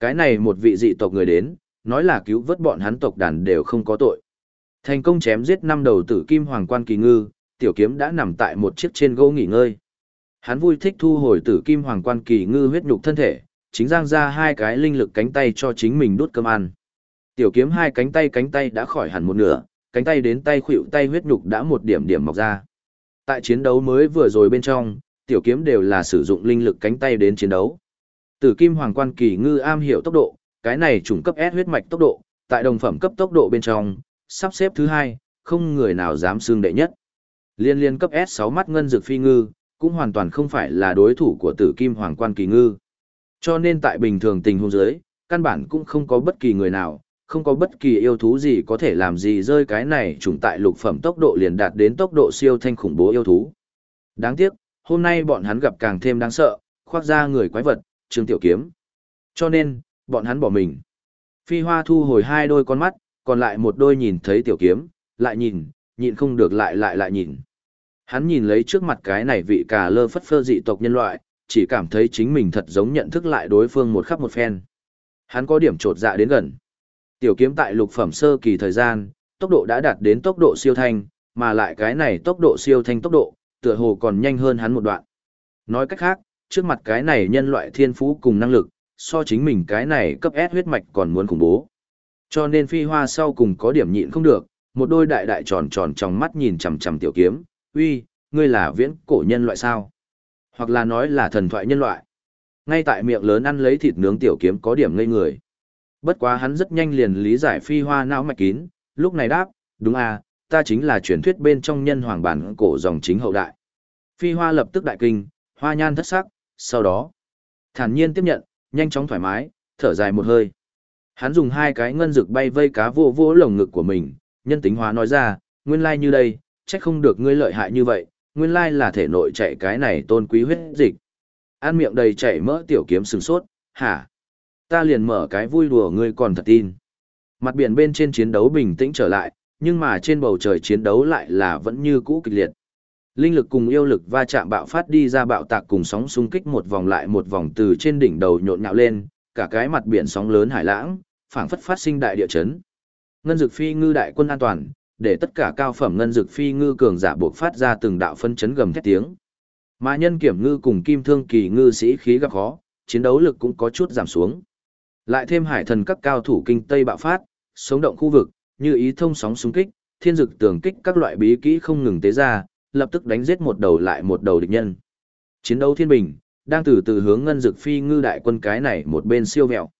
S1: Cái này một vị dị tộc người đến, nói là cứu vớt bọn hắn tộc đàn đều không có tội. Thành công chém giết năm đầu tử kim hoàng quan kỳ ngư, tiểu kiếm đã nằm tại một chiếc trên gỗ nghỉ ngơi. Hắn vui thích thu hồi tử kim hoàng quan kỳ ngư huyết nhục thân thể, chính giang ra hai cái linh lực cánh tay cho chính mình đút cơm ăn. Tiểu kiếm hai cánh tay cánh tay đã khỏi hẳn một nửa, cánh tay đến tay khuỵu tay huyết nhục đã một điểm điểm mọc ra. Tại chiến đấu mới vừa rồi bên trong, tiểu kiếm đều là sử dụng linh lực cánh tay đến chiến đấu. Tử kim hoàng quan kỳ ngư am hiểu tốc độ, cái này trùng cấp S huyết mạch tốc độ, tại đồng phẩm cấp tốc độ bên trong, sắp xếp thứ hai, không người nào dám xương đệ nhất. Liên liên cấp S6 mắt ngân dược phi ngư, cũng hoàn toàn không phải là đối thủ của tử kim hoàng quan kỳ ngư. Cho nên tại bình thường tình huống giới, căn bản cũng không có bất kỳ người nào, không có bất kỳ yêu thú gì có thể làm gì rơi cái này trùng tại lục phẩm tốc độ liền đạt đến tốc độ siêu thanh khủng bố yêu thú. Đáng tiếc, hôm nay bọn hắn gặp càng thêm đáng sợ, khoác ra người quái vật, Trương Tiểu Kiếm. Cho nên, bọn hắn bỏ mình. Phi Hoa thu hồi hai đôi con mắt, còn lại một đôi nhìn thấy Tiểu Kiếm, lại nhìn, nhìn không được lại lại lại nhìn. Hắn nhìn lấy trước mặt cái này vị cà lơ phất phơ dị tộc nhân loại, chỉ cảm thấy chính mình thật giống nhận thức lại đối phương một khắp một phen. Hắn có điểm trột dạ đến gần. Tiểu kiếm tại lục phẩm sơ kỳ thời gian, tốc độ đã đạt đến tốc độ siêu thanh, mà lại cái này tốc độ siêu thanh tốc độ, tựa hồ còn nhanh hơn hắn một đoạn. Nói cách khác, trước mặt cái này nhân loại thiên phú cùng năng lực, so chính mình cái này cấp S huyết mạch còn muốn khủng bố. Cho nên phi hoa sau cùng có điểm nhịn không được, một đôi đại đại tròn tròn trong mắt nhìn chằm chằm tiểu kiếm, uy, ngươi là viễn cổ nhân loại sao? Hoặc là nói là thần thoại nhân loại. Ngay tại miệng lớn ăn lấy thịt nướng tiểu kiếm có điểm ngây người. Bất quá hắn rất nhanh liền lý giải phi hoa não mạch kín, lúc này đáp, đúng à, ta chính là truyền thuyết bên trong nhân hoàng bản cổ dòng chính hậu đại. Phi hoa lập tức đại kinh, hoa nhan thất sắc, sau đó, thản nhiên tiếp nhận, nhanh chóng thoải mái, thở dài một hơi. Hắn dùng hai cái ngân rực bay vây cá vô vô lồng ngực của mình, nhân tính hóa nói ra, nguyên lai như đây, trách không được ngươi lợi hại như vậy, nguyên lai là thể nội chạy cái này tôn quý huyết dịch. An miệng đầy chảy mỡ tiểu kiếm sừng sốt, hả? Ta liền mở cái vui đùa ngươi còn thật tin. Mặt biển bên trên chiến đấu bình tĩnh trở lại, nhưng mà trên bầu trời chiến đấu lại là vẫn như cũ kịch liệt. Linh lực cùng yêu lực va chạm bạo phát đi ra bạo tạc cùng sóng xung kích một vòng lại một vòng từ trên đỉnh đầu nhộn nhạo lên, cả cái mặt biển sóng lớn hải lãng, phảng phất phát sinh đại địa chấn. Ngân Dực Phi ngư đại quân an toàn, để tất cả cao phẩm ngân Dực Phi ngư cường giả buộc phát ra từng đạo phân chấn gầm thét tiếng. Mà nhân kiểm ngư cùng kim thương kỳ ngư sĩ khí gặp khó, chiến đấu lực cũng có chút giảm xuống. Lại thêm hải thần các cao thủ kinh Tây bạo phát, sống động khu vực, như ý thông sóng xung kích, thiên dực tường kích các loại bí kỹ không ngừng tế ra, lập tức đánh giết một đầu lại một đầu địch nhân. Chiến đấu thiên bình, đang từ từ hướng ngân dực phi ngư đại quân cái này một bên siêu vẹo.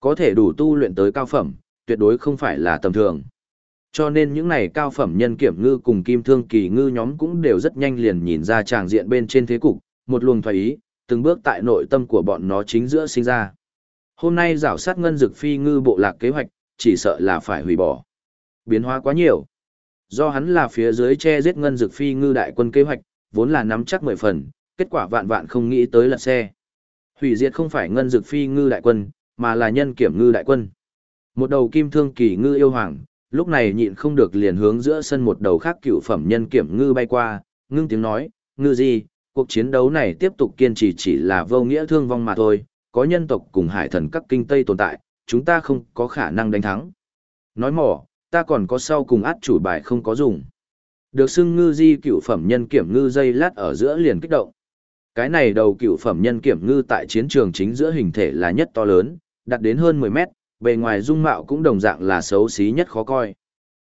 S1: Có thể đủ tu luyện tới cao phẩm, tuyệt đối không phải là tầm thường. Cho nên những này cao phẩm nhân kiểm ngư cùng kim thương kỳ ngư nhóm cũng đều rất nhanh liền nhìn ra tràng diện bên trên thế cục, một luồng thoái ý, từng bước tại nội tâm của bọn nó chính giữa sinh ra. Hôm nay rảo sát ngân dực phi ngư bộ lạc kế hoạch, chỉ sợ là phải hủy bỏ. Biến hóa quá nhiều. Do hắn là phía dưới che giết ngân dực phi ngư đại quân kế hoạch, vốn là nắm chắc mười phần, kết quả vạn vạn không nghĩ tới lật xe. Hủy diệt không phải ngân dực phi ngư đại quân, mà là nhân kiểm ngư đại quân. Một đầu kim thương kỳ ngư yêu hoàng, lúc này nhịn không được liền hướng giữa sân một đầu khác cựu phẩm nhân kiểm ngư bay qua, ngưng tiếng nói, ngư gì, cuộc chiến đấu này tiếp tục kiên trì chỉ là vô nghĩa thương vong mà thôi, có nhân tộc cùng hải thần các kinh tây tồn tại, chúng ta không có khả năng đánh thắng. Nói mỏ, ta còn có sau cùng át chủ bài không có dùng. Được xưng ngư di cựu phẩm nhân kiểm ngư dây lát ở giữa liền kích động. Cái này đầu cựu phẩm nhân kiểm ngư tại chiến trường chính giữa hình thể là nhất to lớn, đạt đến hơn 10 mét, bề ngoài dung mạo cũng đồng dạng là xấu xí nhất khó coi.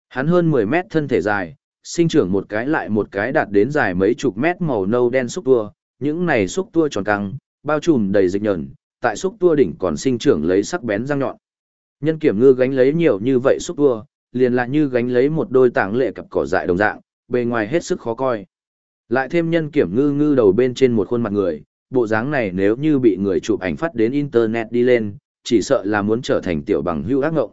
S1: Hắn hơn 10 mét thân thể dài, sinh trưởng một cái lại một cái đạt đến dài mấy chục mét màu nâu đen xúc tua, những này xúc tua tròn căng, bao trùm đầy dịch nhờn, tại xúc tua đỉnh còn sinh trưởng lấy sắc bén răng nhọn. Nhân kiểm ngư gánh lấy nhiều như vậy xúc tua, liền lại như gánh lấy một đôi tảng lệ cặp cỏ dại đồng dạng, bề ngoài hết sức khó coi. Lại thêm nhân kiểm ngư ngư đầu bên trên một khuôn mặt người, bộ dáng này nếu như bị người chụp ảnh phát đến internet đi lên, chỉ sợ là muốn trở thành tiểu bằng hưu ác ngộng.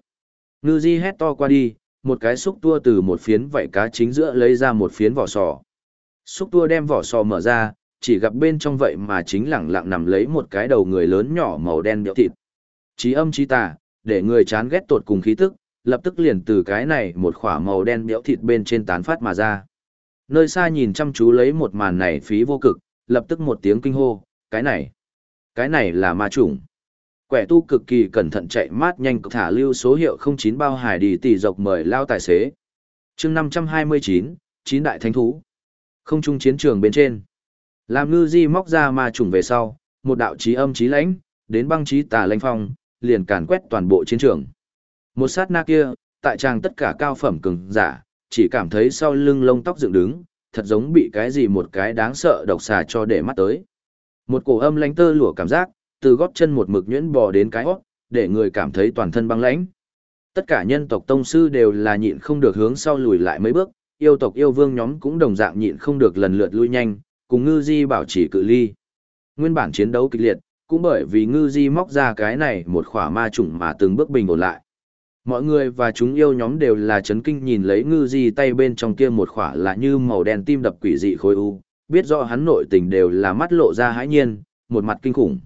S1: Ngư di hét to qua đi, một cái xúc tua từ một phiến vảy cá chính giữa lấy ra một phiến vỏ sò. Xúc tua đem vỏ sò mở ra, chỉ gặp bên trong vậy mà chính lẳng lặng nằm lấy một cái đầu người lớn nhỏ màu đen béo thịt. Chí âm chí tà, để người chán ghét tột cùng khí tức, lập tức liền từ cái này một khỏa màu đen béo thịt bên trên tán phát mà ra. Nơi xa nhìn chăm chú lấy một màn này phí vô cực, lập tức một tiếng kinh hô, cái này, cái này là ma chủng. Quẻ tu cực kỳ cẩn thận chạy mát nhanh thả lưu số hiệu 09 bao hải đi tỷ dọc mời lao tài xế. chương 529, chín đại thánh thú. Không trung chiến trường bên trên. Làm ngư di móc ra ma trùng về sau, một đạo trí âm trí lãnh, đến băng trí tà lãnh phong, liền càn quét toàn bộ chiến trường. Một sát na kia, tại trang tất cả cao phẩm cường giả, chỉ cảm thấy sau lưng lông tóc dựng đứng, thật giống bị cái gì một cái đáng sợ độc xà cho để mắt tới. Một cổ âm lãnh tơ lụa cảm giác, từ gót chân một mực nhuyễn bò đến cái hót, để người cảm thấy toàn thân băng lãnh. Tất cả nhân tộc tông sư đều là nhịn không được hướng sau lùi lại mấy bước, yêu tộc yêu vương nhóm cũng đồng dạng nhịn không được lần lượt lui nhanh, cùng ngư di bảo trì cự ly. Nguyên bản chiến đấu kịch liệt, cũng bởi vì ngư di móc ra cái này một khỏa ma chủng mà từng bước bình ổn lại. Mọi người và chúng yêu nhóm đều là chấn kinh nhìn lấy ngư di tay bên trong kia một khỏa là như màu đen tim đập quỷ dị khối u, biết rõ hắn nội tình đều là mắt lộ ra hãi nhiên, một mặt kinh khủng.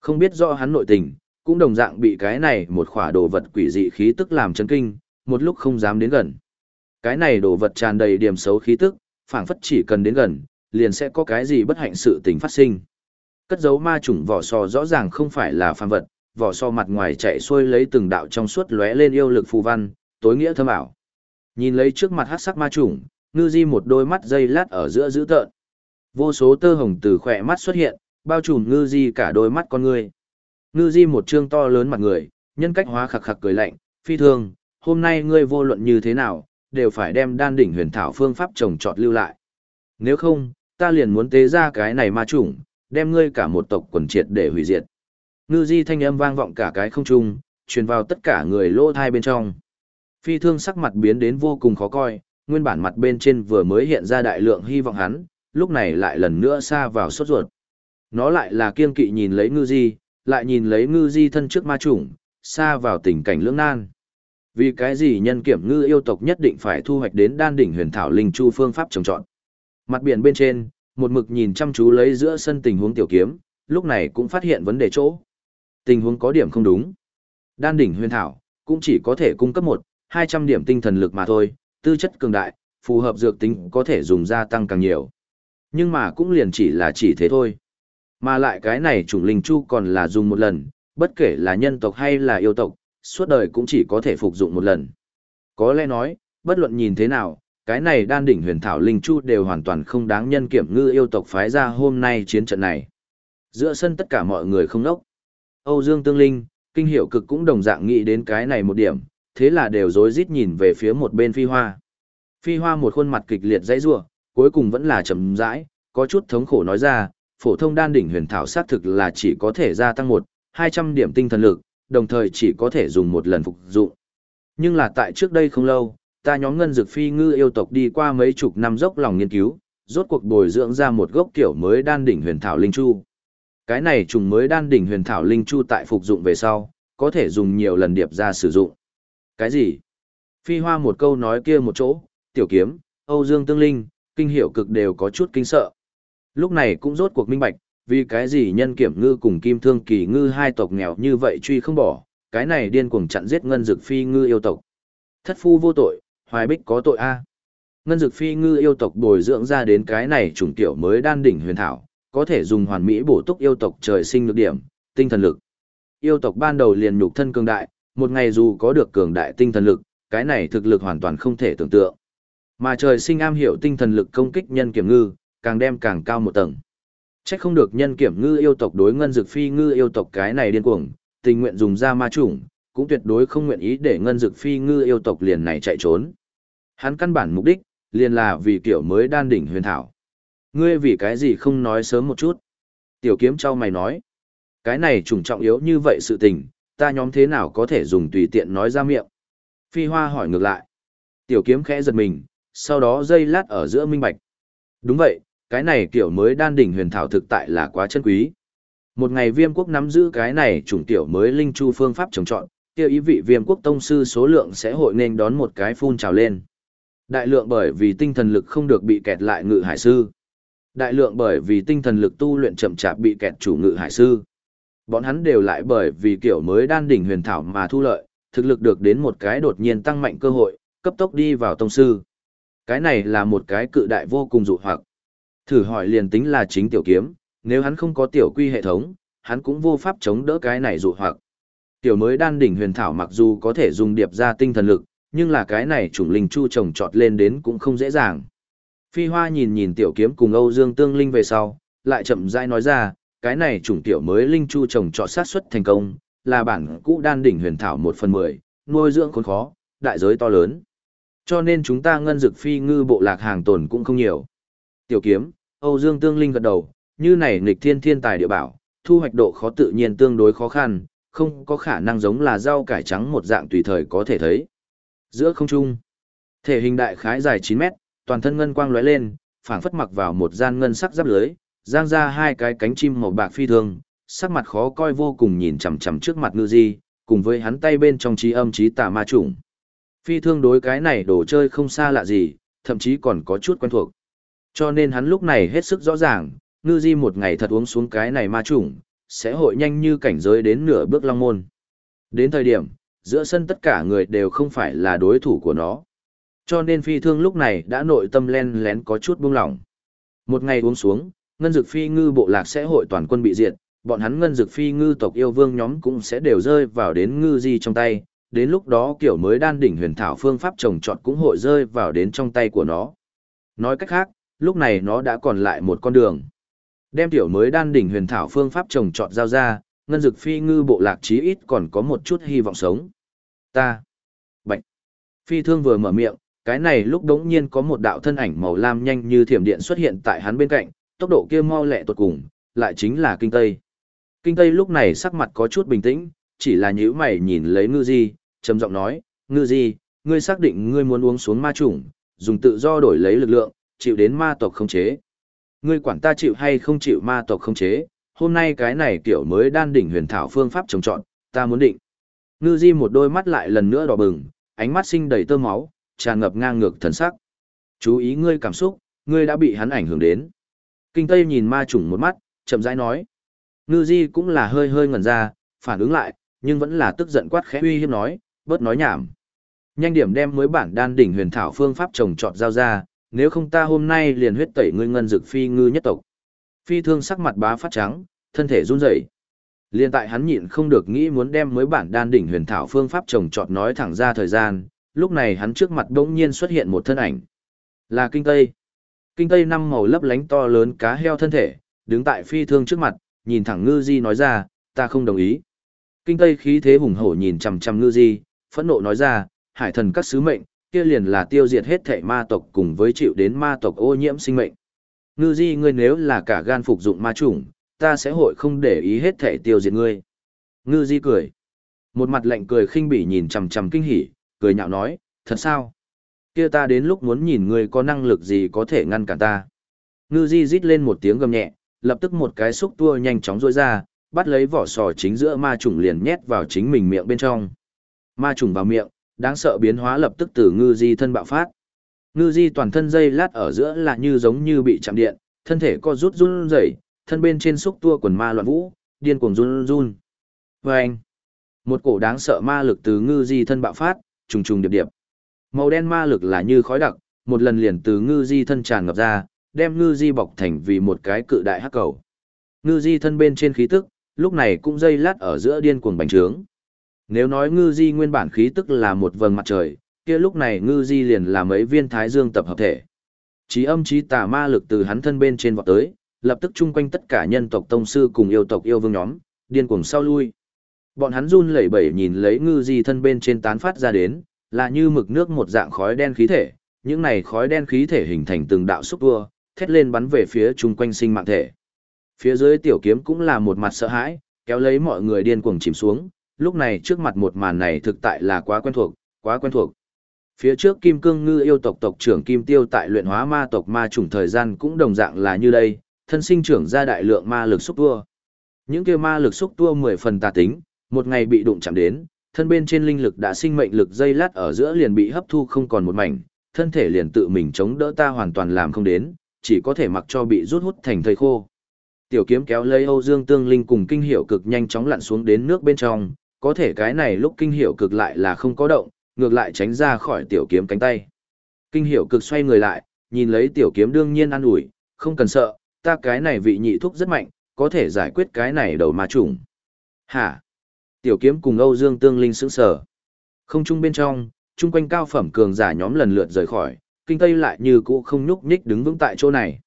S1: Không biết rõ hắn nội tình, cũng đồng dạng bị cái này một khỏa đồ vật quỷ dị khí tức làm chấn kinh, một lúc không dám đến gần. Cái này đồ vật tràn đầy điểm xấu khí tức, phảng phất chỉ cần đến gần, liền sẽ có cái gì bất hạnh sự tình phát sinh. Cất dấu ma chủng vỏ sò rõ ràng không phải là phàm vật, vỏ so mặt ngoài chạy xuôi lấy từng đạo trong suốt lóe lên yêu lực phù văn, tối nghĩa thâm ảo. Nhìn lấy trước mặt hắc sắc ma trùng ngư di một đôi mắt dây lát ở giữa dữ tợn. Vô số tơ hồng từ khỏe mắt xuất hiện, bao trùm ngư di cả đôi mắt con người. Ngư di một trương to lớn mặt người, nhân cách hóa khặc khặc cười lạnh, phi thường, hôm nay ngươi vô luận như thế nào, đều phải đem đan đỉnh huyền thảo phương pháp trồng trọt lưu lại. Nếu không, ta liền muốn tế ra cái này ma chủng, đem ngươi cả một tộc quần triệt để hủy diệt. Ngư di thanh âm vang vọng cả cái không trung, truyền vào tất cả người lỗ thai bên trong. Phi thương sắc mặt biến đến vô cùng khó coi, nguyên bản mặt bên trên vừa mới hiện ra đại lượng hy vọng hắn, lúc này lại lần nữa xa vào sốt ruột. Nó lại là kiên kỵ nhìn lấy ngư di, lại nhìn lấy ngư di thân trước ma chủng, xa vào tình cảnh lưỡng nan. Vì cái gì nhân kiểm ngư yêu tộc nhất định phải thu hoạch đến đan đỉnh huyền thảo linh chu phương pháp trồng trọt. Mặt biển bên trên, một mực nhìn chăm chú lấy giữa sân tình huống tiểu kiếm, lúc này cũng phát hiện vấn đề chỗ. Tình huống có điểm không đúng. Đan đỉnh huyền thảo, cũng chỉ có thể cung cấp một, 200 điểm tinh thần lực mà thôi, tư chất cường đại, phù hợp dược tính có thể dùng gia tăng càng nhiều. Nhưng mà cũng liền chỉ là chỉ thế thôi. Mà lại cái này chủng linh chu còn là dùng một lần, bất kể là nhân tộc hay là yêu tộc, suốt đời cũng chỉ có thể phục dụng một lần. Có lẽ nói, bất luận nhìn thế nào, cái này đan đỉnh huyền thảo linh chu đều hoàn toàn không đáng nhân kiểm ngư yêu tộc phái ra hôm nay chiến trận này. Giữa sân tất cả mọi người không nốc. Âu Dương Tương Linh, kinh hiệu cực cũng đồng dạng nghĩ đến cái này một điểm, thế là đều rối rít nhìn về phía một bên phi hoa. Phi hoa một khuôn mặt kịch liệt dãy rủa, cuối cùng vẫn là chậm rãi, có chút thống khổ nói ra, phổ thông đan đỉnh huyền thảo xác thực là chỉ có thể gia tăng một, 200 điểm tinh thần lực, đồng thời chỉ có thể dùng một lần phục dụng. Nhưng là tại trước đây không lâu, ta nhóm ngân dược phi ngư yêu tộc đi qua mấy chục năm dốc lòng nghiên cứu, rốt cuộc bồi dưỡng ra một gốc kiểu mới đan đỉnh huyền thảo linh chu. Cái này trùng mới đan đỉnh huyền thảo linh chu tại phục dụng về sau, có thể dùng nhiều lần điệp ra sử dụng. Cái gì? Phi hoa một câu nói kia một chỗ, tiểu kiếm, Âu Dương Tương Linh, kinh hiểu cực đều có chút kinh sợ. Lúc này cũng rốt cuộc minh bạch, vì cái gì nhân kiểm ngư cùng kim thương kỳ ngư hai tộc nghèo như vậy truy không bỏ, cái này điên cuồng chặn giết ngân dực phi ngư yêu tộc. Thất phu vô tội, hoài bích có tội a ngân dực phi ngư yêu tộc bồi dưỡng ra đến cái này chủng tiểu mới đan đỉnh huyền thảo có thể dùng hoàn mỹ bổ túc yêu tộc trời sinh lực điểm tinh thần lực Yêu tộc ban đầu liền nhục thân cường đại, một ngày dù có được cường đại tinh thần lực, cái này thực lực hoàn toàn không thể tưởng tượng. Mà trời sinh am hiểu tinh thần lực công kích nhân kiểm ngư, càng đem càng cao một tầng. Chắc không được nhân kiểm ngư yêu tộc đối ngân dực phi ngư yêu tộc cái này điên cuồng, tình nguyện dùng ra ma chủng, cũng tuyệt đối không nguyện ý để ngân dực phi ngư yêu tộc liền này chạy trốn. Hắn căn bản mục đích, liền là vì kiểu mới đan đỉnh huyền thảo. Ngươi vì cái gì không nói sớm một chút? Tiểu kiếm trao mày nói. Cái này trùng trọng yếu như vậy sự tình, ta nhóm thế nào có thể dùng tùy tiện nói ra miệng? Phi hoa hỏi ngược lại. Tiểu kiếm khẽ giật mình, sau đó dây lát ở giữa minh bạch. Đúng vậy, cái này kiểu mới đan đỉnh huyền thảo thực tại là quá chân quý. Một ngày viêm quốc nắm giữ cái này chủng tiểu mới linh chu phương pháp trồng trọt, tiêu ý vị viêm quốc tông sư số lượng sẽ hội nên đón một cái phun trào lên. Đại lượng bởi vì tinh thần lực không được bị kẹt lại ngự hải sư. Đại lượng bởi vì tinh thần lực tu luyện chậm chạp bị kẹt chủ ngự hải sư. Bọn hắn đều lại bởi vì kiểu mới đan đỉnh huyền thảo mà thu lợi, thực lực được đến một cái đột nhiên tăng mạnh cơ hội, cấp tốc đi vào tông sư. Cái này là một cái cự đại vô cùng dụ hoặc. Thử hỏi liền tính là chính tiểu kiếm, nếu hắn không có tiểu quy hệ thống, hắn cũng vô pháp chống đỡ cái này dụ hoặc. Tiểu mới đan đỉnh huyền thảo mặc dù có thể dùng điệp ra tinh thần lực, nhưng là cái này chủng linh chu trồng trọt lên đến cũng không dễ dàng. Phi Hoa nhìn nhìn tiểu kiếm cùng Âu Dương Tương Linh về sau, lại chậm rãi nói ra, cái này chủng tiểu mới linh chu trồng trọt sát xuất thành công, là bản cũ đan đỉnh huyền thảo một phần mười, nuôi dưỡng khốn khó, đại giới to lớn. Cho nên chúng ta ngân dực phi ngư bộ lạc hàng tồn cũng không nhiều. Tiểu kiếm, Âu Dương Tương Linh gật đầu, như này nghịch thiên thiên tài địa bảo, thu hoạch độ khó tự nhiên tương đối khó khăn, không có khả năng giống là rau cải trắng một dạng tùy thời có thể thấy. Giữa không trung, thể hình đại khái dài 9 mét, toàn thân ngân quang lóe lên, phảng phất mặc vào một gian ngân sắc giáp lưới, giang ra hai cái cánh chim màu bạc phi thường, sắc mặt khó coi vô cùng nhìn chằm chằm trước mặt ngư di, cùng với hắn tay bên trong trí âm trí tà ma chủng. Phi thương đối cái này đồ chơi không xa lạ gì, thậm chí còn có chút quen thuộc. Cho nên hắn lúc này hết sức rõ ràng, ngư di một ngày thật uống xuống cái này ma chủng, sẽ hội nhanh như cảnh giới đến nửa bước long môn. Đến thời điểm, giữa sân tất cả người đều không phải là đối thủ của nó. Cho nên phi thương lúc này đã nội tâm len lén có chút buông lỏng. Một ngày uống xuống, ngân dực phi ngư bộ lạc sẽ hội toàn quân bị diệt, bọn hắn ngân dực phi ngư tộc yêu vương nhóm cũng sẽ đều rơi vào đến ngư di trong tay, đến lúc đó kiểu mới đan đỉnh huyền thảo phương pháp trồng trọt cũng hội rơi vào đến trong tay của nó. Nói cách khác, lúc này nó đã còn lại một con đường. Đem tiểu mới đan đỉnh huyền thảo phương pháp trồng trọt giao ra, ngân dực phi ngư bộ lạc chí ít còn có một chút hy vọng sống. Ta. Bạch. Phi thương vừa mở miệng, cái này lúc đống nhiên có một đạo thân ảnh màu lam nhanh như thiểm điện xuất hiện tại hắn bên cạnh, tốc độ kia mau lẹ tuột cùng, lại chính là kinh tây. Kinh tây lúc này sắc mặt có chút bình tĩnh, chỉ là nhíu mày nhìn lấy ngư di, trầm giọng nói, ngư di, ngươi xác định ngươi muốn uống xuống ma chủng, dùng tự do đổi lấy lực lượng, chịu đến ma tộc không chế. Ngươi quản ta chịu hay không chịu ma tộc không chế, hôm nay cái này kiểu mới đan đỉnh huyền thảo phương pháp trồng trọn, ta muốn định. Ngư di một đôi mắt lại lần nữa đỏ bừng, ánh mắt sinh đầy tơ máu, tràn ngập ngang ngược thần sắc. Chú ý ngươi cảm xúc, ngươi đã bị hắn ảnh hưởng đến. Kinh Tây nhìn ma trùng một mắt, chậm rãi nói. Ngư di cũng là hơi hơi ngẩn ra, phản ứng lại, nhưng vẫn là tức giận quát khẽ uy hiếp nói, bớt nói nhảm. Nhanh điểm đem mới bản đan đỉnh huyền thảo phương pháp trồng trọt giao ra, nếu không ta hôm nay liền huyết tẩy ngươi ngân dực phi ngư nhất tộc. Phi thương sắc mặt bá phát trắng, thân thể run rẩy. Liên tại hắn nhịn không được nghĩ muốn đem mới bản đan đỉnh huyền thảo phương pháp trồng trọt nói thẳng ra thời gian, lúc này hắn trước mặt đột nhiên xuất hiện một thân ảnh. Là kinh tây. Kinh tây năm màu lấp lánh to lớn cá heo thân thể, đứng tại phi thương trước mặt, nhìn thẳng ngư di nói ra, ta không đồng ý. Kinh tây khí thế hùng hổ nhìn chằm chằm ngư di, phẫn nộ nói ra, hải thần các sứ mệnh, kia liền là tiêu diệt hết thể ma tộc cùng với chịu đến ma tộc ô nhiễm sinh mệnh. Ngư di ngươi nếu là cả gan phục dụng ma chủng, ta sẽ hội không để ý hết thể tiêu diệt ngươi. Ngư di cười. Một mặt lạnh cười khinh bỉ nhìn chằm chằm kinh hỉ, cười nhạo nói, thật sao? Kia ta đến lúc muốn nhìn ngươi có năng lực gì có thể ngăn cản ta. Ngư di rít lên một tiếng gầm nhẹ, lập tức một cái xúc tua nhanh chóng rôi ra, bắt lấy vỏ sò chính giữa ma trùng liền nhét vào chính mình miệng bên trong. Ma trùng vào miệng, đáng sợ biến hóa lập tức từ ngư di thân bạo phát. Ngư di toàn thân dây lát ở giữa là như giống như bị chạm điện, thân thể co rút run rẩy, thân bên trên xúc tua quần ma loạn vũ, điên cuồng run run. Vâng! Một cổ đáng sợ ma lực từ ngư di thân bạo phát, trùng trùng điệp điệp. Màu đen ma lực là như khói đặc, một lần liền từ ngư di thân tràn ngập ra, đem ngư di bọc thành vì một cái cự đại hắc cầu. Ngư di thân bên trên khí tức, lúc này cũng dây lát ở giữa điên cuồng bành trướng. Nếu nói ngư di nguyên bản khí tức là một vầng mặt trời, kia lúc này ngư di liền là mấy viên thái dương tập hợp thể. Chí âm chí tà ma lực từ hắn thân bên trên vọt tới, lập tức chung quanh tất cả nhân tộc tông sư cùng yêu tộc yêu vương nhóm, điên cuồng sau lui. Bọn hắn run lẩy bẩy nhìn lấy ngư di thân bên trên tán phát ra đến, là như mực nước một dạng khói đen khí thể, những này khói đen khí thể hình thành từng đạo xúc tua, thét lên bắn về phía chung quanh sinh mạng thể. Phía dưới tiểu kiếm cũng là một mặt sợ hãi, kéo lấy mọi người điên cuồng chìm xuống, lúc này trước mặt một màn này thực tại là quá quen thuộc, quá quen thuộc. Phía trước Kim Cương Ngư yêu tộc tộc trưởng Kim Tiêu tại luyện hóa ma tộc ma chủng thời gian cũng đồng dạng là như đây, thân sinh trưởng ra đại lượng ma lực xúc tua. Những kia ma lực xúc tua mười phần tà tính, một ngày bị đụng chạm đến, thân bên trên linh lực đã sinh mệnh lực dây lát ở giữa liền bị hấp thu không còn một mảnh, thân thể liền tự mình chống đỡ ta hoàn toàn làm không đến, chỉ có thể mặc cho bị rút hút thành thây khô. Tiểu kiếm kéo lấy Âu Dương Tương Linh cùng kinh hiệu cực nhanh chóng lặn xuống đến nước bên trong, có thể cái này lúc kinh hiệu cực lại là không có động, ngược lại tránh ra khỏi tiểu kiếm cánh tay. Kinh hiệu cực xoay người lại, nhìn lấy tiểu kiếm đương nhiên an ủi, không cần sợ, ta cái này vị nhị thuốc rất mạnh, có thể giải quyết cái này đầu ma trùng. Hả? Tiểu kiếm cùng Âu Dương Tương Linh sững sờ. Không chung bên trong, chung quanh cao phẩm cường giả nhóm lần lượt rời khỏi, kinh tây lại như cũ không nhúc nhích đứng vững tại chỗ này.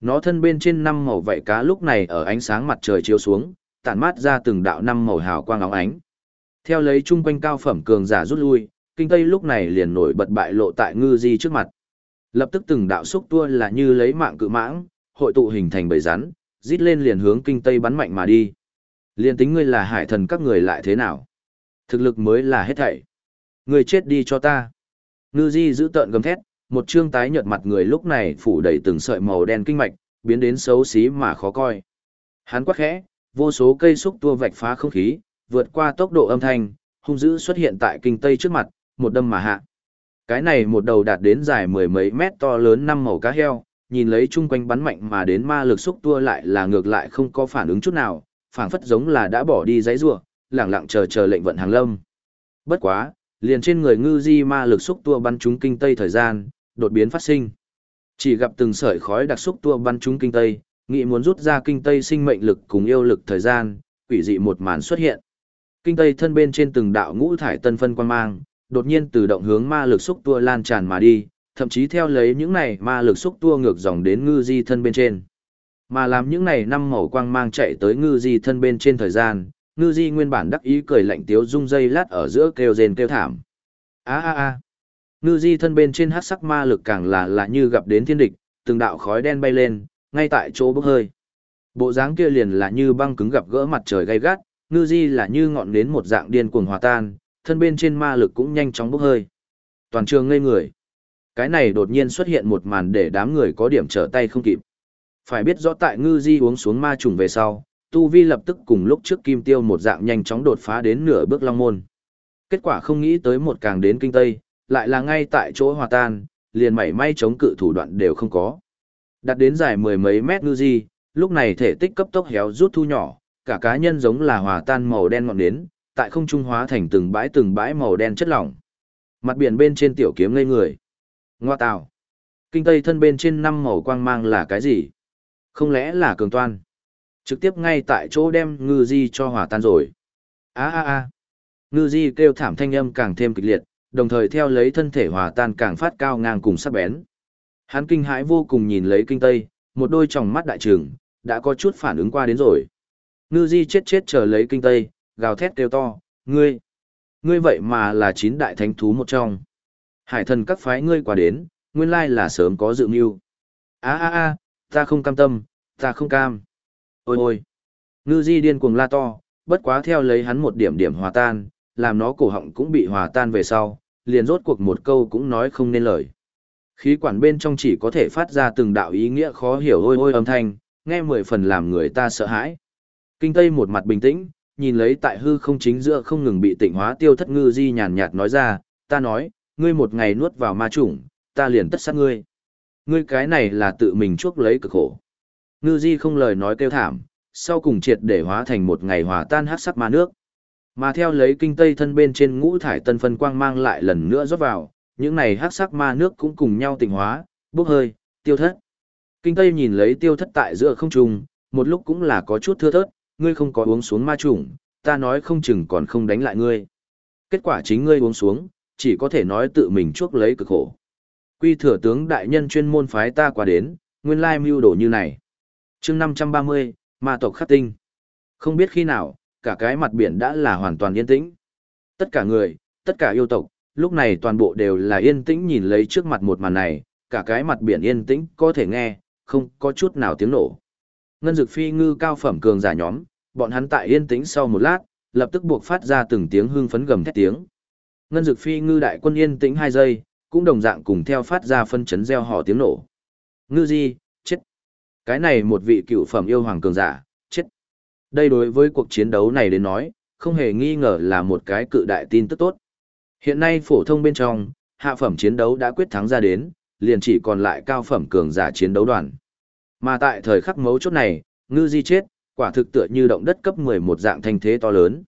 S1: Nó thân bên trên năm màu vảy cá lúc này ở ánh sáng mặt trời chiếu xuống, tản mát ra từng đạo năm màu hào quang óng ánh. Theo lấy chung quanh cao phẩm cường giả rút lui, kinh tây lúc này liền nổi bật bại lộ tại ngư di trước mặt. Lập tức từng đạo xúc tua là như lấy mạng cự mãng, hội tụ hình thành bầy rắn, rít lên liền hướng kinh tây bắn mạnh mà đi. Liên tính ngươi là hải thần các người lại thế nào? Thực lực mới là hết thảy. Ngươi chết đi cho ta. Ngư di giữ tợn gầm thét, một trương tái nhợt mặt người lúc này phủ đầy từng sợi màu đen kinh mạch, biến đến xấu xí mà khó coi. Hắn quát khẽ, vô số cây xúc tua vạch phá không khí, vượt qua tốc độ âm thanh, hung dữ xuất hiện tại kinh tây trước mặt, một đâm mà hạ. Cái này một đầu đạt đến dài mười mấy mét to lớn năm màu cá heo, nhìn lấy chung quanh bắn mạnh mà đến ma lực xúc tua lại là ngược lại không có phản ứng chút nào, phảng phất giống là đã bỏ đi giấy rủa, lẳng lặng chờ chờ lệnh vận hàng lâm. Bất quá, liền trên người ngư di ma lực xúc tua bắn trúng kinh tây thời gian, đột biến phát sinh. Chỉ gặp từng sợi khói đặc xúc tua bắn trúng kinh tây, nghĩ muốn rút ra kinh tây sinh mệnh lực cùng yêu lực thời gian, quỷ dị một màn xuất hiện. Kinh tây thân bên trên từng đạo ngũ thải tân phân quan mang, đột nhiên từ động hướng ma lực xúc tua lan tràn mà đi, thậm chí theo lấy những này ma lực xúc tua ngược dòng đến ngư di thân bên trên. Mà làm những này năm màu quang mang chạy tới ngư di thân bên trên thời gian, ngư di nguyên bản đắc ý cười lạnh tiếu rung dây lát ở giữa kêu rền kêu thảm. a a a ngư di thân bên trên hát sắc ma lực càng là là như gặp đến thiên địch, từng đạo khói đen bay lên, ngay tại chỗ bốc hơi. Bộ dáng kia liền là như băng cứng gặp gỡ mặt trời gay gắt, ngư di là như ngọn nến một dạng điên cuồng hòa tan, thân bên trên ma lực cũng nhanh chóng bốc hơi. Toàn trường ngây người. Cái này đột nhiên xuất hiện một màn để đám người có điểm trở tay không kịp. Phải biết rõ tại ngư di uống xuống ma trùng về sau, Tu Vi lập tức cùng lúc trước kim tiêu một dạng nhanh chóng đột phá đến nửa bước long môn. Kết quả không nghĩ tới một càng đến kinh tây, lại là ngay tại chỗ hòa tan, liền mảy may chống cự thủ đoạn đều không có. Đặt đến dài mười mấy mét ngư di, lúc này thể tích cấp tốc héo rút thu nhỏ, cả cá nhân giống là hòa tan màu đen ngọn nến, tại không trung hóa thành từng bãi từng bãi màu đen chất lỏng. Mặt biển bên trên tiểu kiếm ngây người. Ngoa tào. Kinh tây thân bên trên năm màu quang mang là cái gì? Không lẽ là cường toan? Trực tiếp ngay tại chỗ đem ngư di cho hòa tan rồi. Á á á. Ngư di kêu thảm thanh âm càng thêm kịch liệt, đồng thời theo lấy thân thể hòa tan càng phát cao ngang cùng sắc bén. Hắn kinh hãi vô cùng nhìn lấy kinh tây, một đôi tròng mắt đại trường, đã có chút phản ứng qua đến rồi. Ngư di chết chết chờ lấy kinh tây, gào thét kêu to, ngươi, ngươi vậy mà là chín đại thánh thú một trong. Hải thần các phái ngươi qua đến, nguyên lai là sớm có dự mưu. Á á á ta không cam tâm, ta không cam. Ôi ôi, ngư di điên cuồng la to, bất quá theo lấy hắn một điểm điểm hòa tan, làm nó cổ họng cũng bị hòa tan về sau, liền rốt cuộc một câu cũng nói không nên lời. Khí quản bên trong chỉ có thể phát ra từng đạo ý nghĩa khó hiểu ôi ôi âm thanh, nghe mười phần làm người ta sợ hãi. Kinh Tây một mặt bình tĩnh, nhìn lấy tại hư không chính giữa không ngừng bị tịnh hóa tiêu thất ngư di nhàn nhạt nói ra, ta nói, ngươi một ngày nuốt vào ma chủng, ta liền tất sát ngươi. Ngươi cái này là tự mình chuốc lấy cực khổ. Ngư di không lời nói kêu thảm, sau cùng triệt để hóa thành một ngày hòa tan hát sắc ma nước. Mà theo lấy kinh tây thân bên trên ngũ thải tân phân quang mang lại lần nữa rót vào, những này hát sắc ma nước cũng cùng nhau tịnh hóa, bốc hơi, tiêu thất. Kinh tây nhìn lấy tiêu thất tại giữa không trung, một lúc cũng là có chút thưa thớt, ngươi không có uống xuống ma trùng, ta nói không chừng còn không đánh lại ngươi. Kết quả chính ngươi uống xuống, chỉ có thể nói tự mình chuốc lấy cực khổ. Quy thừa tướng đại nhân chuyên môn phái ta qua đến, nguyên lai mưu đồ như này. chương 530, ma tộc khắc tinh. Không biết khi nào, cả cái mặt biển đã là hoàn toàn yên tĩnh. Tất cả người, tất cả yêu tộc, lúc này toàn bộ đều là yên tĩnh nhìn lấy trước mặt một màn này, cả cái mặt biển yên tĩnh có thể nghe, không có chút nào tiếng nổ. Ngân dực phi ngư cao phẩm cường giả nhóm, bọn hắn tại yên tĩnh sau một lát, lập tức buộc phát ra từng tiếng hương phấn gầm thét tiếng. Ngân dực phi ngư đại quân yên tĩnh hai giây, cũng đồng dạng cùng theo phát ra phân chấn gieo hò tiếng nổ. Ngư di, chết. Cái này một vị cựu phẩm yêu hoàng cường giả, chết. Đây đối với cuộc chiến đấu này đến nói, không hề nghi ngờ là một cái cự đại tin tức tốt. Hiện nay phổ thông bên trong, hạ phẩm chiến đấu đã quyết thắng ra đến, liền chỉ còn lại cao phẩm cường giả chiến đấu đoàn. Mà tại thời khắc mấu chốt này, ngư di chết, quả thực tựa như động đất cấp 11 dạng thanh thế to lớn.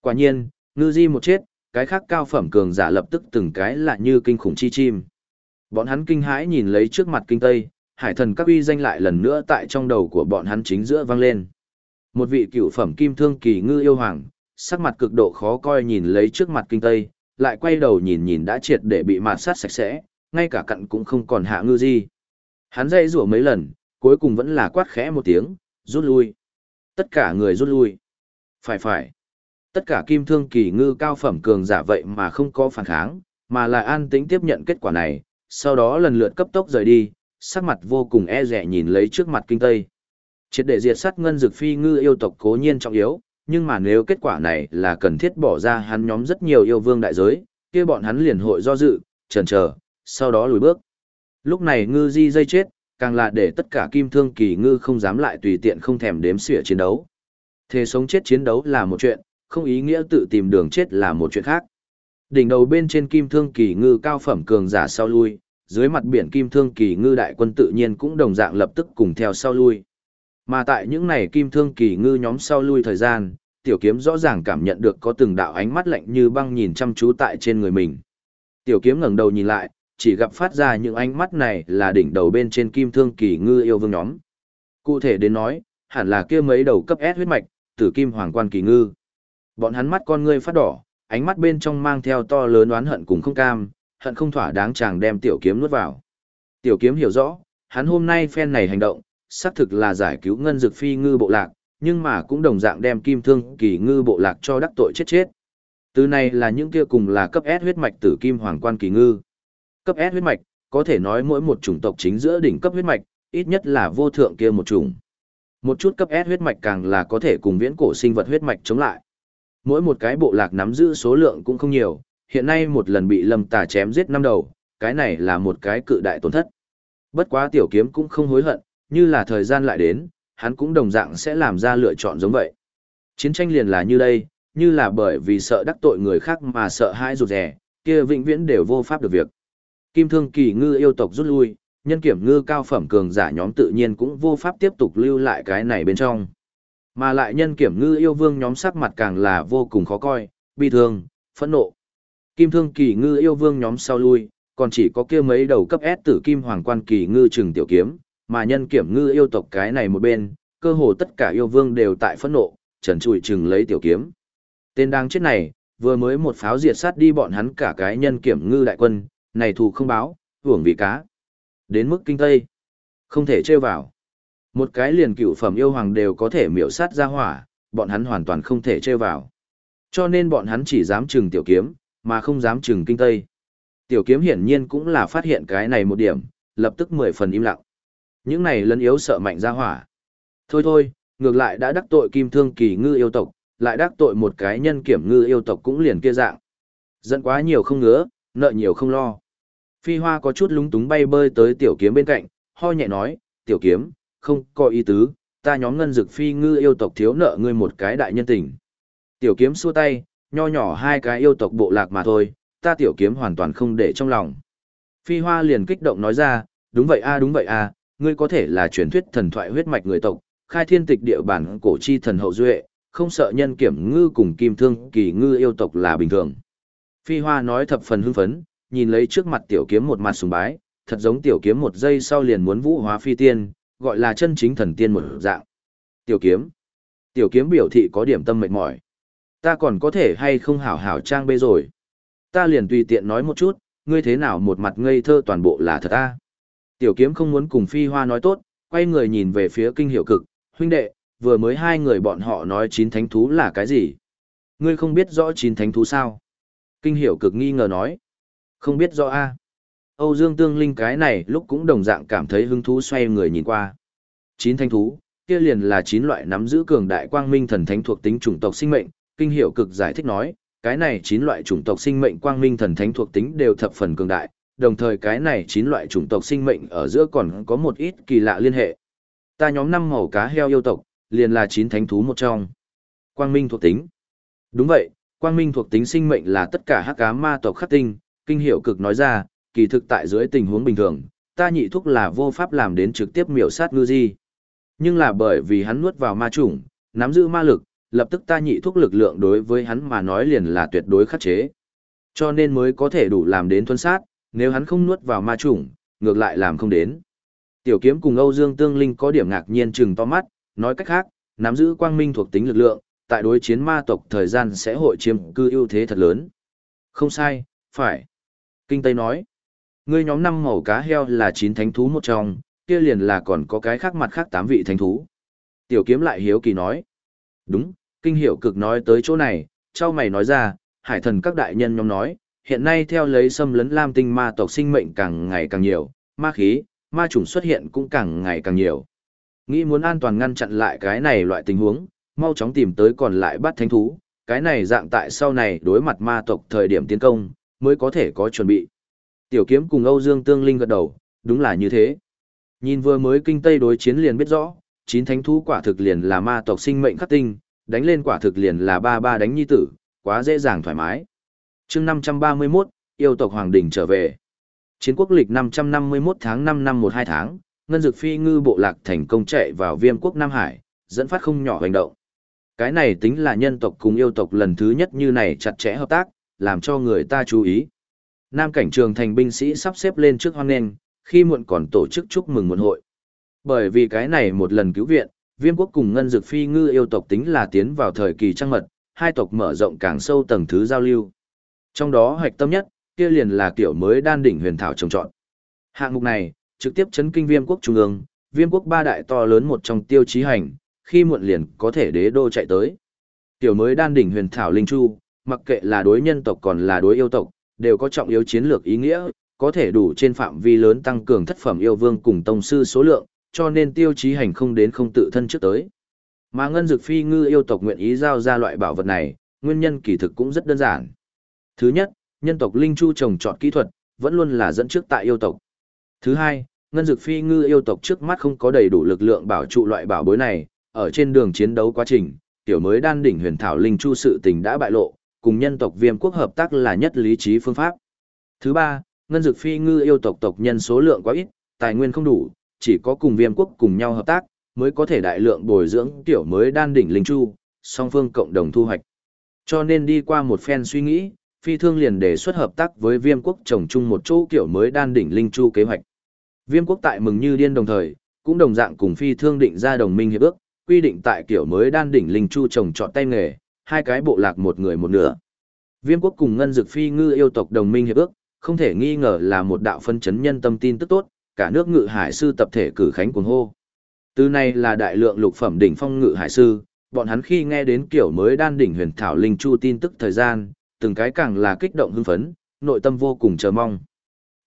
S1: Quả nhiên, ngư di một chết, cái khác cao phẩm cường giả lập tức từng cái là như kinh khủng chi chim. Bọn hắn kinh hãi nhìn lấy trước mặt kinh tây, hải thần các uy danh lại lần nữa tại trong đầu của bọn hắn chính giữa vang lên. Một vị cựu phẩm kim thương kỳ ngư yêu hoàng, sắc mặt cực độ khó coi nhìn lấy trước mặt kinh tây, lại quay đầu nhìn nhìn đã triệt để bị mạt sát sạch sẽ, ngay cả cặn cũng không còn hạ ngư gì. Hắn dây rủa mấy lần, cuối cùng vẫn là quát khẽ một tiếng, rút lui. Tất cả người rút lui. Phải phải. Tất cả kim thương kỳ ngư cao phẩm cường giả vậy mà không có phản kháng, mà là an tĩnh tiếp nhận kết quả này, sau đó lần lượt cấp tốc rời đi, sắc mặt vô cùng e rẻ nhìn lấy trước mặt kinh tây. Triệt để diệt sát ngân dược phi ngư yêu tộc cố nhiên trọng yếu, nhưng mà nếu kết quả này là cần thiết bỏ ra hắn nhóm rất nhiều yêu vương đại giới, kia bọn hắn liền hội do dự, chần chờ, sau đó lùi bước. Lúc này ngư di dây chết, càng là để tất cả kim thương kỳ ngư không dám lại tùy tiện không thèm đếm xỉa chiến đấu. Thế sống chết chiến đấu là một chuyện, không ý nghĩa tự tìm đường chết là một chuyện khác. Đỉnh đầu bên trên kim thương kỳ ngư cao phẩm cường giả sau lui, dưới mặt biển kim thương kỳ ngư đại quân tự nhiên cũng đồng dạng lập tức cùng theo sau lui. Mà tại những này kim thương kỳ ngư nhóm sau lui thời gian, tiểu kiếm rõ ràng cảm nhận được có từng đạo ánh mắt lạnh như băng nhìn chăm chú tại trên người mình. Tiểu kiếm ngẩng đầu nhìn lại, chỉ gặp phát ra những ánh mắt này là đỉnh đầu bên trên kim thương kỳ ngư yêu vương nhóm. Cụ thể đến nói, hẳn là kia mấy đầu cấp S huyết mạch, tử kim hoàng quan kỳ ngư. Bọn hắn mắt con ngươi phát đỏ, ánh mắt bên trong mang theo to lớn oán hận cùng không cam, hận không thỏa đáng chàng đem tiểu kiếm nuốt vào. Tiểu kiếm hiểu rõ, hắn hôm nay phen này hành động, xác thực là giải cứu ngân dược phi ngư bộ lạc, nhưng mà cũng đồng dạng đem kim thương kỳ ngư bộ lạc cho đắc tội chết chết. Từ này là những kia cùng là cấp S huyết mạch tử kim hoàng quan kỳ ngư. Cấp S huyết mạch, có thể nói mỗi một chủng tộc chính giữa đỉnh cấp huyết mạch, ít nhất là vô thượng kia một chủng. Một chút cấp S huyết mạch càng là có thể cùng viễn cổ sinh vật huyết mạch chống lại. Mỗi một cái bộ lạc nắm giữ số lượng cũng không nhiều, hiện nay một lần bị lâm tà chém giết năm đầu, cái này là một cái cự đại tổn thất. Bất quá tiểu kiếm cũng không hối hận, như là thời gian lại đến, hắn cũng đồng dạng sẽ làm ra lựa chọn giống vậy. Chiến tranh liền là như đây, như là bởi vì sợ đắc tội người khác mà sợ hãi rụt rẻ, kia vĩnh viễn đều vô pháp được việc. Kim thương kỳ ngư yêu tộc rút lui, nhân kiểm ngư cao phẩm cường giả nhóm tự nhiên cũng vô pháp tiếp tục lưu lại cái này bên trong. Mà lại nhân kiểm ngư yêu vương nhóm sắc mặt càng là vô cùng khó coi, bi thương, phẫn nộ. Kim thương kỳ ngư yêu vương nhóm sau lui, còn chỉ có kia mấy đầu cấp S tử kim hoàng quan kỳ ngư trừng tiểu kiếm, mà nhân kiểm ngư yêu tộc cái này một bên, cơ hồ tất cả yêu vương đều tại phẫn nộ, trần trụi trừng lấy tiểu kiếm. Tên đang chết này, vừa mới một pháo diệt sát đi bọn hắn cả cái nhân kiểm ngư đại quân, này thù không báo, hưởng vị cá. Đến mức kinh tây, không thể trêu vào. Một cái liền cựu phẩm yêu hoàng đều có thể miểu sát ra hỏa, bọn hắn hoàn toàn không thể trêu vào. Cho nên bọn hắn chỉ dám chừng tiểu kiếm, mà không dám chừng kinh tây. Tiểu kiếm hiển nhiên cũng là phát hiện cái này một điểm, lập tức mười phần im lặng. Những này lấn yếu sợ mạnh ra hỏa. Thôi thôi, ngược lại đã đắc tội kim thương kỳ ngư yêu tộc, lại đắc tội một cái nhân kiểm ngư yêu tộc cũng liền kia dạng. Dẫn quá nhiều không ngứa, nợ nhiều không lo. Phi hoa có chút lúng túng bay bơi tới tiểu kiếm bên cạnh, ho nhẹ nói, tiểu kiếm, không có ý tứ, ta nhóm ngân dực phi ngư yêu tộc thiếu nợ ngươi một cái đại nhân tình. Tiểu kiếm xua tay, nho nhỏ hai cái yêu tộc bộ lạc mà thôi, ta tiểu kiếm hoàn toàn không để trong lòng. Phi hoa liền kích động nói ra, đúng vậy a đúng vậy a, ngươi có thể là truyền thuyết thần thoại huyết mạch người tộc, khai thiên tịch địa bản cổ chi thần hậu duệ, không sợ nhân kiểm ngư cùng kim thương kỳ ngư yêu tộc là bình thường. Phi hoa nói thập phần hưng phấn, nhìn lấy trước mặt tiểu kiếm một mặt sùng bái, thật giống tiểu kiếm một giây sau liền muốn vũ hóa phi tiên, gọi là chân chính thần tiên một dạng. Tiểu kiếm. Tiểu kiếm biểu thị có điểm tâm mệt mỏi. Ta còn có thể hay không hảo hảo trang bê rồi. Ta liền tùy tiện nói một chút, ngươi thế nào một mặt ngây thơ toàn bộ là thật ta. Tiểu kiếm không muốn cùng phi hoa nói tốt, quay người nhìn về phía kinh hiệu cực, huynh đệ, vừa mới hai người bọn họ nói chín thánh thú là cái gì. Ngươi không biết rõ chín thánh thú sao? Kinh hiệu cực nghi ngờ nói. Không biết rõ a. Âu Dương Tương Linh cái này lúc cũng đồng dạng cảm thấy hứng thú xoay người nhìn qua. Chín thánh thú, kia liền là chín loại nắm giữ cường đại quang minh thần thánh thuộc tính chủng tộc sinh mệnh, kinh hiệu cực giải thích nói, cái này chín loại chủng tộc sinh mệnh quang minh thần thánh thuộc tính đều thập phần cường đại, đồng thời cái này chín loại chủng tộc sinh mệnh ở giữa còn có một ít kỳ lạ liên hệ. Ta nhóm năm màu cá heo yêu tộc, liền là chín thánh thú một trong. Quang minh thuộc tính. Đúng vậy, quang minh thuộc tính sinh mệnh là tất cả hắc ám ma tộc khắc tinh, kinh hiệu cực nói ra, kỳ thực tại dưới tình huống bình thường, ta nhị thúc là vô pháp làm đến trực tiếp miểu sát ngư di. Nhưng là bởi vì hắn nuốt vào ma chủng, nắm giữ ma lực, lập tức ta nhị thúc lực lượng đối với hắn mà nói liền là tuyệt đối khắc chế. Cho nên mới có thể đủ làm đến thuân sát, nếu hắn không nuốt vào ma chủng, ngược lại làm không đến. Tiểu kiếm cùng Âu Dương Tương Linh có điểm ngạc nhiên trừng to mắt, nói cách khác, nắm giữ quang minh thuộc tính lực lượng, tại đối chiến ma tộc thời gian sẽ hội chiếm cư ưu thế thật lớn. Không sai, phải. Kinh Tây nói, ngươi nhóm năm màu cá heo là chín thánh thú một trong, kia liền là còn có cái khác mặt khác tám vị thánh thú. Tiểu kiếm lại hiếu kỳ nói, đúng, kinh hiệu cực nói tới chỗ này, trao mày nói ra, hải thần các đại nhân nhóm nói, hiện nay theo lấy xâm lấn lam tinh ma tộc sinh mệnh càng ngày càng nhiều, ma khí, ma chủng xuất hiện cũng càng ngày càng nhiều. Nghĩ muốn an toàn ngăn chặn lại cái này loại tình huống, mau chóng tìm tới còn lại bắt thánh thú, cái này dạng tại sau này đối mặt ma tộc thời điểm tiến công, mới có thể có chuẩn bị. Tiểu kiếm cùng Âu Dương Tương Linh gật đầu, đúng là như thế. Nhìn vừa mới kinh tây đối chiến liền biết rõ, chín thánh thú quả thực liền là ma tộc sinh mệnh khắc tinh, đánh lên quả thực liền là ba ba đánh nhi tử, quá dễ dàng thoải mái. chương 531, yêu tộc Hoàng Đình trở về. Chiến quốc lịch 551 tháng 5 năm 12 tháng, Ngân Dực Phi ngư bộ lạc thành công chạy vào viêm quốc Nam Hải, dẫn phát không nhỏ hành động. Cái này tính là nhân tộc cùng yêu tộc lần thứ nhất như này chặt chẽ hợp tác, làm cho người ta chú ý. Nam cảnh trường thành binh sĩ sắp xếp lên trước hoang nền, khi muộn còn tổ chức chúc mừng muộn hội. Bởi vì cái này một lần cứu viện, viêm quốc cùng ngân dược phi ngư yêu tộc tính là tiến vào thời kỳ trăng mật, hai tộc mở rộng càng sâu tầng thứ giao lưu. Trong đó hạch tâm nhất, kia liền là kiểu mới đan đỉnh huyền thảo trồng trọt. Hạng mục này, trực tiếp chấn kinh viêm quốc trung ương, viêm quốc ba đại to lớn một trong tiêu chí hành, khi muộn liền có thể đế đô chạy tới. Tiểu mới đan đỉnh huyền thảo linh chu, mặc kệ là đối nhân tộc còn là đối yêu tộc, đều có trọng yếu chiến lược ý nghĩa, có thể đủ trên phạm vi lớn tăng cường thất phẩm yêu vương cùng tông sư số lượng, cho nên tiêu chí hành không đến không tự thân trước tới. Mà ngân dược phi ngư yêu tộc nguyện ý giao ra loại bảo vật này, nguyên nhân kỳ thực cũng rất đơn giản. Thứ nhất, nhân tộc linh chu trồng trọt kỹ thuật, vẫn luôn là dẫn trước tại yêu tộc. Thứ hai, ngân dược phi ngư yêu tộc trước mắt không có đầy đủ lực lượng bảo trụ loại bảo bối này, ở trên đường chiến đấu quá trình, tiểu mới đan đỉnh huyền thảo linh chu sự tình đã bại lộ, cùng nhân tộc viêm quốc hợp tác là nhất lý trí phương pháp. Thứ ba, ngân dực phi ngư yêu tộc tộc nhân số lượng quá ít, tài nguyên không đủ, chỉ có cùng viêm quốc cùng nhau hợp tác, mới có thể đại lượng bồi dưỡng tiểu mới đan đỉnh linh chu, song phương cộng đồng thu hoạch. Cho nên đi qua một phen suy nghĩ, phi thương liền đề xuất hợp tác với viêm quốc trồng chung một chỗ kiểu mới đan đỉnh linh chu kế hoạch. Viêm quốc tại mừng như điên đồng thời, cũng đồng dạng cùng phi thương định ra đồng minh hiệp ước, quy định tại kiểu mới đan đỉnh linh chu trồng trọt tay nghề, hai cái bộ lạc một người một nửa. Viêm quốc cùng ngân dực phi ngư yêu tộc đồng minh hiệp ước, không thể nghi ngờ là một đạo phân chấn nhân tâm tin tức tốt, cả nước ngự hải sư tập thể cử khánh cuồng hô. Từ này là đại lượng lục phẩm đỉnh phong ngự hải sư, bọn hắn khi nghe đến kiểu mới đan đỉnh huyền thảo linh chu tin tức thời gian, từng cái càng là kích động hưng phấn, nội tâm vô cùng chờ mong.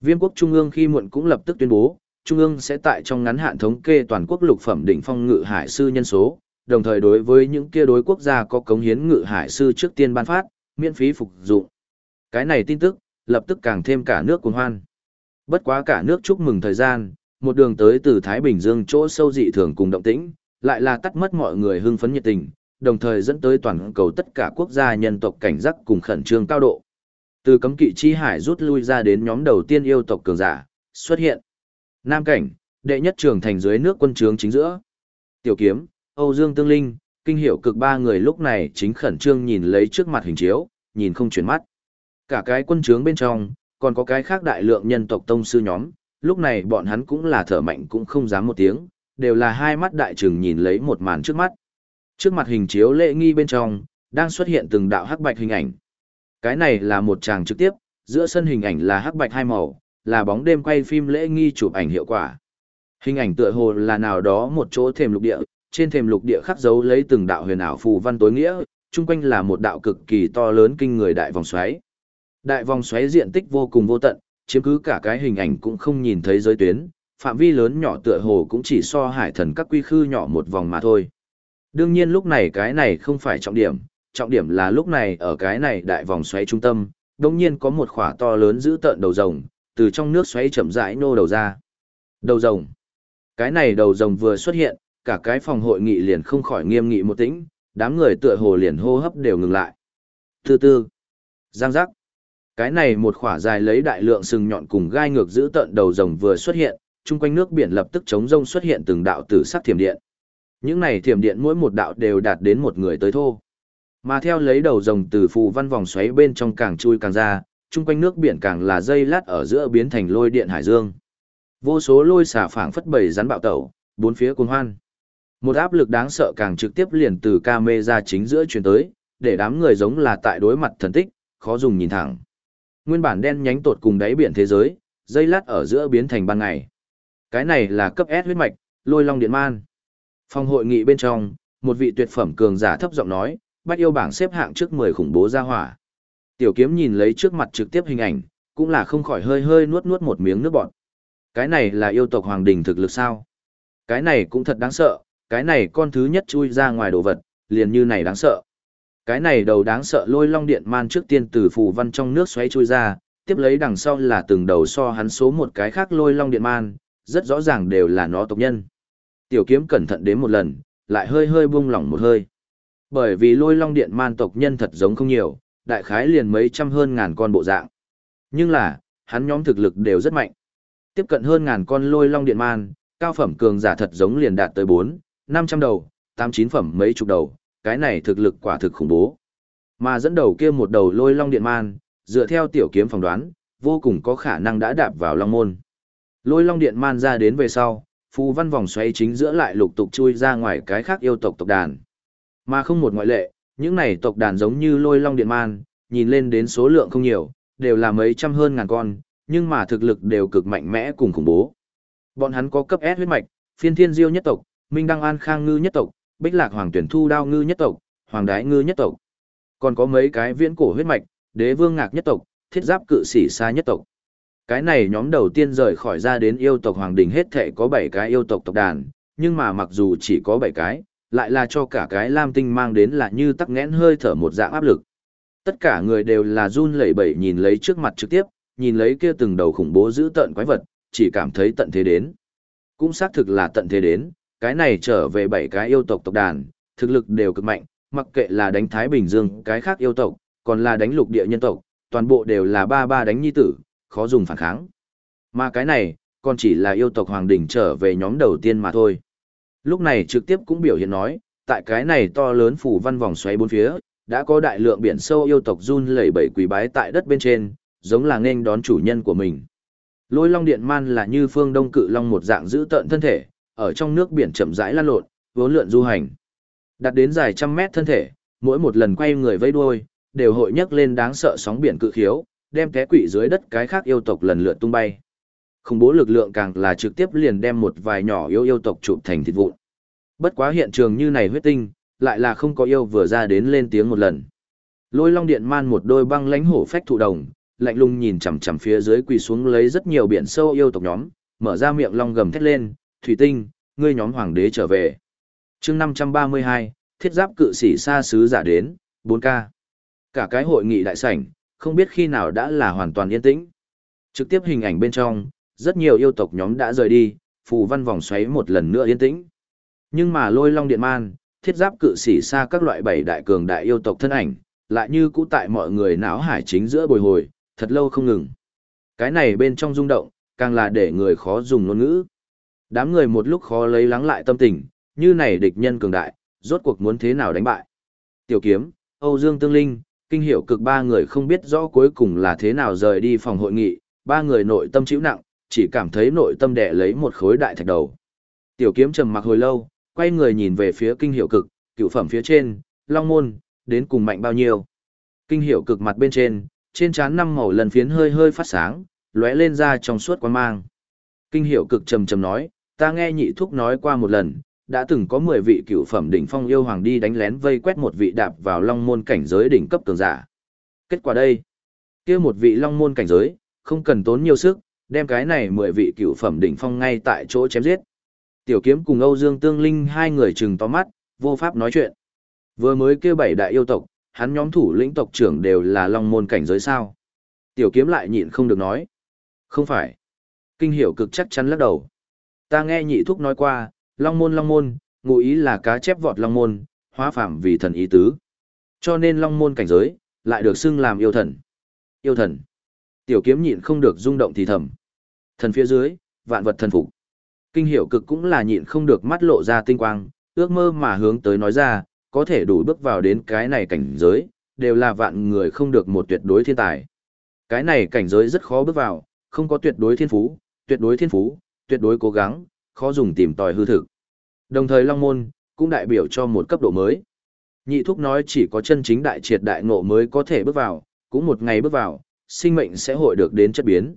S1: Viêm quốc Trung ương khi muộn cũng lập tức tuyên bố, Trung ương sẽ tại trong ngắn hạn thống kê toàn quốc lục phẩm đỉnh phong ngự hải sư nhân số, đồng thời đối với những kia đối quốc gia có cống hiến ngự hải sư trước tiên ban phát, miễn phí phục dụng. Cái này tin tức, lập tức càng thêm cả nước cuồng hoan. Bất quá cả nước chúc mừng thời gian, một đường tới từ Thái Bình Dương chỗ sâu dị thường cùng động tĩnh, lại là tắt mất mọi người hưng phấn nhiệt tình, đồng thời dẫn tới toàn cầu tất cả quốc gia nhân tộc cảnh giác cùng khẩn trương cao độ. Từ cấm kỵ chi hải rút lui ra đến nhóm đầu tiên yêu tộc cường giả, xuất hiện. Nam cảnh, đệ nhất trường thành dưới nước quân trướng chính giữa. Tiểu kiếm, Âu Dương Tương Linh, kinh hiệu cực ba người lúc này chính khẩn trương nhìn lấy trước mặt hình chiếu, nhìn không chuyển mắt. Cả cái quân trướng bên trong, còn có cái khác đại lượng nhân tộc tông sư nhóm, lúc này bọn hắn cũng là thở mạnh cũng không dám một tiếng, đều là hai mắt đại trừng nhìn lấy một màn trước mắt. Trước mặt hình chiếu lễ nghi bên trong, đang xuất hiện từng đạo hắc bạch hình ảnh. Cái này là một tràng trực tiếp, giữa sân hình ảnh là hắc bạch hai màu, là bóng đêm quay phim lễ nghi chụp ảnh hiệu quả. Hình ảnh tựa hồ là nào đó một chỗ thềm lục địa, trên thềm lục địa khắc dấu lấy từng đạo huyền ảo phù văn tối nghĩa, chung quanh là một đạo cực kỳ to lớn kinh người đại vòng xoáy. Đại vòng xoáy diện tích vô cùng vô tận, chiếm cứ cả cái hình ảnh cũng không nhìn thấy giới tuyến, phạm vi lớn nhỏ tựa hồ cũng chỉ so hải thần các quy khư nhỏ một vòng mà thôi. Đương nhiên lúc này cái này không phải trọng điểm, trọng điểm là lúc này ở cái này đại vòng xoáy trung tâm, đồng nhiên có một khỏa to lớn giữ tợn đầu rồng, từ trong nước xoáy chậm rãi nô đầu ra. Đầu rồng. Cái này đầu rồng vừa xuất hiện, cả cái phòng hội nghị liền không khỏi nghiêm nghị một tĩnh, đám người tựa hồ liền hô hấp đều ngừng lại. Từ từ. Giang giác. Cái này một khỏa dài lấy đại lượng sừng nhọn cùng gai ngược giữ tận đầu rồng vừa xuất hiện, chung quanh nước biển lập tức chống rông xuất hiện từng đạo tử sắc thiểm điện. Những này thiểm điện mỗi một đạo đều đạt đến một người tới thô. Mà theo lấy đầu rồng từ phù văn vòng xoáy bên trong càng chui càng ra, chung quanh nước biển càng là dây lát ở giữa biến thành lôi điện hải dương. Vô số lôi xả phảng phất bầy rắn bạo tẩu, bốn phía cuồng hoan. Một áp lực đáng sợ càng trực tiếp liền từ camera chính giữa truyền tới, để đám người giống là tại đối mặt thần tích, khó dùng nhìn thẳng. Nguyên bản đen nhánh tột cùng đáy biển thế giới, dây lát ở giữa biến thành ban ngày. Cái này là cấp S huyết mạch, lôi long điện man. Phòng hội nghị bên trong, một vị tuyệt phẩm cường giả thấp giọng nói, bách yêu bảng xếp hạng trước 10 khủng bố ra hỏa. Tiểu kiếm nhìn lấy trước mặt trực tiếp hình ảnh, cũng là không khỏi hơi hơi nuốt nuốt một miếng nước bọt. Cái này là yêu tộc hoàng đình thực lực sao? Cái này cũng thật đáng sợ, cái này con thứ nhất chui ra ngoài đồ vật, liền như này đáng sợ. Cái này đầu đáng sợ lôi long điện man trước tiên từ phù văn trong nước xoáy chui ra, tiếp lấy đằng sau là từng đầu so hắn số một cái khác lôi long điện man, rất rõ ràng đều là nó tộc nhân. Tiểu kiếm cẩn thận đến một lần, lại hơi hơi buông lỏng một hơi. Bởi vì lôi long điện man tộc nhân thật giống không nhiều, đại khái liền mấy trăm hơn ngàn con bộ dạng. Nhưng là, hắn nhóm thực lực đều rất mạnh. Tiếp cận hơn ngàn con lôi long điện man, cao phẩm cường giả thật giống liền đạt tới 4, 500 đầu, 8 9 phẩm mấy chục đầu, cái này thực lực quả thực khủng bố. Mà dẫn đầu kia một đầu lôi long điện man, dựa theo tiểu kiếm phỏng đoán, vô cùng có khả năng đã đạp vào long môn. Lôi long điện man ra đến về sau, phù văn vòng xoay chính giữa lại lục tục chui ra ngoài cái khác yêu tộc tộc đàn. Mà không một ngoại lệ, những này tộc đàn giống như lôi long điện man, nhìn lên đến số lượng không nhiều, đều là mấy trăm hơn ngàn con, nhưng mà thực lực đều cực mạnh mẽ cùng khủng bố. Bọn hắn có cấp S huyết mạch, phiên thiên diêu nhất tộc, minh đăng an khang ngư nhất tộc, bích lạc hoàng tuyển thu đao ngư nhất tộc, hoàng đái ngư nhất tộc. Còn có mấy cái viễn cổ huyết mạch, đế vương ngạc nhất tộc, thiết giáp cự sĩ xa nhất tộc. Cái này nhóm đầu tiên rời khỏi ra đến yêu tộc hoàng đình hết thệ có 7 cái yêu tộc tộc đàn, nhưng mà mặc dù chỉ có 7 cái, lại là cho cả cái lam tinh mang đến là như tắc nghẽn hơi thở một dạng áp lực. Tất cả người đều là run lẩy bẩy nhìn lấy trước mặt trực tiếp, nhìn lấy kia từng đầu khủng bố dữ tận quái vật, chỉ cảm thấy tận thế đến. Cũng xác thực là tận thế đến, cái này trở về bảy cái yêu tộc tộc đàn, thực lực đều cực mạnh, mặc kệ là đánh Thái Bình Dương cái khác yêu tộc, còn là đánh lục địa nhân tộc, toàn bộ đều là ba ba đánh nhi tử, khó dùng phản kháng. Mà cái này, còn chỉ là yêu tộc hoàng đỉnh trở về nhóm đầu tiên mà thôi. Lúc này trực tiếp cũng biểu hiện nói, tại cái này to lớn phủ văn vòng xoáy bốn phía, đã có đại lượng biển sâu yêu tộc run lẩy bẩy quỳ bái tại đất bên trên, giống là nghênh đón chủ nhân của mình. Lôi long điện man là như phương đông cự long một dạng giữ tợn thân thể, ở trong nước biển chậm rãi lan lộn, vốn lượn du hành. Đạt đến dài trăm mét thân thể, mỗi một lần quay người vây đuôi, đều hội nhấc lên đáng sợ sóng biển cự khiếu, đem té quỷ dưới đất cái khác yêu tộc lần lượt tung bay. Khủng bố lực lượng càng là trực tiếp liền đem một vài nhỏ yêu yêu tộc chụp thành thịt vụn. Bất quá hiện trường như này huyết tinh, lại là không có yêu vừa ra đến lên tiếng một lần. Lôi Long Điện Man một đôi băng lãnh hổ phách thụ đồng, lạnh lùng nhìn chằm chằm phía dưới quỳ xuống lấy rất nhiều biển sâu yêu tộc nhóm, mở ra miệng long gầm thét lên, "Thủy Tinh, ngươi nhóm hoàng đế trở về." Chương 532, thiết giáp cự sĩ xa xứ giả đến, 4K. Cả cái hội nghị đại sảnh, không biết khi nào đã là hoàn toàn yên tĩnh. Trực tiếp hình ảnh bên trong, rất nhiều yêu tộc nhóm đã rời đi, phù văn vòng xoáy một lần nữa yên tĩnh. Nhưng mà lôi long điện man, thiết giáp cự sĩ xa các loại bảy đại cường đại yêu tộc thân ảnh, lại như cũ tại mọi người não hải chính giữa bồi hồi, thật lâu không ngừng. Cái này bên trong rung động, càng là để người khó dùng ngôn ngữ. Đám người một lúc khó lấy lắng lại tâm tình, như này địch nhân cường đại, rốt cuộc muốn thế nào đánh bại. Tiểu kiếm, Âu Dương Tương Linh, kinh hiệu cực ba người không biết rõ cuối cùng là thế nào rời đi phòng hội nghị, ba người nội tâm chịu nặng, chỉ cảm thấy nội tâm đè lấy một khối đại thạch đầu. Tiểu kiếm trầm mặc hồi lâu, quay người nhìn về phía kinh hiệu cực, cựu phẩm phía trên, long môn, đến cùng mạnh bao nhiêu. Kinh hiểu cực mặt bên trên, trên trán năm màu lần phiến hơi hơi phát sáng, lóe lên ra trong suốt quan mang. Kinh hiểu cực trầm trầm nói, ta nghe nhị thúc nói qua một lần, đã từng có 10 vị cựu phẩm đỉnh phong yêu hoàng đi đánh lén vây quét một vị đạp vào long môn cảnh giới đỉnh cấp cường giả. Kết quả đây, kia một vị long môn cảnh giới, không cần tốn nhiều sức, đem cái này 10 vị cựu phẩm đỉnh phong ngay tại chỗ chém giết. Tiểu kiếm cùng Âu Dương Tương Linh hai người trừng to mắt, vô pháp nói chuyện. Vừa mới kia bảy đại yêu tộc, hắn nhóm thủ lĩnh tộc trưởng đều là long môn cảnh giới sao. Tiểu kiếm lại nhịn không được nói. Không phải. Kinh hiểu cực chắc chắn lắc đầu. Ta nghe nhị thúc nói qua, long môn long môn, ngụ ý là cá chép vọt long môn, hóa phạm vì thần ý tứ. Cho nên long môn cảnh giới, lại được xưng làm yêu thần. Yêu thần. Tiểu kiếm nhịn không được rung động thì thầm. Thần phía dưới, vạn vật thần phục. Kinh hiểu cực cũng là nhịn không được mắt lộ ra tinh quang, ước mơ mà hướng tới nói ra, có thể đủ bước vào đến cái này cảnh giới, đều là vạn người không được một tuyệt đối thiên tài. Cái này cảnh giới rất khó bước vào, không có tuyệt đối thiên phú, tuyệt đối thiên phú, tuyệt đối cố gắng, khó dùng tìm tòi hư thực. Đồng thời Long Môn, cũng đại biểu cho một cấp độ mới. Nhị thúc nói chỉ có chân chính đại triệt đại ngộ mới có thể bước vào, cũng một ngày bước vào, sinh mệnh sẽ hội được đến chất biến.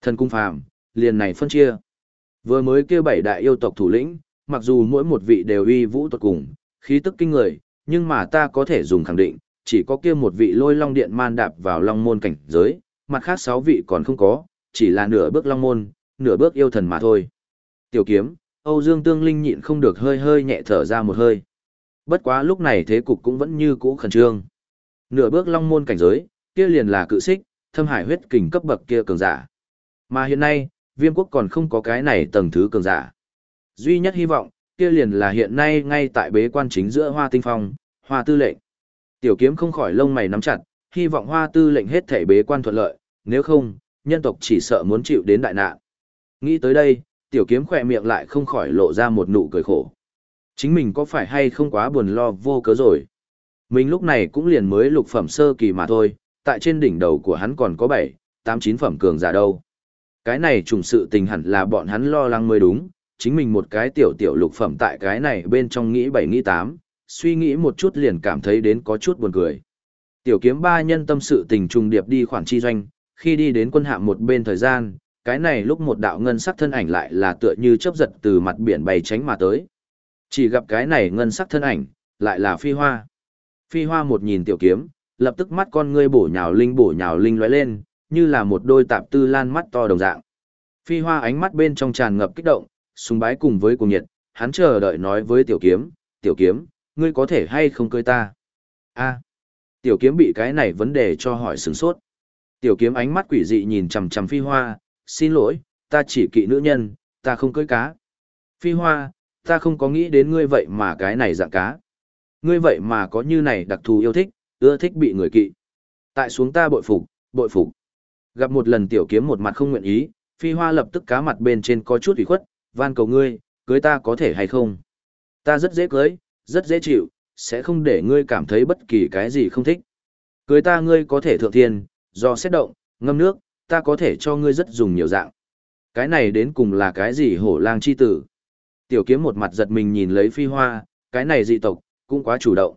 S1: Thần cung phàm, liền này phân chia. Vừa mới kêu bảy đại yêu tộc thủ lĩnh, mặc dù mỗi một vị đều uy vũ tuột cùng, khí tức kinh người, nhưng mà ta có thể dùng khẳng định, chỉ có kia một vị lôi long điện man đạp vào long môn cảnh giới, mặt khác sáu vị còn không có, chỉ là nửa bước long môn, nửa bước yêu thần mà thôi. Tiểu kiếm, Âu Dương Tương Linh nhịn không được hơi hơi nhẹ thở ra một hơi. Bất quá lúc này thế cục cũng vẫn như cũ khẩn trương. Nửa bước long môn cảnh giới, kia liền là cự xích, thâm hải huyết kình cấp bậc kia cường giả. Mà hiện nay, viêm quốc còn không có cái này tầng thứ cường giả. Duy nhất hy vọng, kia liền là hiện nay ngay tại bế quan chính giữa hoa tinh phong, hoa tư lệnh. Tiểu kiếm không khỏi lông mày nắm chặt, hy vọng hoa tư lệnh hết thể bế quan thuận lợi, nếu không, nhân tộc chỉ sợ muốn chịu đến đại nạn. Nghĩ tới đây, tiểu kiếm khỏe miệng lại không khỏi lộ ra một nụ cười khổ. Chính mình có phải hay không quá buồn lo vô cớ rồi. Mình lúc này cũng liền mới lục phẩm sơ kỳ mà thôi, tại trên đỉnh đầu của hắn còn có 7, 8 9 phẩm cường giả đâu. Cái này trùng sự tình hẳn là bọn hắn lo lắng mới đúng, chính mình một cái tiểu tiểu lục phẩm tại cái này bên trong nghĩ 7 nghĩ 8, suy nghĩ một chút liền cảm thấy đến có chút buồn cười. Tiểu kiếm ba nhân tâm sự tình trùng điệp đi khoản chi doanh, khi đi đến quân hạm một bên thời gian, cái này lúc một đạo ngân sắc thân ảnh lại là tựa như chớp giật từ mặt biển bay tránh mà tới. Chỉ gặp cái này ngân sắc thân ảnh, lại là phi hoa. Phi hoa một nhìn tiểu kiếm, lập tức mắt con ngươi bổ nhào linh bổ nhào linh lóe lên, như là một đôi tạp tư lan mắt to đồng dạng. Phi hoa ánh mắt bên trong tràn ngập kích động, sùng bái cùng với cùng nhiệt, hắn chờ đợi nói với tiểu kiếm, tiểu kiếm, ngươi có thể hay không cưới ta? a tiểu kiếm bị cái này vấn đề cho hỏi sừng sốt. Tiểu kiếm ánh mắt quỷ dị nhìn chằm chằm phi hoa, xin lỗi, ta chỉ kỵ nữ nhân, ta không cưới cá. Phi hoa, ta không có nghĩ đến ngươi vậy mà cái này dạng cá. Ngươi vậy mà có như này đặc thù yêu thích, ưa thích bị người kỵ. Tại xuống ta bội phục, bội phục. Gặp một lần tiểu kiếm một mặt không nguyện ý, phi hoa lập tức cá mặt bên trên có chút ủy khuất, van cầu ngươi, cưới ta có thể hay không? Ta rất dễ cưới, rất dễ chịu, sẽ không để ngươi cảm thấy bất kỳ cái gì không thích. Cưới ta ngươi có thể thượng thiên, do xét động, ngâm nước, ta có thể cho ngươi rất dùng nhiều dạng. Cái này đến cùng là cái gì hổ lang chi tử? Tiểu kiếm một mặt giật mình nhìn lấy phi hoa, cái này dị tộc, cũng quá chủ động.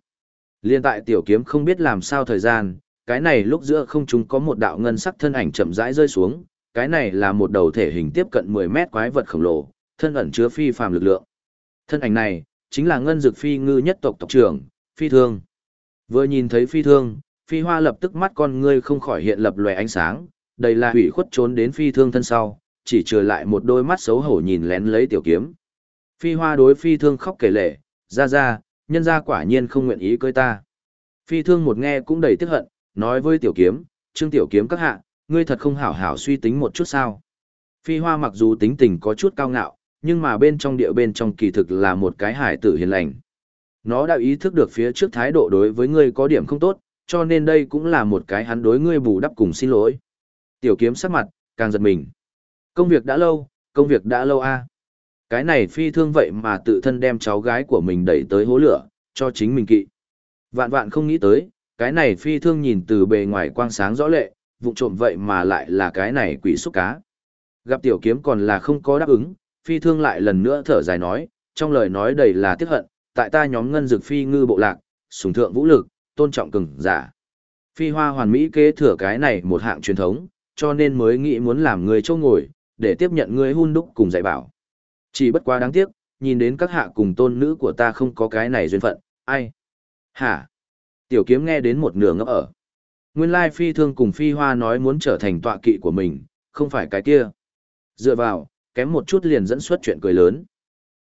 S1: Liên tại tiểu kiếm không biết làm sao thời gian, cái này lúc giữa không trung có một đạo ngân sắc thân ảnh chậm rãi rơi xuống, cái này là một đầu thể hình tiếp cận 10 mét quái vật khổng lồ, thân ẩn chứa phi phàm lực lượng. Thân ảnh này, chính là ngân dược phi ngư nhất tộc tộc trưởng, phi thương. Vừa nhìn thấy phi thương, phi hoa lập tức mắt con ngươi không khỏi hiện lập lòe ánh sáng, đây là hủy khuất trốn đến phi thương thân sau, chỉ trừ lại một đôi mắt xấu hổ nhìn lén lấy tiểu kiếm. Phi hoa đối phi thương khóc kể lệ, ra ra, nhân ra quả nhiên không nguyện ý cưới ta. Phi thương một nghe cũng đầy tức hận, nói với tiểu kiếm, trương tiểu kiếm các hạ, ngươi thật không hảo hảo suy tính một chút sao. Phi hoa mặc dù tính tình có chút cao ngạo, nhưng mà bên trong địa bên trong kỳ thực là một cái hải tử hiền lành. Nó đã ý thức được phía trước thái độ đối với ngươi có điểm không tốt, cho nên đây cũng là một cái hắn đối ngươi bù đắp cùng xin lỗi. Tiểu kiếm sắc mặt, càng giật mình. Công việc đã lâu, công việc đã lâu a. Cái này phi thương vậy mà tự thân đem cháu gái của mình đẩy tới hố lửa, cho chính mình kỵ. Vạn vạn không nghĩ tới, cái này phi thương nhìn từ bề ngoài quang sáng rõ lệ, vụ trộm vậy mà lại là cái này quỷ xúc cá. Gặp tiểu kiếm còn là không có đáp ứng, phi thương lại lần nữa thở dài nói, trong lời nói đầy là tiếc hận, tại ta nhóm ngân dực phi ngư bộ lạc, sùng thượng vũ lực, tôn trọng cường giả. Phi hoa hoàn mỹ kế thừa cái này một hạng truyền thống, cho nên mới nghĩ muốn làm người châu ngồi, để tiếp nhận người hun đúc cùng dạy bảo. Chỉ bất quá đáng tiếc, nhìn đến các hạ cùng tôn nữ của ta không có cái này duyên phận, ai? Hả? Tiểu kiếm nghe đến một nửa ngấp ở. Nguyên lai phi thương cùng phi hoa nói muốn trở thành tọa kỵ của mình, không phải cái kia. Dựa vào, kém một chút liền dẫn xuất chuyện cười lớn.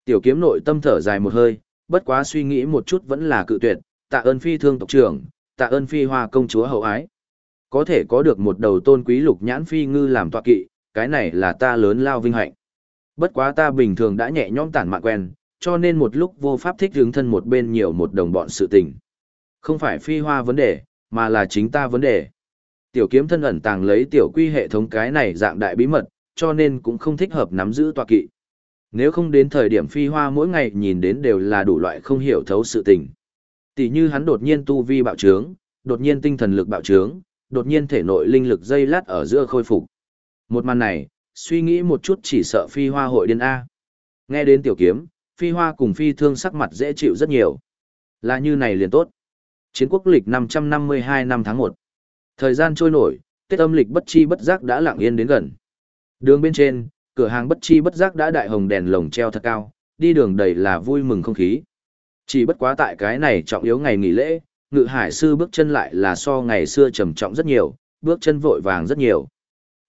S1: Tiểu kiếm nội tâm thở dài một hơi, bất quá suy nghĩ một chút vẫn là cự tuyệt, tạ ơn phi thương tộc trưởng, tạ ơn phi hoa công chúa hậu ái. Có thể có được một đầu tôn quý lục nhãn phi ngư làm tọa kỵ, cái này là ta lớn lao vinh hạnh. Bất quá ta bình thường đã nhẹ nhõm tản mạn quen, cho nên một lúc vô pháp thích hướng thân một bên nhiều một đồng bọn sự tình. Không phải phi hoa vấn đề, mà là chính ta vấn đề. Tiểu kiếm thân ẩn tàng lấy tiểu quy hệ thống cái này dạng đại bí mật, cho nên cũng không thích hợp nắm giữ tọa kỵ. Nếu không đến thời điểm phi hoa mỗi ngày nhìn đến đều là đủ loại không hiểu thấu sự tình. Tỷ như hắn đột nhiên tu vi bạo trướng, đột nhiên tinh thần lực bạo trướng, đột nhiên thể nội linh lực dây lát ở giữa khôi phục. Một màn này, suy nghĩ một chút chỉ sợ phi hoa hội điên A. Nghe đến tiểu kiếm, phi hoa cùng phi thương sắc mặt dễ chịu rất nhiều. Là như này liền tốt. Chiến quốc lịch 552 năm tháng 1. Thời gian trôi nổi, Tết âm lịch bất chi bất giác đã lặng yên đến gần. Đường bên trên, cửa hàng bất chi bất giác đã đại hồng đèn lồng treo thật cao, đi đường đầy là vui mừng không khí. Chỉ bất quá tại cái này trọng yếu ngày nghỉ lễ, ngự hải sư bước chân lại là so ngày xưa trầm trọng rất nhiều, bước chân vội vàng rất nhiều.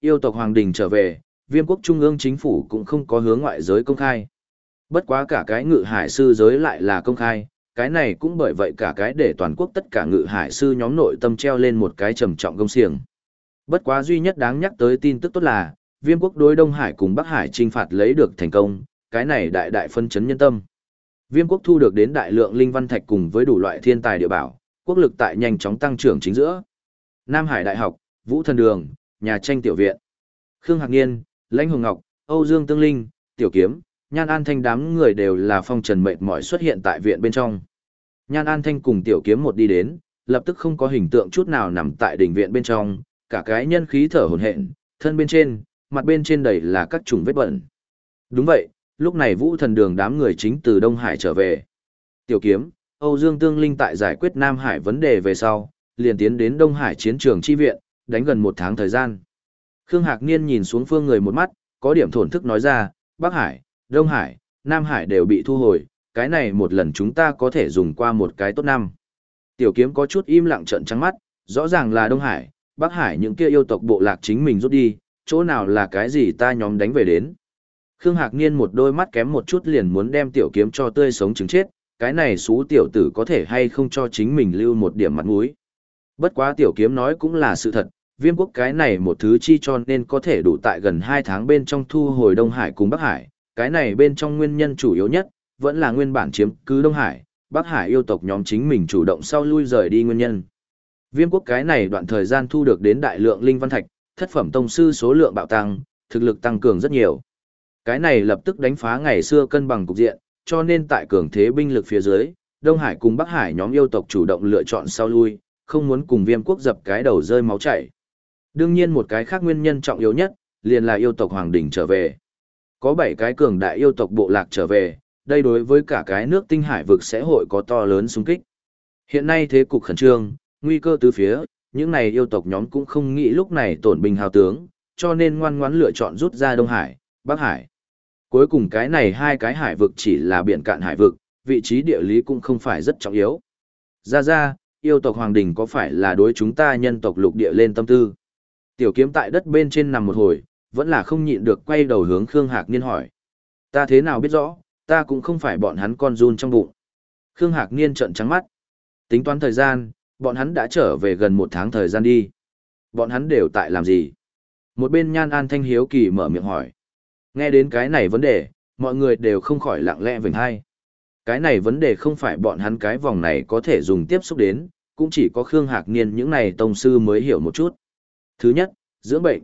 S1: Yêu tộc Hoàng Đình trở về, viêm quốc trung ương chính phủ cũng không có hướng ngoại giới công khai. Bất quá cả cái ngự hải sư giới lại là công khai, cái này cũng bởi vậy cả cái để toàn quốc tất cả ngự hải sư nhóm nội tâm treo lên một cái trầm trọng công xiềng. Bất quá duy nhất đáng nhắc tới tin tức tốt là, viêm quốc đối Đông Hải cùng Bắc Hải trinh phạt lấy được thành công, cái này đại đại phân chấn nhân tâm. Viêm quốc thu được đến đại lượng linh văn thạch cùng với đủ loại thiên tài địa bảo, quốc lực tại nhanh chóng tăng trưởng chính giữa. Nam Hải Đại học, Vũ Thần Đường, nhà tranh tiểu viện. Khương Hạc Niên, Lãnh Hồng Ngọc, Âu Dương Tương Linh, Tiểu Kiếm, Nhan An Thanh đám người đều là phong trần mệt mỏi xuất hiện tại viện bên trong. Nhan An Thanh cùng Tiểu Kiếm một đi đến, lập tức không có hình tượng chút nào nằm tại đỉnh viện bên trong, cả cái nhân khí thở hổn hển, thân bên trên, mặt bên trên đầy là các chủng vết bẩn. Đúng vậy, lúc này Vũ Thần Đường đám người chính từ Đông Hải trở về. Tiểu Kiếm, Âu Dương Tương Linh tại giải quyết Nam Hải vấn đề về sau, liền tiến đến Đông Hải chiến trường chi viện, đánh gần một tháng thời gian. Khương Hạc Niên nhìn xuống phương người một mắt, có điểm thổn thức nói ra, Bắc Hải, Đông Hải, Nam Hải đều bị thu hồi, cái này một lần chúng ta có thể dùng qua một cái tốt năm. Tiểu kiếm có chút im lặng trận trắng mắt, rõ ràng là Đông Hải, Bắc Hải những kia yêu tộc bộ lạc chính mình rút đi, chỗ nào là cái gì ta nhóm đánh về đến. Khương Hạc Niên một đôi mắt kém một chút liền muốn đem tiểu kiếm cho tươi sống chứng chết, cái này xú tiểu tử có thể hay không cho chính mình lưu một điểm mặt mũi. Bất quá tiểu kiếm nói cũng là sự thật, viêm quốc cái này một thứ chi cho nên có thể đủ tại gần 2 tháng bên trong thu hồi Đông Hải cùng Bắc Hải, cái này bên trong nguyên nhân chủ yếu nhất, vẫn là nguyên bản chiếm cứ Đông Hải, Bắc Hải yêu tộc nhóm chính mình chủ động sau lui rời đi nguyên nhân. Viêm quốc cái này đoạn thời gian thu được đến đại lượng linh văn thạch, thất phẩm tông sư số lượng bạo tăng, thực lực tăng cường rất nhiều. Cái này lập tức đánh phá ngày xưa cân bằng cục diện, cho nên tại cường thế binh lực phía dưới, Đông Hải cùng Bắc Hải nhóm yêu tộc chủ động lựa chọn sau lui, không muốn cùng viêm quốc dập cái đầu rơi máu chảy. Đương nhiên một cái khác nguyên nhân trọng yếu nhất, liền là yêu tộc Hoàng Đình trở về. Có 7 cái cường đại yêu tộc bộ lạc trở về, đây đối với cả cái nước tinh hải vực sẽ hội có to lớn xung kích. Hiện nay thế cục khẩn trương, nguy cơ từ phía, những này yêu tộc nhóm cũng không nghĩ lúc này tổn binh hào tướng, cho nên ngoan ngoãn lựa chọn rút ra Đông Hải, Bắc Hải. Cuối cùng cái này hai cái hải vực chỉ là biển cạn hải vực, vị trí địa lý cũng không phải rất trọng yếu. Ra ra, yêu tộc Hoàng Đình có phải là đối chúng ta nhân tộc lục địa lên tâm tư? Tiểu kiếm tại đất bên trên nằm một hồi, vẫn là không nhịn được quay đầu hướng Khương Hạc Niên hỏi. Ta thế nào biết rõ, ta cũng không phải bọn hắn con run trong bụng. Khương Hạc Niên trợn trắng mắt. Tính toán thời gian, bọn hắn đã trở về gần một tháng thời gian đi. Bọn hắn đều tại làm gì? Một bên Nhan An Thanh Hiếu Kỳ mở miệng hỏi. Nghe đến cái này vấn đề, mọi người đều không khỏi lặng lẽ vỉnh hai. Cái này vấn đề không phải bọn hắn cái vòng này có thể dùng tiếp xúc đến, cũng chỉ có Khương Hạc Niên những này tông sư mới hiểu một chút. Thứ nhất, dưỡng bệnh.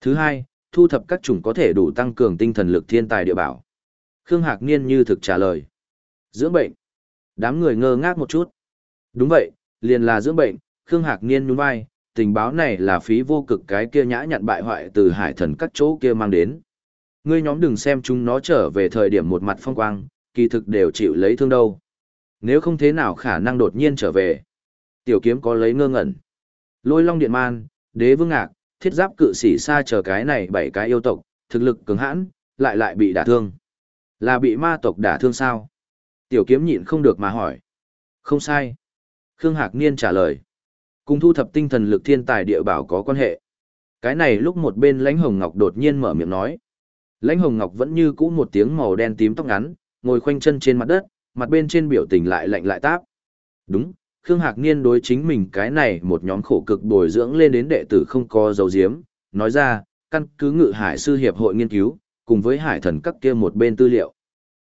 S1: Thứ hai, thu thập các chủng có thể đủ tăng cường tinh thần lực thiên tài địa bảo. Khương Hạc Niên như thực trả lời. Dưỡng bệnh. Đám người ngơ ngác một chút. Đúng vậy, liền là dưỡng bệnh, Khương Hạc Niên nhún vai, tình báo này là phí vô cực cái kia nhã nhặn bại hoại từ hải thần các chỗ kia mang đến. Ngươi nhóm đừng xem chúng nó trở về thời điểm một mặt phong quang, kỳ thực đều chịu lấy thương đâu. Nếu không thế nào khả năng đột nhiên trở về. Tiểu kiếm có lấy ngơ ngẩn. Lôi long điện man, đế vương ngạc, thiết giáp cự sĩ xa chờ cái này bảy cái yêu tộc, thực lực cứng hãn, lại lại bị đả thương. Là bị ma tộc đả thương sao? Tiểu kiếm nhịn không được mà hỏi. Không sai. Khương Hạc Niên trả lời. Cùng thu thập tinh thần lực thiên tài địa bảo có quan hệ. Cái này lúc một bên lãnh hồng ngọc đột nhiên mở miệng nói. Lãnh hồng ngọc vẫn như cũ một tiếng màu đen tím tóc ngắn, ngồi khoanh chân trên mặt đất, mặt bên trên biểu tình lại lạnh lại táp. Đúng, Khương Hạc Niên đối chính mình cái này một nhóm khổ cực bồi dưỡng lên đến đệ tử không có dấu diếm, nói ra, căn cứ ngự hải sư hiệp hội nghiên cứu, cùng với hải thần các kia một bên tư liệu.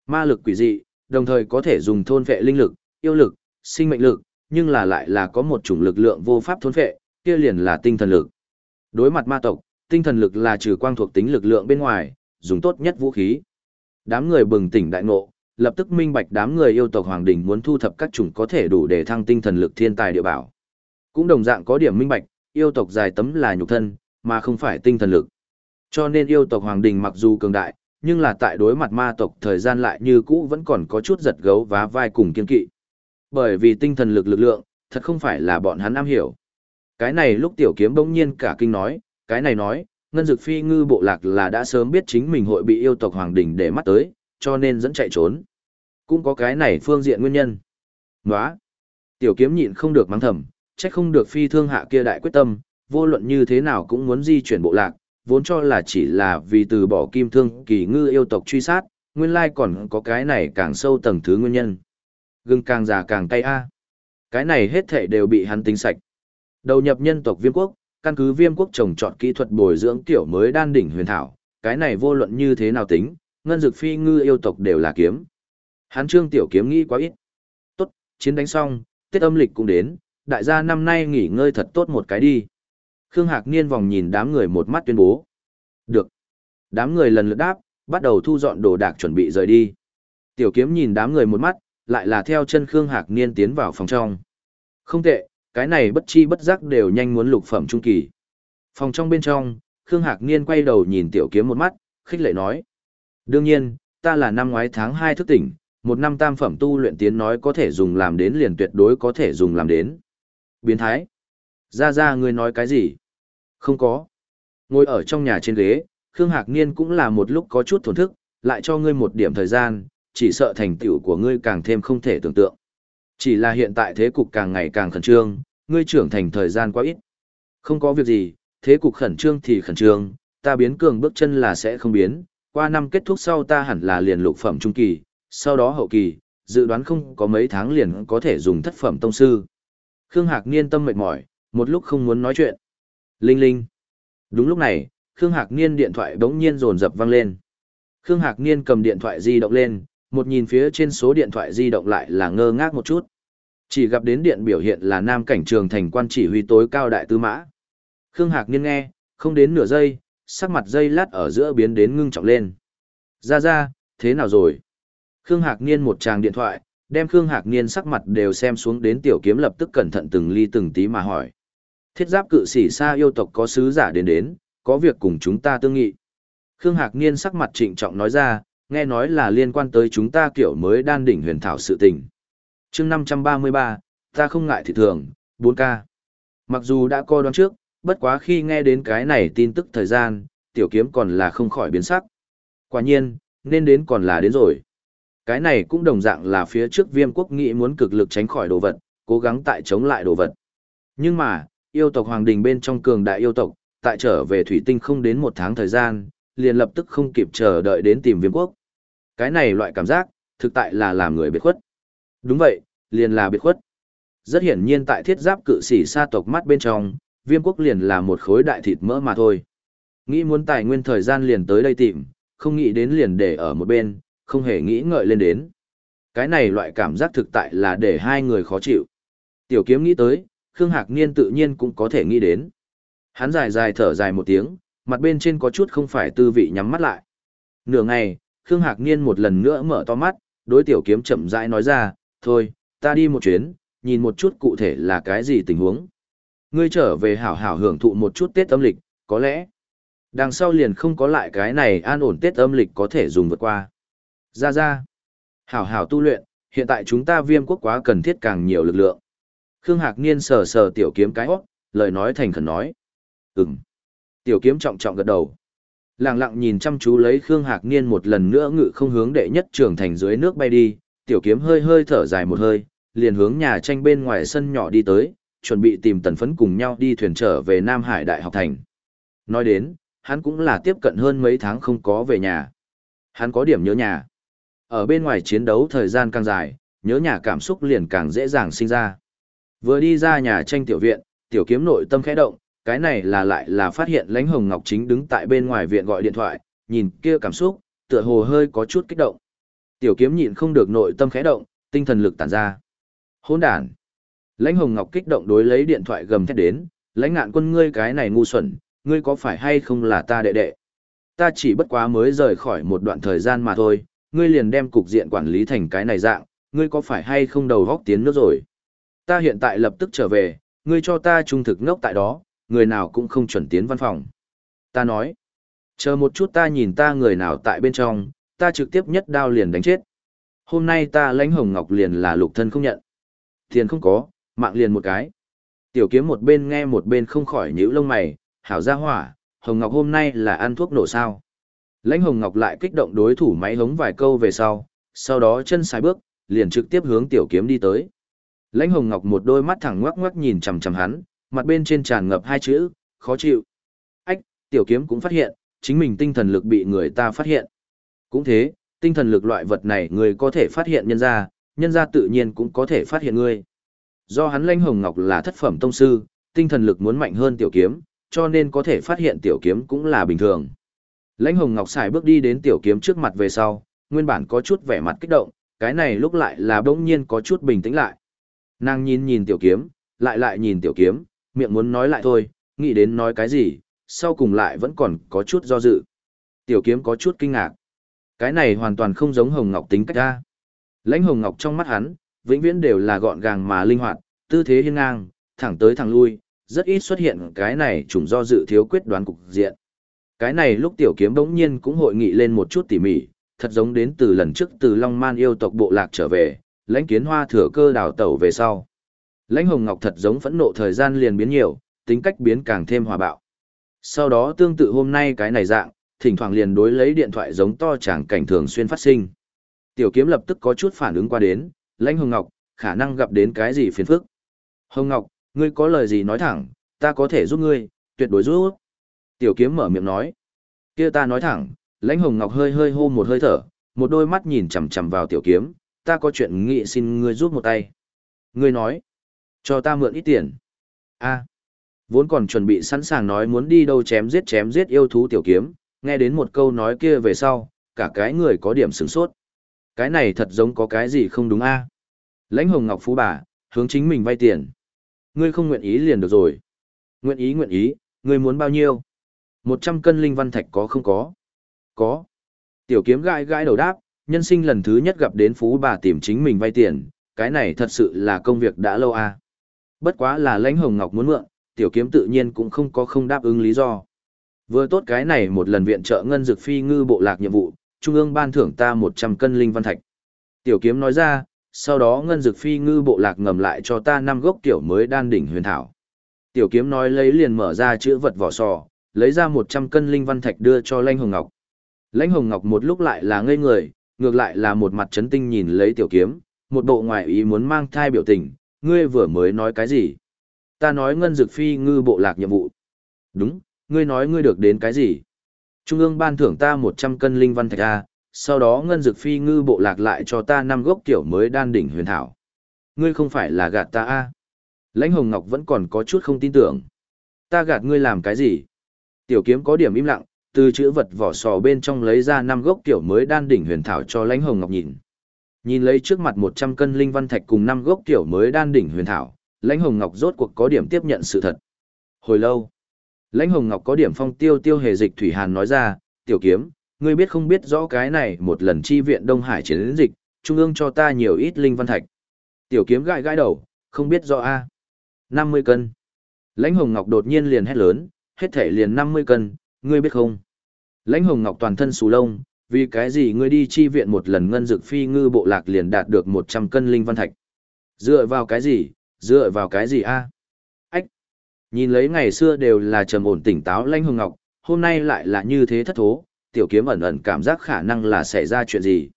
S1: Ma lực quỷ dị, đồng thời có thể dùng thôn vệ linh lực, yêu lực, sinh mệnh lực, nhưng là lại là có một chủng lực lượng vô pháp thôn vệ, kia liền là tinh thần lực. Đối mặt ma tộc, tinh thần lực là trừ quang thuộc tính lực lượng bên ngoài, dùng tốt nhất vũ khí. Đám người bừng tỉnh đại ngộ, lập tức minh bạch đám người yêu tộc hoàng đình muốn thu thập các chủng có thể đủ để thăng tinh thần lực thiên tài địa bảo. Cũng đồng dạng có điểm minh bạch, yêu tộc dài tấm là nhục thân, mà không phải tinh thần lực. Cho nên yêu tộc hoàng đình mặc dù cường đại, nhưng là tại đối mặt ma tộc thời gian lại như cũ vẫn còn có chút giật gấu và vai cùng kiên kỵ. Bởi vì tinh thần lực lực lượng, thật không phải là bọn hắn am hiểu. Cái này lúc tiểu kiếm bỗng nhiên cả kinh nói, cái này nói, ngân dực phi ngư bộ lạc là đã sớm biết chính mình hội bị yêu tộc hoàng đình để mắt tới, cho nên dẫn chạy trốn. Cũng có cái này phương diện nguyên nhân. Nóa! Tiểu kiếm nhịn không được mắng thầm, trách không được phi thương hạ kia đại quyết tâm, vô luận như thế nào cũng muốn di chuyển bộ lạc, vốn cho là chỉ là vì từ bỏ kim thương kỳ ngư yêu tộc truy sát, nguyên lai còn có cái này càng sâu tầng thứ nguyên nhân. Gừng càng già càng cay a. Cái này hết thảy đều bị hắn tính sạch. Đầu nhập nhân tộc viêm quốc, căn cứ viêm quốc trồng trọt kỹ thuật bồi dưỡng tiểu mới đan đỉnh huyền thảo, cái này vô luận như thế nào tính, ngân dực phi ngư yêu tộc đều là kiếm. hán trương tiểu kiếm nghĩ quá ít. Tốt, chiến đánh xong, Tết âm lịch cũng đến, đại gia năm nay nghỉ ngơi thật tốt một cái đi. Khương Hạc Niên vòng nhìn đám người một mắt tuyên bố. Được. Đám người lần lượt đáp, bắt đầu thu dọn đồ đạc chuẩn bị rời đi. Tiểu kiếm nhìn đám người một mắt, lại là theo chân Khương Hạc Niên tiến vào phòng trong. Không tệ, cái này bất chi bất giác đều nhanh muốn lục phẩm trung kỳ. Phòng trong bên trong, Khương Hạc Niên quay đầu nhìn tiểu kiếm một mắt, khích lệ nói. Đương nhiên, ta là năm ngoái tháng 2 thức tỉnh, một năm tam phẩm tu luyện tiến nói có thể dùng làm đến liền tuyệt đối có thể dùng làm đến. Biến thái. Ra ra ngươi nói cái gì? Không có. Ngồi ở trong nhà trên ghế, Khương Hạc Niên cũng là một lúc có chút thổn thức, lại cho ngươi một điểm thời gian, chỉ sợ thành tựu của ngươi càng thêm không thể tưởng tượng. Chỉ là hiện tại thế cục càng ngày càng khẩn trương, ngươi trưởng thành thời gian quá ít. Không có việc gì, thế cục khẩn trương thì khẩn trương, ta biến cường bước chân là sẽ không biến, qua năm kết thúc sau ta hẳn là liền lục phẩm trung kỳ, sau đó hậu kỳ, dự đoán không có mấy tháng liền có thể dùng thất phẩm tông sư. Khương Hạc Niên tâm mệt mỏi, một lúc không muốn nói chuyện. Linh linh. Đúng lúc này, Khương Hạc Niên điện thoại bỗng nhiên rồn rập vang lên. Khương Hạc Niên cầm điện thoại di động lên, một nhìn phía trên số điện thoại di động lại là ngơ ngác một chút. Chỉ gặp đến điện biểu hiện là nam cảnh trường thành quan chỉ huy tối cao đại tư mã. Khương Hạc Niên nghe, không đến nửa giây, sắc mặt dây lát ở giữa biến đến ngưng trọng lên. Ra ra, thế nào rồi? Khương Hạc Niên một tràng điện thoại, đem Khương Hạc Niên sắc mặt đều xem xuống đến tiểu kiếm lập tức cẩn thận từng ly từng tí mà hỏi. Thiết giáp cự sĩ xa yêu tộc có sứ giả đến đến, có việc cùng chúng ta tương nghị. Khương Hạc Niên sắc mặt trịnh trọng nói ra, nghe nói là liên quan tới chúng ta kiểu mới đan đỉnh huyền thảo sự tình chương 533, ta không ngại thị thường, 4K. Mặc dù đã coi đoán trước, bất quá khi nghe đến cái này tin tức thời gian, tiểu kiếm còn là không khỏi biến sắc. Quả nhiên, nên đến còn là đến rồi. Cái này cũng đồng dạng là phía trước viêm quốc nghị muốn cực lực tránh khỏi đồ vật, cố gắng tại chống lại đồ vật. Nhưng mà, yêu tộc hoàng đình bên trong cường đại yêu tộc, tại trở về thủy tinh không đến một tháng thời gian, liền lập tức không kịp chờ đợi đến tìm viêm quốc. Cái này loại cảm giác, thực tại là làm người biệt khuất. Đúng vậy, liền là biệt khuất. Rất hiển nhiên tại thiết giáp cự sĩ sa tộc mắt bên trong, viêm quốc liền là một khối đại thịt mỡ mà thôi. Nghĩ muốn tài nguyên thời gian liền tới đây tìm, không nghĩ đến liền để ở một bên, không hề nghĩ ngợi lên đến. Cái này loại cảm giác thực tại là để hai người khó chịu. Tiểu kiếm nghĩ tới, Khương Hạc Niên tự nhiên cũng có thể nghĩ đến. Hắn dài dài thở dài một tiếng, mặt bên trên có chút không phải tư vị nhắm mắt lại. Nửa ngày, Khương Hạc Niên một lần nữa mở to mắt, đối tiểu kiếm chậm rãi nói ra, thôi, ta đi một chuyến, nhìn một chút cụ thể là cái gì tình huống. Ngươi trở về hảo hảo hưởng thụ một chút Tết âm lịch, có lẽ. Đằng sau liền không có lại cái này an ổn Tết âm lịch có thể dùng vượt qua. Ra ra. Hảo hảo tu luyện, hiện tại chúng ta viêm quốc quá cần thiết càng nhiều lực lượng. Khương Hạc Niên sờ sờ tiểu kiếm cái hót, lời nói thành khẩn nói. Ừm. Tiểu kiếm trọng trọng gật đầu. Lặng lặng nhìn chăm chú lấy Khương Hạc Niên một lần nữa ngự không hướng đệ nhất trường thành dưới nước bay đi, tiểu kiếm hơi hơi thở dài một hơi, liền hướng nhà tranh bên ngoài sân nhỏ đi tới, chuẩn bị tìm tần phấn cùng nhau đi thuyền trở về Nam Hải Đại học thành. Nói đến, hắn cũng là tiếp cận hơn mấy tháng không có về nhà. Hắn có điểm nhớ nhà. Ở bên ngoài chiến đấu thời gian càng dài, nhớ nhà cảm xúc liền càng dễ dàng sinh ra. Vừa đi ra nhà tranh tiểu viện, tiểu kiếm nội tâm khẽ động, cái này là lại là phát hiện lãnh hồng ngọc chính đứng tại bên ngoài viện gọi điện thoại, nhìn kia cảm xúc, tựa hồ hơi có chút kích động. Tiểu kiếm nhịn không được nội tâm khẽ động, tinh thần lực tản ra. Hỗn đản. Lãnh Hồng Ngọc kích động đối lấy điện thoại gầm thét đến, lãnh ngạn quân ngươi cái này ngu xuẩn, ngươi có phải hay không là ta đệ đệ? Ta chỉ bất quá mới rời khỏi một đoạn thời gian mà thôi, ngươi liền đem cục diện quản lý thành cái này dạng, ngươi có phải hay không đầu góc tiến nước rồi? Ta hiện tại lập tức trở về, ngươi cho ta trung thực ngốc tại đó, người nào cũng không chuẩn tiến văn phòng. Ta nói, chờ một chút ta nhìn ta người nào tại bên trong, ta trực tiếp nhất đao liền đánh chết. Hôm nay ta lãnh hồng ngọc liền là lục thân không nhận. Tiền không có, mạng liền một cái. Tiểu kiếm một bên nghe một bên không khỏi nhíu lông mày, hảo gia hỏa, hồng ngọc hôm nay là ăn thuốc nổ sao. Lãnh hồng ngọc lại kích động đối thủ máy hống vài câu về sau, sau đó chân sai bước, liền trực tiếp hướng tiểu kiếm đi tới. Lãnh hồng ngọc một đôi mắt thẳng ngoắc ngoắc nhìn chằm chằm hắn, mặt bên trên tràn ngập hai chữ, khó chịu. Ách, tiểu kiếm cũng phát hiện, chính mình tinh thần lực bị người ta phát hiện. Cũng thế, tinh thần lực loại vật này người có thể phát hiện nhân ra, nhân ra tự nhiên cũng có thể phát hiện ngươi. Do hắn lãnh hồng ngọc là thất phẩm tông sư, tinh thần lực muốn mạnh hơn tiểu kiếm, cho nên có thể phát hiện tiểu kiếm cũng là bình thường. Lãnh hồng ngọc xài bước đi đến tiểu kiếm trước mặt về sau, nguyên bản có chút vẻ mặt kích động, cái này lúc lại là bỗng nhiên có chút bình tĩnh lại. Nàng nhìn nhìn tiểu kiếm, lại lại nhìn tiểu kiếm, miệng muốn nói lại thôi, nghĩ đến nói cái gì, sau cùng lại vẫn còn có chút do dự. Tiểu kiếm có chút kinh ngạc. Cái này hoàn toàn không giống Hồng Ngọc tính cách ra. Lãnh Hồng Ngọc trong mắt hắn, vĩnh viễn đều là gọn gàng mà linh hoạt, tư thế hiên ngang, thẳng tới thẳng lui, rất ít xuất hiện cái này chủng do dự thiếu quyết đoán cục diện. Cái này lúc tiểu kiếm bỗng nhiên cũng hội nghị lên một chút tỉ mỉ, thật giống đến từ lần trước từ Long Man yêu tộc bộ lạc trở về, lãnh kiến hoa thừa cơ đào tẩu về sau. Lãnh Hồng Ngọc thật giống phẫn nộ thời gian liền biến nhiều, tính cách biến càng thêm hòa bạo. Sau đó tương tự hôm nay cái này dạng, thỉnh thoảng liền đối lấy điện thoại giống to chẳng cảnh thường xuyên phát sinh. Tiểu kiếm lập tức có chút phản ứng qua đến, lãnh Hồng Ngọc, khả năng gặp đến cái gì phiền phức. Hồng Ngọc, ngươi có lời gì nói thẳng, ta có thể giúp ngươi, tuyệt đối giúp. Tiểu kiếm mở miệng nói. kia ta nói thẳng, lãnh Hồng Ngọc hơi hơi hô một hơi thở, một đôi mắt nhìn chằm chằm vào tiểu kiếm, ta có chuyện nghị xin ngươi giúp một tay. Ngươi nói, cho ta mượn ít tiền. a vốn còn chuẩn bị sẵn sàng nói muốn đi đâu chém giết chém giết yêu thú tiểu kiếm, nghe đến một câu nói kia về sau, cả cái người có điểm sửng sốt. Cái này thật giống có cái gì không đúng a Lãnh hồng ngọc phú bà, hướng chính mình vay tiền. Ngươi không nguyện ý liền được rồi. Nguyện ý nguyện ý, ngươi muốn bao nhiêu? Một trăm cân linh văn thạch có không có? Có. Tiểu kiếm gãi gãi đầu đáp, nhân sinh lần thứ nhất gặp đến phú bà tìm chính mình vay tiền, cái này thật sự là công việc đã lâu a Bất quá là lãnh hồng ngọc muốn mượn, tiểu kiếm tự nhiên cũng không có không đáp ứng lý do. Vừa tốt cái này một lần viện trợ ngân dược phi ngư bộ lạc nhiệm vụ, trung ương ban thưởng ta 100 cân linh văn thạch. Tiểu kiếm nói ra, sau đó ngân dược phi ngư bộ lạc ngầm lại cho ta năm gốc tiểu mới đan đỉnh huyền thảo. Tiểu kiếm nói lấy liền mở ra chữ vật vỏ sò, lấy ra 100 cân linh văn thạch đưa cho Lãnh Hồng Ngọc. Lãnh Hồng Ngọc một lúc lại là ngây người, ngược lại là một mặt chấn tinh nhìn lấy tiểu kiếm, một bộ ngoại ý muốn mang thai biểu tình, ngươi vừa mới nói cái gì? Ta nói ngân dược phi ngư bộ lạc nhiệm vụ. Đúng, ngươi nói ngươi được đến cái gì? Trung ương ban thưởng ta 100 cân linh văn thạch A, sau đó ngân dược phi ngư bộ lạc lại cho ta năm gốc tiểu mới đan đỉnh huyền thảo. Ngươi không phải là gạt ta A. Lãnh Hồng Ngọc vẫn còn có chút không tin tưởng. Ta gạt ngươi làm cái gì? Tiểu kiếm có điểm im lặng, từ chữ vật vỏ sò bên trong lấy ra năm gốc tiểu mới đan đỉnh huyền thảo cho Lãnh Hồng Ngọc nhìn. Nhìn lấy trước mặt 100 cân linh văn thạch cùng năm gốc tiểu mới đan đỉnh huyền thảo, Lãnh Hồng Ngọc rốt cuộc có điểm tiếp nhận sự thật. Hồi lâu, Lãnh Hồng Ngọc có điểm phong tiêu tiêu hề dịch Thủy Hàn nói ra, tiểu kiếm, ngươi biết không biết rõ cái này một lần chi viện Đông Hải chiến dịch, trung ương cho ta nhiều ít linh văn thạch. Tiểu kiếm gãi gãi đầu, không biết rõ a. À. 50 cân. Lãnh Hồng Ngọc đột nhiên liền hét lớn, hết thể liền 50 cân, ngươi biết không? Lãnh Hồng Ngọc toàn thân xù lông, Vì cái gì ngươi đi chi viện một lần ngân dược phi ngư bộ lạc liền đạt được 100 cân linh văn thạch? Dựa vào cái gì? Dựa vào cái gì a? Nhìn lấy ngày xưa đều là trầm ổn tỉnh táo lanh hồng ngọc, hôm nay lại là như thế thất thố, tiểu kiếm ẩn ẩn cảm giác khả năng là xảy ra chuyện gì.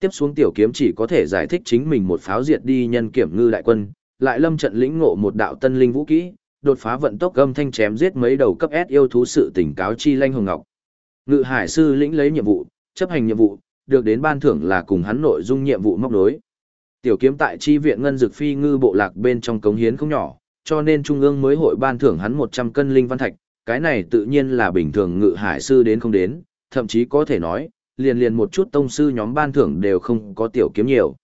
S1: Tiếp xuống tiểu kiếm chỉ có thể giải thích chính mình một pháo diệt đi nhân kiểm ngư đại quân, lại lâm trận lĩnh ngộ một đạo tân linh vũ kỹ, đột phá vận tốc gâm thanh chém giết mấy đầu cấp S yêu thú sự tỉnh cáo chi lanh hồng ngọc. Ngự hải sư lĩnh lấy nhiệm vụ, chấp hành nhiệm vụ, được đến ban thưởng là cùng hắn nội dung nhiệm vụ móc nối Tiểu kiếm tại chi viện ngân dược phi ngư bộ lạc bên trong cống hiến không nhỏ, cho nên trung ương mới hội ban thưởng hắn 100 cân linh văn thạch, cái này tự nhiên là bình thường ngự hải sư đến không đến, thậm chí có thể nói, liền liền một chút tông sư nhóm ban thưởng đều không có tiểu kiếm nhiều.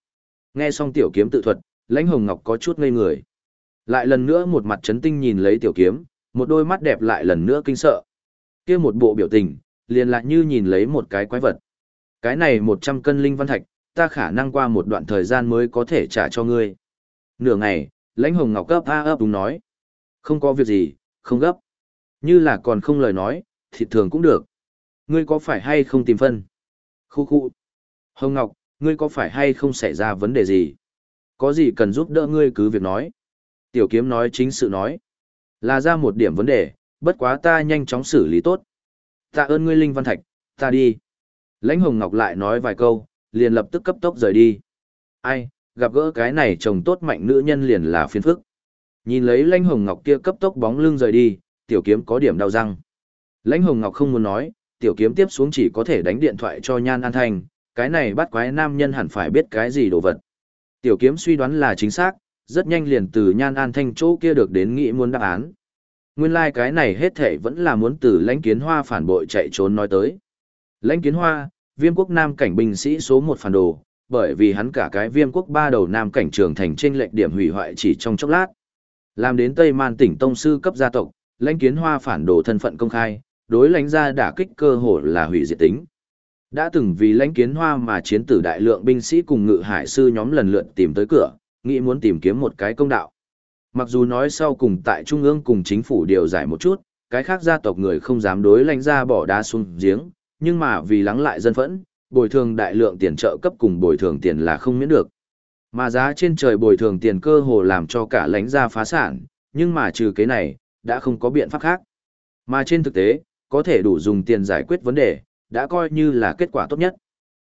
S1: Nghe xong tiểu kiếm tự thuật, lãnh hồng ngọc có chút ngây người. Lại lần nữa một mặt chấn tinh nhìn lấy tiểu kiếm, một đôi mắt đẹp lại lần nữa kinh sợ. kia một bộ biểu tình, liền lại như nhìn lấy một cái quái vật. Cái này 100 cân linh văn thạch, ta khả năng qua một đoạn thời gian mới có thể trả cho ngươi. Nửa ngày, lãnh hồng ngọc cấp a ấp đúng nói. Không có việc gì, không gấp. Như là còn không lời nói, thì thường cũng được. Ngươi có phải hay không tìm phân? Khu khu. Hồng Ngọc, ngươi có phải hay không xảy ra vấn đề gì? Có gì cần giúp đỡ ngươi cứ việc nói. Tiểu kiếm nói chính sự nói. Là ra một điểm vấn đề, bất quá ta nhanh chóng xử lý tốt. Tạ ơn ngươi Linh Văn Thạch, ta đi. Lãnh Hồng Ngọc lại nói vài câu, liền lập tức cấp tốc rời đi. Ai, gặp gỡ cái này chồng tốt mạnh nữ nhân liền là phiền phức. Nhìn lấy Lãnh Hồng Ngọc kia cấp tốc bóng lưng rời đi, tiểu kiếm có điểm đau răng. Lãnh Hồng Ngọc không muốn nói, tiểu kiếm tiếp xuống chỉ có thể đánh điện thoại cho Nhan An Thanh, cái này bắt quái nam nhân hẳn phải biết cái gì đồ vật. Tiểu kiếm suy đoán là chính xác, rất nhanh liền từ Nhan An Thanh chỗ kia được đến nghĩ muốn đáp án. Nguyên lai like cái này hết thể vẫn là muốn từ lãnh kiến hoa phản bội chạy trốn nói tới. Lãnh kiến hoa, viêm quốc nam cảnh binh sĩ số một phản đồ, bởi vì hắn cả cái viêm quốc ba đầu nam cảnh trường thành trên lệnh điểm hủy hoại chỉ trong chốc lát. Làm đến Tây Man tỉnh Tông Sư cấp gia tộc, lãnh kiến hoa phản đồ thân phận công khai, đối lãnh gia đả kích cơ hội là hủy diệt tính. Đã từng vì lãnh kiến hoa mà chiến tử đại lượng binh sĩ cùng ngự hải sư nhóm lần lượt tìm tới cửa, nghĩ muốn tìm kiếm một cái công đạo. Mặc dù nói sau cùng tại trung ương cùng chính phủ điều giải một chút, cái khác gia tộc người không dám đối lãnh gia bỏ đá xuống giếng, nhưng mà vì lắng lại dân phẫn, bồi thường đại lượng tiền trợ cấp cùng bồi thường tiền là không miễn được. Mà giá trên trời bồi thường tiền cơ hồ làm cho cả lãnh gia phá sản, nhưng mà trừ cái này, đã không có biện pháp khác. Mà trên thực tế, có thể đủ dùng tiền giải quyết vấn đề, đã coi như là kết quả tốt nhất.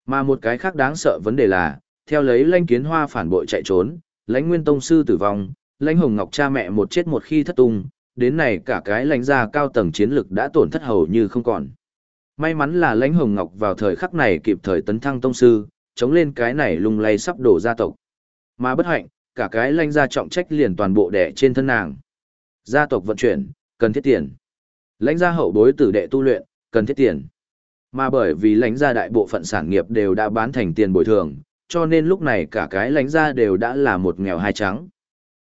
S1: Mà một cái khác đáng sợ vấn đề là, theo lấy lãnh kiến hoa phản bội chạy trốn, lãnh nguyên tông sư tử vong, lãnh hồng ngọc cha mẹ một chết một khi thất tung, đến này cả cái lãnh gia cao tầng chiến lực đã tổn thất hầu như không còn. May mắn là lãnh hồng ngọc vào thời khắc này kịp thời tấn thăng tông sư, chống lên cái này lung lay sắp đổ gia tộc. Mà bất hạnh, cả cái lãnh gia trọng trách liền toàn bộ đẻ trên thân nàng. Gia tộc vận chuyển, cần thiết tiền. Lãnh gia hậu bối tử đệ tu luyện, cần thiết tiền. Mà bởi vì lãnh gia đại bộ phận sản nghiệp đều đã bán thành tiền bồi thường, cho nên lúc này cả cái lãnh gia đều đã là một nghèo hai trắng.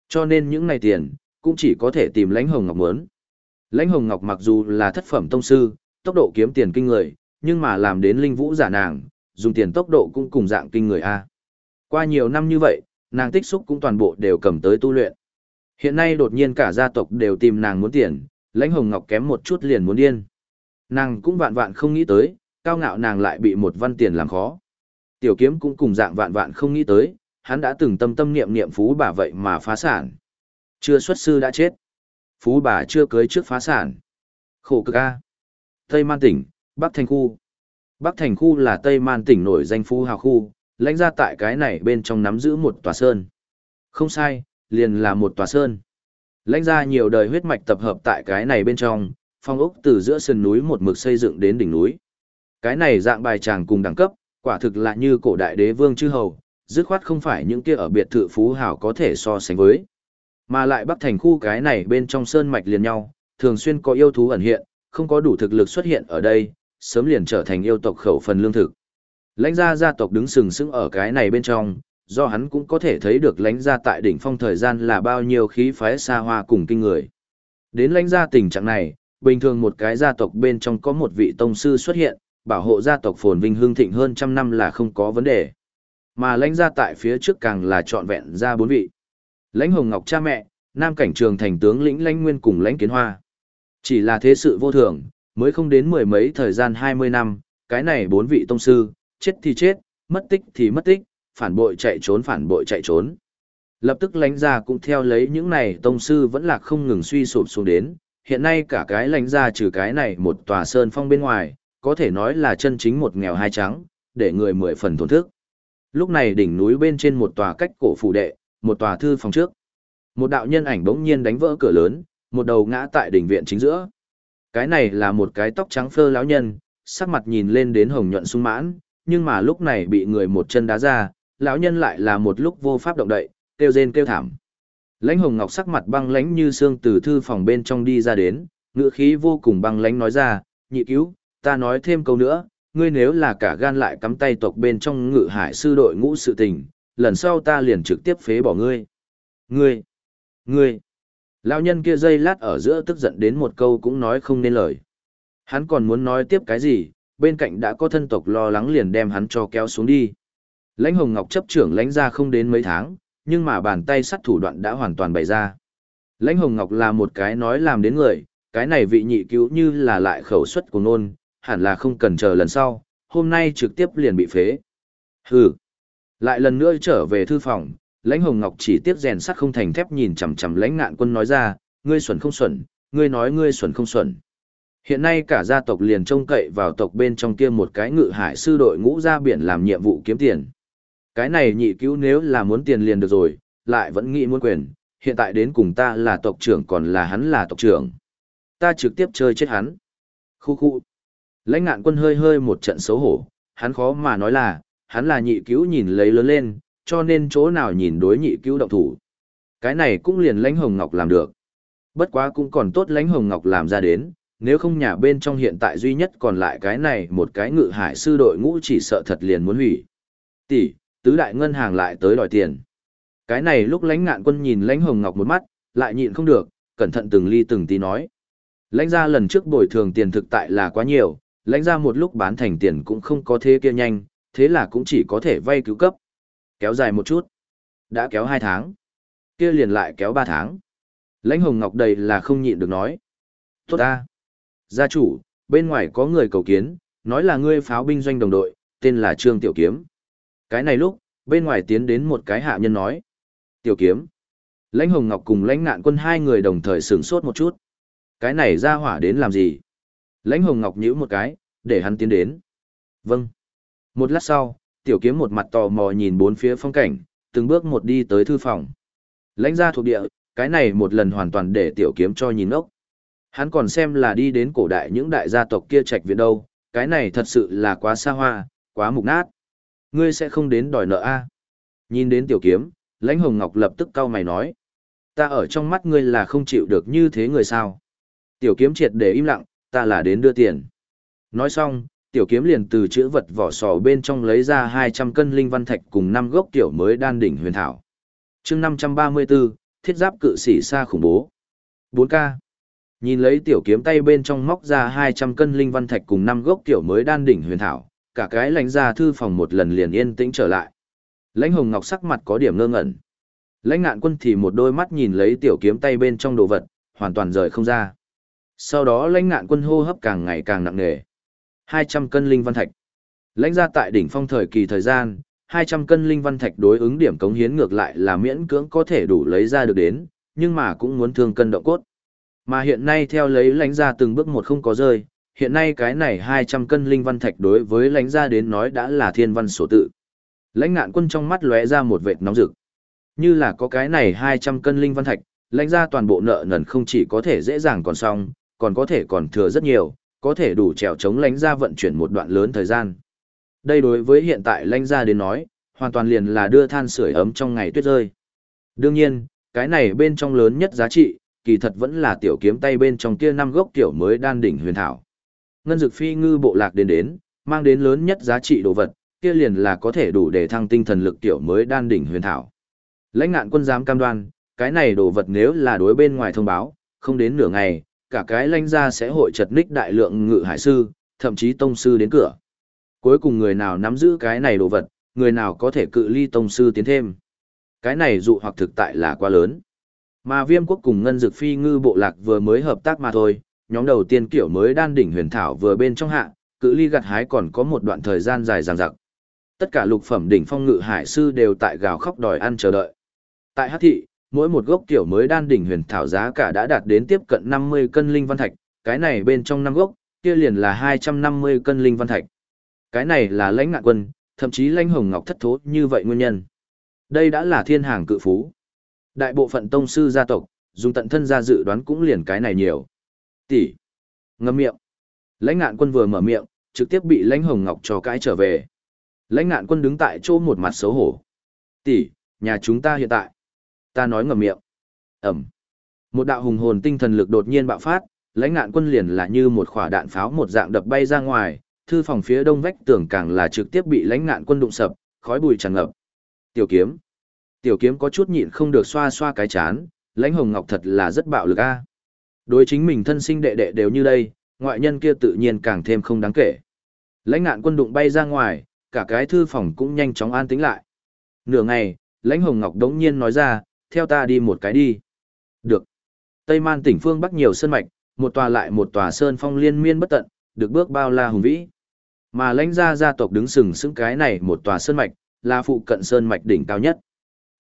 S1: Cho nên những này tiền, cũng chỉ có thể tìm lãnh hồng ngọc muốn. Lãnh hồng ngọc mặc dù là thất phẩm tông sư, tốc độ kiếm tiền kinh người, nhưng mà làm đến linh vũ giả nàng, dùng tiền tốc độ cũng cùng dạng kinh người A. Qua nhiều năm như vậy, nàng tích xúc cũng toàn bộ đều cầm tới tu luyện. Hiện nay đột nhiên cả gia tộc đều tìm nàng muốn tiền, lãnh hồng ngọc kém một chút liền muốn điên. Nàng cũng vạn vạn không nghĩ tới, cao ngạo nàng lại bị một văn tiền làm khó. Tiểu kiếm cũng cùng dạng vạn vạn không nghĩ tới, hắn đã từng tâm tâm niệm niệm phú bà vậy mà phá sản. Chưa xuất sư đã chết. Phú bà chưa cưới trước phá sản. Khổ cực a. Tây Man tỉnh, Bắc Thành khu. Bắc Thành khu là Tây Man tỉnh nổi danh phú hào khu, lãnh ra tại cái này bên trong nắm giữ một tòa sơn. Không sai, liền là một tòa sơn. Lãnh ra nhiều đời huyết mạch tập hợp tại cái này bên trong, phong ốc từ giữa sườn núi một mực xây dựng đến đỉnh núi. Cái này dạng bài tràng cùng đẳng cấp, quả thực là như cổ đại đế vương chư hầu, dứt khoát không phải những kia ở biệt thự phú hào có thể so sánh với. Mà lại bắc thành khu cái này bên trong sơn mạch liền nhau, thường xuyên có yêu thú ẩn hiện, không có đủ thực lực xuất hiện ở đây, sớm liền trở thành yêu tộc khẩu phần lương thực. Lãnh gia gia tộc đứng sừng sững ở cái này bên trong, do hắn cũng có thể thấy được lãnh gia tại đỉnh phong thời gian là bao nhiêu khí phái xa hoa cùng kinh người. Đến lãnh gia tình trạng này, bình thường một cái gia tộc bên trong có một vị tông sư xuất hiện, bảo hộ gia tộc phồn vinh hương thịnh hơn trăm năm là không có vấn đề. Mà lãnh gia tại phía trước càng là trọn vẹn ra bốn vị. Lãnh Hồng Ngọc cha mẹ, Nam cảnh trường thành tướng lĩnh lãnh nguyên cùng lãnh kiến hoa. Chỉ là thế sự vô thường, mới không đến mười mấy thời gian hai mươi năm, cái này bốn vị tông sư, chết thì chết, mất tích thì mất tích, phản bội chạy trốn phản bội chạy trốn. Lập tức lãnh gia cũng theo lấy những này tông sư vẫn là không ngừng suy sụp xuống đến, hiện nay cả cái lãnh gia trừ cái này một tòa sơn phong bên ngoài, có thể nói là chân chính một nghèo hai trắng, để người mười phần thổn thức. Lúc này đỉnh núi bên trên một tòa cách cổ phủ đệ, một tòa thư phòng trước. Một đạo nhân ảnh bỗng nhiên đánh vỡ cửa lớn, một đầu ngã tại đỉnh viện chính giữa. Cái này là một cái tóc trắng phơ lão nhân, sắc mặt nhìn lên đến hồng nhuận sung mãn, nhưng mà lúc này bị người một chân đá ra, lão nhân lại là một lúc vô pháp động đậy, kêu rên kêu thảm. Lãnh Hồng Ngọc sắc mặt băng lãnh như xương từ thư phòng bên trong đi ra đến, ngữ khí vô cùng băng lãnh nói ra, nhị cứu, ta nói thêm câu nữa, ngươi nếu là cả gan lại cắm tay tộc bên trong ngự hải sư đội ngũ sự tình, lần sau ta liền trực tiếp phế bỏ ngươi. Ngươi, ngươi, lão nhân kia dây lát ở giữa tức giận đến một câu cũng nói không nên lời. Hắn còn muốn nói tiếp cái gì, bên cạnh đã có thân tộc lo lắng liền đem hắn cho kéo xuống đi. Lãnh Hồng Ngọc chấp trưởng lãnh ra không đến mấy tháng, nhưng mà bàn tay sắt thủ đoạn đã hoàn toàn bày ra. Lãnh Hồng Ngọc là một cái nói làm đến người, cái này vị nhị cứu như là lại khẩu suất của nôn, hẳn là không cần chờ lần sau, hôm nay trực tiếp liền bị phế. Hừ. Lại lần nữa trở về thư phòng, Lãnh Hồng Ngọc chỉ tiếc rèn sắt không thành thép nhìn chằm chằm Lãnh Ngạn Quân nói ra, ngươi xuẩn không xuẩn, ngươi nói ngươi xuẩn không xuẩn. Hiện nay cả gia tộc liền trông cậy vào tộc bên trong kia một cái ngự hải sư đội ngũ ra biển làm nhiệm vụ kiếm tiền. Cái này nhị cứu nếu là muốn tiền liền được rồi, lại vẫn nghĩ muốn quyền, hiện tại đến cùng ta là tộc trưởng còn là hắn là tộc trưởng. Ta trực tiếp chơi chết hắn. Khu khu. Lãnh ngạn quân hơi hơi một trận xấu hổ, hắn khó mà nói là, hắn là nhị cứu nhìn lấy lớn lên, cho nên chỗ nào nhìn đối nhị cứu động thủ. Cái này cũng liền lãnh hồng ngọc làm được. Bất quá cũng còn tốt lãnh hồng ngọc làm ra đến, nếu không nhà bên trong hiện tại duy nhất còn lại cái này một cái ngự hải sư đội ngũ chỉ sợ thật liền muốn hủy. Tỷ, tứ đại ngân hàng lại tới đòi tiền. Cái này lúc lãnh ngạn quân nhìn lãnh hồng ngọc một mắt, lại nhịn không được, cẩn thận từng ly từng tí nói. Lãnh ra lần trước bồi thường tiền thực tại là quá nhiều, lãnh ra một lúc bán thành tiền cũng không có thế kia nhanh, thế là cũng chỉ có thể vay cứu cấp. Kéo dài một chút. Đã kéo hai tháng. Kia liền lại kéo ba tháng. Lãnh hồng ngọc đầy là không nhịn được nói. Tốt ta. Gia chủ, bên ngoài có người cầu kiến, nói là ngươi pháo binh doanh đồng đội, tên là Trương Tiểu Kiếm. Cái này lúc, bên ngoài tiến đến một cái hạ nhân nói. Tiểu kiếm. Lãnh Hồng Ngọc cùng lãnh nạn quân hai người đồng thời sửng sốt một chút. Cái này ra hỏa đến làm gì? Lãnh Hồng Ngọc nhíu một cái, để hắn tiến đến. Vâng. Một lát sau, tiểu kiếm một mặt tò mò nhìn bốn phía phong cảnh, từng bước một đi tới thư phòng. Lãnh gia thuộc địa, cái này một lần hoàn toàn để tiểu kiếm cho nhìn ốc. Hắn còn xem là đi đến cổ đại những đại gia tộc kia trạch viện đâu, cái này thật sự là quá xa hoa, quá mục nát. Ngươi sẽ không đến đòi nợ a? Nhìn đến tiểu kiếm, lãnh hồng ngọc lập tức cau mày nói. Ta ở trong mắt ngươi là không chịu được như thế người sao? Tiểu kiếm triệt để im lặng, ta là đến đưa tiền. Nói xong, tiểu kiếm liền từ chữ vật vỏ sò bên trong lấy ra 200 cân linh văn thạch cùng năm gốc tiểu mới đan đỉnh huyền thảo. chương 534, thiết giáp cự sĩ xa khủng bố. 4K. Nhìn lấy tiểu kiếm tay bên trong móc ra 200 cân linh văn thạch cùng năm gốc tiểu mới đan đỉnh huyền thảo, cả cái lãnh gia thư phòng một lần liền yên tĩnh trở lại. Lãnh Hồng Ngọc sắc mặt có điểm ngơ ngẩn. Lãnh Ngạn Quân thì một đôi mắt nhìn lấy tiểu kiếm tay bên trong đồ vật, hoàn toàn rời không ra. Sau đó Lãnh Ngạn Quân hô hấp càng ngày càng nặng nề. 200 cân linh văn thạch. Lãnh gia tại đỉnh phong thời kỳ thời gian, 200 cân linh văn thạch đối ứng điểm cống hiến ngược lại là miễn cưỡng có thể đủ lấy ra được đến, nhưng mà cũng muốn thương cân động cốt. Mà hiện nay theo lấy lãnh gia từng bước một không có rơi, hiện nay cái này 200 cân linh văn thạch đối với lãnh gia đến nói đã là thiên văn số tự. Lãnh ngạn quân trong mắt lóe ra một vệt nóng rực. Như là có cái này 200 cân linh văn thạch, lãnh gia toàn bộ nợ nần không chỉ có thể dễ dàng còn xong, còn có thể còn thừa rất nhiều, có thể đủ trèo chống lãnh gia vận chuyển một đoạn lớn thời gian. Đây đối với hiện tại lãnh gia đến nói, hoàn toàn liền là đưa than sưởi ấm trong ngày tuyết rơi. Đương nhiên, cái này bên trong lớn nhất giá trị, kỳ thật vẫn là tiểu kiếm tay bên trong kia năm gốc tiểu mới đan đỉnh huyền thảo ngân dực phi ngư bộ lạc đến đến, mang đến lớn nhất giá trị đồ vật, kia liền là có thể đủ để thăng tinh thần lực tiểu mới đan đỉnh huyền thảo. Lãnh ngạn quân giám cam đoan, cái này đồ vật nếu là đối bên ngoài thông báo, không đến nửa ngày, cả cái lanh ra sẽ hội chật ních đại lượng ngự hải sư, thậm chí tông sư đến cửa. Cuối cùng người nào nắm giữ cái này đồ vật, người nào có thể cự ly tông sư tiến thêm. Cái này dụ hoặc thực tại là quá lớn. Mà viêm quốc cùng ngân dực phi ngư bộ lạc vừa mới hợp tác mà thôi, nhóm đầu tiên kiểu mới đan đỉnh huyền thảo vừa bên trong hạ, cự ly gặt hái còn có một đoạn thời gian dài dằng dặc. Tất cả lục phẩm đỉnh phong ngự hải sư đều tại gào khóc đòi ăn chờ đợi. Tại Hắc thị, mỗi một gốc tiểu mới đan đỉnh huyền thảo giá cả đã đạt đến tiếp cận 50 cân linh văn thạch, cái này bên trong năm gốc, kia liền là 250 cân linh văn thạch. Cái này là lãnh ngạn quân, thậm chí lãnh hồng ngọc thất thố như vậy nguyên nhân. Đây đã là thiên hàng cự phú. Đại bộ phận tông sư gia tộc, dùng tận thân ra dự đoán cũng liền cái này nhiều. Tỷ. Ngâm miệng. Lãnh ngạn quân vừa mở miệng, trực tiếp bị lãnh hồng ngọc cho cái trở về. Lãnh ngạn quân đứng tại chỗ một mặt xấu hổ. Tỷ, nhà chúng ta hiện tại. Ta nói ngầm miệng. Ẩm. Một đạo hùng hồn tinh thần lực đột nhiên bạo phát, lãnh ngạn quân liền là như một quả đạn pháo một dạng đập bay ra ngoài, thư phòng phía đông vách tường càng là trực tiếp bị lãnh ngạn quân đụng sập, khói bụi tràn ngập. Tiểu kiếm. Tiểu kiếm có chút nhịn không được xoa xoa cái chán, lãnh hồng ngọc thật là rất bạo lực a. Đối chính mình thân sinh đệ đệ đều như đây, ngoại nhân kia tự nhiên càng thêm không đáng kể. Lãnh ngạn quân đụng bay ra ngoài, cả cái thư phòng cũng nhanh chóng an tĩnh lại. Nửa ngày, lãnh hồng ngọc đống nhiên nói ra, theo ta đi một cái đi. Được. Tây man tỉnh phương bắc nhiều sơn mạch, một tòa lại một tòa sơn phong liên miên bất tận, được bước bao la hùng vĩ. Mà lãnh gia gia tộc đứng sừng sững cái này một tòa sơn mạch, là phụ cận sơn mạch đỉnh cao nhất.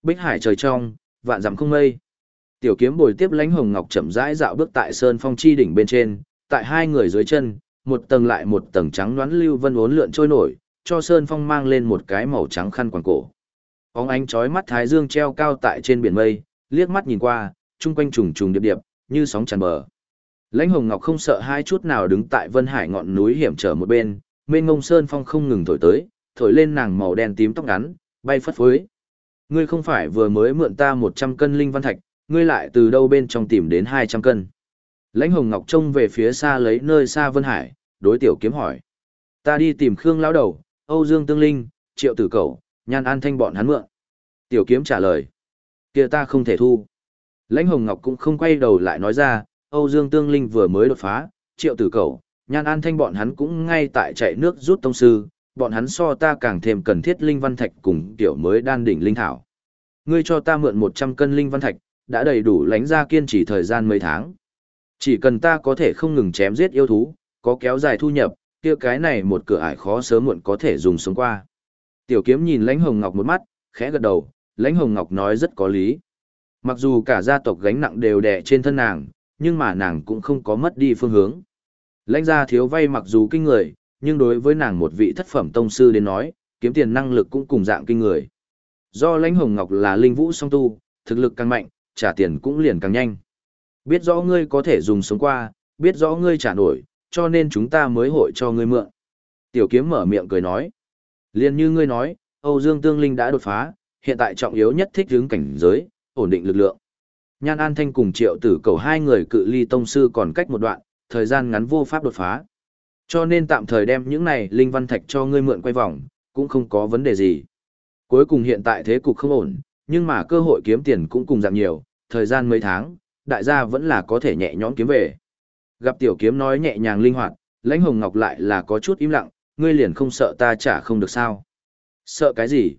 S1: Bích hải trời trong, vạn dặm không mây. Tiểu kiếm bồi tiếp lãnh hồng ngọc chậm rãi dạo bước tại sơn phong chi đỉnh bên trên, tại hai người dưới chân, một tầng lại một tầng trắng đoán lưu vân uốn lượn trôi nổi, cho sơn phong mang lên một cái màu trắng khăn quàng cổ. Óng ánh chói mắt thái dương treo cao tại trên biển mây, liếc mắt nhìn qua, chung quanh trùng trùng điệp điệp, như sóng tràn bờ. Lãnh Hồng Ngọc không sợ hai chút nào đứng tại Vân Hải ngọn núi hiểm trở một bên, mênh ngông sơn phong không ngừng thổi tới, thổi lên nàng màu đen tím tóc ngắn, bay phất phới. Ngươi không phải vừa mới mượn ta 100 cân linh văn thạch, ngươi lại từ đâu bên trong tìm đến 200 cân. Lãnh Hồng Ngọc trông về phía xa lấy nơi xa Vân Hải, đối tiểu kiếm hỏi. Ta đi tìm Khương lão đầu, Âu Dương Tương Linh, Triệu Tử Cẩu, Nhan An Thanh bọn hắn mượn. Tiểu kiếm trả lời. kia ta không thể thu. Lãnh Hồng Ngọc cũng không quay đầu lại nói ra, Âu Dương Tương Linh vừa mới đột phá, Triệu Tử cầu Nhan An Thanh bọn hắn cũng ngay tại chạy nước rút tông sư, bọn hắn so ta càng thêm cần thiết linh văn thạch cùng tiểu mới đan đỉnh linh thảo. Ngươi cho ta mượn 100 cân linh văn thạch, đã đầy đủ lãnh ra kiên trì thời gian mấy tháng. Chỉ cần ta có thể không ngừng chém giết yêu thú, có kéo dài thu nhập, kia cái này một cửa ải khó sớm muộn có thể dùng sống qua. Tiểu kiếm nhìn lãnh hồng ngọc một mắt, khẽ gật đầu, lãnh hồng ngọc nói rất có lý. Mặc dù cả gia tộc gánh nặng đều đè trên thân nàng, nhưng mà nàng cũng không có mất đi phương hướng. Lãnh gia thiếu vay mặc dù kinh người, nhưng đối với nàng một vị thất phẩm tông sư đến nói, kiếm tiền năng lực cũng cùng dạng kinh người. Do lãnh hồng ngọc là linh vũ song tu, thực lực càng mạnh, trả tiền cũng liền càng nhanh. Biết rõ ngươi có thể dùng sống qua, biết rõ ngươi trả nổi, cho nên chúng ta mới hội cho ngươi mượn. Tiểu kiếm mở miệng cười nói. Liên như ngươi nói, Âu Dương Tương Linh đã đột phá, hiện tại trọng yếu nhất thích hướng cảnh giới, ổn định lực lượng. Nhan An Thanh cùng triệu tử cầu hai người cự ly tông sư còn cách một đoạn, thời gian ngắn vô pháp đột phá. Cho nên tạm thời đem những này linh văn thạch cho ngươi mượn quay vòng, cũng không có vấn đề gì. Cuối cùng hiện tại thế cục không ổn, nhưng mà cơ hội kiếm tiền cũng cùng giảm nhiều, thời gian mấy tháng, đại gia vẫn là có thể nhẹ nhõm kiếm về. Gặp tiểu kiếm nói nhẹ nhàng linh hoạt, lãnh hồng ngọc lại là có chút im lặng, ngươi liền không sợ ta trả không được sao. Sợ cái gì?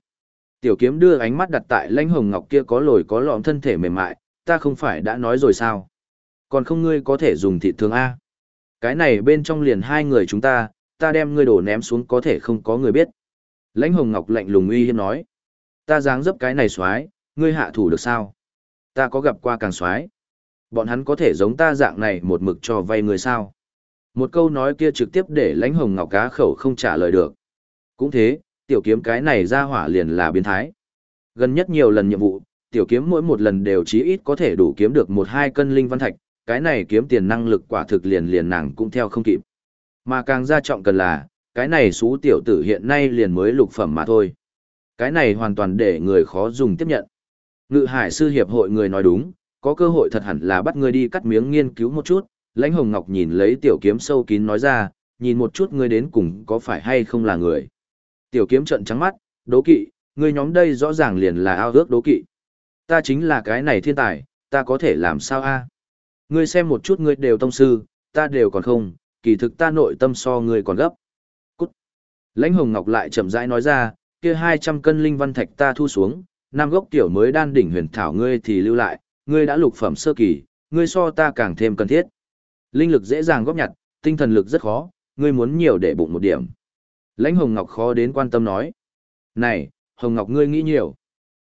S1: Tiểu kiếm đưa ánh mắt đặt tại lãnh hồng ngọc kia có lồi có lõm thân thể mềm mại, ta không phải đã nói rồi sao? Còn không ngươi có thể dùng thịt thường A. Cái này bên trong liền hai người chúng ta, ta đem ngươi đổ ném xuống có thể không có người biết. Lãnh hồng ngọc lạnh lùng uy hiếp nói. Ta dáng dấp cái này xoái, ngươi hạ thủ được sao? Ta có gặp qua càng xoái. Bọn hắn có thể giống ta dạng này một mực cho vay người sao? Một câu nói kia trực tiếp để lãnh hồng ngọc cá khẩu không trả lời được. Cũng thế, tiểu kiếm cái này ra hỏa liền là biến thái. Gần nhất nhiều lần nhiệm vụ, tiểu kiếm mỗi một lần đều chí ít có thể đủ kiếm được một hai cân linh văn thạch, cái này kiếm tiền năng lực quả thực liền liền nàng cũng theo không kịp. Mà càng ra trọng cần là, cái này xú tiểu tử hiện nay liền mới lục phẩm mà thôi. Cái này hoàn toàn để người khó dùng tiếp nhận. Ngự hải sư hiệp hội người nói đúng, có cơ hội thật hẳn là bắt người đi cắt miếng nghiên cứu một chút, lãnh hồng ngọc nhìn lấy tiểu kiếm sâu kín nói ra, nhìn một chút ngươi đến cùng có phải hay không là người. Tiểu kiếm trợn trắng mắt, đố kỵ, ngươi nhóm đây rõ ràng liền là ao ước đố kỵ. Ta chính là cái này thiên tài, ta có thể làm sao a? Ngươi xem một chút ngươi đều tông sư, ta đều còn không, kỳ thực ta nội tâm so ngươi còn gấp. Cút. Lãnh Hồng Ngọc lại chậm rãi nói ra, kia 200 cân linh văn thạch ta thu xuống, năm gốc tiểu mới đan đỉnh huyền thảo ngươi thì lưu lại, ngươi đã lục phẩm sơ kỳ, ngươi so ta càng thêm cần thiết. Linh lực dễ dàng góp nhặt, tinh thần lực rất khó, ngươi muốn nhiều để bụng một điểm. Lãnh Hồng Ngọc khó đến quan tâm nói. Này, Hồng Ngọc ngươi nghĩ nhiều.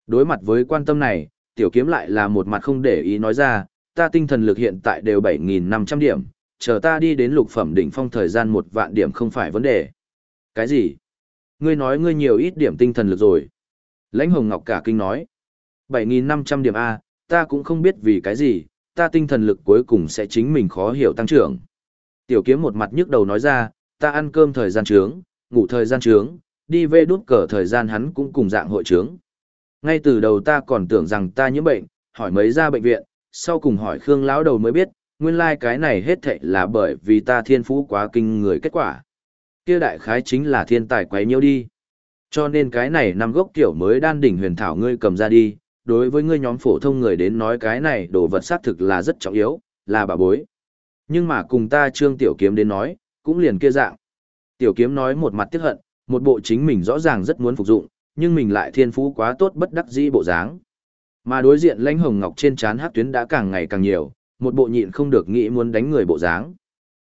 S1: Đối mặt với quan tâm này, tiểu kiếm lại là một mặt không để ý nói ra, ta tinh thần lực hiện tại đều 7.500 điểm, chờ ta đi đến lục phẩm đỉnh phong thời gian một vạn điểm không phải vấn đề. Cái gì? Ngươi nói ngươi nhiều ít điểm tinh thần lực rồi. Lãnh Hồng Ngọc cả kinh nói. 7.500 điểm A, ta cũng không biết vì cái gì, ta tinh thần lực cuối cùng sẽ chính mình khó hiểu tăng trưởng. Tiểu kiếm một mặt nhức đầu nói ra, ta ăn cơm thời gian trướng, ngủ thời gian trướng, đi về đút cờ thời gian hắn cũng cùng dạng hội trướng. Ngay từ đầu ta còn tưởng rằng ta nhiễm bệnh, hỏi mấy ra bệnh viện, sau cùng hỏi Khương lão đầu mới biết, nguyên lai like cái này hết thệ là bởi vì ta thiên phú quá kinh người kết quả. Kia đại khái chính là thiên tài quấy nhiễu đi. Cho nên cái này năm gốc tiểu mới đan đỉnh huyền thảo ngươi cầm ra đi, đối với ngươi nhóm phổ thông người đến nói cái này đồ vật xác thực là rất trọng yếu, là bà bối. Nhưng mà cùng ta trương tiểu kiếm đến nói, cũng liền kia dạng. Tiểu kiếm nói một mặt tiếc hận, một bộ chính mình rõ ràng rất muốn phục dụng, nhưng mình lại thiên phú quá tốt bất đắc dĩ bộ dáng. Mà đối diện lãnh hồng ngọc trên trán hát tuyến đã càng ngày càng nhiều, một bộ nhịn không được nghĩ muốn đánh người bộ dáng.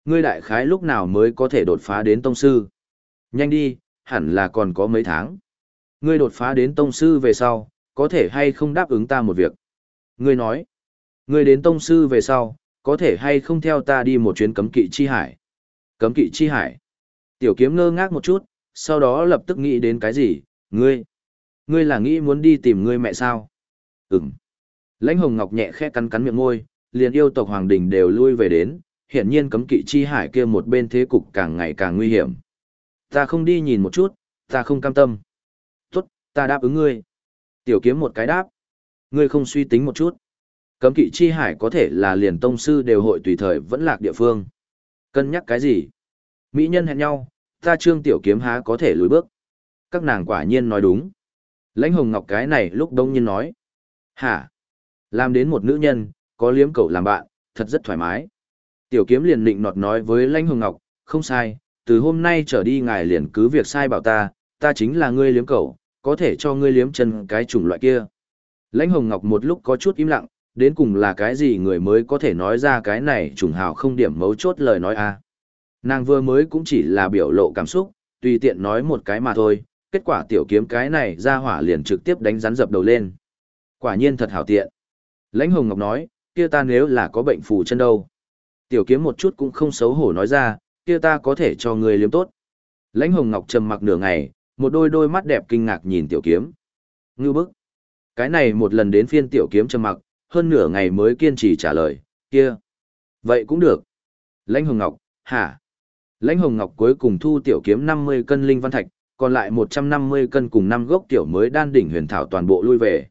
S1: Ngươi đại khái lúc nào mới có thể đột phá đến tông sư? Nhanh đi, hẳn là còn có mấy tháng. Ngươi đột phá đến tông sư về sau, có thể hay không đáp ứng ta một việc? Ngươi nói, ngươi đến tông sư về sau, có thể hay không theo ta đi một chuyến cấm kỵ chi hải? Cấm kỵ chi hải. Tiểu kiếm ngơ ngác một chút, sau đó lập tức nghĩ đến cái gì, ngươi, ngươi là nghĩ muốn đi tìm ngươi mẹ sao? Ừm. Lãnh Hồng Ngọc nhẹ khẽ cắn cắn miệng môi, liền yêu tộc Hoàng Đình đều lui về đến, hiện nhiên cấm kỵ chi hải kia một bên thế cục càng ngày càng nguy hiểm. Ta không đi nhìn một chút, ta không cam tâm. Tốt, ta đáp ứng ngươi. Tiểu kiếm một cái đáp. Ngươi không suy tính một chút. Cấm kỵ chi hải có thể là liền tông sư đều hội tùy thời vẫn lạc địa phương. Cân nhắc cái gì? Mỹ nhân hẹn nhau, ta trương tiểu kiếm há có thể lùi bước. Các nàng quả nhiên nói đúng. Lãnh hồng ngọc cái này lúc đông nhiên nói. Hả? Làm đến một nữ nhân, có liếm cậu làm bạn, thật rất thoải mái. Tiểu kiếm liền định nọt nói với lãnh hồng ngọc, không sai, từ hôm nay trở đi ngài liền cứ việc sai bảo ta, ta chính là ngươi liếm cậu, có thể cho ngươi liếm chân cái chủng loại kia. Lãnh hồng ngọc một lúc có chút im lặng, đến cùng là cái gì người mới có thể nói ra cái này trùng hào không điểm mấu chốt lời nói a Nàng vừa mới cũng chỉ là biểu lộ cảm xúc, tùy tiện nói một cái mà thôi, kết quả tiểu kiếm cái này ra hỏa liền trực tiếp đánh rắn dập đầu lên. Quả nhiên thật hảo tiện. Lãnh Hồng Ngọc nói, kia ta nếu là có bệnh phù chân đâu. Tiểu kiếm một chút cũng không xấu hổ nói ra, kia ta có thể cho người liếm tốt. Lãnh Hồng Ngọc trầm mặc nửa ngày, một đôi đôi mắt đẹp kinh ngạc nhìn tiểu kiếm. Ngư bức. Cái này một lần đến phiên tiểu kiếm trầm mặc, hơn nửa ngày mới kiên trì trả lời, kia. Vậy cũng được. Lãnh Hồng Ngọc, hả? Lãnh Hồng Ngọc cuối cùng thu tiểu kiếm 50 cân linh văn thạch, còn lại 150 cân cùng năm gốc tiểu mới đan đỉnh huyền thảo toàn bộ lui về.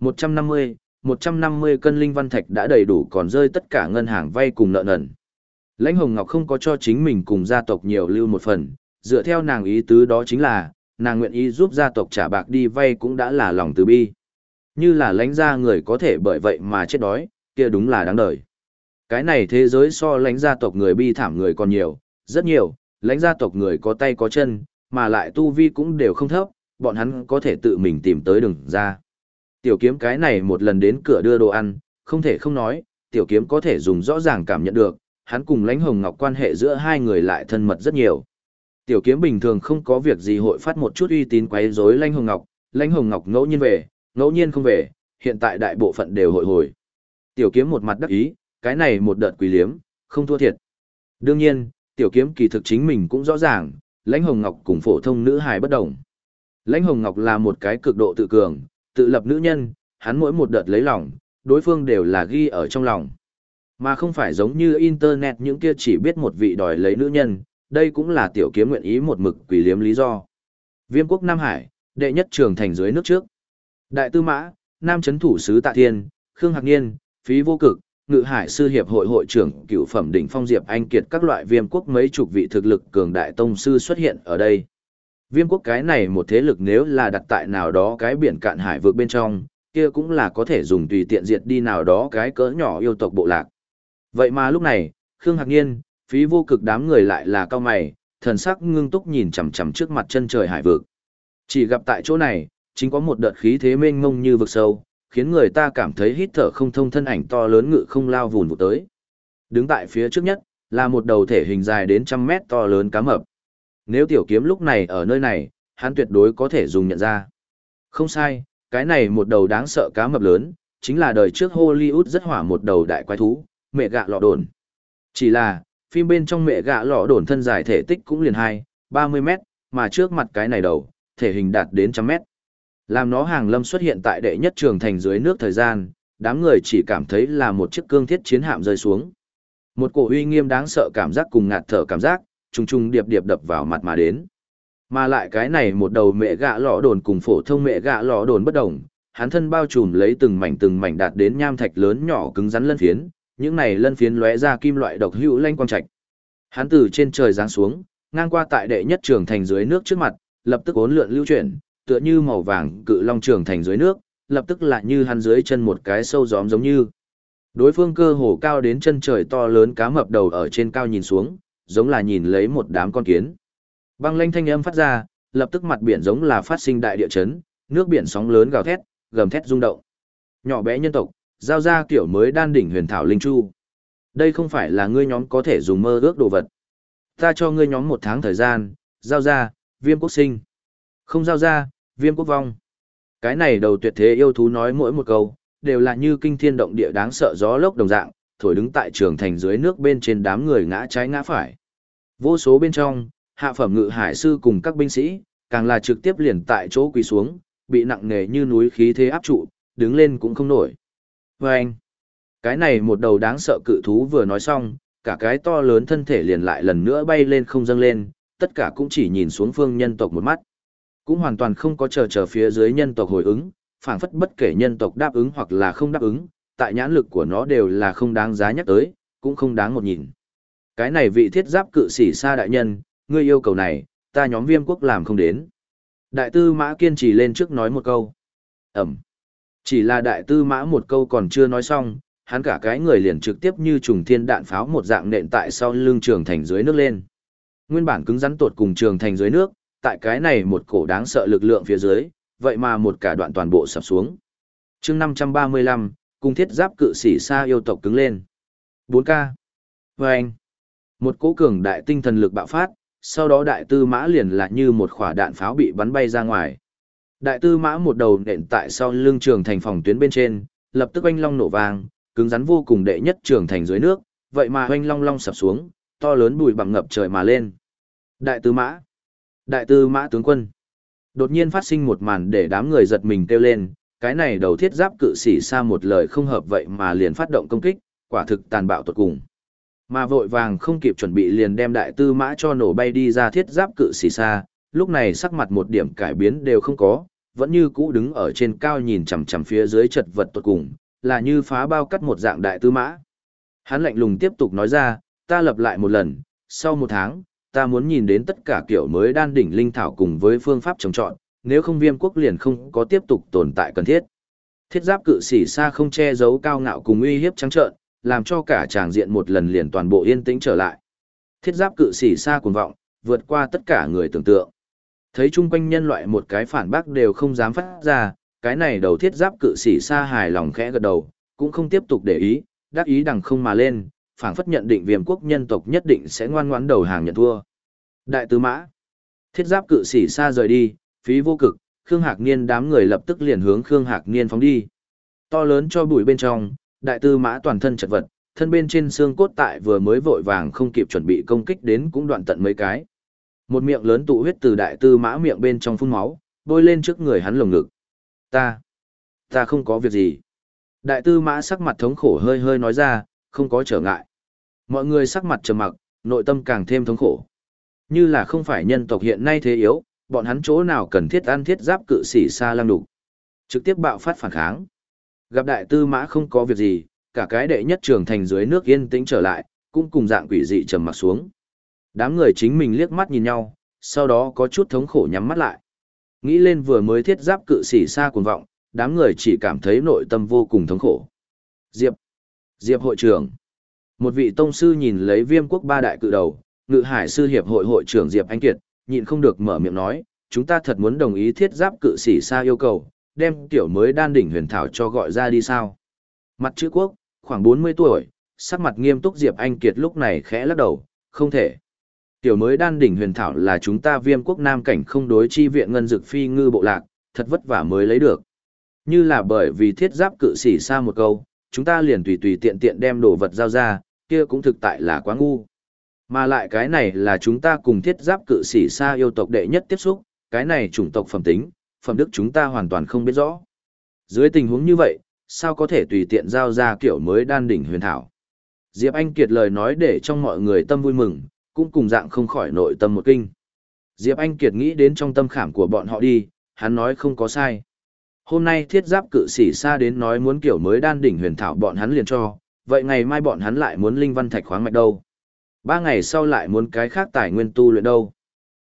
S1: 150, 150 cân linh văn thạch đã đầy đủ còn rơi tất cả ngân hàng vay cùng nợ nần. Lãnh Hồng Ngọc không có cho chính mình cùng gia tộc nhiều lưu một phần, dựa theo nàng ý tứ đó chính là, nàng nguyện ý giúp gia tộc trả bạc đi vay cũng đã là lòng từ bi. Như là lãnh gia người có thể bởi vậy mà chết đói, kia đúng là đáng đời. Cái này thế giới so lãnh gia tộc người bi thảm người còn nhiều, rất nhiều, lãnh gia tộc người có tay có chân, mà lại tu vi cũng đều không thấp, bọn hắn có thể tự mình tìm tới đường ra. Tiểu kiếm cái này một lần đến cửa đưa đồ ăn, không thể không nói, tiểu kiếm có thể dùng rõ ràng cảm nhận được, hắn cùng lãnh hồng ngọc quan hệ giữa hai người lại thân mật rất nhiều. Tiểu kiếm bình thường không có việc gì hội phát một chút uy tín quấy rối lãnh hồng ngọc, lãnh hồng ngọc ngẫu nhiên về, ngẫu nhiên không về, hiện tại đại bộ phận đều hội hồi. Tiểu kiếm một mặt đắc ý, cái này một đợt quý liếm, không thua thiệt. Đương nhiên, tiểu kiếm kỳ thực chính mình cũng rõ ràng, lãnh hồng ngọc cùng phổ thông nữ hài bất đồng. Lãnh hồng ngọc là một cái cực độ tự cường, tự lập nữ nhân, hắn mỗi một đợt lấy lòng, đối phương đều là ghi ở trong lòng. Mà không phải giống như internet những kia chỉ biết một vị đòi lấy nữ nhân, đây cũng là tiểu kiếm nguyện ý một mực quỷ liếm lý do. Viêm quốc Nam Hải, đệ nhất trường thành dưới nước trước. Đại tư mã, Nam chấn thủ sứ Tạ Thiên, Khương Hạc Niên, Phí Vô Cực, Ngự Hải sư hiệp hội hội trưởng, cựu phẩm đỉnh phong diệp anh kiệt các loại viêm quốc mấy chục vị thực lực cường đại tông sư xuất hiện ở đây. Viêm quốc cái này một thế lực nếu là đặt tại nào đó cái biển cạn hải vượt bên trong, kia cũng là có thể dùng tùy tiện diệt đi nào đó cái cỡ nhỏ yêu tộc bộ lạc. Vậy mà lúc này, Khương Hạc Niên, phí vô cực đám người lại là cao mày, thần sắc ngưng túc nhìn chằm chằm trước mặt chân trời hải vực. Chỉ gặp tại chỗ này, chính có một đợt khí thế mênh mông như vực sâu, khiến người ta cảm thấy hít thở không thông thân ảnh to lớn ngự không lao vùn vụ tới. Đứng tại phía trước nhất, là một đầu thể hình dài đến trăm mét to lớn cá mập. Nếu tiểu kiếm lúc này ở nơi này, hắn tuyệt đối có thể dùng nhận ra. Không sai, cái này một đầu đáng sợ cá mập lớn, chính là đời trước Hollywood rất hỏa một đầu đại quái thú, mẹ gạ lọ đồn. Chỉ là, phim bên trong mẹ gạ lọ đồn thân dài thể tích cũng liền 2, 30 mét, mà trước mặt cái này đầu, thể hình đạt đến trăm mét. Làm nó hàng lâm xuất hiện tại đệ nhất trường thành dưới nước thời gian, đám người chỉ cảm thấy là một chiếc cương thiết chiến hạm rơi xuống. Một cổ uy nghiêm đáng sợ cảm giác cùng ngạt thở cảm giác, trùng trùng điệp điệp đập vào mặt mà đến. Mà lại cái này một đầu mẹ gạ lọ đồn cùng phổ thông mẹ gạ lọ đồn bất đồng, hắn thân bao trùm lấy từng mảnh từng mảnh đạt đến nham thạch lớn nhỏ cứng rắn lân phiến, những này lân phiến lóe ra kim loại độc hữu lanh quang trạch. Hắn từ trên trời giáng xuống, ngang qua tại đệ nhất trường thành dưới nước trước mặt, lập tức ốn lượn lưu chuyển, tựa như màu vàng cự long trường thành dưới nước, lập tức lại như hắn dưới chân một cái sâu gióm giống như. Đối phương cơ hồ cao đến chân trời to lớn cá mập đầu ở trên cao nhìn xuống, giống là nhìn lấy một đám con kiến. Băng lanh thanh âm phát ra, lập tức mặt biển giống là phát sinh đại địa chấn, nước biển sóng lớn gào thét, gầm thét rung động. Nhỏ bé nhân tộc, giao ra kiểu mới đan đỉnh huyền thảo linh chu. Đây không phải là ngươi nhóm có thể dùng mơ ước đồ vật. Ta cho ngươi nhóm một tháng thời gian, giao ra, viêm quốc sinh. Không giao ra, viêm quốc vong. Cái này đầu tuyệt thế yêu thú nói mỗi một câu, đều là như kinh thiên động địa đáng sợ gió lốc đồng dạng, thổi đứng tại trường thành dưới nước bên trên đám người ngã trái ngã phải. Vô số bên trong, hạ phẩm ngự hải sư cùng các binh sĩ, càng là trực tiếp liền tại chỗ quỳ xuống, bị nặng nề như núi khí thế áp trụ, đứng lên cũng không nổi. Và anh, cái này một đầu đáng sợ cự thú vừa nói xong, cả cái to lớn thân thể liền lại lần nữa bay lên không dâng lên, tất cả cũng chỉ nhìn xuống phương nhân tộc một mắt. Cũng hoàn toàn không có chờ chờ phía dưới nhân tộc hồi ứng, phảng phất bất kể nhân tộc đáp ứng hoặc là không đáp ứng, tại nhãn lực của nó đều là không đáng giá nhắc tới, cũng không đáng một nhìn. Cái này vị thiết giáp cự sĩ sa đại nhân, ngươi yêu cầu này, ta nhóm viêm quốc làm không đến. Đại tư mã kiên trì lên trước nói một câu. Ẩm. Chỉ là đại tư mã một câu còn chưa nói xong, hắn cả cái người liền trực tiếp như trùng thiên đạn pháo một dạng nện tại sau lưng trường thành dưới nước lên. Nguyên bản cứng rắn tột cùng trường thành dưới nước, tại cái này một cổ đáng sợ lực lượng phía dưới, vậy mà một cả đoạn toàn bộ sập xuống. chương 535, cùng thiết giáp cự sĩ xa yêu tộc cứng lên. 4K. Và anh. Một cố cường đại tinh thần lực bạo phát, sau đó đại tư mã liền là như một quả đạn pháo bị bắn bay ra ngoài. Đại tư mã một đầu nện tại sau lưng trường thành phòng tuyến bên trên, lập tức oanh long nổ vang, cứng rắn vô cùng đệ nhất trường thành dưới nước, vậy mà oanh long long sập xuống, to lớn bụi bằng ngập trời mà lên. Đại tư mã. Đại tư mã tướng quân. Đột nhiên phát sinh một màn để đám người giật mình kêu lên, cái này đầu thiết giáp cự sĩ xa một lời không hợp vậy mà liền phát động công kích, quả thực tàn bạo tuyệt cùng. Mà vội vàng không kịp chuẩn bị liền đem đại tư mã cho nổ bay đi ra thiết giáp cự sĩ xa, lúc này sắc mặt một điểm cải biến đều không có, vẫn như cũ đứng ở trên cao nhìn chằm chằm phía dưới chật vật tuột cùng, là như phá bao cắt một dạng đại tư mã. Hắn lạnh lùng tiếp tục nói ra, ta lập lại một lần, sau một tháng, ta muốn nhìn đến tất cả kiểu mới đan đỉnh linh thảo cùng với phương pháp trồng trọt, nếu không viêm quốc liền không có tiếp tục tồn tại cần thiết. Thiết giáp cự sĩ xa không che giấu cao ngạo cùng uy hiếp trắng trợn, làm cho cả tràng diện một lần liền toàn bộ yên tĩnh trở lại. Thiết giáp cự sĩ xa cuồng vọng, vượt qua tất cả người tưởng tượng. Thấy chung quanh nhân loại một cái phản bác đều không dám phát ra, cái này đầu thiết giáp cự sĩ xa hài lòng khẽ gật đầu, cũng không tiếp tục để ý, đắc ý đằng không mà lên, phảng phất nhận định viêm quốc nhân tộc nhất định sẽ ngoan ngoãn đầu hàng nhận thua. Đại tứ mã, thiết giáp cự sĩ xa rời đi, phí vô cực, Khương Hạc Niên đám người lập tức liền hướng Khương Hạc Niên phóng đi. To lớn cho bụi bên trong, đại tư mã toàn thân chật vật, thân bên trên xương cốt tại vừa mới vội vàng không kịp chuẩn bị công kích đến cũng đoạn tận mấy cái. Một miệng lớn tụ huyết từ đại tư mã miệng bên trong phun máu, bôi lên trước người hắn lồng ngực. Ta, ta không có việc gì. Đại tư mã sắc mặt thống khổ hơi hơi nói ra, không có trở ngại. Mọi người sắc mặt trầm mặc, nội tâm càng thêm thống khổ. Như là không phải nhân tộc hiện nay thế yếu, bọn hắn chỗ nào cần thiết ăn thiết giáp cự sĩ xa lăng đục Trực tiếp bạo phát phản kháng. Gặp đại tư mã không có việc gì, cả cái đệ nhất trường thành dưới nước yên tĩnh trở lại, cũng cùng dạng quỷ dị trầm mặc xuống. Đám người chính mình liếc mắt nhìn nhau, sau đó có chút thống khổ nhắm mắt lại. Nghĩ lên vừa mới thiết giáp cự sĩ xa cuồng vọng, đám người chỉ cảm thấy nội tâm vô cùng thống khổ. Diệp. Diệp hội trưởng. Một vị tông sư nhìn lấy viêm quốc ba đại cự đầu, ngự hải sư hiệp hội hội trưởng Diệp Anh Kiệt, nhịn không được mở miệng nói, chúng ta thật muốn đồng ý thiết giáp cự sĩ xa yêu cầu, đem tiểu mới đan đỉnh huyền thảo cho gọi ra đi sao. Mặt chữ quốc, khoảng 40 tuổi, sắc mặt nghiêm túc Diệp Anh Kiệt lúc này khẽ lắc đầu, không thể. Tiểu mới đan đỉnh huyền thảo là chúng ta viêm quốc nam cảnh không đối chi viện ngân dực phi ngư bộ lạc, thật vất vả mới lấy được. Như là bởi vì thiết giáp cự sĩ xa một câu, chúng ta liền tùy tùy tiện tiện đem đồ vật giao ra, kia cũng thực tại là quá ngu. Mà lại cái này là chúng ta cùng thiết giáp cự sĩ xa yêu tộc đệ nhất tiếp xúc, cái này chủng tộc phẩm tính, phẩm đức chúng ta hoàn toàn không biết rõ. Dưới tình huống như vậy, sao có thể tùy tiện giao ra kiểu mới đan đỉnh huyền thảo. Diệp Anh Kiệt lời nói để trong mọi người tâm vui mừng, cũng cùng dạng không khỏi nội tâm một kinh. Diệp Anh Kiệt nghĩ đến trong tâm khảm của bọn họ đi, hắn nói không có sai. Hôm nay thiết giáp cự sĩ xa đến nói muốn kiểu mới đan đỉnh huyền thảo bọn hắn liền cho, vậy ngày mai bọn hắn lại muốn linh văn thạch khoáng mạch đâu. Ba ngày sau lại muốn cái khác tài nguyên tu luyện đâu.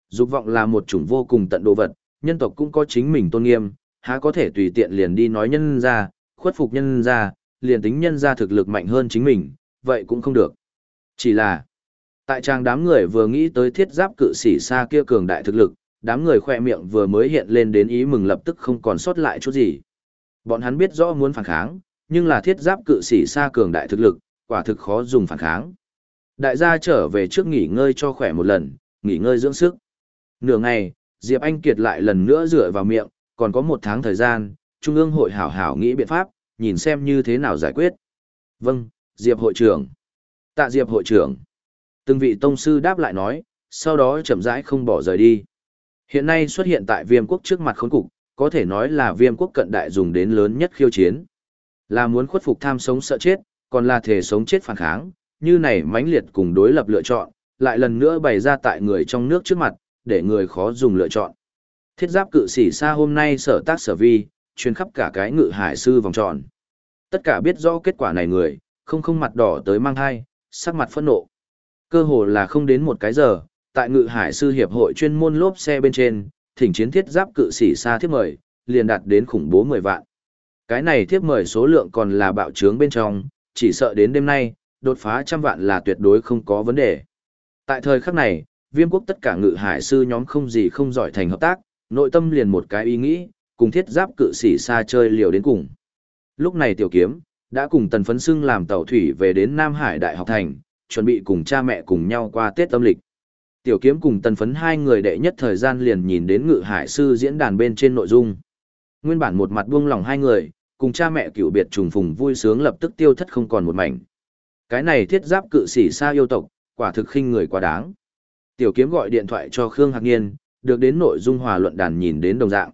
S1: Dục vọng là một chủng vô cùng tận đồ vật, nhân tộc cũng có chính mình tôn nghiêm, há có thể tùy tiện liền đi nói nhân ra, khuất phục nhân ra, liền tính nhân ra thực lực mạnh hơn chính mình, vậy cũng không được. Chỉ là, tại trang đám người vừa nghĩ tới thiết giáp cự sĩ xa kia cường đại thực lực, đám người khoe miệng vừa mới hiện lên đến ý mừng lập tức không còn sót lại chút gì. Bọn hắn biết rõ muốn phản kháng, nhưng là thiết giáp cự sĩ xa cường đại thực lực, quả thực khó dùng phản kháng. Đại gia trở về trước nghỉ ngơi cho khỏe một lần, nghỉ ngơi dưỡng sức. Nửa ngày, Diệp Anh Kiệt lại lần nữa rửa vào miệng, còn có một tháng thời gian, Trung ương hội hảo hảo nghĩ biện pháp, nhìn xem như thế nào giải quyết. Vâng, Diệp hội trưởng. Tạ Diệp hội trưởng. Từng vị tông sư đáp lại nói, sau đó chậm rãi không bỏ rời đi. Hiện nay xuất hiện tại viêm quốc trước mặt khốn cục, có thể nói là viêm quốc cận đại dùng đến lớn nhất khiêu chiến. Là muốn khuất phục tham sống sợ chết, còn là thể sống chết phản kháng, như này mãnh liệt cùng đối lập lựa chọn, lại lần nữa bày ra tại người trong nước trước mặt, để người khó dùng lựa chọn. Thiết giáp cự sĩ xa hôm nay sở tác sở vi, truyền khắp cả cái ngự hải sư vòng tròn. Tất cả biết rõ kết quả này người, không không mặt đỏ tới mang hai, sắc mặt phẫn nộ. Cơ hồ là không đến một cái giờ, tại ngự hải sư hiệp hội chuyên môn lốp xe bên trên, thỉnh chiến thiết giáp cự sĩ xa thiếp mời, liền đạt đến khủng bố 10 vạn. Cái này thiếp mời số lượng còn là bạo trướng bên trong, chỉ sợ đến đêm nay, đột phá trăm vạn là tuyệt đối không có vấn đề. Tại thời khắc này, viêm quốc tất cả ngự hải sư nhóm không gì không giỏi thành hợp tác, nội tâm liền một cái ý nghĩ, cùng thiết giáp cự sĩ xa chơi liều đến cùng. Lúc này tiểu kiếm, đã cùng tần phấn xưng làm tàu thủy về đến Nam Hải Đại học thành, chuẩn bị cùng cha mẹ cùng nhau qua Tết âm lịch. Tiểu kiếm cùng tần phấn hai người đệ nhất thời gian liền nhìn đến ngự hải sư diễn đàn bên trên nội dung. Nguyên bản một mặt buông lòng hai người, cùng cha mẹ cựu biệt trùng phùng vui sướng lập tức tiêu thất không còn một mảnh. Cái này thiết giáp cự sĩ xa yêu tộc, quả thực khinh người quá đáng. Tiểu kiếm gọi điện thoại cho Khương Hạc Niên, được đến nội dung hòa luận đàn nhìn đến đồng dạng.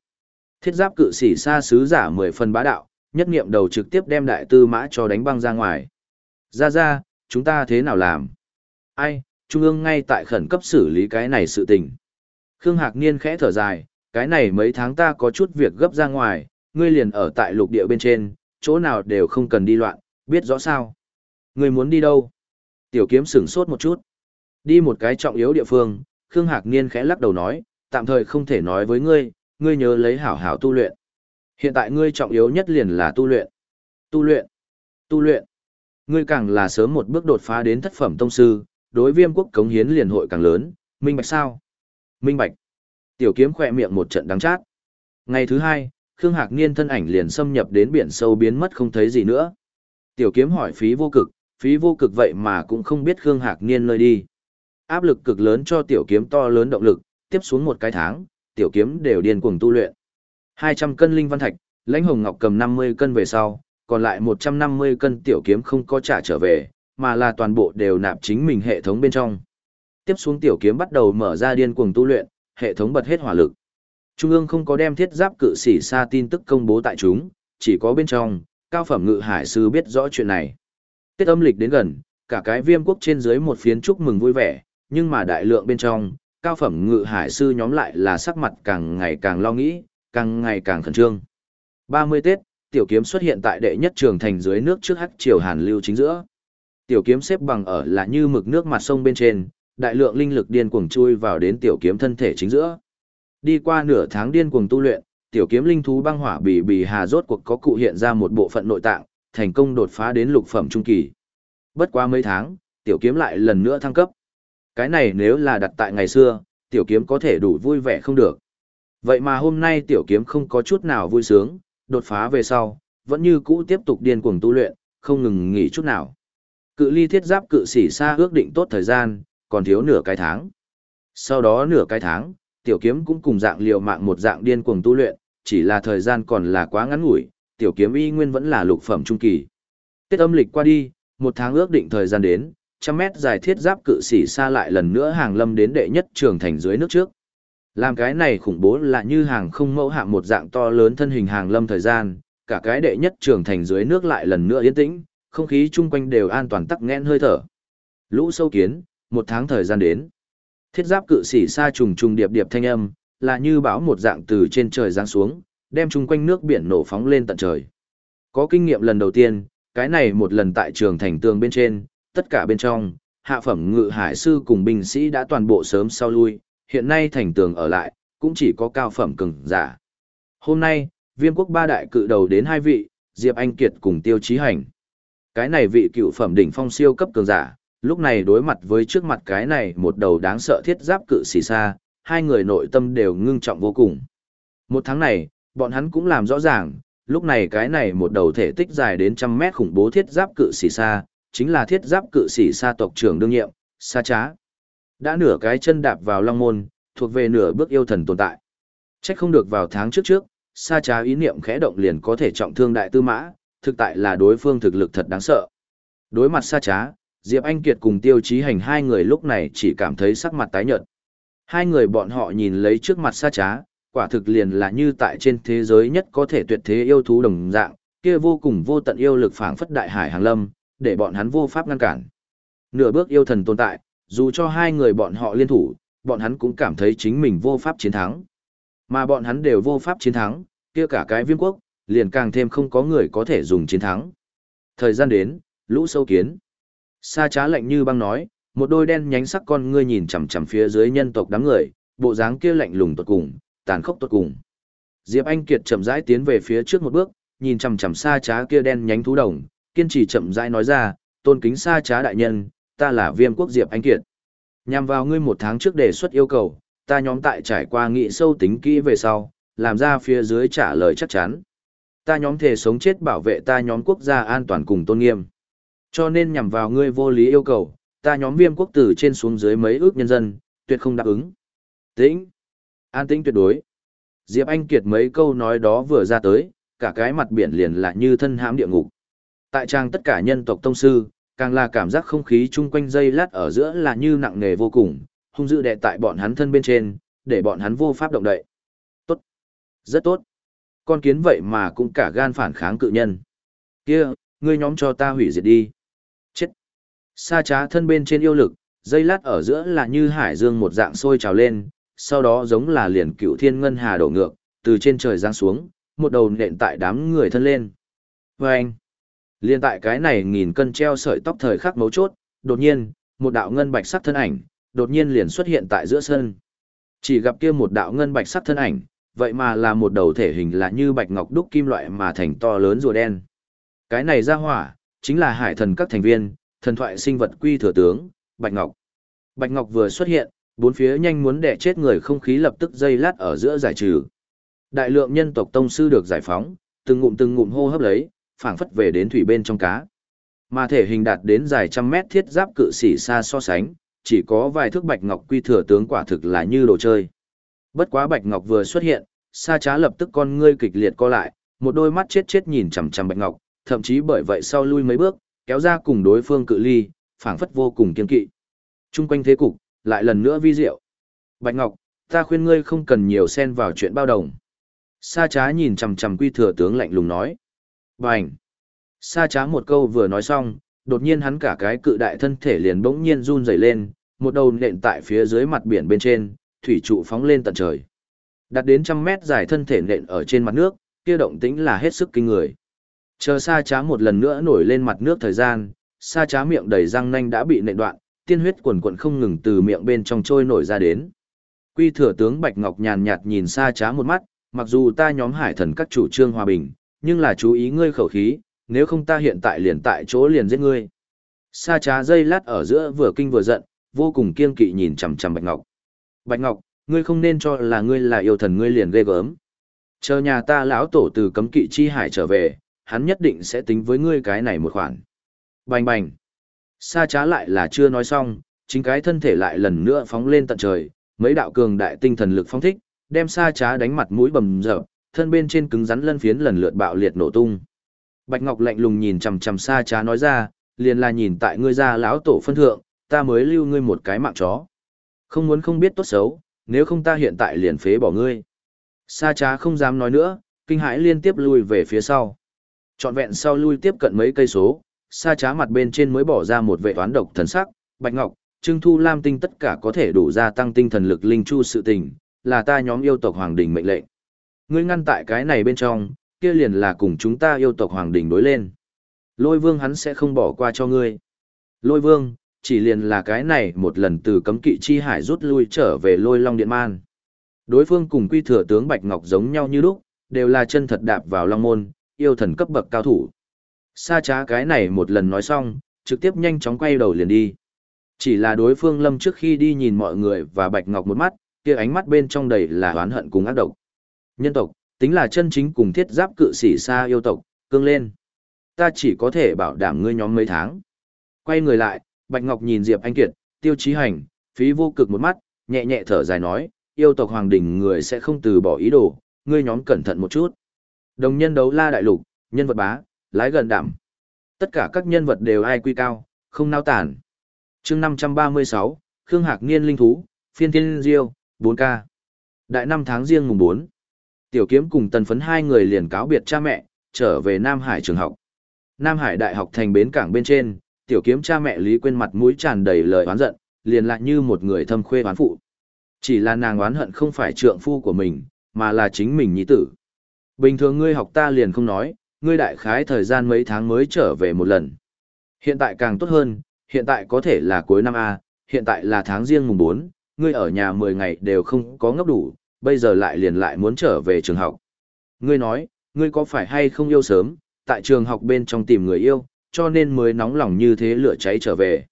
S1: Thiết giáp cự sĩ xa sứ giả mười phần bá đạo, nhất nghiệm đầu trực tiếp đem đại tư mã cho đánh băng ra ngoài. Ra ra, chúng ta thế nào làm? Ai, Trung ương ngay tại khẩn cấp xử lý cái này sự tình. Khương Hạc Niên khẽ thở dài, cái này mấy tháng ta có chút việc gấp ra ngoài, ngươi liền ở tại lục địa bên trên, chỗ nào đều không cần đi loạn, biết rõ sao. Ngươi muốn đi đâu? Tiểu kiếm sửng sốt một chút. Đi một cái trọng yếu địa phương, Khương Hạc Niên khẽ lắc đầu nói, tạm thời không thể nói với ngươi, ngươi nhớ lấy hảo hảo tu luyện. Hiện tại ngươi trọng yếu nhất liền là tu luyện. Tu luyện. Tu luyện. Ngươi càng là sớm một bước đột phá đến thất phẩm tông sư, đối viêm quốc cống hiến liền hội càng lớn, minh bạch sao? Minh bạch. Tiểu kiếm khỏe miệng một trận đắng chát. Ngày thứ hai, Khương Hạc Niên thân ảnh liền xâm nhập đến biển sâu biến mất không thấy gì nữa. Tiểu kiếm hỏi phí vô cực, phí vô cực vậy mà cũng không biết Khương Hạc Niên nơi đi. Áp lực cực lớn cho tiểu kiếm to lớn động lực, tiếp xuống một cái tháng, tiểu kiếm đều điên cuồng tu luyện. 200 cân linh văn thạch, lãnh hồng ngọc cầm 50 cân về sau, còn lại 150 cân tiểu kiếm không có trả trở về, mà là toàn bộ đều nạp chính mình hệ thống bên trong. Tiếp xuống tiểu kiếm bắt đầu mở ra điên cuồng tu luyện, hệ thống bật hết hỏa lực. Trung ương không có đem thiết giáp cự sĩ xa tin tức công bố tại chúng, chỉ có bên trong, cao phẩm ngự hải sư biết rõ chuyện này. Tết âm lịch đến gần, cả cái viêm quốc trên dưới một phiến chúc mừng vui vẻ, nhưng mà đại lượng bên trong, cao phẩm ngự hải sư nhóm lại là sắc mặt càng ngày càng lo nghĩ, càng ngày càng khẩn trương. 30 Tết, tiểu kiếm xuất hiện tại đệ nhất trường thành dưới nước trước hắc triều hàn lưu chính giữa. Tiểu kiếm xếp bằng ở là như mực nước mặt sông bên trên, đại lượng linh lực điên cuồng chui vào đến tiểu kiếm thân thể chính giữa. Đi qua nửa tháng điên cuồng tu luyện, tiểu kiếm linh thú băng hỏa bì bì hà rốt cuộc có cụ hiện ra một bộ phận nội tạng, thành công đột phá đến lục phẩm trung kỳ. Bất quá mấy tháng, tiểu kiếm lại lần nữa thăng cấp. Cái này nếu là đặt tại ngày xưa, tiểu kiếm có thể đủ vui vẻ không được. Vậy mà hôm nay tiểu kiếm không có chút nào vui sướng, đột phá về sau, vẫn như cũ tiếp tục điên cuồng tu luyện, không ngừng nghỉ chút nào. Cự ly thiết giáp cự sĩ xa ước định tốt thời gian, còn thiếu nửa cái tháng. Sau đó nửa cái tháng, tiểu kiếm cũng cùng dạng liều mạng một dạng điên cuồng tu luyện, chỉ là thời gian còn là quá ngắn ngủi, tiểu kiếm y nguyên vẫn là lục phẩm trung kỳ. Tết âm lịch qua đi, một tháng ước định thời gian đến, trăm mét dài thiết giáp cự sĩ xa lại lần nữa hàng lâm đến đệ nhất trường thành dưới nước trước. Làm cái này khủng bố là như hàng không mẫu hạng một dạng to lớn thân hình hàng lâm thời gian, cả cái đệ nhất trường thành dưới nước lại lần nữa yên tĩnh, không khí chung quanh đều an toàn tắc nghẽn hơi thở. Lũ sâu kiến, một tháng thời gian đến. Thiết giáp cự sĩ xa trùng trùng điệp điệp thanh âm, là như bão một dạng từ trên trời giáng xuống, đem chung quanh nước biển nổ phóng lên tận trời. Có kinh nghiệm lần đầu tiên, cái này một lần tại trường thành tường bên trên, tất cả bên trong, hạ phẩm ngự hải sư cùng binh sĩ đã toàn bộ sớm sau lui, hiện nay thành tường ở lại, cũng chỉ có cao phẩm cường giả. Hôm nay, viêm quốc ba đại cự đầu đến hai vị, Diệp Anh Kiệt cùng Tiêu Chí Hành. Cái này vị cựu phẩm đỉnh phong siêu cấp cường giả, lúc này đối mặt với trước mặt cái này một đầu đáng sợ thiết giáp cự xì xa, hai người nội tâm đều ngưng trọng vô cùng. Một tháng này, bọn hắn cũng làm rõ ràng, lúc này cái này một đầu thể tích dài đến trăm mét khủng bố thiết giáp cự xì xa, chính là thiết giáp cự xì xa tộc trưởng đương nhiệm, xa trá. Đã nửa cái chân đạp vào long môn, thuộc về nửa bước yêu thần tồn tại. Trách không được vào tháng trước trước, xa trá ý niệm khẽ động liền có thể trọng thương đại tư mã, thực tại là đối phương thực lực thật đáng sợ. Đối mặt xa trá, Diệp Anh Kiệt cùng tiêu chí hành hai người lúc này chỉ cảm thấy sắc mặt tái nhợt. Hai người bọn họ nhìn lấy trước mặt xa trá, quả thực liền là như tại trên thế giới nhất có thể tuyệt thế yêu thú đồng dạng, kia vô cùng vô tận yêu lực phảng phất đại hải hàng lâm, để bọn hắn vô pháp ngăn cản. Nửa bước yêu thần tồn tại, dù cho hai người bọn họ liên thủ, bọn hắn cũng cảm thấy chính mình vô pháp chiến thắng. Mà bọn hắn đều vô pháp chiến thắng, kia cả cái viêm quốc, liền càng thêm không có người có thể dùng chiến thắng. Thời gian đến, lũ sâu kiến. Sa trá lạnh như băng nói, một đôi đen nhánh sắc con ngươi nhìn chằm chằm phía dưới nhân tộc đám người, bộ dáng kia lạnh lùng tột cùng, tàn khốc tột cùng. Diệp Anh Kiệt chậm rãi tiến về phía trước một bước, nhìn chằm chằm sa trá kia đen nhánh thú đồng, kiên trì chậm rãi nói ra, tôn kính sa trá đại nhân, ta là viêm quốc Diệp Anh Kiệt. Nhằm vào ngươi một tháng trước đề xuất yêu cầu, ta nhóm tại trải qua nghị sâu tính kỹ về sau, làm ra phía dưới trả lời chắc chắn. Ta nhóm thể sống chết bảo vệ ta nhóm quốc gia an toàn cùng tôn nghiêm. Cho nên nhằm vào ngươi vô lý yêu cầu, ta nhóm viêm quốc tử trên xuống dưới mấy ước nhân dân, tuyệt không đáp ứng. Tĩnh. An tĩnh tuyệt đối. Diệp Anh Kiệt mấy câu nói đó vừa ra tới, cả cái mặt biển liền là như thân hãm địa ngục. Tại trang tất cả nhân tộc tông sư, càng là cảm giác không khí chung quanh dây lát ở giữa là như nặng nề vô cùng, hung dữ đè tại bọn hắn thân bên trên, để bọn hắn vô pháp động đậy. Tốt. Rất tốt. Con kiến vậy mà cũng cả gan phản kháng cự nhân. Kia, ngươi nhóm cho ta hủy diệt đi. Chết. Sa trá thân bên trên yêu lực, dây lát ở giữa là như hải dương một dạng sôi trào lên, sau đó giống là liền cựu thiên ngân hà đổ ngược, từ trên trời giáng xuống, một đầu nện tại đám người thân lên. Và anh, liên tại cái này nghìn cân treo sợi tóc thời khắc mấu chốt, đột nhiên, một đạo ngân bạch sắc thân ảnh, đột nhiên liền xuất hiện tại giữa sân. Chỉ gặp kia một đạo ngân bạch sắc thân ảnh, vậy mà là một đầu thể hình là như bạch ngọc đúc kim loại mà thành to lớn rùa đen. Cái này ra hỏa, chính là hải thần các thành viên, thần thoại sinh vật quy thừa tướng, Bạch Ngọc. Bạch Ngọc vừa xuất hiện, bốn phía nhanh muốn đẻ chết người không khí lập tức dây lát ở giữa giải trừ. Đại lượng nhân tộc tông sư được giải phóng, từng ngụm từng ngụm hô hấp lấy, phảng phất về đến thủy bên trong cá. Mà thể hình đạt đến dài trăm mét thiết giáp cự sĩ xa so sánh, chỉ có vài thước Bạch Ngọc quy thừa tướng quả thực là như đồ chơi. Bất quá Bạch Ngọc vừa xuất hiện, Sa Trá lập tức con ngươi kịch liệt co lại, một đôi mắt chết chết nhìn chằm chằm Bạch Ngọc, thậm chí bởi vậy sau lui mấy bước, kéo ra cùng đối phương cự ly, phảng phất vô cùng kiên kỵ. Trung quanh thế cục, lại lần nữa vi diệu. Bạch Ngọc, ta khuyên ngươi không cần nhiều xen vào chuyện bao đồng. Sa trá nhìn chằm chằm quy thừa tướng lạnh lùng nói. Bành! Sa trá một câu vừa nói xong, đột nhiên hắn cả cái cự đại thân thể liền bỗng nhiên run rẩy lên, một đầu nện tại phía dưới mặt biển bên trên, thủy trụ phóng lên tận trời. Đạt đến trăm mét dài thân thể nện ở trên mặt nước, kia động tĩnh là hết sức kinh người. Chờ sa trá một lần nữa nổi lên mặt nước thời gian, sa trá miệng đầy răng nanh đã bị nện đoạn, tiên huyết quần quần không ngừng từ miệng bên trong trôi nổi ra đến. Quy thừa tướng Bạch Ngọc nhàn nhạt nhìn sa trá một mắt, mặc dù ta nhóm hải thần các chủ trương hòa bình, nhưng là chú ý ngươi khẩu khí, nếu không ta hiện tại liền tại chỗ liền giết ngươi. Sa trá dây lát ở giữa vừa kinh vừa giận, vô cùng kiên kỵ nhìn chằm chằm Bạch Ngọc. Bạch Ngọc, ngươi không nên cho là ngươi là yêu thần ngươi liền ghê gớm. Chờ nhà ta lão tổ từ cấm kỵ chi hải trở về, hắn nhất định sẽ tính với ngươi cái này một khoản. Bành bành. Sa trá lại là chưa nói xong, chính cái thân thể lại lần nữa phóng lên tận trời, mấy đạo cường đại tinh thần lực phóng thích, đem sa trá đánh mặt mũi bầm dập, thân bên trên cứng rắn lân phiến lần lượt bạo liệt nổ tung. Bạch Ngọc lạnh lùng nhìn chằm chằm sa trá nói ra, liền là nhìn tại ngươi ra lão tổ phân thượng, ta mới lưu ngươi một cái mạng chó. Không muốn không biết tốt xấu, nếu không ta hiện tại liền phế bỏ ngươi. Sa trá không dám nói nữa, kinh hãi liên tiếp lui về phía sau. Trọn vẹn sau lui tiếp cận mấy cây số, sa trá mặt bên trên mới bỏ ra một vệ toán độc thần sắc, Bạch Ngọc, Trưng Thu Lam Tinh tất cả có thể đủ gia tăng tinh thần lực linh chu sự tình, là ta nhóm yêu tộc Hoàng Đình mệnh lệnh. Ngươi ngăn tại cái này bên trong, kia liền là cùng chúng ta yêu tộc Hoàng Đình đối lên. Lôi vương hắn sẽ không bỏ qua cho ngươi. Lôi vương, chỉ liền là cái này một lần từ cấm kỵ chi hải rút lui trở về lôi long điện man. Đối phương cùng quy thừa tướng Bạch Ngọc giống nhau như lúc, đều là chân thật đạp vào long môn, yêu thần cấp bậc cao thủ. Sa trá cái này một lần nói xong, trực tiếp nhanh chóng quay đầu liền đi. Chỉ là đối phương lâm trước khi đi nhìn mọi người và Bạch Ngọc một mắt, kia ánh mắt bên trong đầy là oán hận cùng ác độc. Nhân tộc, tính là chân chính cùng thiết giáp cự sĩ xa yêu tộc, cương lên. Ta chỉ có thể bảo đảm ngươi nhóm mấy tháng. Quay người lại, Bạch Ngọc nhìn Diệp Anh Kiệt, tiêu chí hành, phí vô cực một mắt, nhẹ nhẹ thở dài nói, yêu tộc hoàng đỉnh người sẽ không từ bỏ ý đồ, ngươi nhóm cẩn thận một chút. Đồng nhân đấu la đại lục, nhân vật bá, lái gần đảm. Tất cả các nhân vật đều ai quy cao, không nao tản. chương 536, Khương Hạc Niên Linh Thú, Phiên Thiên Diêu, 4K. Đại năm tháng riêng mùng 4. Tiểu kiếm cùng tần phấn hai người liền cáo biệt cha mẹ, trở về Nam Hải trường học. Nam Hải Đại học thành bến cảng bên trên, tiểu kiếm cha mẹ Lý Quyên mặt mũi tràn đầy lời oán giận, liền lại như một người thâm khuê oán phụ. Chỉ là nàng oán hận không phải trượng phu của mình, mà là chính mình nhi tử. Bình thường ngươi học ta liền không nói, ngươi đại khái thời gian mấy tháng mới trở về một lần. Hiện tại càng tốt hơn, hiện tại có thể là cuối năm A, hiện tại là tháng riêng mùng 4, ngươi ở nhà 10 ngày đều không có ngốc đủ, bây giờ lại liền lại muốn trở về trường học. Ngươi nói, ngươi có phải hay không yêu sớm, tại trường học bên trong tìm người yêu, cho nên mới nóng lòng như thế lửa cháy trở về.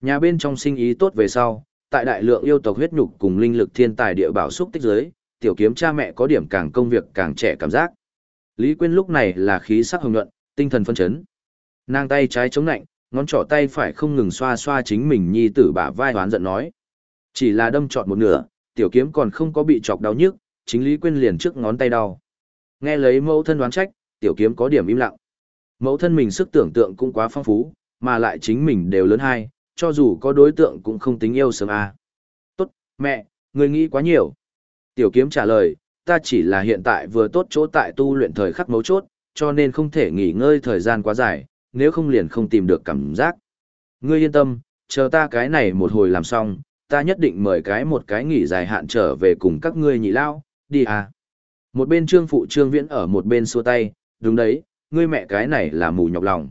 S1: Nhà bên trong sinh ý tốt về sau, tại đại lượng yêu tộc huyết nhục cùng linh lực thiên tài địa bảo xúc tích giới, tiểu kiếm cha mẹ có điểm càng công việc càng trẻ cảm giác. Lý Quyên lúc này là khí sắc hồng nhuận, tinh thần phân chấn. Nàng tay trái chống nạnh, ngón trỏ tay phải không ngừng xoa xoa chính mình nhi tử bả vai hoán giận nói. Chỉ là đâm trọt một nửa, tiểu kiếm còn không có bị chọc đau nhức, chính Lý Quyên liền trước ngón tay đau. Nghe lấy mẫu thân đoán trách, tiểu kiếm có điểm im lặng. Mẫu thân mình sức tưởng tượng cũng quá phong phú, mà lại chính mình đều lớn hai, cho dù có đối tượng cũng không tính yêu sớm à. Tốt, mẹ, người nghĩ quá nhiều. Tiểu kiếm trả lời, ta chỉ là hiện tại vừa tốt chỗ tại tu luyện thời khắc mấu chốt, cho nên không thể nghỉ ngơi thời gian quá dài, nếu không liền không tìm được cảm giác. Ngươi yên tâm, chờ ta cái này một hồi làm xong, ta nhất định mời cái một cái nghỉ dài hạn trở về cùng các ngươi nhị lao, đi à. Một bên trương phụ trương viễn ở một bên xua tay, đúng đấy, ngươi mẹ cái này là mù nhọc lòng.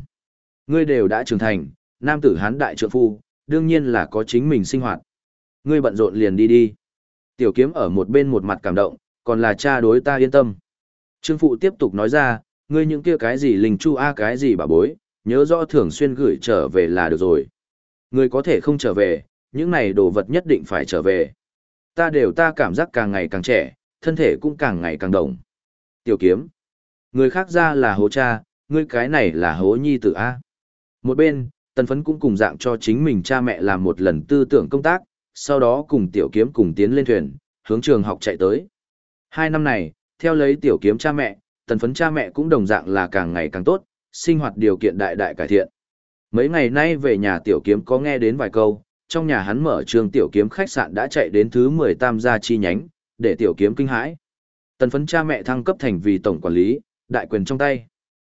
S1: Ngươi đều đã trưởng thành, nam tử hán đại trượng phu, đương nhiên là có chính mình sinh hoạt. Ngươi bận rộn liền đi đi. Tiểu kiếm ở một bên một mặt cảm động, còn là cha đối ta yên tâm. Trương Phụ tiếp tục nói ra, ngươi những kia cái gì linh chu a cái gì bà bối, nhớ rõ thường xuyên gửi trở về là được rồi. Ngươi có thể không trở về, những này đồ vật nhất định phải trở về. Ta đều ta cảm giác càng ngày càng trẻ, thân thể cũng càng ngày càng đồng. Tiểu kiếm. Người khác ra là hố cha, ngươi cái này là hố nhi tử A. Một bên, tần phấn cũng cùng dạng cho chính mình cha mẹ làm một lần tư tưởng công tác, sau đó cùng tiểu kiếm cùng tiến lên thuyền, hướng trường học chạy tới. Hai năm này, theo lấy tiểu kiếm cha mẹ, tần phấn cha mẹ cũng đồng dạng là càng ngày càng tốt, sinh hoạt điều kiện đại đại cải thiện. Mấy ngày nay về nhà tiểu kiếm có nghe đến vài câu, trong nhà hắn mở trường tiểu kiếm khách sạn đã chạy đến thứ 10 tam gia chi nhánh, để tiểu kiếm kinh hãi. Tần phấn cha mẹ thăng cấp thành vì tổng quản lý, đại quyền trong tay.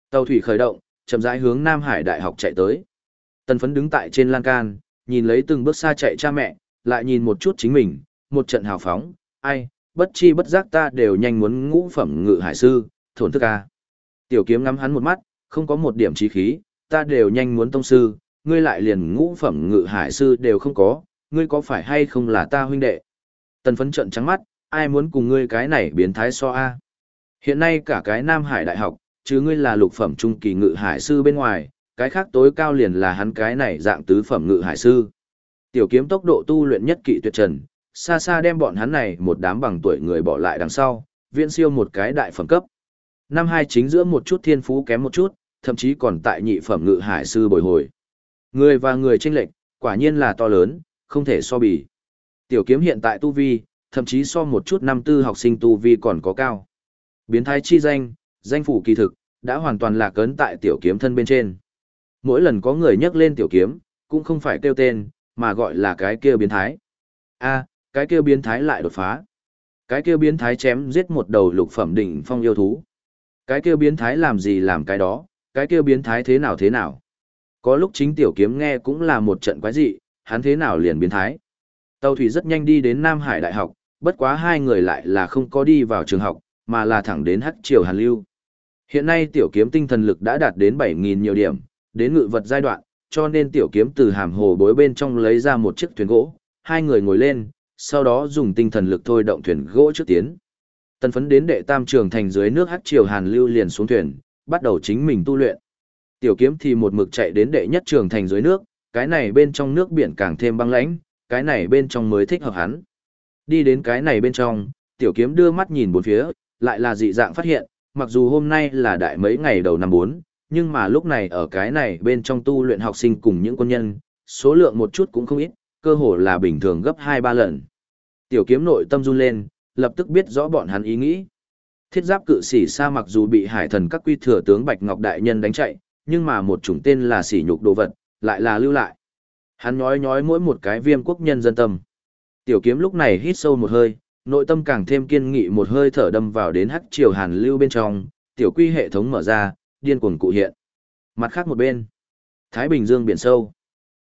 S1: Tàu thủy khởi động, chậm rãi hướng Nam Hải Đại học chạy tới. Tần phấn đứng tại trên lan can, nhìn lấy từng bước xa chạy cha mẹ, lại nhìn một chút chính mình, một trận hào phóng, ai, bất chi bất giác ta đều nhanh muốn ngũ phẩm ngự hải sư, thổn thức ca. Tiểu kiếm ngắm hắn một mắt, không có một điểm trí khí, ta đều nhanh muốn tông sư, ngươi lại liền ngũ phẩm ngự hải sư đều không có, ngươi có phải hay không là ta huynh đệ. Tần phấn trận trắng mắt, ai muốn cùng ngươi cái này biến thái so a Hiện nay cả cái Nam Hải Đại học, chứ ngươi là lục phẩm trung kỳ ngự hải sư bên ngoài, cái khác tối cao liền là hắn cái này dạng tứ phẩm ngự hải sư. Tiểu kiếm tốc độ tu luyện nhất kỵ tuyệt trần, xa xa đem bọn hắn này một đám bằng tuổi người bỏ lại đằng sau, viễn siêu một cái đại phẩm cấp. Năm hai chính giữa một chút thiên phú kém một chút, thậm chí còn tại nhị phẩm ngự hải sư bồi hồi. Người và người tranh lệch, quả nhiên là to lớn, không thể so bì. Tiểu kiếm hiện tại tu vi, thậm chí so một chút năm tư học sinh tu vi còn có cao. Biến thái chi danh, danh phủ kỳ thực, đã hoàn toàn lạc ấn tại tiểu kiếm thân bên trên. Mỗi lần có người nhắc lên tiểu kiếm, cũng không phải kêu tên, mà gọi là cái kia biến thái. a cái kia biến thái lại đột phá. Cái kia biến thái chém giết một đầu lục phẩm đỉnh phong yêu thú. Cái kia biến thái làm gì làm cái đó, cái kia biến thái thế nào thế nào. Có lúc chính tiểu kiếm nghe cũng là một trận quái dị, hắn thế nào liền biến thái. Tàu thủy rất nhanh đi đến Nam Hải Đại học, bất quá hai người lại là không có đi vào trường học, mà là thẳng đến hắc triều Hàn Lưu. Hiện nay tiểu kiếm tinh thần lực đã đạt đến 7.000 nhiều điểm, đến ngự vật giai đoạn, cho nên tiểu kiếm từ hàm hồ bối bên trong lấy ra một chiếc thuyền gỗ, hai người ngồi lên, sau đó dùng tinh thần lực thôi động thuyền gỗ trước tiến. Tần phấn đến đệ tam trường thành dưới nước hắc triều Hàn Lưu liền xuống thuyền, bắt đầu chính mình tu luyện. Tiểu kiếm thì một mực chạy đến đệ nhất trường thành dưới nước, cái này bên trong nước biển càng thêm băng lãnh, cái này bên trong mới thích hợp hắn. Đi đến cái này bên trong, tiểu kiếm đưa mắt nhìn bốn phía, lại là dị dạng phát hiện, mặc dù hôm nay là đại mấy ngày đầu năm bốn, nhưng mà lúc này ở cái này bên trong tu luyện học sinh cùng những quân nhân, số lượng một chút cũng không ít, cơ hồ là bình thường gấp 2-3 lần. Tiểu kiếm nội tâm run lên, lập tức biết rõ bọn hắn ý nghĩ. Thiết giáp cự sĩ sa mặc dù bị hải thần các quy thừa tướng Bạch Ngọc Đại Nhân đánh chạy, nhưng mà một chủng tên là sỉ nhục đồ vật, lại là lưu lại. Hắn nhói nhói mỗi một cái viêm quốc nhân dân tâm. Tiểu kiếm lúc này hít sâu một hơi, nội tâm càng thêm kiên nghị một hơi thở đâm vào đến hắc triều hàn lưu bên trong, tiểu quy hệ thống mở ra, điên cuồng cụ hiện. Mặt khác một bên, Thái Bình Dương biển sâu.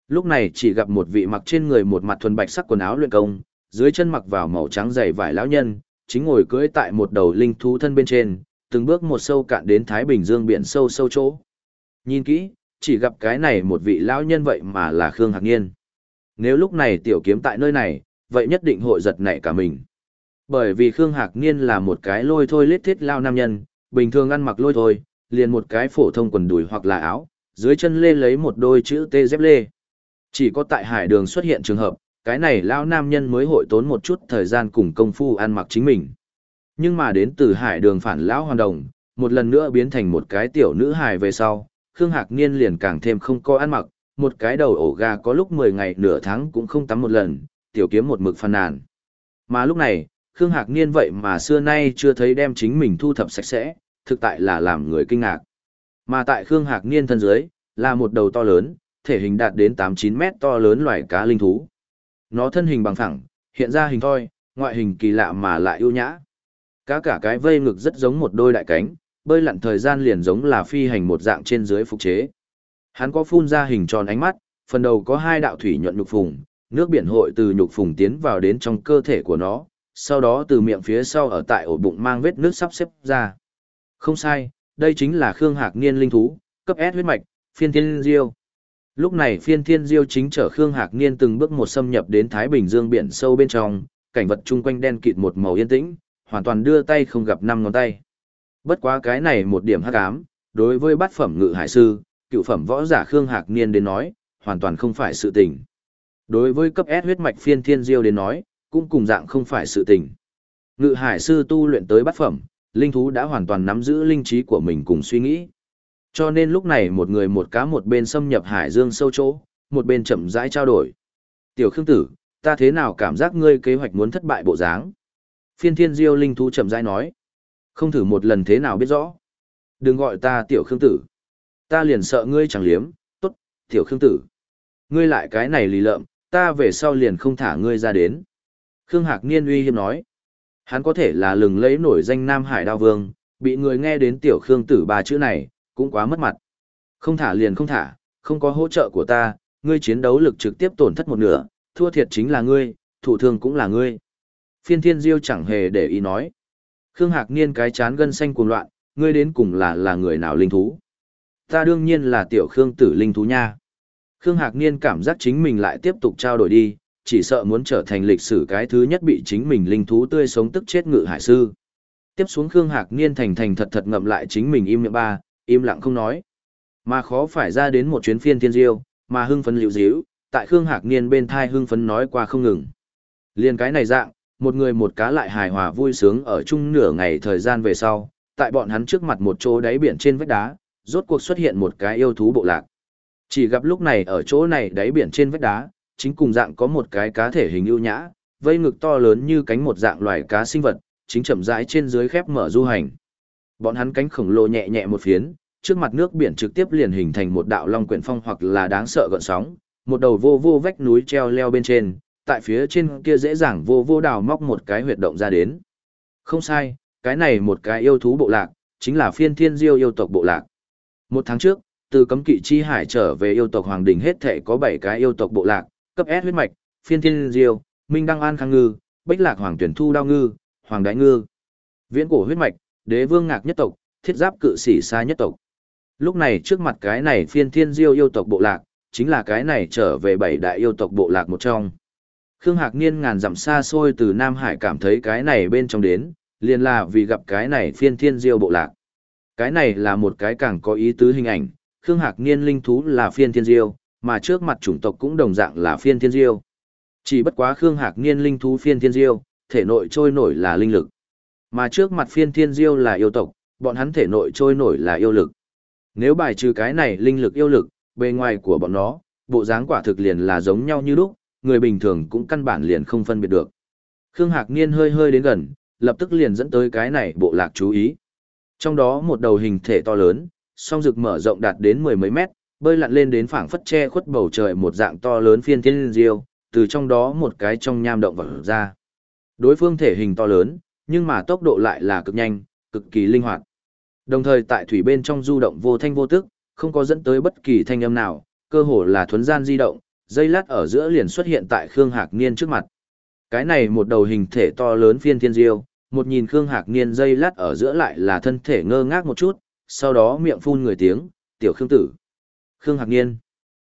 S1: Lúc này chỉ gặp một vị mặc trên người một mặt thuần bạch sắc quần áo luyện công, dưới chân mặc vào màu trắng dày vải lão nhân, chính ngồi cưỡi tại một đầu linh thú thân bên trên, từng bước một sâu cạn đến Thái Bình Dương biển sâu sâu chỗ. Nhìn kỹ, chỉ gặp cái này một vị lão nhân vậy mà là Khương Hạc Niên. Nếu lúc này tiểu kiếm tại nơi này, vậy nhất định hội giật nảy cả mình. Bởi vì Khương Hạc Niên là một cái lôi thôi lết thiết lao nam nhân, bình thường ăn mặc lôi thôi, liền một cái phổ thông quần đùi hoặc là áo, dưới chân lê lấy một đôi chữ T dép lê. Chỉ có tại hải đường xuất hiện trường hợp, cái này lao nam nhân mới hội tốn một chút thời gian cùng công phu ăn mặc chính mình. Nhưng mà đến từ hải đường phản lão hoàn đồng, một lần nữa biến thành một cái tiểu nữ hài về sau, Khương Hạc Niên liền càng thêm không có ăn mặc, một cái đầu ổ gà có lúc 10 ngày nửa tháng cũng không tắm một lần, tiểu kiếm một mực phàn nàn. Mà lúc này, Khương Hạc Niên vậy mà xưa nay chưa thấy đem chính mình thu thập sạch sẽ, thực tại là làm người kinh ngạc. Mà tại Khương Hạc Niên thân dưới, là một đầu to lớn, thể hình đạt đến 8-9 mét to lớn loài cá linh thú. Nó thân hình bằng phẳng, hiện ra hình thoi, ngoại hình kỳ lạ mà lại ưu nhã. Cá cả cái vây ngực rất giống một đôi đại cánh, bơi lặn thời gian liền giống là phi hành một dạng trên dưới phục chế. Hắn có phun ra hình tròn ánh mắt, phần đầu có hai đạo thủy nhuận nhục phùng, nước biển hội từ nhục phùng tiến vào đến trong cơ thể của nó, sau đó từ miệng phía sau ở tại ổ bụng mang vết nước sắp xếp ra. Không sai, đây chính là Khương Hạc Niên linh thú, cấp S huyết mạch, phiên thiên diêu. Lúc này phiên thiên diêu chính chở Khương Hạc Niên từng bước một xâm nhập đến Thái Bình Dương biển sâu bên trong, cảnh vật chung quanh đen kịt một màu yên tĩnh, hoàn toàn đưa tay không gặp năm ngón tay. Bất quá cái này một điểm hắc ám, đối với bát phẩm ngự hải sư, cựu phẩm võ giả Khương Hạc Niên đến nói, hoàn toàn không phải sự tình. Đối với cấp S huyết mạch phiên thiên diêu đến nói, cũng cùng dạng không phải sự tình. Ngự hải sư tu luyện tới bát phẩm, linh thú đã hoàn toàn nắm giữ linh trí của mình cùng suy nghĩ. Cho nên lúc này một người một cá một bên xâm nhập hải dương sâu chỗ, một bên chậm rãi trao đổi. Tiểu Khương Tử, ta thế nào cảm giác ngươi kế hoạch muốn thất bại bộ dáng? Phiên thiên diêu linh thú chậm rãi nói. Không thử một lần thế nào biết rõ. Đừng gọi ta Tiểu Khương Tử. Ta liền sợ ngươi chẳng liếm, tốt, Tiểu Khương Tử. Ngươi lại cái này lì lợm, ta về sau liền không thả ngươi ra đến. Khương Hạc Niên uy hiếp nói. Hắn có thể là lừng lấy nổi danh Nam Hải Đao Vương, bị người nghe đến Tiểu Khương Tử ba chữ này, cũng quá mất mặt. Không thả liền không thả, không có hỗ trợ của ta, ngươi chiến đấu lực trực tiếp tổn thất một nửa, thua thiệt chính là ngươi, thủ thương cũng là ngươi. Phiên thiên diêu chẳng hề để ý nói. Khương Hạc Niên cái chán gân xanh cuồng loạn, ngươi đến cùng là là người nào linh thú. Ta đương nhiên là tiểu Khương tử linh thú nha. Khương Hạc Niên cảm giác chính mình lại tiếp tục trao đổi đi, chỉ sợ muốn trở thành lịch sử cái thứ nhất bị chính mình linh thú tươi sống tức chết ngự hải sư. Tiếp xuống Khương Hạc Niên thành thành thật thật ngậm lại chính mình im miệng ba, im lặng không nói. Mà khó phải ra đến một chuyến phiên thiên diêu, mà hưng phấn liễu díu, tại Khương Hạc Niên bên thai hưng phấn nói qua không ngừng. Liên cái này dạng, một người một cá lại hài hòa vui sướng ở chung nửa ngày thời gian về sau, tại bọn hắn trước mặt một chỗ đáy biển trên vách đá, rốt cuộc xuất hiện một cái yêu thú bộ lạc. Chỉ gặp lúc này ở chỗ này đáy biển trên vách đá, chính cùng dạng có một cái cá thể hình ưu nhã, vây ngực to lớn như cánh một dạng loài cá sinh vật, chính chậm rãi trên dưới khép mở du hành. Bọn hắn cánh khổng lồ nhẹ nhẹ một phiến, trước mặt nước biển trực tiếp liền hình thành một đạo long quyển phong hoặc là đáng sợ gợn sóng, một đầu vô vô vách núi treo leo bên trên, tại phía trên kia dễ dàng vô vô đào móc một cái huyệt động ra đến. Không sai, cái này một cái yêu thú bộ lạc, chính là phiên thiên diêu yêu tộc bộ lạc. Một tháng trước, từ cấm kỵ chi hải trở về yêu tộc hoàng đình hết thể có 7 cái yêu tộc bộ lạc, cấp S huyết mạch, phiên thiên diêu, minh đăng an khang ngư, bách lạc hoàng tuyển thu đao ngư, hoàng đái ngư. Viễn cổ huyết mạch, đế vương ngạc nhất tộc, thiết giáp cự sĩ xa nhất tộc. Lúc này trước mặt cái này phiên thiên diêu yêu tộc bộ lạc, chính là cái này trở về bảy đại yêu tộc bộ lạc một trong. Khương Hạc Niên ngàn dặm xa xôi từ Nam Hải cảm thấy cái này bên trong đến, liền là vì gặp cái này phiên thiên diêu bộ lạc. Cái này là một cái càng có ý tứ hình ảnh, Khương Hạc Niên linh thú là phiên thiên diêu, mà trước mặt chủng tộc cũng đồng dạng là phiên thiên diêu. Chỉ bất quá Khương Hạc Niên linh thú phiên thiên diêu, thể nội trôi nổi là linh lực. Mà trước mặt phiên thiên diêu là yêu tộc, bọn hắn thể nội trôi nổi là yêu lực. Nếu bài trừ cái này linh lực yêu lực, bề ngoài của bọn nó, bộ dáng quả thực liền là giống nhau như lúc, người bình thường cũng căn bản liền không phân biệt được. Khương Hạc Niên hơi hơi đến gần, lập tức liền dẫn tới cái này bộ lạc chú ý. Trong đó một đầu hình thể to lớn, song rực mở rộng đạt đến mười mấy mét, bơi lặn lên đến phảng phất che khuất bầu trời một dạng to lớn phiên thiên diêu, từ trong đó một cái trong nham động vào ra. Đối phương thể hình to lớn, nhưng mà tốc độ lại là cực nhanh, cực kỳ linh hoạt. Đồng thời tại thủy bên trong du động vô thanh vô tức, không có dẫn tới bất kỳ thanh âm nào, cơ hồ là thuấn gian di động, dây lát ở giữa liền xuất hiện tại Khương Hạc Niên trước mặt. Cái này một đầu hình thể to lớn phiên thiên diêu, một nhìn Khương Hạc Niên dây lát ở giữa lại là thân thể ngơ ngác một chút, sau đó miệng phun người tiếng, tiểu Khương tử. Khương Hạc Niên.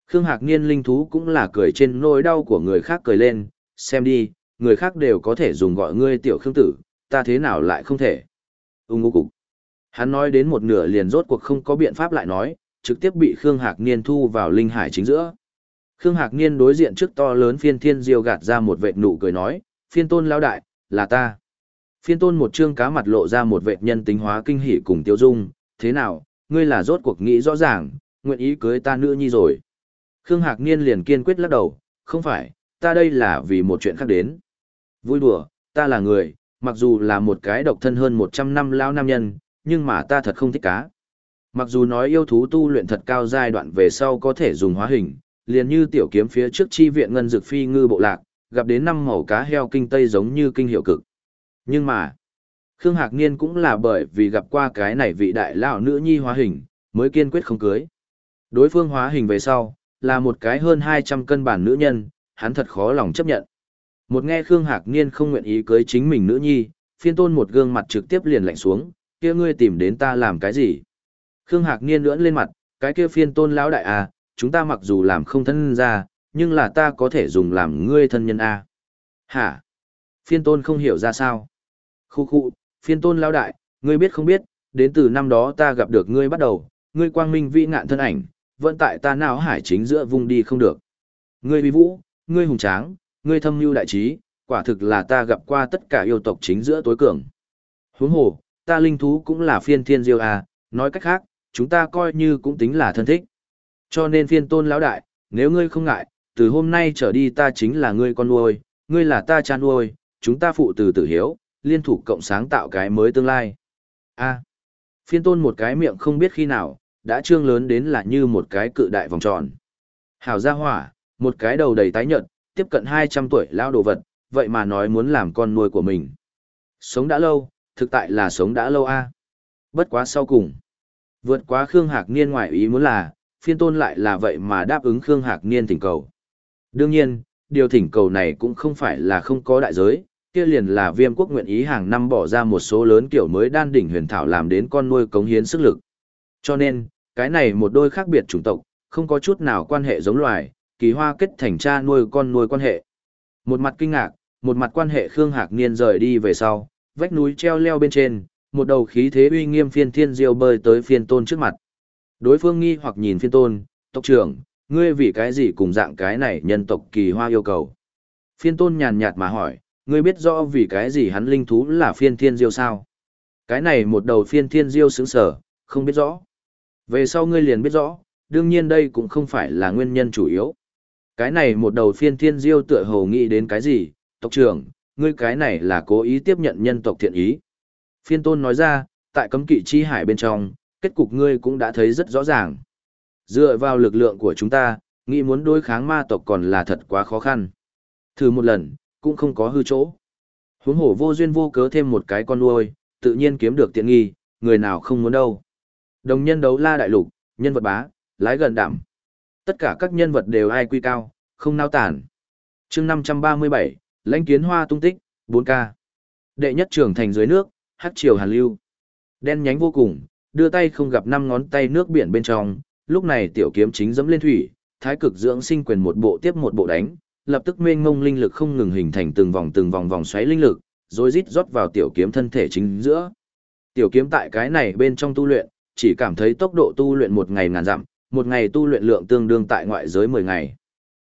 S1: Khương Hạc Niên linh thú cũng là cười trên nỗi đau của người khác cười lên, xem đi, người khác đều có thể dùng gọi ngươi tiểu Khương tử, ta thế nào lại không thể. Ung ngu cục. Hắn nói đến một nửa liền rốt cuộc không có biện pháp lại nói, trực tiếp bị Khương Hạc Niên thu vào linh hải chính giữa. Khương Hạc Niên đối diện trước to lớn phiên thiên diêu gạt ra một vệt nụ cười nói, phiên tôn lao đại, là ta. Phiên tôn một trương cá mặt lộ ra một vệt nhân tính hóa kinh hỉ cùng tiêu dung, thế nào, ngươi là rốt cuộc nghĩ rõ ràng, nguyện ý cưới ta nữ nhi rồi. Khương Hạc Niên liền kiên quyết lắc đầu, không phải, ta đây là vì một chuyện khác đến. Vui đùa, ta là người, mặc dù là một cái độc thân hơn 100 năm lao nam nhân, nhưng mà ta thật không thích cá. Mặc dù nói yêu thú tu luyện thật cao giai đoạn về sau có thể dùng hóa hình, liền như tiểu kiếm phía trước chi viện ngân dược phi ngư bộ lạc, gặp đến năm màu cá heo kinh tây giống như kinh hiệu cực. Nhưng mà, Khương Hạc Niên cũng là bởi vì gặp qua cái này vị đại lão nữ nhi hóa hình, mới kiên quyết không cưới. Đối phương hóa hình về sau, là một cái hơn 200 cân bản nữ nhân, hắn thật khó lòng chấp nhận. Một nghe Khương Hạc Niên không nguyện ý cưới chính mình nữ nhi, phiên tôn một gương mặt trực tiếp liền lạnh xuống, kia ngươi tìm đến ta làm cái gì? Khương Hạc Niên lưỡn lên mặt, cái kia phiên tôn lão đại à, chúng ta mặc dù làm không thân ra, nhưng là ta có thể dùng làm ngươi thân nhân à. Hả? Phiên tôn không hiểu ra sao? Khu khu, phiên tôn lão đại, ngươi biết không biết, đến từ năm đó ta gặp được ngươi bắt đầu, ngươi quang minh vĩ ngạn thân ảnh, vẫn tại ta nào hải chính giữa vùng đi không được. Ngươi bi vũ, ngươi hùng tráng, ngươi thâm lưu đại trí, quả thực là ta gặp qua tất cả yêu tộc chính giữa tối cường. Huống hồ, ta linh thú cũng là phiên thiên diêu à, nói cách khác, chúng ta coi như cũng tính là thân thích. Cho nên phiên tôn lão đại, nếu ngươi không ngại, từ hôm nay trở đi ta chính là ngươi con nuôi, ngươi là ta cha nuôi, chúng ta phụ từ tử hiếu, liên thủ cộng sáng tạo cái mới tương lai. A. phiên tôn một cái miệng không biết khi nào, đã trương lớn đến là như một cái cự đại vòng tròn. Hảo gia hỏa, một cái đầu đầy tái nhợt, tiếp cận 200 tuổi lao đồ vật, vậy mà nói muốn làm con nuôi của mình. Sống đã lâu, thực tại là sống đã lâu a. Bất quá sau cùng. Vượt quá Khương Hạc Niên ngoại ý muốn là, phiên tôn lại là vậy mà đáp ứng Khương Hạc Niên thỉnh cầu. Đương nhiên, điều thỉnh cầu này cũng không phải là không có đại giới, kia liền là viêm quốc nguyện ý hàng năm bỏ ra một số lớn kiểu mới đan đỉnh huyền thảo làm đến con nuôi cống hiến sức lực. Cho nên, cái này một đôi khác biệt chủng tộc, không có chút nào quan hệ giống loài, kỳ hoa kết thành cha nuôi con nuôi quan hệ. Một mặt kinh ngạc, một mặt quan hệ Khương Hạc Niên rời đi về sau, vách núi treo leo bên trên, một đầu khí thế uy nghiêm phiên thiên diêu bơi tới phiên tôn trước mặt. Đối phương nghi hoặc nhìn phiên tôn, tộc trưởng, ngươi vì cái gì cùng dạng cái này nhân tộc kỳ hoa yêu cầu. Phiên tôn nhàn nhạt mà hỏi, ngươi biết rõ vì cái gì hắn linh thú là phiên thiên diêu sao? Cái này một đầu phiên thiên diêu sướng sở, không biết rõ. Về sau ngươi liền biết rõ, đương nhiên đây cũng không phải là nguyên nhân chủ yếu. Cái này một đầu phiên thiên diêu tựa hồ nghĩ đến cái gì, tộc trưởng, ngươi cái này là cố ý tiếp nhận nhân tộc thiện ý. Phiên tôn nói ra, tại cấm kỵ chi hải bên trong, kết cục ngươi cũng đã thấy rất rõ ràng. Dựa vào lực lượng của chúng ta, nghĩ muốn đối kháng ma tộc còn là thật quá khó khăn. Thử một lần, cũng không có hư chỗ. Huống hổ vô duyên vô cớ thêm một cái con nuôi, tự nhiên kiếm được tiện nghi, người nào không muốn đâu. Đồng nhân đấu la đại lục, nhân vật bá, lái gần đảm. Tất cả các nhân vật đều ai quy cao, không nao tản. chương 537, lãnh kiến hoa tung tích, 4K. Đệ nhất trưởng thành dưới nước, hát triều hàn lưu. Đen nhánh vô cùng, đưa tay không gặp năm ngón tay nước biển bên trong, lúc này tiểu kiếm chính dẫm lên thủy, thái cực dưỡng sinh quyền một bộ tiếp một bộ đánh, lập tức mênh ngông linh lực không ngừng hình thành từng vòng từng vòng vòng xoáy linh lực, rồi rít rót vào tiểu kiếm thân thể chính giữa. Tiểu kiếm tại cái này bên trong tu luyện, chỉ cảm thấy tốc độ tu luyện một ngày ngàn dặm, một ngày tu luyện lượng tương đương tại ngoại giới 10 ngày.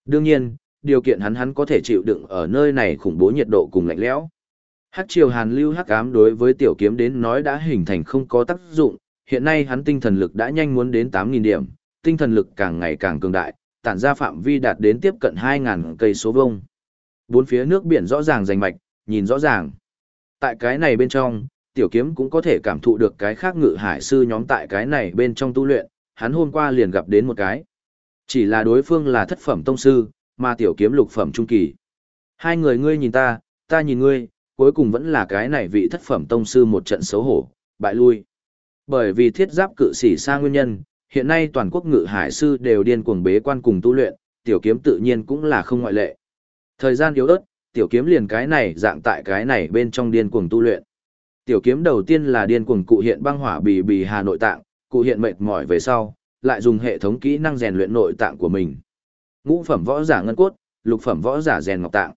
S1: Đương nhiên, điều kiện hắn hắn có thể chịu đựng ở nơi này khủng bố nhiệt độ cùng lạnh lẽo. Hắc triều hàn lưu hắc ám đối với tiểu kiếm đến nói đã hình thành không có tác dụng, hiện nay hắn tinh thần lực đã nhanh muốn đến 8.000 điểm, tinh thần lực càng ngày càng cường đại, tản ra phạm vi đạt đến tiếp cận 2.000 cây số vông. Bốn phía nước biển rõ ràng rành mạch, nhìn rõ ràng. Tại cái này bên trong, tiểu kiếm cũng có thể cảm thụ được cái khác ngự hải sư nhóm tại cái này bên trong tu luyện, hắn hôm qua liền gặp đến một cái. Chỉ là đối phương là thất phẩm tông sư, mà tiểu kiếm lục phẩm trung kỳ. Hai người ngươi nhìn ta, ta nhìn ngươi, cuối cùng vẫn là cái này vị thất phẩm tông sư một trận xấu hổ, bại lui. Bởi vì thiết giáp cự sĩ xa nguyên nhân, hiện nay toàn quốc ngự hải sư đều điên cuồng bế quan cùng tu luyện, tiểu kiếm tự nhiên cũng là không ngoại lệ. Thời gian yếu ớt, tiểu kiếm liền cái này dạng tại cái này bên trong điên cuồng tu luyện. Tiểu kiếm đầu tiên là điên cuồng cụ hiện băng hỏa bì bì hà nội tạng, cụ hiện mệt mỏi về sau, lại dùng hệ thống kỹ năng rèn luyện nội tạng của mình. Ngũ phẩm võ giả ngân cốt, lục phẩm võ giả rèn ngọc tạng.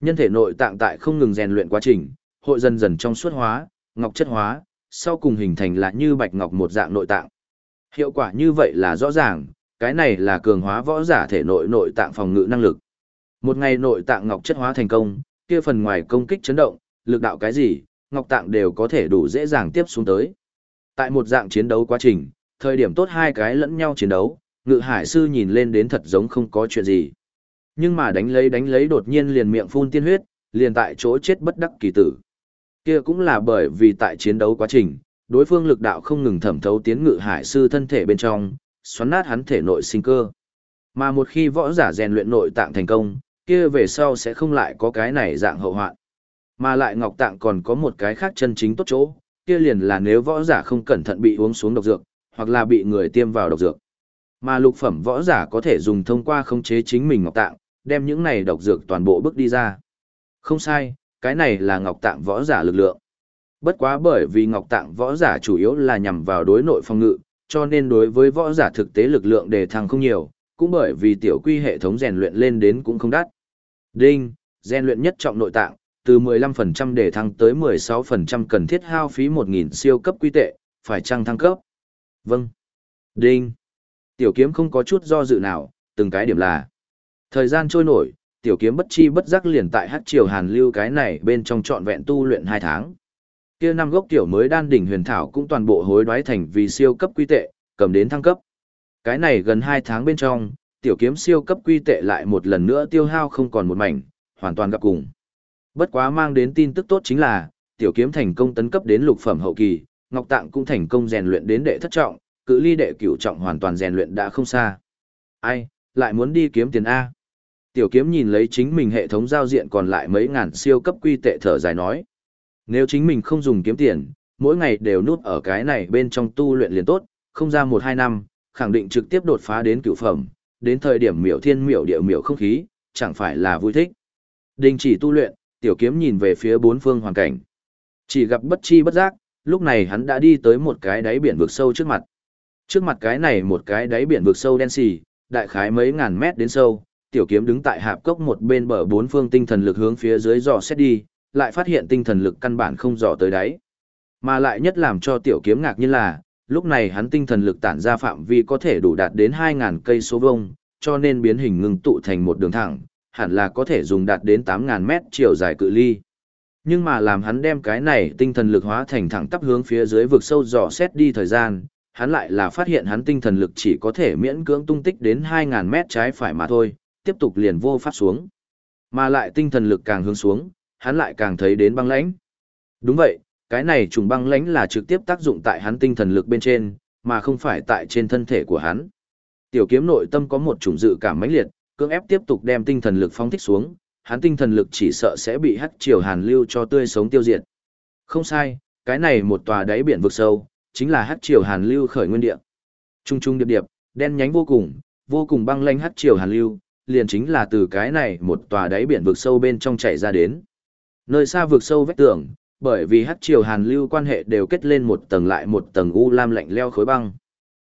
S1: Nhân thể nội tạng tại không ngừng rèn luyện quá trình, hội dần dần trong suốt hóa, ngọc chất hóa, sau cùng hình thành là như bạch ngọc một dạng nội tạng. Hiệu quả như vậy là rõ ràng, cái này là cường hóa võ giả thể nội nội tạng phòng ngự năng lực. Một ngày nội tạng ngọc chất hóa thành công, kia phần ngoài công kích chấn động, lực đạo cái gì, ngọc tạng đều có thể đủ dễ dàng tiếp xuống tới. Tại một dạng chiến đấu quá trình, thời điểm tốt hai cái lẫn nhau chiến đấu, ngự hải sư nhìn lên đến thật giống không có chuyện gì. Nhưng mà đánh lấy đánh lấy đột nhiên liền miệng phun tiên huyết, liền tại chỗ chết bất đắc kỳ tử. Kia cũng là bởi vì tại chiến đấu quá trình, đối phương lực đạo không ngừng thẩm thấu tiến ngự hải sư thân thể bên trong, xoắn nát hắn thể nội sinh cơ. Mà một khi võ giả rèn luyện nội tạng thành công, kia về sau sẽ không lại có cái này dạng hậu hoạn. Mà lại ngọc tạng còn có một cái khác chân chính tốt chỗ, kia liền là nếu võ giả không cẩn thận bị uống xuống độc dược, hoặc là bị người tiêm vào độc dược. Mà lục phẩm võ giả có thể dùng thông qua khống chế chính mình ngọc tạng, đem những này độc dược toàn bộ bước đi ra. Không sai, cái này là ngọc tạng võ giả lực lượng. Bất quá bởi vì ngọc tạng võ giả chủ yếu là nhằm vào đối nội phòng ngự, cho nên đối với võ giả thực tế lực lượng đề thăng không nhiều, cũng bởi vì tiểu quy hệ thống rèn luyện lên đến cũng không đắt. Đinh, rèn luyện nhất trọng nội tạng, từ 15% để thăng tới 16% cần thiết hao phí 1.000 siêu cấp quy tệ, phải chăng thăng cấp? Vâng. Đinh. Tiểu kiếm không có chút do dự nào, từng cái điểm là. Thời gian trôi nổi, tiểu kiếm bất chi bất giác liền tại hát triều hàn lưu cái này bên trong trọn vẹn tu luyện hai tháng. Kia năm gốc tiểu mới đan đỉnh huyền thảo cũng toàn bộ hối đoái thành vì siêu cấp quy tệ, cầm đến thăng cấp. Cái này gần hai tháng bên trong, tiểu kiếm siêu cấp quy tệ lại một lần nữa tiêu hao không còn một mảnh, hoàn toàn gặp cùng. Bất quá mang đến tin tức tốt chính là, tiểu kiếm thành công tấn cấp đến lục phẩm hậu kỳ, Ngọc Tạng cũng thành công rèn luyện đến đệ thất trọng, cự ly đệ cửu trọng hoàn toàn rèn luyện đã không xa. Ai, lại muốn đi kiếm tiền A. Tiểu kiếm nhìn lấy chính mình hệ thống giao diện còn lại mấy ngàn siêu cấp quy tệ thở dài nói. Nếu chính mình không dùng kiếm tiền, mỗi ngày đều núp ở cái này bên trong tu luyện liền tốt, không ra một hai năm, khẳng định trực tiếp đột phá đến cửu phẩm, đến thời điểm miểu thiên miểu địa miểu không khí, chẳng phải là vui thích. Đình chỉ tu luyện, tiểu kiếm nhìn về phía bốn phương hoàn cảnh. Chỉ gặp bất chi bất giác, lúc này hắn đã đi tới một cái đáy biển vực sâu trước mặt. Trước mặt cái này một cái đáy biển vực sâu đen xì, đại khái mấy ngàn mét đến sâu, tiểu kiếm đứng tại hạp cốc một bên bờ bốn phương tinh thần lực hướng phía dưới dò xét đi, lại phát hiện tinh thần lực căn bản không dò tới đáy. Mà lại nhất làm cho tiểu kiếm ngạc nhiên là, lúc này hắn tinh thần lực tản ra phạm vi có thể đủ đạt đến 2000 cây số vuông, cho nên biến hình ngưng tụ thành một đường thẳng, hẳn là có thể dùng đạt đến 8000 mét chiều dài cự ly. Nhưng mà làm hắn đem cái này tinh thần lực hóa thành thẳng tắp hướng phía dưới vực sâu dò xét đi thời gian, Hắn lại là phát hiện hắn tinh thần lực chỉ có thể miễn cưỡng tung tích đến 2000 mét trái phải mà thôi, tiếp tục liền vô pháp xuống. Mà lại tinh thần lực càng hướng xuống, hắn lại càng thấy đến băng lãnh. Đúng vậy, cái này trùng băng lãnh là trực tiếp tác dụng tại hắn tinh thần lực bên trên, mà không phải tại trên thân thể của hắn. Tiểu kiếm nội tâm có một chủng dự cảm mãnh liệt, cưỡng ép tiếp tục đem tinh thần lực phóng thích xuống, hắn tinh thần lực chỉ sợ sẽ bị hắc triều hàn lưu cho tươi sống tiêu diệt. Không sai, cái này một tòa đáy biển vực sâu, chính là hắc triều hàn lưu khởi nguyên địa. Trung trung điệp điệp, đen nhánh vô cùng, vô cùng băng lãnh hắc triều hàn lưu, liền chính là từ cái này một tòa đáy biển vực sâu bên trong chảy ra đến. Nơi xa vực sâu vách tường, bởi vì hắc triều hàn lưu quan hệ đều kết lên một tầng lại một tầng u lam lạnh leo khối băng.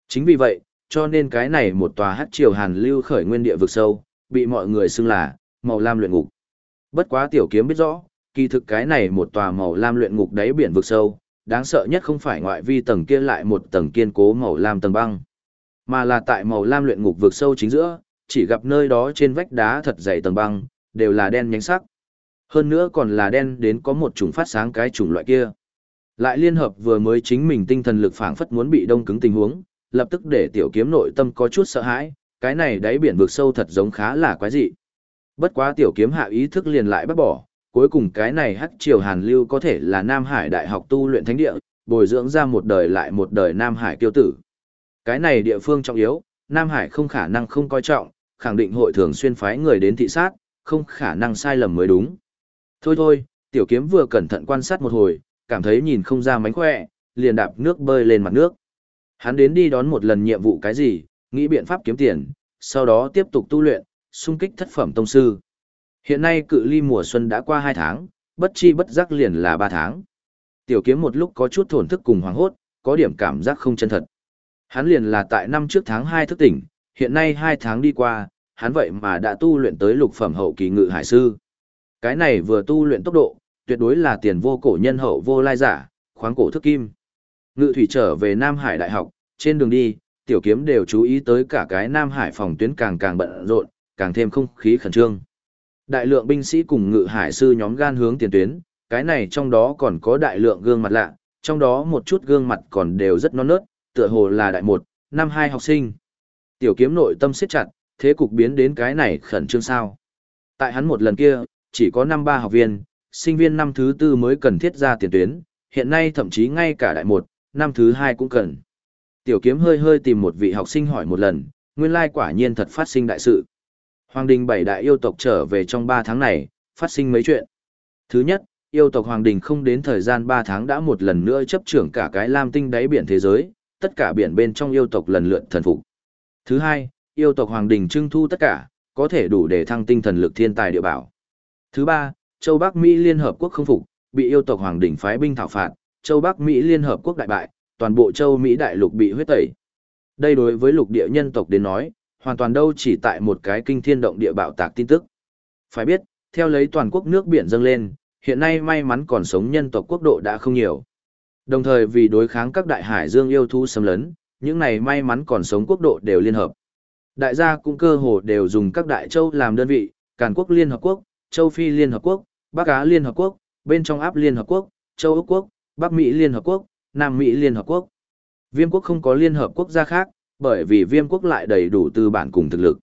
S1: Chính vì vậy, cho nên cái này một tòa hắc triều hàn lưu khởi nguyên địa vực sâu, bị mọi người xưng là màu lam luyện ngục. Bất quá tiểu kiếm biết rõ, kỳ thực cái này một tòa màu lam luyện ngục đáy biển vực sâu, đáng sợ nhất không phải ngoại vi tầng kia lại một tầng kiên cố màu lam tầng băng, mà là tại màu lam luyện ngục vực sâu chính giữa, chỉ gặp nơi đó trên vách đá thật dày tầng băng, đều là đen nhánh sắc. Hơn nữa còn là đen đến có một chủng phát sáng cái chủng loại kia. Lại liên hợp vừa mới chính mình tinh thần lực phảng phất muốn bị đông cứng tình huống, lập tức để tiểu kiếm nội tâm có chút sợ hãi, cái này đáy biển vực sâu thật giống khá là quái dị. Bất quá tiểu kiếm hạ ý thức liền lại bắt bỏ, cuối cùng cái này hắc triều hàn lưu có thể là Nam Hải Đại học tu luyện thánh địa, bồi dưỡng ra một đời lại một đời Nam Hải tiêu tử. Cái này địa phương trọng yếu, Nam Hải không khả năng không coi trọng, khẳng định hội thường xuyên phái người đến thị sát, không khả năng sai lầm mới đúng. Thôi thôi, tiểu kiếm vừa cẩn thận quan sát một hồi, cảm thấy nhìn không ra mánh khỏe, liền đạp nước bơi lên mặt nước. Hắn đến đi đón một lần nhiệm vụ cái gì, nghĩ biện pháp kiếm tiền, sau đó tiếp tục tu luyện, xung kích thất phẩm tông sư. Hiện nay cự ly mùa xuân đã qua 2 tháng, bất chi bất giác liền là 3 tháng. Tiểu kiếm một lúc có chút thổn thức cùng hoàng hốt, có điểm cảm giác không chân thật. Hắn liền là tại năm trước tháng 2 thức tỉnh, hiện nay hai tháng đi qua, hắn vậy mà đã tu luyện tới lục phẩm hậu kỳ ngự hải sư. Cái này vừa tu luyện tốc độ, tuyệt đối là tiền vô cổ nhân hậu vô lai giả, khoáng cổ thức kim. Ngự thủy trở về Nam Hải Đại học, trên đường đi, tiểu kiếm đều chú ý tới cả cái Nam Hải phòng tuyến càng càng bận rộn, càng thêm không khí khẩn trương. Đại lượng binh sĩ cùng ngự hải sư nhóm gan hướng tiền tuyến, cái này trong đó còn có đại lượng gương mặt lạ, trong đó một chút gương mặt còn đều rất non nớt, tựa hồ là đại một, năm hai học sinh. Tiểu kiếm nội tâm siết chặt, thế cục biến đến cái này khẩn trương sao. Tại hắn một lần kia, chỉ có năm ba học viên, sinh viên năm thứ tư mới cần thiết ra tiền tuyến, hiện nay thậm chí ngay cả đại một, năm thứ hai cũng cần. Tiểu kiếm hơi hơi tìm một vị học sinh hỏi một lần, nguyên lai quả nhiên thật phát sinh đại sự. Hoàng đình bảy đại yêu tộc trở về trong 3 tháng này, phát sinh mấy chuyện. Thứ nhất, yêu tộc Hoàng đình không đến thời gian 3 tháng đã một lần nữa chấp trưởng cả cái lam tinh đáy biển thế giới, tất cả biển bên trong yêu tộc lần lượt thần phục. Thứ hai, yêu tộc Hoàng đình trưng thu tất cả, có thể đủ để thăng tinh thần lực thiên tài địa bảo. Thứ ba, châu Bắc Mỹ Liên Hợp Quốc không phục, bị yêu tộc Hoàng đình phái binh thảo phạt, châu Bắc Mỹ Liên Hợp Quốc đại bại, toàn bộ châu Mỹ đại lục bị huyết tẩy. Đây đối với lục địa nhân tộc đến nói, hoàn toàn đâu chỉ tại một cái kinh thiên động địa bạo tạc tin tức. Phải biết, theo lấy toàn quốc nước biển dâng lên, hiện nay may mắn còn sống nhân tộc quốc độ đã không nhiều. Đồng thời vì đối kháng các đại hải dương yêu thú xâm lấn, những này may mắn còn sống quốc độ đều liên hợp. Đại gia cũng cơ hồ đều dùng các đại châu làm đơn vị, Càn Quốc Liên Hợp Quốc, Châu Phi Liên Hợp Quốc, Bắc Á Liên Hợp Quốc, bên trong áp Liên Hợp Quốc, Châu Úc Quốc, Bắc Mỹ Liên Hợp Quốc, Nam Mỹ Liên Hợp Quốc. Viêm quốc không có Liên Hợp Quốc gia khác, bởi vì viêm quốc lại đầy đủ tư bản cùng thực lực.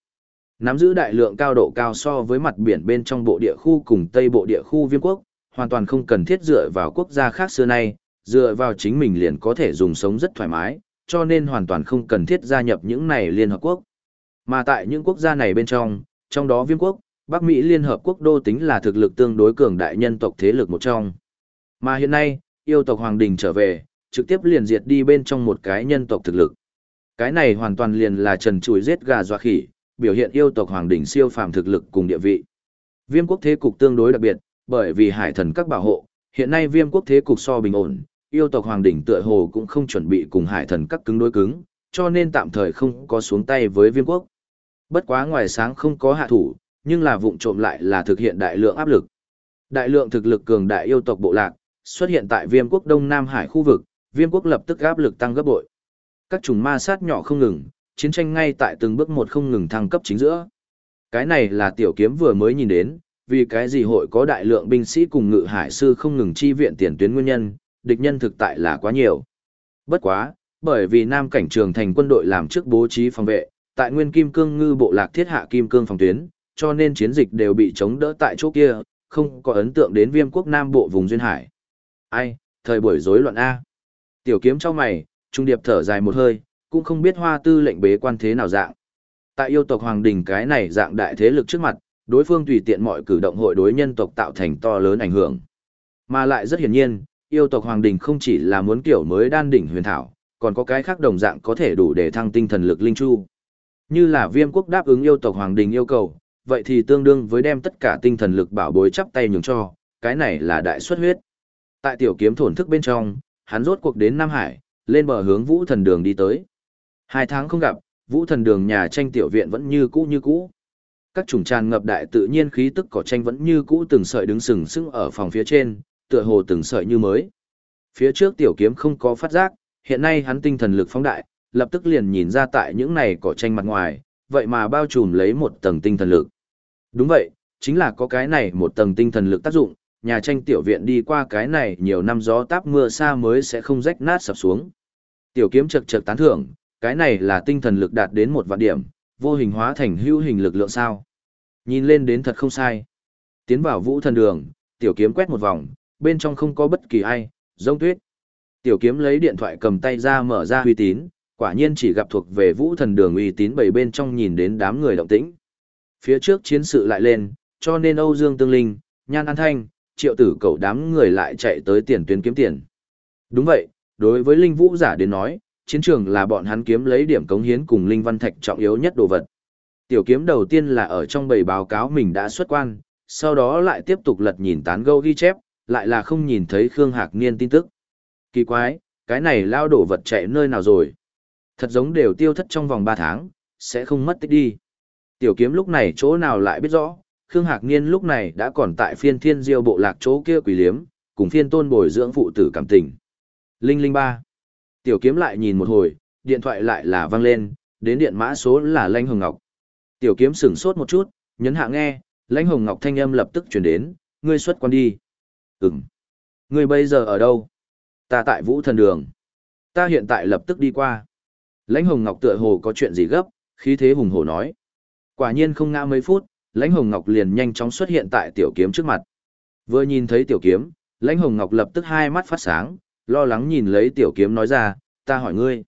S1: Nắm giữ đại lượng cao độ cao so với mặt biển bên trong bộ địa khu cùng tây bộ địa khu viêm quốc, hoàn toàn không cần thiết dựa vào quốc gia khác xưa nay, dựa vào chính mình liền có thể dùng sống rất thoải mái, cho nên hoàn toàn không cần thiết gia nhập những này Liên Hợp Quốc. Mà tại những quốc gia này bên trong, trong đó viêm quốc, Bắc Mỹ Liên Hợp Quốc đô tính là thực lực tương đối cường đại nhân tộc thế lực một trong. Mà hiện nay, yêu tộc Hoàng Đình trở về, trực tiếp liền diệt đi bên trong một cái nhân tộc thực lực. Cái này hoàn toàn liền là trần chùi giết gà dọa khỉ, biểu hiện yêu tộc hoàng đình siêu phàm thực lực cùng địa vị. Viêm quốc thế cục tương đối đặc biệt, bởi vì hải thần các bảo hộ, hiện nay viêm quốc thế cục so bình ổn, yêu tộc hoàng đỉnh tựa hồ cũng không chuẩn bị cùng hải thần các cứng đối cứng, cho nên tạm thời không có xuống tay với viêm quốc. Bất quá ngoài sáng không có hạ thủ, nhưng là vụng trộm lại là thực hiện đại lượng áp lực. Đại lượng thực lực cường đại yêu tộc bộ lạc, xuất hiện tại viêm quốc Đông Nam Hải khu vực, viêm quốc lập tức áp lực tăng gấp bội các trùng ma sát nhỏ không ngừng, chiến tranh ngay tại từng bước một không ngừng thăng cấp chính giữa. Cái này là tiểu kiếm vừa mới nhìn đến, vì cái gì hội có đại lượng binh sĩ cùng ngự hải sư không ngừng chi viện tiền tuyến nguyên nhân, địch nhân thực tại là quá nhiều. Bất quá, bởi vì Nam cảnh trường thành quân đội làm trước bố trí phòng vệ, tại Nguyên Kim Cương Ngư bộ lạc thiết hạ Kim Cương phòng tuyến, cho nên chiến dịch đều bị chống đỡ tại chỗ kia, không có ấn tượng đến Viêm quốc Nam bộ vùng duyên hải. Ai, thời buổi rối loạn a. Tiểu kiếm trong mày, trung điệp thở dài một hơi, cũng không biết Hoa Tư lệnh bế quan thế nào dạng. Tại yêu tộc Hoàng Đình cái này dạng đại thế lực trước mặt, đối phương tùy tiện mọi cử động hội đối nhân tộc tạo thành to lớn ảnh hưởng. Mà lại rất hiển nhiên, yêu tộc Hoàng Đình không chỉ là muốn kiểu mới đan đỉnh huyền thảo, còn có cái khác đồng dạng có thể đủ để thăng tinh thần lực linh chu. Như là viêm quốc đáp ứng yêu tộc Hoàng Đình yêu cầu, vậy thì tương đương với đem tất cả tinh thần lực bảo bối chắp tay nhường cho, cái này là đại xuất huyết. Tại tiểu kiếm thổn thức bên trong, hắn rốt cuộc đến Nam Hải, lên bờ hướng Vũ Thần Đường đi tới. Hai tháng không gặp, Vũ Thần Đường nhà tranh tiểu viện vẫn như cũ như cũ. Các chủng tràn ngập đại tự nhiên khí tức cỏ tranh vẫn như cũ từng sợi đứng sừng sững ở phòng phía trên, tựa hồ từng sợi như mới. Phía trước tiểu kiếm không có phát giác, hiện nay hắn tinh thần lực phóng đại, lập tức liền nhìn ra tại những này cỏ tranh mặt ngoài, vậy mà bao trùm lấy một tầng tinh thần lực. Đúng vậy, chính là có cái này một tầng tinh thần lực tác dụng, nhà tranh tiểu viện đi qua cái này nhiều năm gió táp mưa xa mới sẽ không rách nát sập xuống. Tiểu kiếm chật chật tán thưởng, cái này là tinh thần lực đạt đến một vạn điểm, vô hình hóa thành hữu hình lực lượng sao. Nhìn lên đến thật không sai. Tiến vào vũ thần đường, tiểu kiếm quét một vòng, bên trong không có bất kỳ ai, giống tuyết. Tiểu kiếm lấy điện thoại cầm tay ra mở ra uy tín, quả nhiên chỉ gặp thuộc về vũ thần đường uy tín bảy bên trong nhìn đến đám người động tĩnh. Phía trước chiến sự lại lên, cho nên Âu Dương Tương Linh, Nhan An Thanh, triệu tử cầu đám người lại chạy tới tiền tuyến kiếm tiền. Đúng vậy, đối với Linh Vũ giả đến nói, chiến trường là bọn hắn kiếm lấy điểm cống hiến cùng Linh Văn Thạch trọng yếu nhất đồ vật. Tiểu kiếm đầu tiên là ở trong bầy báo cáo mình đã xuất quan, sau đó lại tiếp tục lật nhìn tán gẫu ghi chép, lại là không nhìn thấy Khương Hạc Niên tin tức. Kỳ quái, cái này lao đổ vật chạy nơi nào rồi? Thật giống đều tiêu thất trong vòng 3 tháng, sẽ không mất tích đi. Tiểu kiếm lúc này chỗ nào lại biết rõ, Khương Hạc Niên lúc này đã còn tại phiên thiên diêu bộ lạc chỗ kia quỷ liếm, cùng phiên tôn bồi dưỡng phụ tử cảm tình. Linh linh ba. Tiểu kiếm lại nhìn một hồi, điện thoại lại là vang lên, đến điện mã số là Lanh Hồng Ngọc. Tiểu kiếm sửng sốt một chút, nhấn hạ nghe, Lãnh Hồng Ngọc thanh âm lập tức chuyển đến, ngươi xuất quan đi. Ừm. Ngươi bây giờ ở đâu? Ta tại Vũ Thần Đường. Ta hiện tại lập tức đi qua. Lãnh Hồng Ngọc tựa hồ có chuyện gì gấp, khí thế hùng hổ nói. Quả nhiên không ngã mấy phút, Lãnh Hồng Ngọc liền nhanh chóng xuất hiện tại tiểu kiếm trước mặt. Vừa nhìn thấy tiểu kiếm, Lãnh Hồng Ngọc lập tức hai mắt phát sáng, lo lắng nhìn lấy tiểu kiếm nói ra, ta hỏi ngươi.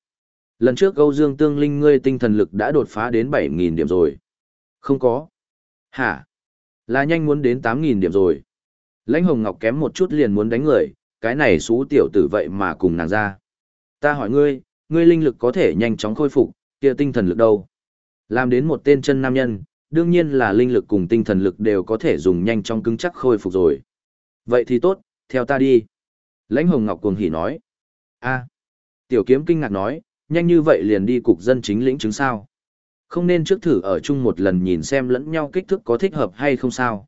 S1: Lần trước Âu Dương Tương Linh ngươi tinh thần lực đã đột phá đến 7.000 điểm rồi. Không có. Hả? Là nhanh muốn đến 8.000 điểm rồi. Lãnh Hồng Ngọc kém một chút liền muốn đánh người, cái này xú tiểu tử vậy mà cùng nàng ra. Ta hỏi ngươi, ngươi linh lực có thể nhanh chóng khôi phục, kia tinh thần lực đâu? Làm đến một tên chân nam nhân, đương nhiên là linh lực cùng tinh thần lực đều có thể dùng nhanh chóng cứng chắc khôi phục rồi. Vậy thì tốt, theo ta đi. Lãnh Hồng Ngọc cuồng hỉ nói. a Tiểu kiếm kinh ngạc nói, nhanh như vậy liền đi cục dân chính lĩnh chứng sao. Không nên trước thử ở chung một lần nhìn xem lẫn nhau kích thước có thích hợp hay không sao.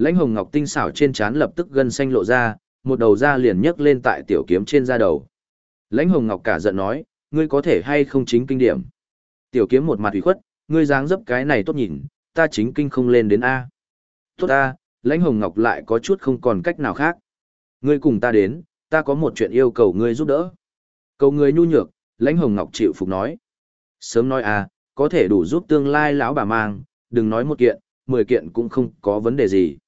S1: Lãnh Hồng Ngọc tinh xảo trên trán lập tức gân xanh lộ ra, một đầu da liền nhấc lên tại tiểu kiếm trên da đầu. Lãnh Hồng Ngọc cả giận nói, ngươi có thể hay không chính kinh điểm. Tiểu kiếm một mặt ủy khuất, ngươi dáng dấp cái này tốt nhìn, ta chính kinh không lên đến A. Tốt A, Lãnh Hồng Ngọc lại có chút không còn cách nào khác. Ngươi cùng ta đến, ta có một chuyện yêu cầu ngươi giúp đỡ. Cầu ngươi nhu nhược, Lãnh Hồng Ngọc chịu phục nói. Sớm nói A, có thể đủ giúp tương lai lão bà mang, đừng nói một kiện, mười kiện cũng không có vấn đề gì.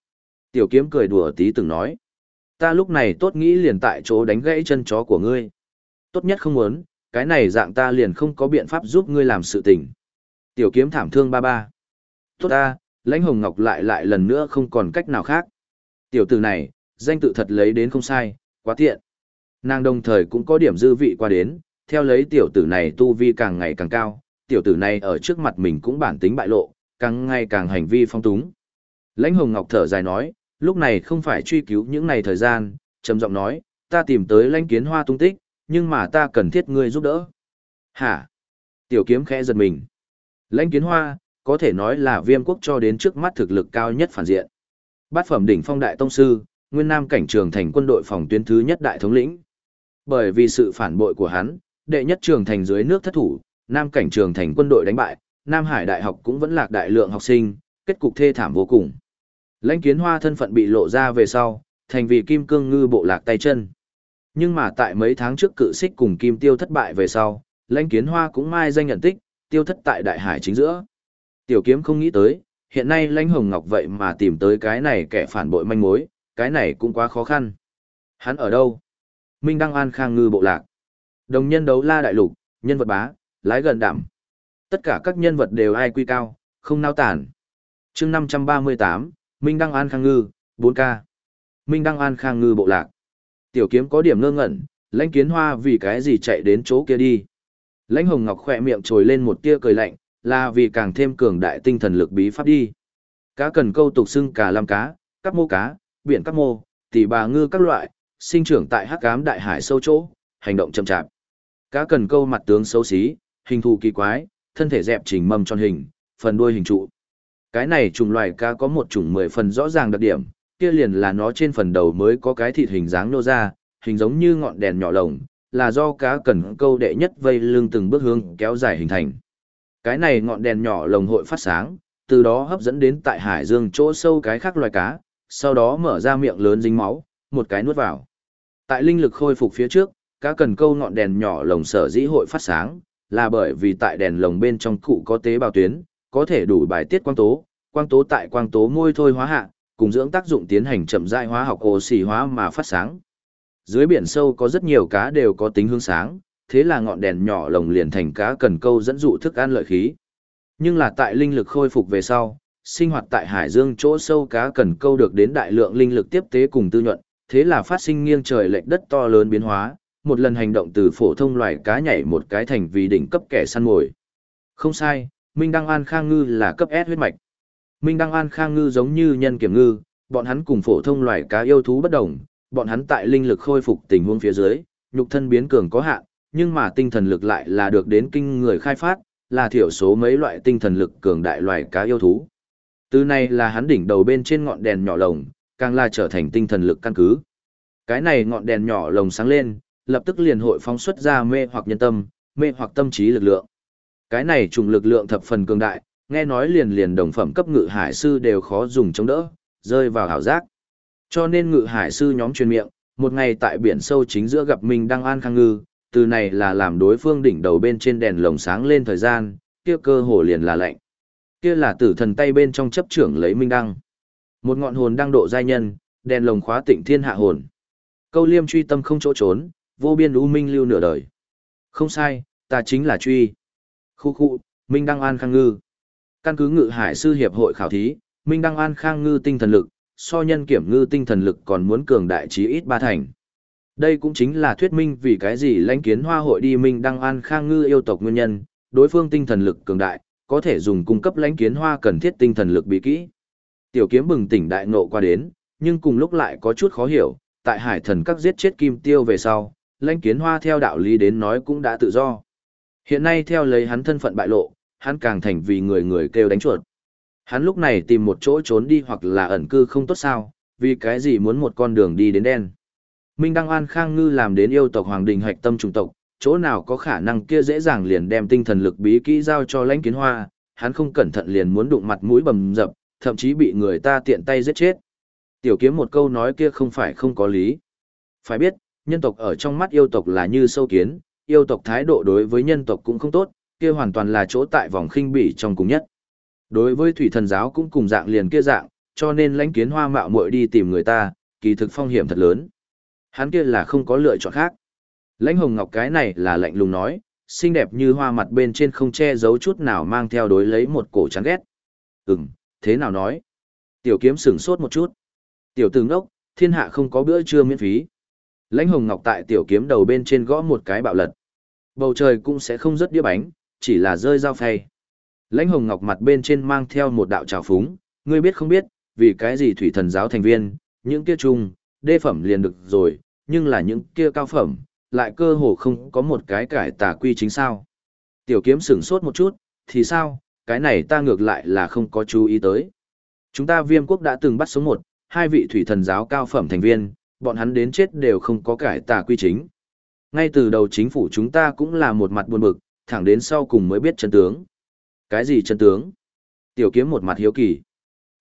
S1: Tiểu kiếm cười đùa tí từng nói. Ta lúc này tốt nghĩ liền tại chỗ đánh gãy chân chó của ngươi. Tốt nhất không muốn, cái này dạng ta liền không có biện pháp giúp ngươi làm sự tình. Tiểu kiếm thảm thương ba ba. Tốt ta, lãnh hồng ngọc lại lại lần nữa không còn cách nào khác. Tiểu tử này, danh tự thật lấy đến không sai, quá tiện. Nàng đồng thời cũng có điểm dư vị qua đến, theo lấy tiểu tử này tu vi càng ngày càng cao, tiểu tử này ở trước mặt mình cũng bản tính bại lộ, càng ngày càng hành vi phong túng. Lãnh hồng ngọc thở dài nói, lúc này không phải truy cứu những này thời gian, trầm giọng nói, ta tìm tới lãnh kiến hoa tung tích, nhưng mà ta cần thiết ngươi giúp đỡ. Hả? Tiểu kiếm khẽ giật mình. Lãnh kiến hoa, có thể nói là viêm quốc cho đến trước mắt thực lực cao nhất phản diện. Bát phẩm đỉnh phong đại tông sư, nguyên nam cảnh trường thành quân đội phòng tuyến thứ nhất đại thống lĩnh. Bởi vì sự phản bội của hắn, đệ nhất trường thành dưới nước thất thủ, nam cảnh trường thành quân đội đánh bại, Nam Hải Đại học cũng vẫn lạc đại lượng học sinh, kết cục thê thảm vô cùng. Lãnh kiến hoa thân phận bị lộ ra về sau, thành vì kim cương ngư bộ lạc tay chân. Nhưng mà tại mấy tháng trước cự xích cùng kim tiêu thất bại về sau, lãnh kiến hoa cũng mai danh nhận tích, tiêu thất tại đại hải chính giữa. Tiểu kiếm không nghĩ tới, hiện nay lãnh hồng ngọc vậy mà tìm tới cái này kẻ phản bội manh mối, cái này cũng quá khó khăn. Hắn ở đâu? Minh Đăng An Khang Ngư bộ lạc. Đồng nhân đấu la đại lục, nhân vật bá, lái gần đảm. Tất cả các nhân vật đều ai quy cao, không nao tản. chương 538, Minh Đăng An Khang Ngư, 4K. Minh Đăng An Khang Ngư bộ lạc. Tiểu kiếm có điểm ngơ ngẩn, lãnh kiến hoa vì cái gì chạy đến chỗ kia đi. Lãnh hồng ngọc khỏe miệng trồi lên một tia cười lạnh, là vì càng thêm cường đại tinh thần lực bí pháp đi. Cá cần câu tục xưng cả làm cá, các mô cá, biển các mô, tỷ bà ngư các loại, sinh trưởng tại hắc ám đại hải sâu chỗ, hành động chậm chạp. Cá cần câu mặt tướng xấu xí, hình thù kỳ quái, thân thể dẹp chỉnh mầm tròn hình, phần đuôi hình trụ. Cái này trùng loài cá có một chủng mười phần rõ ràng đặc điểm, kia liền là nó trên phần đầu mới có cái thịt hình dáng nô ra, hình giống như ngọn đèn nhỏ lồng, là do cá cần câu đệ nhất vây lưng từng bước hướng kéo dài hình thành. Cái này ngọn đèn nhỏ lồng hội phát sáng, từ đó hấp dẫn đến tại hải dương chỗ sâu cái khác loài cá, sau đó mở ra miệng lớn dính máu, một cái nuốt vào. Tại linh lực khôi phục phía trước, cá cần câu ngọn đèn nhỏ lồng sở dĩ hội phát sáng, là bởi vì tại đèn lồng bên trong cụ có tế bào tuyến, có thể đủ bài tiết quang tố, quang tố tại quang tố môi thôi hóa hạ, cùng dưỡng tác dụng tiến hành chậm rãi hóa học oxy hóa mà phát sáng. Dưới biển sâu có rất nhiều cá đều có tính hướng sáng, thế là ngọn đèn nhỏ lồng liền thành cá cần câu dẫn dụ thức ăn lợi khí. Nhưng là tại linh lực khôi phục về sau, sinh hoạt tại hải dương chỗ sâu cá cần câu được đến đại lượng linh lực tiếp tế cùng tư nhuận, thế là phát sinh nghiêng trời lệch đất to lớn biến hóa, một lần hành động từ phổ thông loài cá nhảy một cái thành vì đỉnh cấp kẻ săn mồi. Không sai, Minh Đăng An Khang Ngư là cấp S huyết mạch. Minh Đăng An Khang Ngư giống như nhân kiểm ngư, bọn hắn cùng phổ thông loài cá yêu thú bất đồng, bọn hắn tại linh lực khôi phục tình huống phía dưới, nhục thân biến cường có hạn, nhưng mà tinh thần lực lại là được đến kinh người khai phát, là thiểu số mấy loại tinh thần lực cường đại loài cá yêu thú. Từ này là hắn đỉnh đầu bên trên ngọn đèn nhỏ lồng, càng là trở thành tinh thần lực căn cứ. Cái này ngọn đèn nhỏ lồng sáng lên, lập tức liền hội phóng xuất ra mê hoặc nhân tâm, mê hoặc tâm trí lực lượng. Cái này trùng lực lượng thập phần cường đại, nghe nói liền liền đồng phẩm cấp ngự hải sư đều khó dùng chống đỡ, rơi vào hảo giác. Cho nên ngự hải sư nhóm truyền miệng, một ngày tại biển sâu chính giữa gặp mình đang an khang ngư, từ này là làm đối phương đỉnh đầu bên trên đèn lồng sáng lên thời gian, kia cơ hồ liền là lạnh. Kia là tử thần tay bên trong chấp trưởng lấy minh đăng. Một ngọn hồn đang độ giai nhân, đèn lồng khóa tịnh thiên hạ hồn. Câu liêm truy tâm không chỗ trốn, vô biên u minh lưu nửa đời. Không sai, ta chính là truy. Khu khu, Minh Đăng An Khang Ngư. Căn cứ ngự hải sư hiệp hội khảo thí, Minh Đăng An Khang Ngư tinh thần lực, so nhân kiểm ngư tinh thần lực còn muốn cường đại chí ít ba thành. Đây cũng chính là thuyết minh vì cái gì lãnh kiến hoa hội đi Minh Đăng An Khang Ngư yêu tộc nguyên nhân, đối phương tinh thần lực cường đại, có thể dùng cung cấp lãnh kiến hoa cần thiết tinh thần lực bị kỹ. Tiểu kiếm bừng tỉnh đại ngộ qua đến, nhưng cùng lúc lại có chút khó hiểu, tại hải thần các giết chết kim tiêu về sau, lãnh kiến hoa theo đạo lý đến nói cũng đã tự do. Hiện nay theo lấy hắn thân phận bại lộ, hắn càng thành vì người người kêu đánh chuột. Hắn lúc này tìm một chỗ trốn đi hoặc là ẩn cư không tốt sao, vì cái gì muốn một con đường đi đến đen. Minh Đăng An Khang Ngư làm đến yêu tộc Hoàng Đình hạch tâm trung tộc, chỗ nào có khả năng kia dễ dàng liền đem tinh thần lực bí kỹ giao cho lãnh kiến hoa, hắn không cẩn thận liền muốn đụng mặt mũi bầm dập, thậm chí bị người ta tiện tay giết chết. Tiểu kiếm một câu nói kia không phải không có lý. Phải biết, nhân tộc ở trong mắt yêu tộc là như sâu kiến, yêu tộc thái độ đối với nhân tộc cũng không tốt, kia hoàn toàn là chỗ tại vòng khinh bỉ trong cùng nhất. Đối với thủy thần giáo cũng cùng dạng liền kia dạng, cho nên lãnh kiến hoa mạo muội đi tìm người ta, kỳ thực phong hiểm thật lớn. Hắn kia là không có lựa chọn khác. Lãnh hồng ngọc cái này là lạnh lùng nói, xinh đẹp như hoa mặt bên trên không che giấu chút nào mang theo đối lấy một cổ chán ghét. Ừm, thế nào nói? Tiểu kiếm sửng sốt một chút. Tiểu tướng đốc, thiên hạ không có bữa trưa miễn phí. Lãnh hồng ngọc tại tiểu kiếm đầu bên trên gõ một cái bạo lật. Bầu trời cũng sẽ không rớt đĩa bánh, chỉ là rơi dao phay. Lãnh hồng ngọc mặt bên trên mang theo một đạo trào phúng, ngươi biết không biết, vì cái gì thủy thần giáo thành viên, những kia trung, đê phẩm liền được rồi, nhưng là những kia cao phẩm, lại cơ hồ không có một cái cải tà quy chính sao. Tiểu kiếm sửng sốt một chút, thì sao, cái này ta ngược lại là không có chú ý tới. Chúng ta viêm quốc đã từng bắt số một, hai vị thủy thần giáo cao phẩm thành viên, bọn hắn đến chết đều không có cải tà quy chính. Ngay từ đầu chính phủ chúng ta cũng là một mặt buồn bực, thẳng đến sau cùng mới biết chân tướng. Cái gì chân tướng? Tiểu kiếm một mặt hiếu kỳ.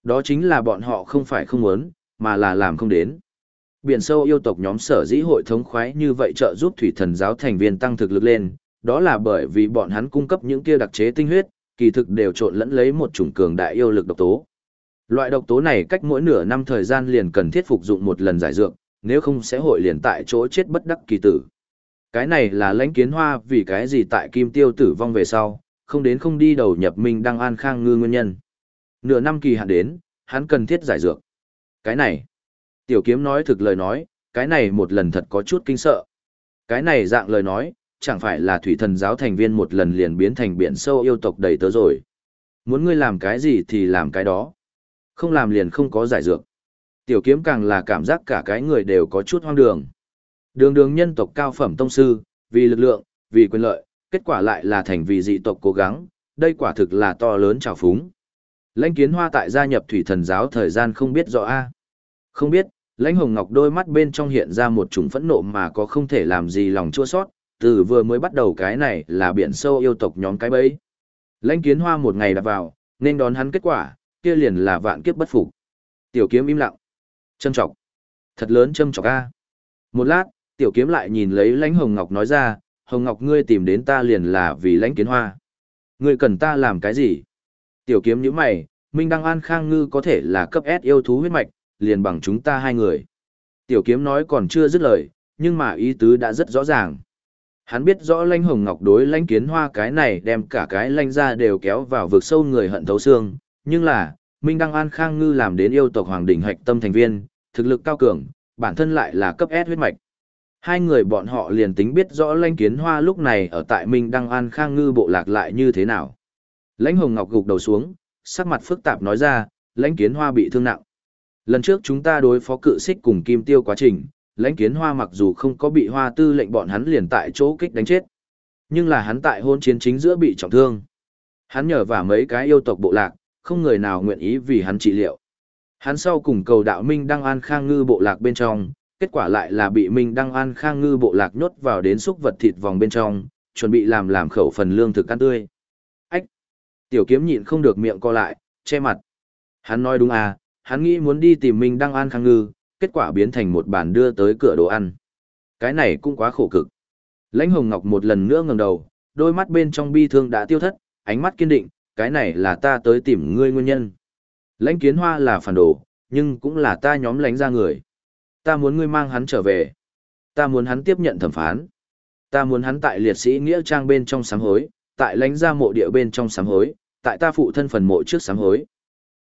S1: Đó chính là bọn họ không phải không muốn, mà là làm không đến. Biển sâu yêu tộc nhóm sở dĩ hội thống khoái như vậy trợ giúp thủy thần giáo thành viên tăng thực lực lên, đó là bởi vì bọn hắn cung cấp những kia đặc chế tinh huyết, kỳ thực đều trộn lẫn lấy một chủng cường đại yêu lực độc tố. Loại độc tố này cách mỗi nửa năm thời gian liền cần thiết phục dụng một lần giải dược, nếu không sẽ hội liền tại chỗ chết bất đắc kỳ tử. Cái này là lãnh kiến hoa vì cái gì tại kim tiêu tử vong về sau, không đến không đi đầu nhập minh đăng an khang ngư nguyên nhân. Nửa năm kỳ hạn đến, hắn cần thiết giải dược. Cái này, tiểu kiếm nói thực lời nói, cái này một lần thật có chút kinh sợ. Cái này dạng lời nói, chẳng phải là thủy thần giáo thành viên một lần liền biến thành biển sâu yêu tộc đầy tớ rồi. Muốn ngươi làm cái gì thì làm cái đó. Không làm liền không có giải dược. Tiểu kiếm càng là cảm giác cả cái người đều có chút hoang đường. Đường đường nhân tộc cao phẩm tông sư, vì lực lượng, vì quyền lợi, kết quả lại là thành vì dị tộc cố gắng, đây quả thực là to lớn trào phúng. Lãnh kiến hoa tại gia nhập thủy thần giáo thời gian không biết rõ a Không biết, lãnh hồng ngọc đôi mắt bên trong hiện ra một chủng phẫn nộ mà có không thể làm gì lòng chua sót, từ vừa mới bắt đầu cái này là biển sâu yêu tộc nhóm cái bấy Lãnh kiến hoa một ngày đã vào, nên đón hắn kết quả, kia liền là vạn kiếp bất phục. Tiểu kiếm im lặng. Châm trọng. Thật lớn châm trọng a. Một lát, tiểu kiếm lại nhìn lấy lãnh hồng ngọc nói ra, hồng ngọc ngươi tìm đến ta liền là vì lãnh kiến hoa. Ngươi cần ta làm cái gì? Tiểu kiếm nhíu mày, Minh Đăng An Khang Ngư có thể là cấp S yêu thú huyết mạch, liền bằng chúng ta hai người. Tiểu kiếm nói còn chưa dứt lời, nhưng mà ý tứ đã rất rõ ràng. Hắn biết rõ lãnh hồng ngọc đối lãnh kiến hoa cái này đem cả cái lãnh ra đều kéo vào vực sâu người hận thấu xương, nhưng là, Minh Đăng An Khang Ngư làm đến yêu tộc Hoàng đỉnh hạch tâm thành viên, thực lực cao cường, bản thân lại là cấp S huyết mạch. Hai người bọn họ liền tính biết rõ lãnh kiến hoa lúc này ở tại Minh Đăng An Khang Ngư bộ lạc lại như thế nào. Lãnh Hồng Ngọc gục đầu xuống, sắc mặt phức tạp nói ra, lãnh kiến hoa bị thương nặng. Lần trước chúng ta đối phó cự xích cùng kim tiêu quá trình, lãnh kiến hoa mặc dù không có bị hoa tư lệnh bọn hắn liền tại chỗ kích đánh chết. Nhưng là hắn tại hôn chiến chính giữa bị trọng thương. Hắn nhờ vào mấy cái yêu tộc bộ lạc, không người nào nguyện ý vì hắn trị liệu. Hắn sau cùng cầu đạo Minh Đăng An Khang Ngư bộ lạc bên trong, kết quả lại là bị Minh Đăng An Khang Ngư bộ lạc nhốt vào đến xúc vật thịt vòng bên trong, chuẩn bị làm làm khẩu phần lương thực ăn tươi. Ách! Tiểu kiếm nhịn không được miệng co lại, che mặt. Hắn nói đúng à, hắn nghĩ muốn đi tìm Minh Đăng An Khang Ngư, kết quả biến thành một bàn đưa tới cửa đồ ăn. Cái này cũng quá khổ cực. Lãnh Hồng Ngọc một lần nữa ngẩng đầu, đôi mắt bên trong bi thương đã tiêu thất, ánh mắt kiên định, cái này là ta tới tìm ngươi nguyên nhân. Lãnh kiến hoa là phản đồ, nhưng cũng là ta nhóm lãnh ra người. Ta muốn ngươi mang hắn trở về. Ta muốn hắn tiếp nhận thẩm phán. Ta muốn hắn tại liệt sĩ nghĩa trang bên trong sám hối, tại lãnh gia mộ địa bên trong sám hối, tại ta phụ thân phần mộ trước sám hối.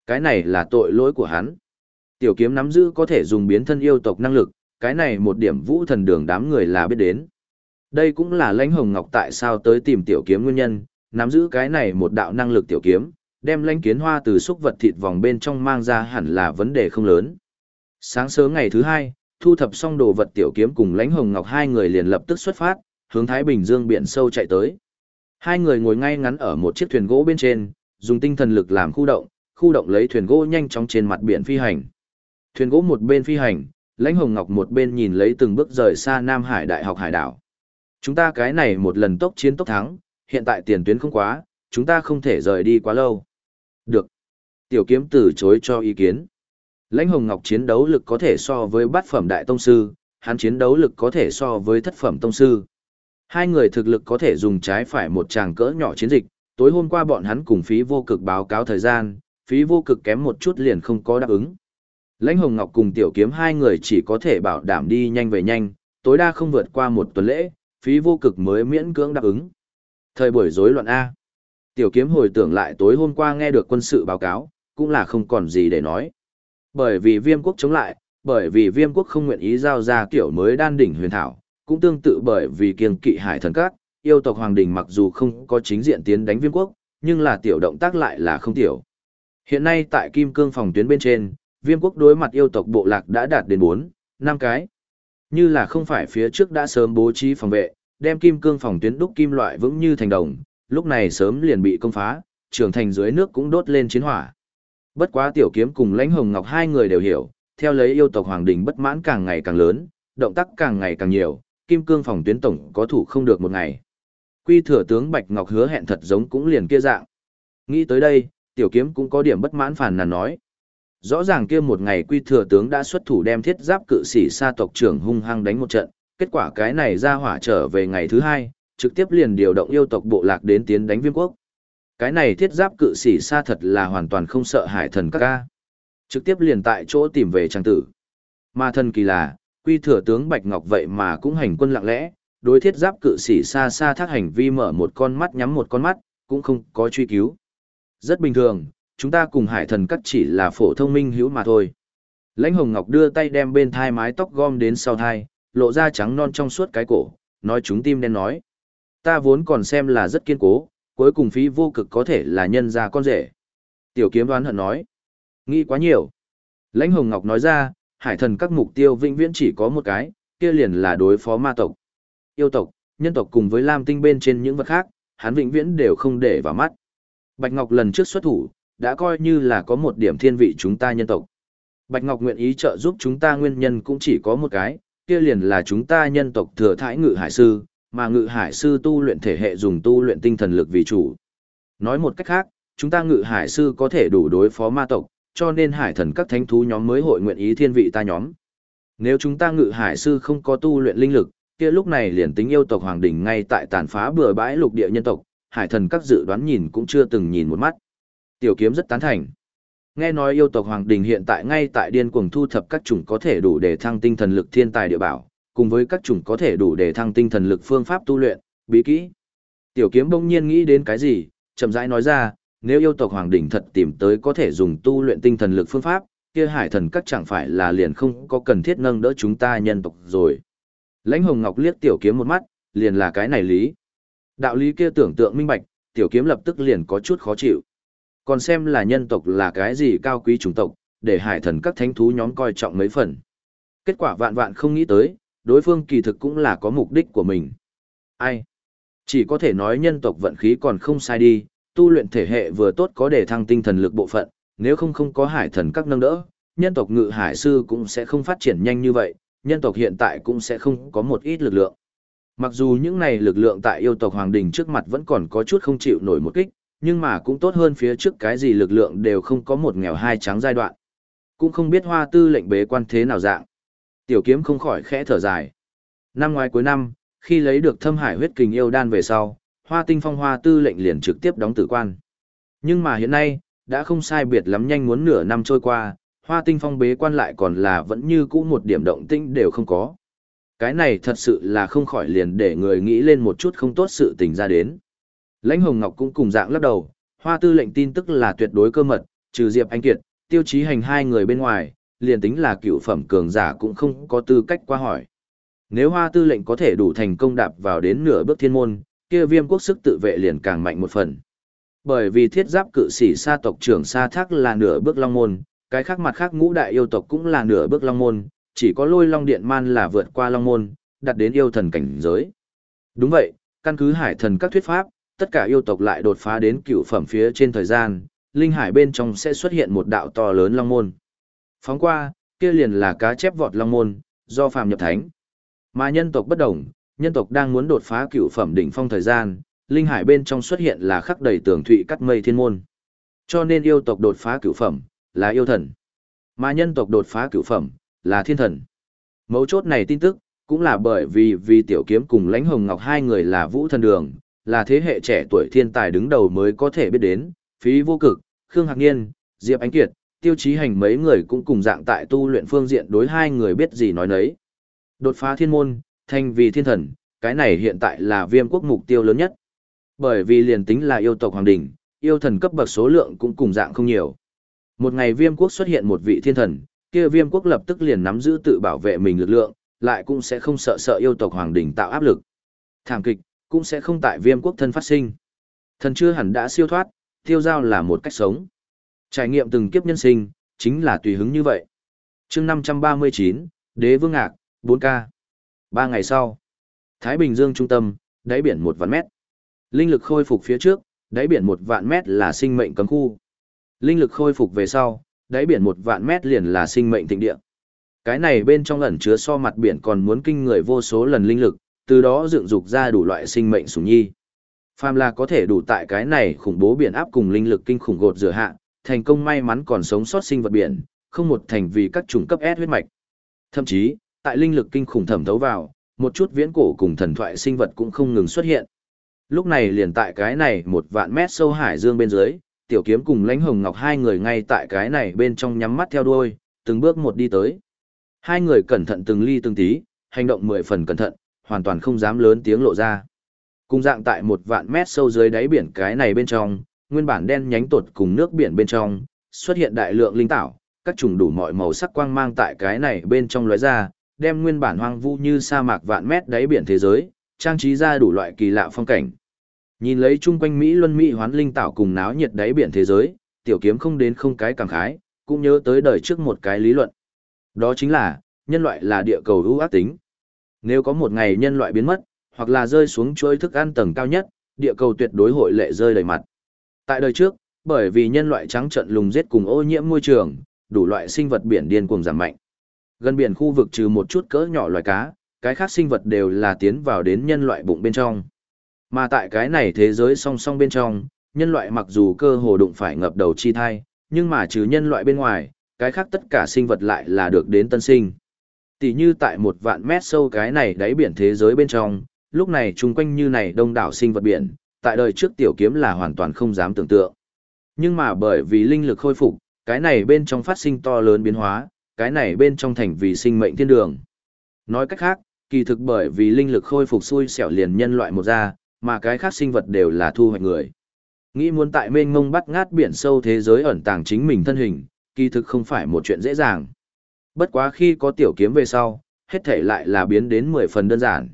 S1: Cái này là tội lỗi của hắn. Tiểu kiếm nắm giữ có thể dùng biến thân yêu tộc năng lực, cái này một điểm vũ thần đường đám người là biết đến. Đây cũng là lãnh hồng ngọc tại sao tới tìm tiểu kiếm nguyên nhân, nắm giữ cái này một đạo năng lực tiểu kiếm, đem lãnh kiến hoa từ xúc vật thịt vòng bên trong mang ra hẳn là vấn đề không lớn. Sáng sớm ngày thứ hai, thu thập xong đồ vật tiểu kiếm cùng lãnh hồng ngọc hai người liền lập tức xuất phát, hướng Thái Bình Dương biển sâu chạy tới. Hai người ngồi ngay ngắn ở một chiếc thuyền gỗ bên trên, dùng tinh thần lực làm khu động, khu động lấy thuyền gỗ nhanh chóng trên mặt biển phi hành. Thuyền gỗ một bên phi hành, lãnh hồng ngọc một bên nhìn lấy từng bước rời xa Nam Hải Đại học Hải đảo. Chúng ta cái này một lần tốc chiến tốc thắng, hiện tại tiền tuyến không quá, chúng ta không thể rời đi quá lâu. Được. Tiểu kiếm từ chối cho ý kiến. Lãnh Hồng Ngọc chiến đấu lực có thể so với bát phẩm đại tông sư, hắn chiến đấu lực có thể so với thất phẩm tông sư. Hai người thực lực có thể dùng trái phải một tràng cỡ nhỏ chiến dịch, tối hôm qua bọn hắn cùng phí vô cực báo cáo thời gian, phí vô cực kém một chút liền không có đáp ứng. Lãnh Hồng Ngọc cùng Tiểu Kiếm hai người chỉ có thể bảo đảm đi nhanh về nhanh, tối đa không vượt qua một tuần lễ, phí vô cực mới miễn cưỡng đáp ứng. Thời buổi rối loạn A. Tiểu Kiếm hồi tưởng lại tối hôm qua nghe được quân sự báo cáo, cũng là không còn gì để nói. Bởi vì viêm quốc chống lại, bởi vì viêm quốc không nguyện ý giao ra kiểu mới đan đỉnh huyền thảo, cũng tương tự bởi vì kiêng kỵ hải thần các, yêu tộc hoàng đình mặc dù không có chính diện tiến đánh viêm quốc, nhưng là tiểu động tác lại là không tiểu. Hiện nay tại Kim Cương phòng tuyến bên trên, viêm quốc đối mặt yêu tộc bộ lạc đã đạt đến 4, 5 cái. Như là không phải phía trước đã sớm bố trí phòng vệ, đem Kim Cương phòng tuyến đúc kim loại vững như thành đồng, lúc này sớm liền bị công phá, trường thành dưới nước cũng đốt lên chiến hỏa. Bất quá tiểu kiếm cùng lãnh hồng ngọc hai người đều hiểu, theo lấy yêu tộc hoàng đình bất mãn càng ngày càng lớn, động tác càng ngày càng nhiều, kim cương phòng tuyến tổng có thủ không được một ngày. Quy thừa tướng Bạch Ngọc hứa hẹn thật giống cũng liền kia dạng. Nghĩ tới đây, tiểu kiếm cũng có điểm bất mãn phản nàn nói. Rõ ràng kia một ngày quy thừa tướng đã xuất thủ đem thiết giáp cự sĩ sa tộc trưởng hung hăng đánh một trận, kết quả cái này ra hỏa trở về ngày thứ hai, trực tiếp liền điều động yêu tộc bộ lạc đến tiến đánh viêm quốc. Cái này thiết giáp cự sĩ xa thật là hoàn toàn không sợ hải thần các ca. Trực tiếp liền tại chỗ tìm về trang tử. Mà thần kỳ là, quy thừa tướng Bạch Ngọc vậy mà cũng hành quân lặng lẽ, đối thiết giáp cự sĩ xa xa thác hành vi mở một con mắt nhắm một con mắt, cũng không có truy cứu. Rất bình thường, chúng ta cùng hải thần cắt chỉ là phổ thông minh hữu mà thôi. Lãnh Hồng Ngọc đưa tay đem bên thai mái tóc gom đến sau thai, lộ ra trắng non trong suốt cái cổ, nói chúng tim đen nói. Ta vốn còn xem là rất kiên cố, cuối cùng phí vô cực có thể là nhân ra con rể. Tiểu kiếm đoán hận nói. Nghĩ quá nhiều. Lãnh Hồng Ngọc nói ra, hải thần các mục tiêu vĩnh viễn chỉ có một cái, kia liền là đối phó ma tộc. Yêu tộc, nhân tộc cùng với lam tinh bên trên những vật khác, hắn vĩnh viễn đều không để vào mắt. Bạch Ngọc lần trước xuất thủ, đã coi như là có một điểm thiên vị chúng ta nhân tộc. Bạch Ngọc nguyện ý trợ giúp chúng ta nguyên nhân cũng chỉ có một cái, kia liền là chúng ta nhân tộc thừa thái ngự hải sư, mà ngự hải sư tu luyện thể hệ dùng tu luyện tinh thần lực vì chủ. Nói một cách khác, chúng ta ngự hải sư có thể đủ đối phó ma tộc, cho nên hải thần các thánh thú nhóm mới hội nguyện ý thiên vị ta nhóm. Nếu chúng ta ngự hải sư không có tu luyện linh lực, kia lúc này liền tính yêu tộc hoàng đỉnh ngay tại tàn phá bừa bãi lục địa nhân tộc, hải thần các dự đoán nhìn cũng chưa từng nhìn một mắt. Tiểu kiếm rất tán thành. Nghe nói yêu tộc hoàng đình hiện tại ngay tại điên cuồng thu thập các chủng có thể đủ để thăng tinh thần lực thiên tài địa bảo, cùng với các chủng có thể đủ để thăng tinh thần lực phương pháp tu luyện, bí kỹ. Tiểu kiếm bỗng nhiên nghĩ đến cái gì, chậm rãi nói ra, nếu yêu tộc hoàng đỉnh thật tìm tới có thể dùng tu luyện tinh thần lực phương pháp, kia hải thần các chẳng phải là liền không có cần thiết nâng đỡ chúng ta nhân tộc rồi. Lãnh Hồng Ngọc liếc tiểu kiếm một mắt, liền là cái này lý. Đạo lý kia tưởng tượng minh bạch, tiểu kiếm lập tức liền có chút khó chịu. Còn xem là nhân tộc là cái gì cao quý chủng tộc, để hải thần các thánh thú nhóm coi trọng mấy phần. Kết quả vạn vạn không nghĩ tới, đối phương kỳ thực cũng là có mục đích của mình. Ai? Chỉ có thể nói nhân tộc vận khí còn không sai đi, tu luyện thể hệ vừa tốt có để thăng tinh thần lực bộ phận, nếu không không có hải thần các nâng đỡ, nhân tộc ngự hải sư cũng sẽ không phát triển nhanh như vậy, nhân tộc hiện tại cũng sẽ không có một ít lực lượng. Mặc dù những này lực lượng tại yêu tộc hoàng đình trước mặt vẫn còn có chút không chịu nổi một kích, nhưng mà cũng tốt hơn phía trước cái gì lực lượng đều không có một nghèo hai trắng giai đoạn. Cũng không biết hoa tư lệnh bế quan thế nào dạng. Tiểu kiếm không khỏi khẽ thở dài. Năm ngoái cuối năm, khi lấy được thâm hải huyết kình yêu đan về sau, hoa tinh phong hoa tư lệnh liền trực tiếp đóng tử quan. Nhưng mà hiện nay, đã không sai biệt lắm nhanh muốn nửa năm trôi qua, hoa tinh phong bế quan lại còn là vẫn như cũ một điểm động tĩnh đều không có. Cái này thật sự là không khỏi liền để người nghĩ lên một chút không tốt sự tình ra đến. Lãnh Hồng Ngọc cũng cùng dạng lắc đầu, hoa tư lệnh tin tức là tuyệt đối cơ mật, trừ Diệp Anh Kiệt, tiêu chí hành hai người bên ngoài, liền tính là cựu phẩm cường giả cũng không có tư cách qua hỏi. Nếu hoa tư lệnh có thể đủ thành công đạp vào đến nửa bước thiên môn, kia viêm quốc sức tự vệ liền càng mạnh một phần. Bởi vì thiết giáp cự sĩ sa tộc trưởng sa thác là nửa bước long môn, cái khác mặt khác ngũ đại yêu tộc cũng là nửa bước long môn, chỉ có lôi long điện man là vượt qua long môn, đặt đến yêu thần cảnh giới. Đúng vậy, căn cứ hải thần các thuyết pháp, tất cả yêu tộc lại đột phá đến cựu phẩm phía trên thời gian, linh hải bên trong sẽ xuất hiện một đạo to lớn long môn. Phóng qua, kia liền là cá chép vọt long môn, do phàm nhập thánh. Mà nhân tộc bất đồng, nhân tộc đang muốn đột phá cựu phẩm đỉnh phong thời gian, linh hải bên trong xuất hiện là khắc đầy tường thụy cắt mây thiên môn. Cho nên yêu tộc đột phá cựu phẩm, là yêu thần. Mà nhân tộc đột phá cựu phẩm, là thiên thần. Mấu chốt này tin tức, cũng là bởi vì vì tiểu kiếm cùng lãnh hồng ngọc hai người là vũ thần đường, là thế hệ trẻ tuổi thiên tài đứng đầu mới có thể biết đến, phí vô cực, Khương Hạc Niên, Diệp Ánh Kiệt, tiêu chí hành mấy người cũng cùng dạng tại tu luyện phương diện đối hai người biết gì nói nấy. Đột phá thiên môn, thành vì thiên thần, cái này hiện tại là viêm quốc mục tiêu lớn nhất. Bởi vì liền tính là yêu tộc hoàng đỉnh, yêu thần cấp bậc số lượng cũng cùng dạng không nhiều. Một ngày viêm quốc xuất hiện một vị thiên thần, kia viêm quốc lập tức liền nắm giữ tự bảo vệ mình lực lượng, lại cũng sẽ không sợ sợ yêu tộc hoàng đỉnh tạo áp lực. Thảm kịch, cũng sẽ không tại viêm quốc thân phát sinh. Thần chưa hẳn đã siêu thoát, tiêu giao là một cách sống. Trải nghiệm từng kiếp nhân sinh, chính là tùy hứng như vậy. chương 539, Đế Vương Ngạc, 4K. Ba ngày sau, Thái Bình Dương trung tâm, đáy biển một vạn mét. Linh lực khôi phục phía trước, đáy biển một vạn mét là sinh mệnh cấm khu. Linh lực khôi phục về sau, đáy biển một vạn mét liền là sinh mệnh thịnh địa. Cái này bên trong ẩn chứa so mặt biển còn muốn kinh người vô số lần linh lực, từ đó dựng dục ra đủ loại sinh mệnh sủng nhi. Phàm là có thể đủ tại cái này khủng bố biển áp cùng linh lực kinh khủng gột rửa hạ, thành công may mắn còn sống sót sinh vật biển, không một thành vì các chủng cấp S huyết mạch. Thậm chí, tại linh lực kinh khủng thẩm thấu vào, một chút viễn cổ cùng thần thoại sinh vật cũng không ngừng xuất hiện. Lúc này liền tại cái này một vạn mét sâu hải dương bên dưới, tiểu kiếm cùng lãnh hồng ngọc hai người ngay tại cái này bên trong nhắm mắt theo đuôi, từng bước một đi tới. Hai người cẩn thận từng ly từng tí, hành động mười phần cẩn thận, hoàn toàn không dám lớn tiếng lộ ra. Cùng dạng tại một vạn mét sâu dưới đáy biển cái này bên trong, nguyên bản đen nhánh tột cùng nước biển bên trong, xuất hiện đại lượng linh tảo, các chủng đủ mọi màu sắc quang mang tại cái này bên trong lóe ra, đem nguyên bản hoang vu như sa mạc vạn mét đáy biển thế giới, trang trí ra đủ loại kỳ lạ phong cảnh. Nhìn lấy chung quanh Mỹ Luân Mỹ hoán linh tảo cùng náo nhiệt đáy biển thế giới, tiểu kiếm không đến không cái cảm khái, cũng nhớ tới đời trước một cái lý luận. Đó chính là, nhân loại là địa cầu ưu ác tính. Nếu có một ngày nhân loại biến mất, hoặc là rơi xuống chuỗi thức ăn tầng cao nhất, địa cầu tuyệt đối hội lệ rơi đầy mặt. Tại đời trước, bởi vì nhân loại trắng trận lùng giết cùng ô nhiễm môi trường, đủ loại sinh vật biển điên cuồng giảm mạnh. Gần biển khu vực trừ một chút cỡ nhỏ loài cá, cái khác sinh vật đều là tiến vào đến nhân loại bụng bên trong. Mà tại cái này thế giới song song bên trong, nhân loại mặc dù cơ hồ đụng phải ngập đầu chi thai, nhưng mà trừ nhân loại bên ngoài, cái khác tất cả sinh vật lại là được đến tân sinh. Tỷ như tại một vạn mét sâu cái này đáy biển thế giới bên trong, lúc này chung quanh như này đông đảo sinh vật biển, tại đời trước tiểu kiếm là hoàn toàn không dám tưởng tượng. Nhưng mà bởi vì linh lực khôi phục, cái này bên trong phát sinh to lớn biến hóa, cái này bên trong thành vì sinh mệnh thiên đường. Nói cách khác, kỳ thực bởi vì linh lực khôi phục xui xẻo liền nhân loại một ra, mà cái khác sinh vật đều là thu hoạch người. Nghĩ muốn tại mênh mông bắt ngát biển sâu thế giới ẩn tàng chính mình thân hình, kỳ thực không phải một chuyện dễ dàng. Bất quá khi có tiểu kiếm về sau, hết thể lại là biến đến 10 phần đơn giản.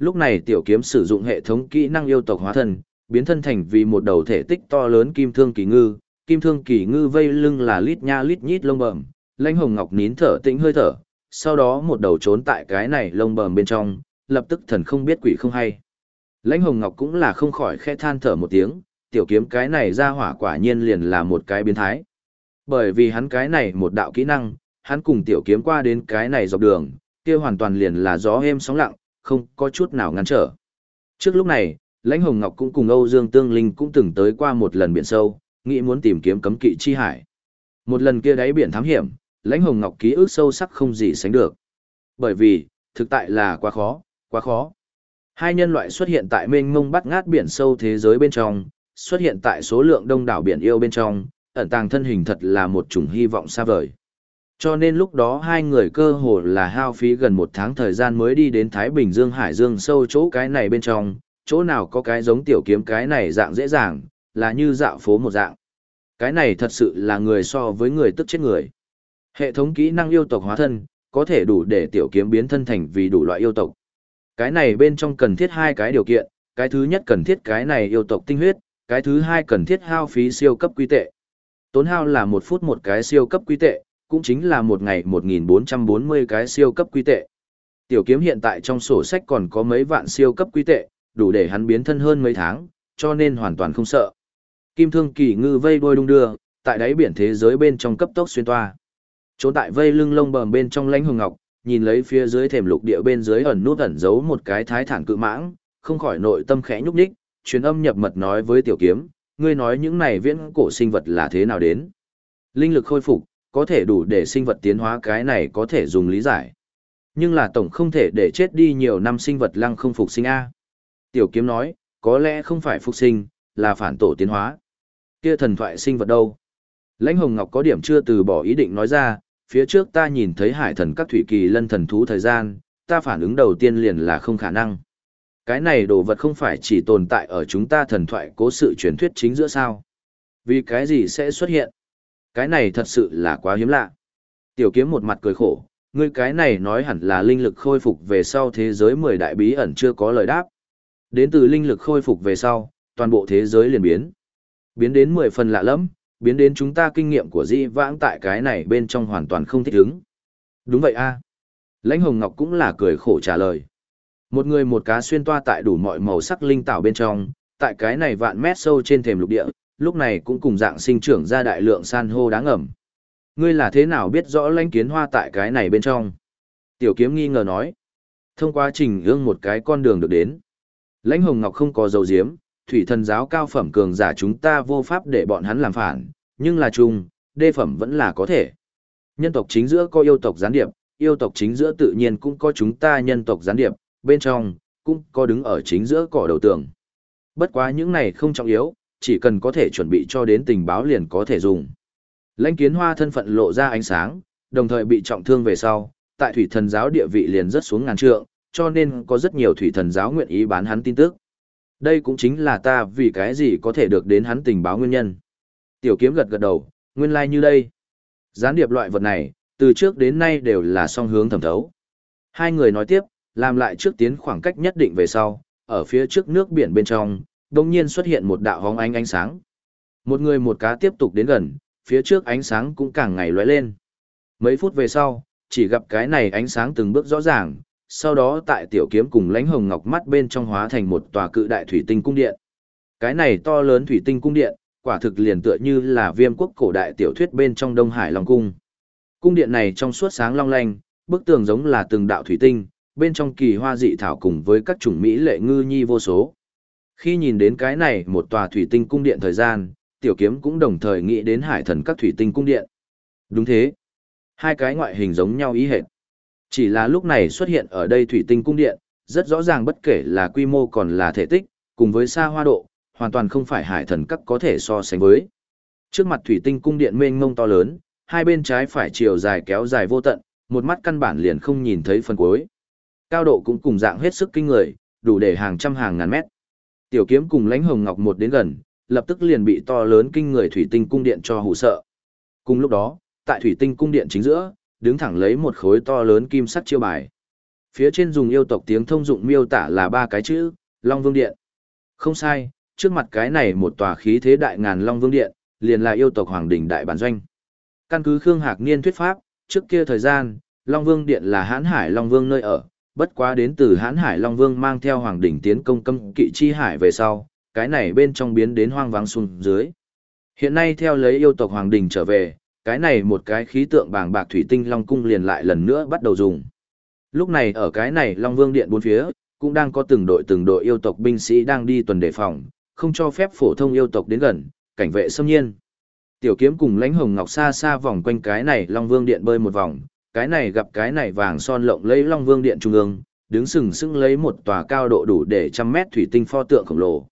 S1: Lúc này tiểu kiếm sử dụng hệ thống kỹ năng yêu tộc hóa thân, biến thân thành vì một đầu thể tích to lớn kim thương kỳ ngư, kim thương kỳ ngư vây lưng là lít nha lít nhít lông bờm lãnh hồng ngọc nín thở tĩnh hơi thở, sau đó một đầu trốn tại cái này lông bờm bên trong, lập tức thần không biết quỷ không hay. Lãnh hồng ngọc cũng là không khỏi khe than thở một tiếng, tiểu kiếm cái này ra hỏa quả nhiên liền là một cái biến thái. Bởi vì hắn cái này một đạo kỹ năng, hắn cùng tiểu kiếm qua đến cái này dọc đường, kia hoàn toàn liền là gió êm sóng lặng, không có chút nào ngăn trở. Trước lúc này, Lãnh Hồng Ngọc cũng cùng Âu Dương Tương Linh cũng từng tới qua một lần biển sâu, nghĩ muốn tìm kiếm cấm kỵ chi hải. Một lần kia đáy biển thám hiểm, Lãnh Hồng Ngọc ký ức sâu sắc không gì sánh được. Bởi vì, thực tại là quá khó, quá khó. Hai nhân loại xuất hiện tại mênh mông bắt ngát biển sâu thế giới bên trong, xuất hiện tại số lượng đông đảo biển yêu bên trong, ẩn tàng thân hình thật là một chủng hy vọng xa vời. Cho nên lúc đó hai người cơ hồ là hao phí gần một tháng thời gian mới đi đến Thái Bình Dương Hải Dương sâu chỗ cái này bên trong, chỗ nào có cái giống tiểu kiếm cái này dạng dễ dàng, là như dạo phố một dạng. Cái này thật sự là người so với người tức chết người. Hệ thống kỹ năng yêu tộc hóa thân, có thể đủ để tiểu kiếm biến thân thành vì đủ loại yêu tộc. Cái này bên trong cần thiết hai cái điều kiện, cái thứ nhất cần thiết cái này yêu tộc tinh huyết, cái thứ hai cần thiết hao phí siêu cấp quy tệ. Tốn hao là một phút một cái siêu cấp quy tệ, cũng chính là một ngày 1440 cái siêu cấp quy tệ. Tiểu kiếm hiện tại trong sổ sách còn có mấy vạn siêu cấp quy tệ, đủ để hắn biến thân hơn mấy tháng, cho nên hoàn toàn không sợ. Kim thương kỳ ngư vây đuôi đung đưa, tại đáy biển thế giới bên trong cấp tốc xuyên toa. Trốn tại vây lưng lông bờm bên trong lãnh hồng ngọc, nhìn lấy phía dưới thềm lục địa bên dưới ẩn nút ẩn giấu một cái thái thản cự mãng, không khỏi nội tâm khẽ nhúc nhích, truyền âm nhập mật nói với tiểu kiếm, ngươi nói những này viễn cổ sinh vật là thế nào đến. Linh lực khôi phục, có thể đủ để sinh vật tiến hóa cái này có thể dùng lý giải. Nhưng là tổng không thể để chết đi nhiều năm sinh vật lăng không phục sinh A. Tiểu kiếm nói, có lẽ không phải phục sinh, là phản tổ tiến hóa. Kia thần thoại sinh vật đâu? Lãnh Hồng Ngọc có điểm chưa từ bỏ ý định nói ra, phía trước ta nhìn thấy hải thần các thủy kỳ lân thần thú thời gian, ta phản ứng đầu tiên liền là không khả năng. Cái này đồ vật không phải chỉ tồn tại ở chúng ta thần thoại cố sự truyền thuyết chính giữa sao. Vì cái gì sẽ xuất hiện? Cái này thật sự là quá hiếm lạ. Tiểu kiếm một mặt cười khổ, ngươi cái này nói hẳn là linh lực khôi phục về sau thế giới mười đại bí ẩn chưa có lời đáp. Đến từ linh lực khôi phục về sau, toàn bộ thế giới liền biến. Biến đến mười phần lạ lắm, biến đến chúng ta kinh nghiệm của di vãng tại cái này bên trong hoàn toàn không thích ứng. Đúng vậy a Lãnh Hồng Ngọc cũng là cười khổ trả lời. Một người một cá xuyên toa tại đủ mọi màu sắc linh tảo bên trong, tại cái này vạn mét sâu trên thềm lục địa, lúc này cũng cùng dạng sinh trưởng ra đại lượng san hô đáng ẩm. Ngươi là thế nào biết rõ lãnh kiến hoa tại cái này bên trong? Tiểu kiếm nghi ngờ nói. Thông qua trình ương một cái con đường được đến. Lãnh hồng ngọc không có dầu diếm, thủy thần giáo cao phẩm cường giả chúng ta vô pháp để bọn hắn làm phản, nhưng là chung, đê phẩm vẫn là có thể. Nhân tộc chính giữa có yêu tộc gián điệp, yêu tộc chính giữa tự nhiên cũng có chúng ta nhân tộc gián điệp, bên trong, cũng có đứng ở chính giữa cỏ đầu tường. Bất quá những này không trọng yếu, chỉ cần có thể chuẩn bị cho đến tình báo liền có thể dùng. Lãnh kiến hoa thân phận lộ ra ánh sáng, đồng thời bị trọng thương về sau, tại thủy thần giáo địa vị liền rất xuống ngàn trượng, cho nên có rất nhiều thủy thần giáo nguyện ý bán hắn tin tức. Đây cũng chính là ta vì cái gì có thể được đến hắn tình báo nguyên nhân. Tiểu kiếm gật gật đầu, nguyên lai like như đây. Gián điệp loại vật này, từ trước đến nay đều là song hướng thẩm thấu. Hai người nói tiếp, làm lại trước tiến khoảng cách nhất định về sau, ở phía trước nước biển bên trong, đông nhiên xuất hiện một đạo hóng ánh ánh sáng. Một người một cá tiếp tục đến gần, phía trước ánh sáng cũng càng ngày lóe lên. Mấy phút về sau, chỉ gặp cái này ánh sáng từng bước rõ ràng, sau đó tại tiểu kiếm cùng lãnh hồng ngọc mắt bên trong hóa thành một tòa cự đại thủy tinh cung điện. Cái này to lớn thủy tinh cung điện, quả thực liền tựa như là viêm quốc cổ đại tiểu thuyết bên trong Đông Hải Long Cung. Cung điện này trong suốt sáng long lanh, bức tường giống là từng đạo thủy tinh, bên trong kỳ hoa dị thảo cùng với các chủng mỹ lệ ngư nhi vô số. Khi nhìn đến cái này một tòa thủy tinh cung điện thời gian, tiểu kiếm cũng đồng thời nghĩ đến hải thần các thủy tinh cung điện. Đúng thế. Hai cái ngoại hình giống nhau ý hệt. Chỉ là lúc này xuất hiện ở đây thủy tinh cung điện, rất rõ ràng bất kể là quy mô còn là thể tích, cùng với xa hoa độ, hoàn toàn không phải hải thần các có thể so sánh với. Trước mặt thủy tinh cung điện mênh mông to lớn, hai bên trái phải chiều dài kéo dài vô tận, một mắt căn bản liền không nhìn thấy phần cuối. Cao độ cũng cùng dạng hết sức kinh người, đủ để hàng trăm hàng ngàn mét. Tiểu kiếm cùng lãnh hồng ngọc một đến gần, lập tức liền bị to lớn kinh người thủy tinh cung điện cho hù sợ. Cùng lúc đó, tại thủy tinh cung điện chính giữa, đứng thẳng lấy một khối to lớn kim sắt chiêu bài. Phía trên dùng yêu tộc tiếng thông dụng miêu tả là ba cái chữ, Long Vương Điện. Không sai, trước mặt cái này một tòa khí thế đại ngàn Long Vương Điện, liền là yêu tộc Hoàng đỉnh đại bản doanh. Căn cứ Khương Hạc Niên thuyết pháp, trước kia thời gian, Long Vương Điện là Hán Hải Long Vương nơi ở, bất quá đến từ Hán Hải Long Vương mang theo Hoàng đỉnh tiến công cấm kỵ chi hải về sau, cái này bên trong biến đến hoang vắng xuống dưới. Hiện nay theo lấy yêu tộc Hoàng đỉnh trở về, cái này một cái khí tượng bàng bạc thủy tinh Long Cung liền lại lần nữa bắt đầu dùng. Lúc này ở cái này Long Vương Điện bốn phía, cũng đang có từng đội từng đội yêu tộc binh sĩ đang đi tuần đề phòng, không cho phép phổ thông yêu tộc đến gần, cảnh vệ xâm nhiên. Tiểu kiếm cùng lãnh hồng ngọc xa xa vòng quanh cái này Long Vương Điện bơi một vòng, cái này gặp cái này vàng son lộng lấy Long Vương Điện trung ương, đứng sừng sững lấy một tòa cao độ đủ để trăm mét thủy tinh pho tượng khổng lồ.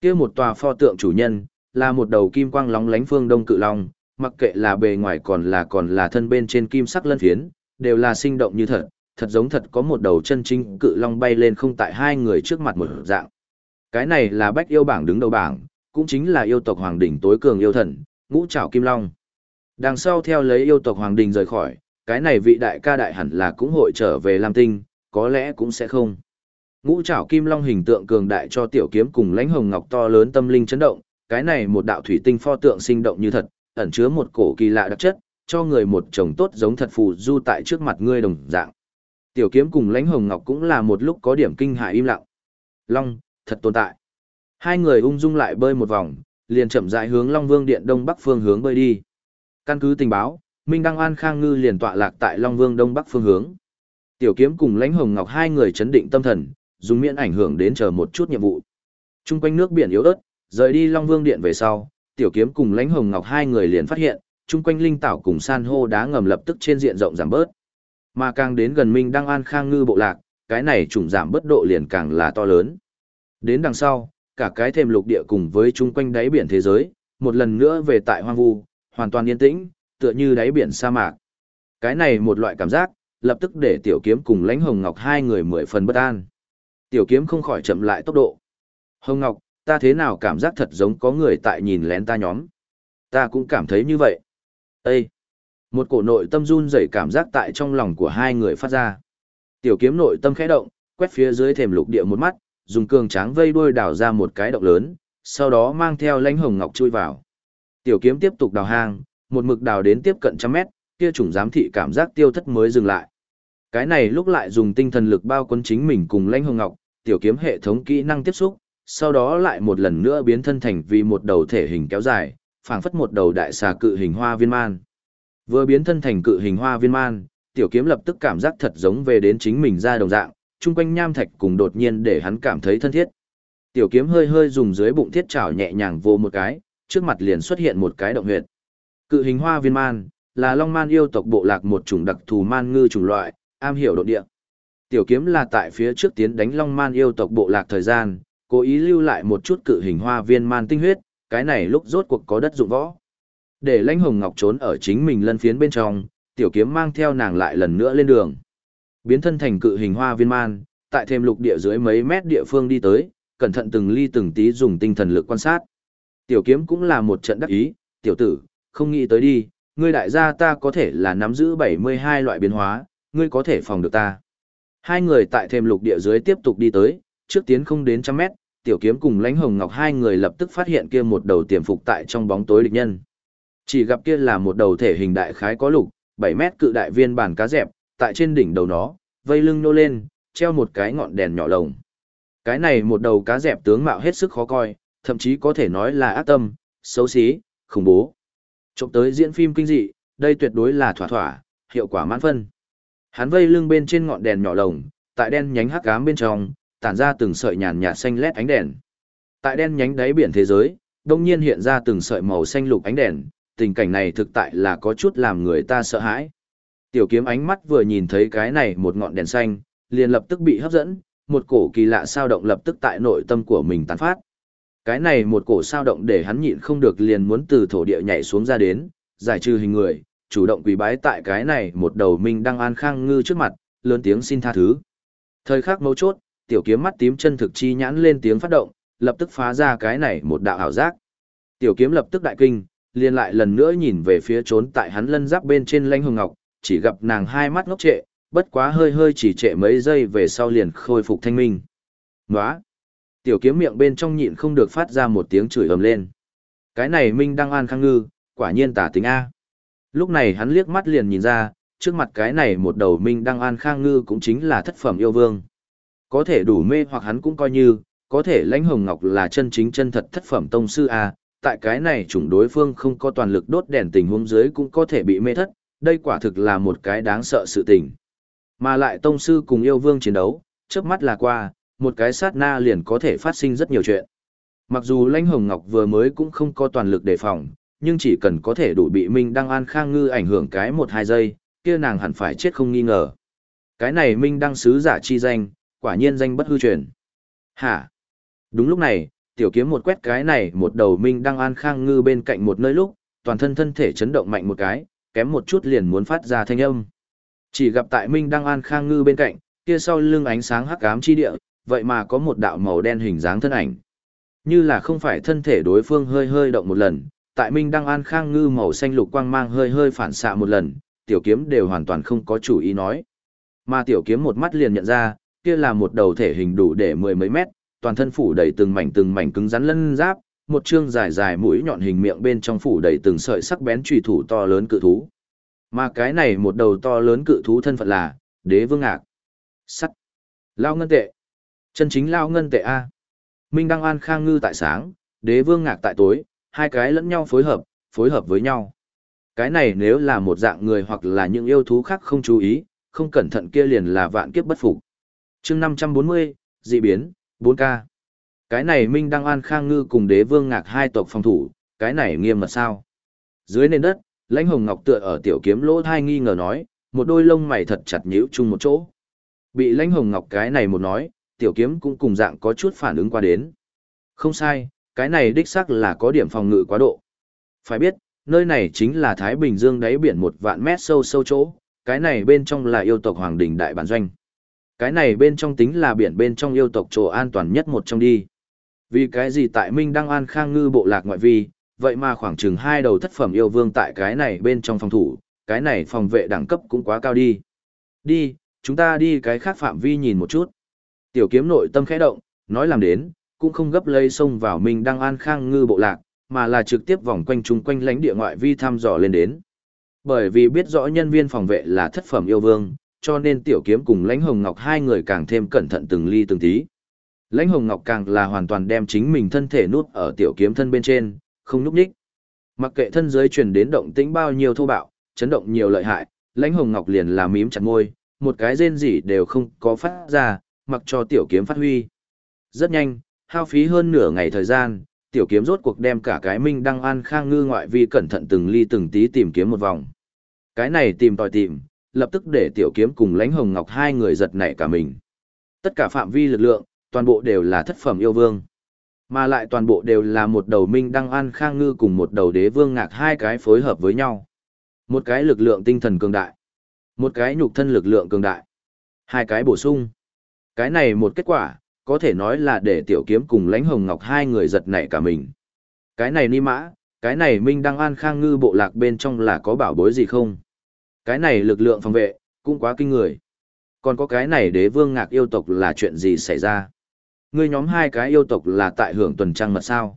S1: Kia một tòa pho tượng chủ nhân, là một đầu kim quang lóng lánh phương đông cự long, mặc kệ là bề ngoài còn là còn là thân bên trên kim sắc lân phiến, đều là sinh động như thật, thật giống thật có một đầu chân chính cự long bay lên không tại hai người trước mặt một dạng. Cái này là bách yêu bảng đứng đầu bảng, cũng chính là yêu tộc hoàng đỉnh tối cường yêu thần, ngũ trảo kim long. Đằng sau theo lấy yêu tộc hoàng đình rời khỏi, cái này vị đại ca đại hẳn là cũng hội trở về Lam Tinh, có lẽ cũng sẽ không. Ngũ trảo kim long hình tượng cường đại cho tiểu kiếm cùng lãnh hồng ngọc to lớn tâm linh chấn động, cái này một đạo thủy tinh pho tượng sinh động như thật, ẩn chứa một cổ kỳ lạ đặc chất, cho người một chồng tốt giống thật phù du tại trước mặt ngươi đồng dạng. Tiểu kiếm cùng lãnh hồng ngọc cũng là một lúc có điểm kinh hại im lặng. Long, thật tồn tại. Hai người ung dung lại bơi một vòng, liền chậm rãi hướng Long Vương Điện Đông Bắc phương hướng bơi đi. Căn cứ tình báo, Minh Đăng An Khang Ngư liền tọa lạc tại Long Vương Đông Bắc phương hướng. Tiểu Kiếm cùng Lãnh Hồng Ngọc hai người chấn định tâm thần, dùng miễn ảnh hưởng đến chờ một chút nhiệm vụ. Trung quanh nước biển yếu ớt, rời đi Long Vương Điện về sau, Tiểu Kiếm cùng Lãnh Hồng Ngọc hai người liền phát hiện, trung quanh linh tảo cùng san hô đá ngầm lập tức trên diện rộng giảm bớt. Mà càng đến gần Minh Đăng An Khang Ngư bộ lạc, cái này trùng giảm bất độ liền càng là to lớn. Đến đằng sau, cả cái thềm lục địa cùng với chung quanh đáy biển thế giới, một lần nữa về tại hoang vu, hoàn toàn yên tĩnh, tựa như đáy biển sa mạc. Cái này một loại cảm giác, lập tức để tiểu kiếm cùng lãnh hồng ngọc hai người mười phần bất an. Tiểu kiếm không khỏi chậm lại tốc độ. Hồng ngọc, ta thế nào cảm giác thật giống có người tại nhìn lén ta nhóm. Ta cũng cảm thấy như vậy. Ê! Một cổ nội tâm run rẩy cảm giác tại trong lòng của hai người phát ra. Tiểu kiếm nội tâm khẽ động, quét phía dưới thềm lục địa một mắt, dùng cường tráng vây đuôi đào ra một cái động lớn, sau đó mang theo lãnh hồng ngọc chui vào. Tiểu kiếm tiếp tục đào hang, một mực đào đến tiếp cận trăm mét, kia chủng giám thị cảm giác tiêu thất mới dừng lại. Cái này lúc lại dùng tinh thần lực bao quân chính mình cùng lãnh hồng ngọc, tiểu kiếm hệ thống kỹ năng tiếp xúc, sau đó lại một lần nữa biến thân thành vì một đầu thể hình kéo dài, phảng phất một đầu đại xà cự hình hoa viên man. Vừa biến thân thành cự hình hoa viên man, tiểu kiếm lập tức cảm giác thật giống về đến chính mình ra đồng dạng, chung quanh nham thạch cùng đột nhiên để hắn cảm thấy thân thiết. Tiểu kiếm hơi hơi dùng dưới bụng thiết chảo nhẹ nhàng vô một cái, trước mặt liền xuất hiện một cái động huyệt. Cự hình hoa viên man, là Long Man yêu tộc bộ lạc một chủng đặc thù man ngư chủng loại, am hiểu độ địa. Tiểu kiếm là tại phía trước tiến đánh Long Man yêu tộc bộ lạc thời gian, cố ý lưu lại một chút cự hình hoa viên man tinh huyết, cái này lúc rốt cuộc có đất dụng võ. Để lãnh hồng ngọc trốn ở chính mình lân phiến bên trong, tiểu kiếm mang theo nàng lại lần nữa lên đường. Biến thân thành cự hình hoa viên man, tại thêm lục địa dưới mấy mét địa phương đi tới, cẩn thận từng ly từng tí dùng tinh thần lực quan sát. Tiểu kiếm cũng là một trận đắc ý, tiểu tử, không nghĩ tới đi, ngươi đại gia ta có thể là nắm giữ 72 loại biến hóa, ngươi có thể phòng được ta. Hai người tại thêm lục địa dưới tiếp tục đi tới, trước tiến không đến trăm mét, tiểu kiếm cùng lãnh hồng ngọc hai người lập tức phát hiện kia một đầu tiềm phục tại trong bóng tối địch nhân. Chỉ gặp kia là một đầu thể hình đại khái có lục, 7 mét cự đại viên bản cá dẹp, tại trên đỉnh đầu nó, vây lưng nô lên, treo một cái ngọn đèn nhỏ lồng. Cái này một đầu cá dẹp tướng mạo hết sức khó coi, thậm chí có thể nói là ác tâm, xấu xí, khủng bố. Trộm tới diễn phim kinh dị, đây tuyệt đối là thỏa thỏa, hiệu quả mãn phân. Hắn vây lưng bên trên ngọn đèn nhỏ lồng, tại đen nhánh hắc ám bên trong, tản ra từng sợi nhàn nhạt xanh lét ánh đèn. Tại đen nhánh đáy biển thế giới, đông nhiên hiện ra từng sợi màu xanh lục ánh đèn, tình cảnh này thực tại là có chút làm người ta sợ hãi. Tiểu kiếm ánh mắt vừa nhìn thấy cái này một ngọn đèn xanh, liền lập tức bị hấp dẫn, một cổ kỳ lạ sao động lập tức tại nội tâm của mình tán phát. Cái này một cổ sao động để hắn nhịn không được liền muốn từ thổ địa nhảy xuống ra đến, giải trừ hình người, chủ động quỳ bái tại cái này một đầu minh đang an khang ngư trước mặt, lớn tiếng xin tha thứ. Thời khắc mấu chốt, tiểu kiếm mắt tím chân thực chi nhãn lên tiếng phát động, lập tức phá ra cái này một đạo ảo giác. Tiểu kiếm lập tức đại kinh, liền lại lần nữa nhìn về phía trốn tại hắn lân giáp bên trên lãnh hồng ngọc, chỉ gặp nàng hai mắt ngốc trệ, bất quá hơi hơi chỉ trệ mấy giây về sau liền khôi phục thanh minh. Nóa! Tiểu kiếm miệng bên trong nhịn không được phát ra một tiếng chửi ầm lên. Cái này Minh Đăng an khang ngư, quả nhiên tả tính A. Lúc này hắn liếc mắt liền nhìn ra, trước mặt cái này một đầu Minh Đăng an khang ngư cũng chính là thất phẩm yêu vương. Có thể đủ mê hoặc hắn cũng coi như, có thể lãnh hồng ngọc là chân chính chân thật thất phẩm tông sư A, tại cái này chủng đối phương không có toàn lực đốt đèn tình huống dưới cũng có thể bị mê thất, đây quả thực là một cái đáng sợ sự tình. Mà lại tông sư cùng yêu vương chiến đấu, chớp mắt là qua, một cái sát na liền có thể phát sinh rất nhiều chuyện. Mặc dù Lãnh Hồng Ngọc vừa mới cũng không có toàn lực đề phòng, nhưng chỉ cần có thể đủ bị Minh Đăng An Khang Ngư ảnh hưởng cái một hai giây, kia nàng hẳn phải chết không nghi ngờ. Cái này Minh Đăng sứ giả chi danh, quả nhiên danh bất hư truyền. Hả? Đúng lúc này, tiểu kiếm một quét cái này một đầu Minh Đăng An Khang Ngư bên cạnh một nơi lúc, toàn thân thân thể chấn động mạnh một cái, kém một chút liền muốn phát ra thanh âm. Chỉ gặp tại Minh Đăng An Khang Ngư bên cạnh, kia sau lưng ánh sáng hắc ám chi địa, vậy mà có một đạo màu đen hình dáng thân ảnh. Như là không phải thân thể đối phương hơi hơi động một lần, tại Minh Đăng An Khang Ngư màu xanh lục quang mang hơi hơi phản xạ một lần, tiểu kiếm đều hoàn toàn không có chủ ý nói. Mà tiểu kiếm một mắt liền nhận ra, kia là một đầu thể hình đủ để mười mấy mét, toàn thân phủ đầy từng mảnh từng mảnh cứng rắn lân giáp, một chương dài dài mũi nhọn hình miệng bên trong phủ đầy từng sợi sắc bén chùy thủ to lớn cự thú. Mà cái này một đầu to lớn cự thú thân phận là Đế Vương Ngạc. Sắt. Lao ngân tệ. Chân chính lao ngân tệ A. Minh Đăng An Khang Ngư tại sáng, đế vương ngạc tại tối, hai cái lẫn nhau phối hợp, phối hợp với nhau. Cái này nếu là một dạng người hoặc là những yêu thú khác không chú ý, không cẩn thận kia liền là vạn kiếp bất phục. chương 540, dị biến, 4K. Cái này Minh Đăng An Khang Ngư cùng đế vương ngạc hai tộc phòng thủ, cái này nghiêm mật sao. Dưới nền đất, lãnh hồng ngọc tựa ở tiểu kiếm lỗ thai nghi ngờ nói, một đôi lông mày thật chặt nhíu chung một chỗ. Bị lãnh hồng ngọc cái này một nói, tiểu kiếm cũng cùng dạng có chút phản ứng qua đến. Không sai, cái này đích xác là có điểm phòng ngự quá độ. Phải biết, nơi này chính là Thái Bình Dương đáy biển một vạn mét sâu sâu chỗ, cái này bên trong là yêu tộc Hoàng Đình Đại Bản Doanh. Cái này bên trong tính là biển bên trong yêu tộc chỗ an toàn nhất một trong đi. Vì cái gì tại Minh Đăng An Khang Ngư bộ lạc ngoại vi, vậy mà khoảng chừng hai đầu thất phẩm yêu vương tại cái này bên trong phòng thủ, cái này phòng vệ đẳng cấp cũng quá cao đi. Đi, chúng ta đi cái khác phạm vi nhìn một chút. Tiểu kiếm nội tâm khẽ động, nói làm đến, cũng không gấp lây xông vào mình đang an khang ngư bộ lạc, mà là trực tiếp vòng quanh chung quanh lãnh địa ngoại vi thăm dò lên đến. Bởi vì biết rõ nhân viên phòng vệ là thất phẩm yêu vương, cho nên tiểu kiếm cùng lãnh hồng ngọc hai người càng thêm cẩn thận từng ly từng tí. Lãnh hồng ngọc càng là hoàn toàn đem chính mình thân thể nuốt ở tiểu kiếm thân bên trên, không núp đích. Mặc kệ thân dưới truyền đến động tĩnh bao nhiêu thô bạo, chấn động nhiều lợi hại, lãnh hồng ngọc liền là mím chặt môi, một cái rên rỉ đều không có phát ra, mặc cho tiểu kiếm phát huy. Rất nhanh, hao phí hơn nửa ngày thời gian, tiểu kiếm rốt cuộc đem cả cái minh đăng an khang ngư ngoại vi cẩn thận từng ly từng tí tìm kiếm một vòng. Cái này tìm tòi tìm, lập tức để tiểu kiếm cùng lãnh hồng ngọc hai người giật nảy cả mình. Tất cả phạm vi lực lượng, toàn bộ đều là thất phẩm yêu vương. Mà lại toàn bộ đều là một đầu minh đăng an khang ngư cùng một đầu đế vương ngạc hai cái phối hợp với nhau. Một cái lực lượng tinh thần cường đại. Một cái nhục thân lực lượng cường đại. Hai cái bổ sung. Cái này một kết quả, có thể nói là để tiểu kiếm cùng lãnh hồng ngọc hai người giật nảy cả mình. Cái này ni mã, cái này minh đăng an khang ngư bộ lạc bên trong là có bảo bối gì không? Cái này lực lượng phòng vệ, cũng quá kinh người. Còn có cái này đế vương ngạc yêu tộc là chuyện gì xảy ra? Ngươi nhóm hai cái yêu tộc là tại hưởng tuần trăng mật sao?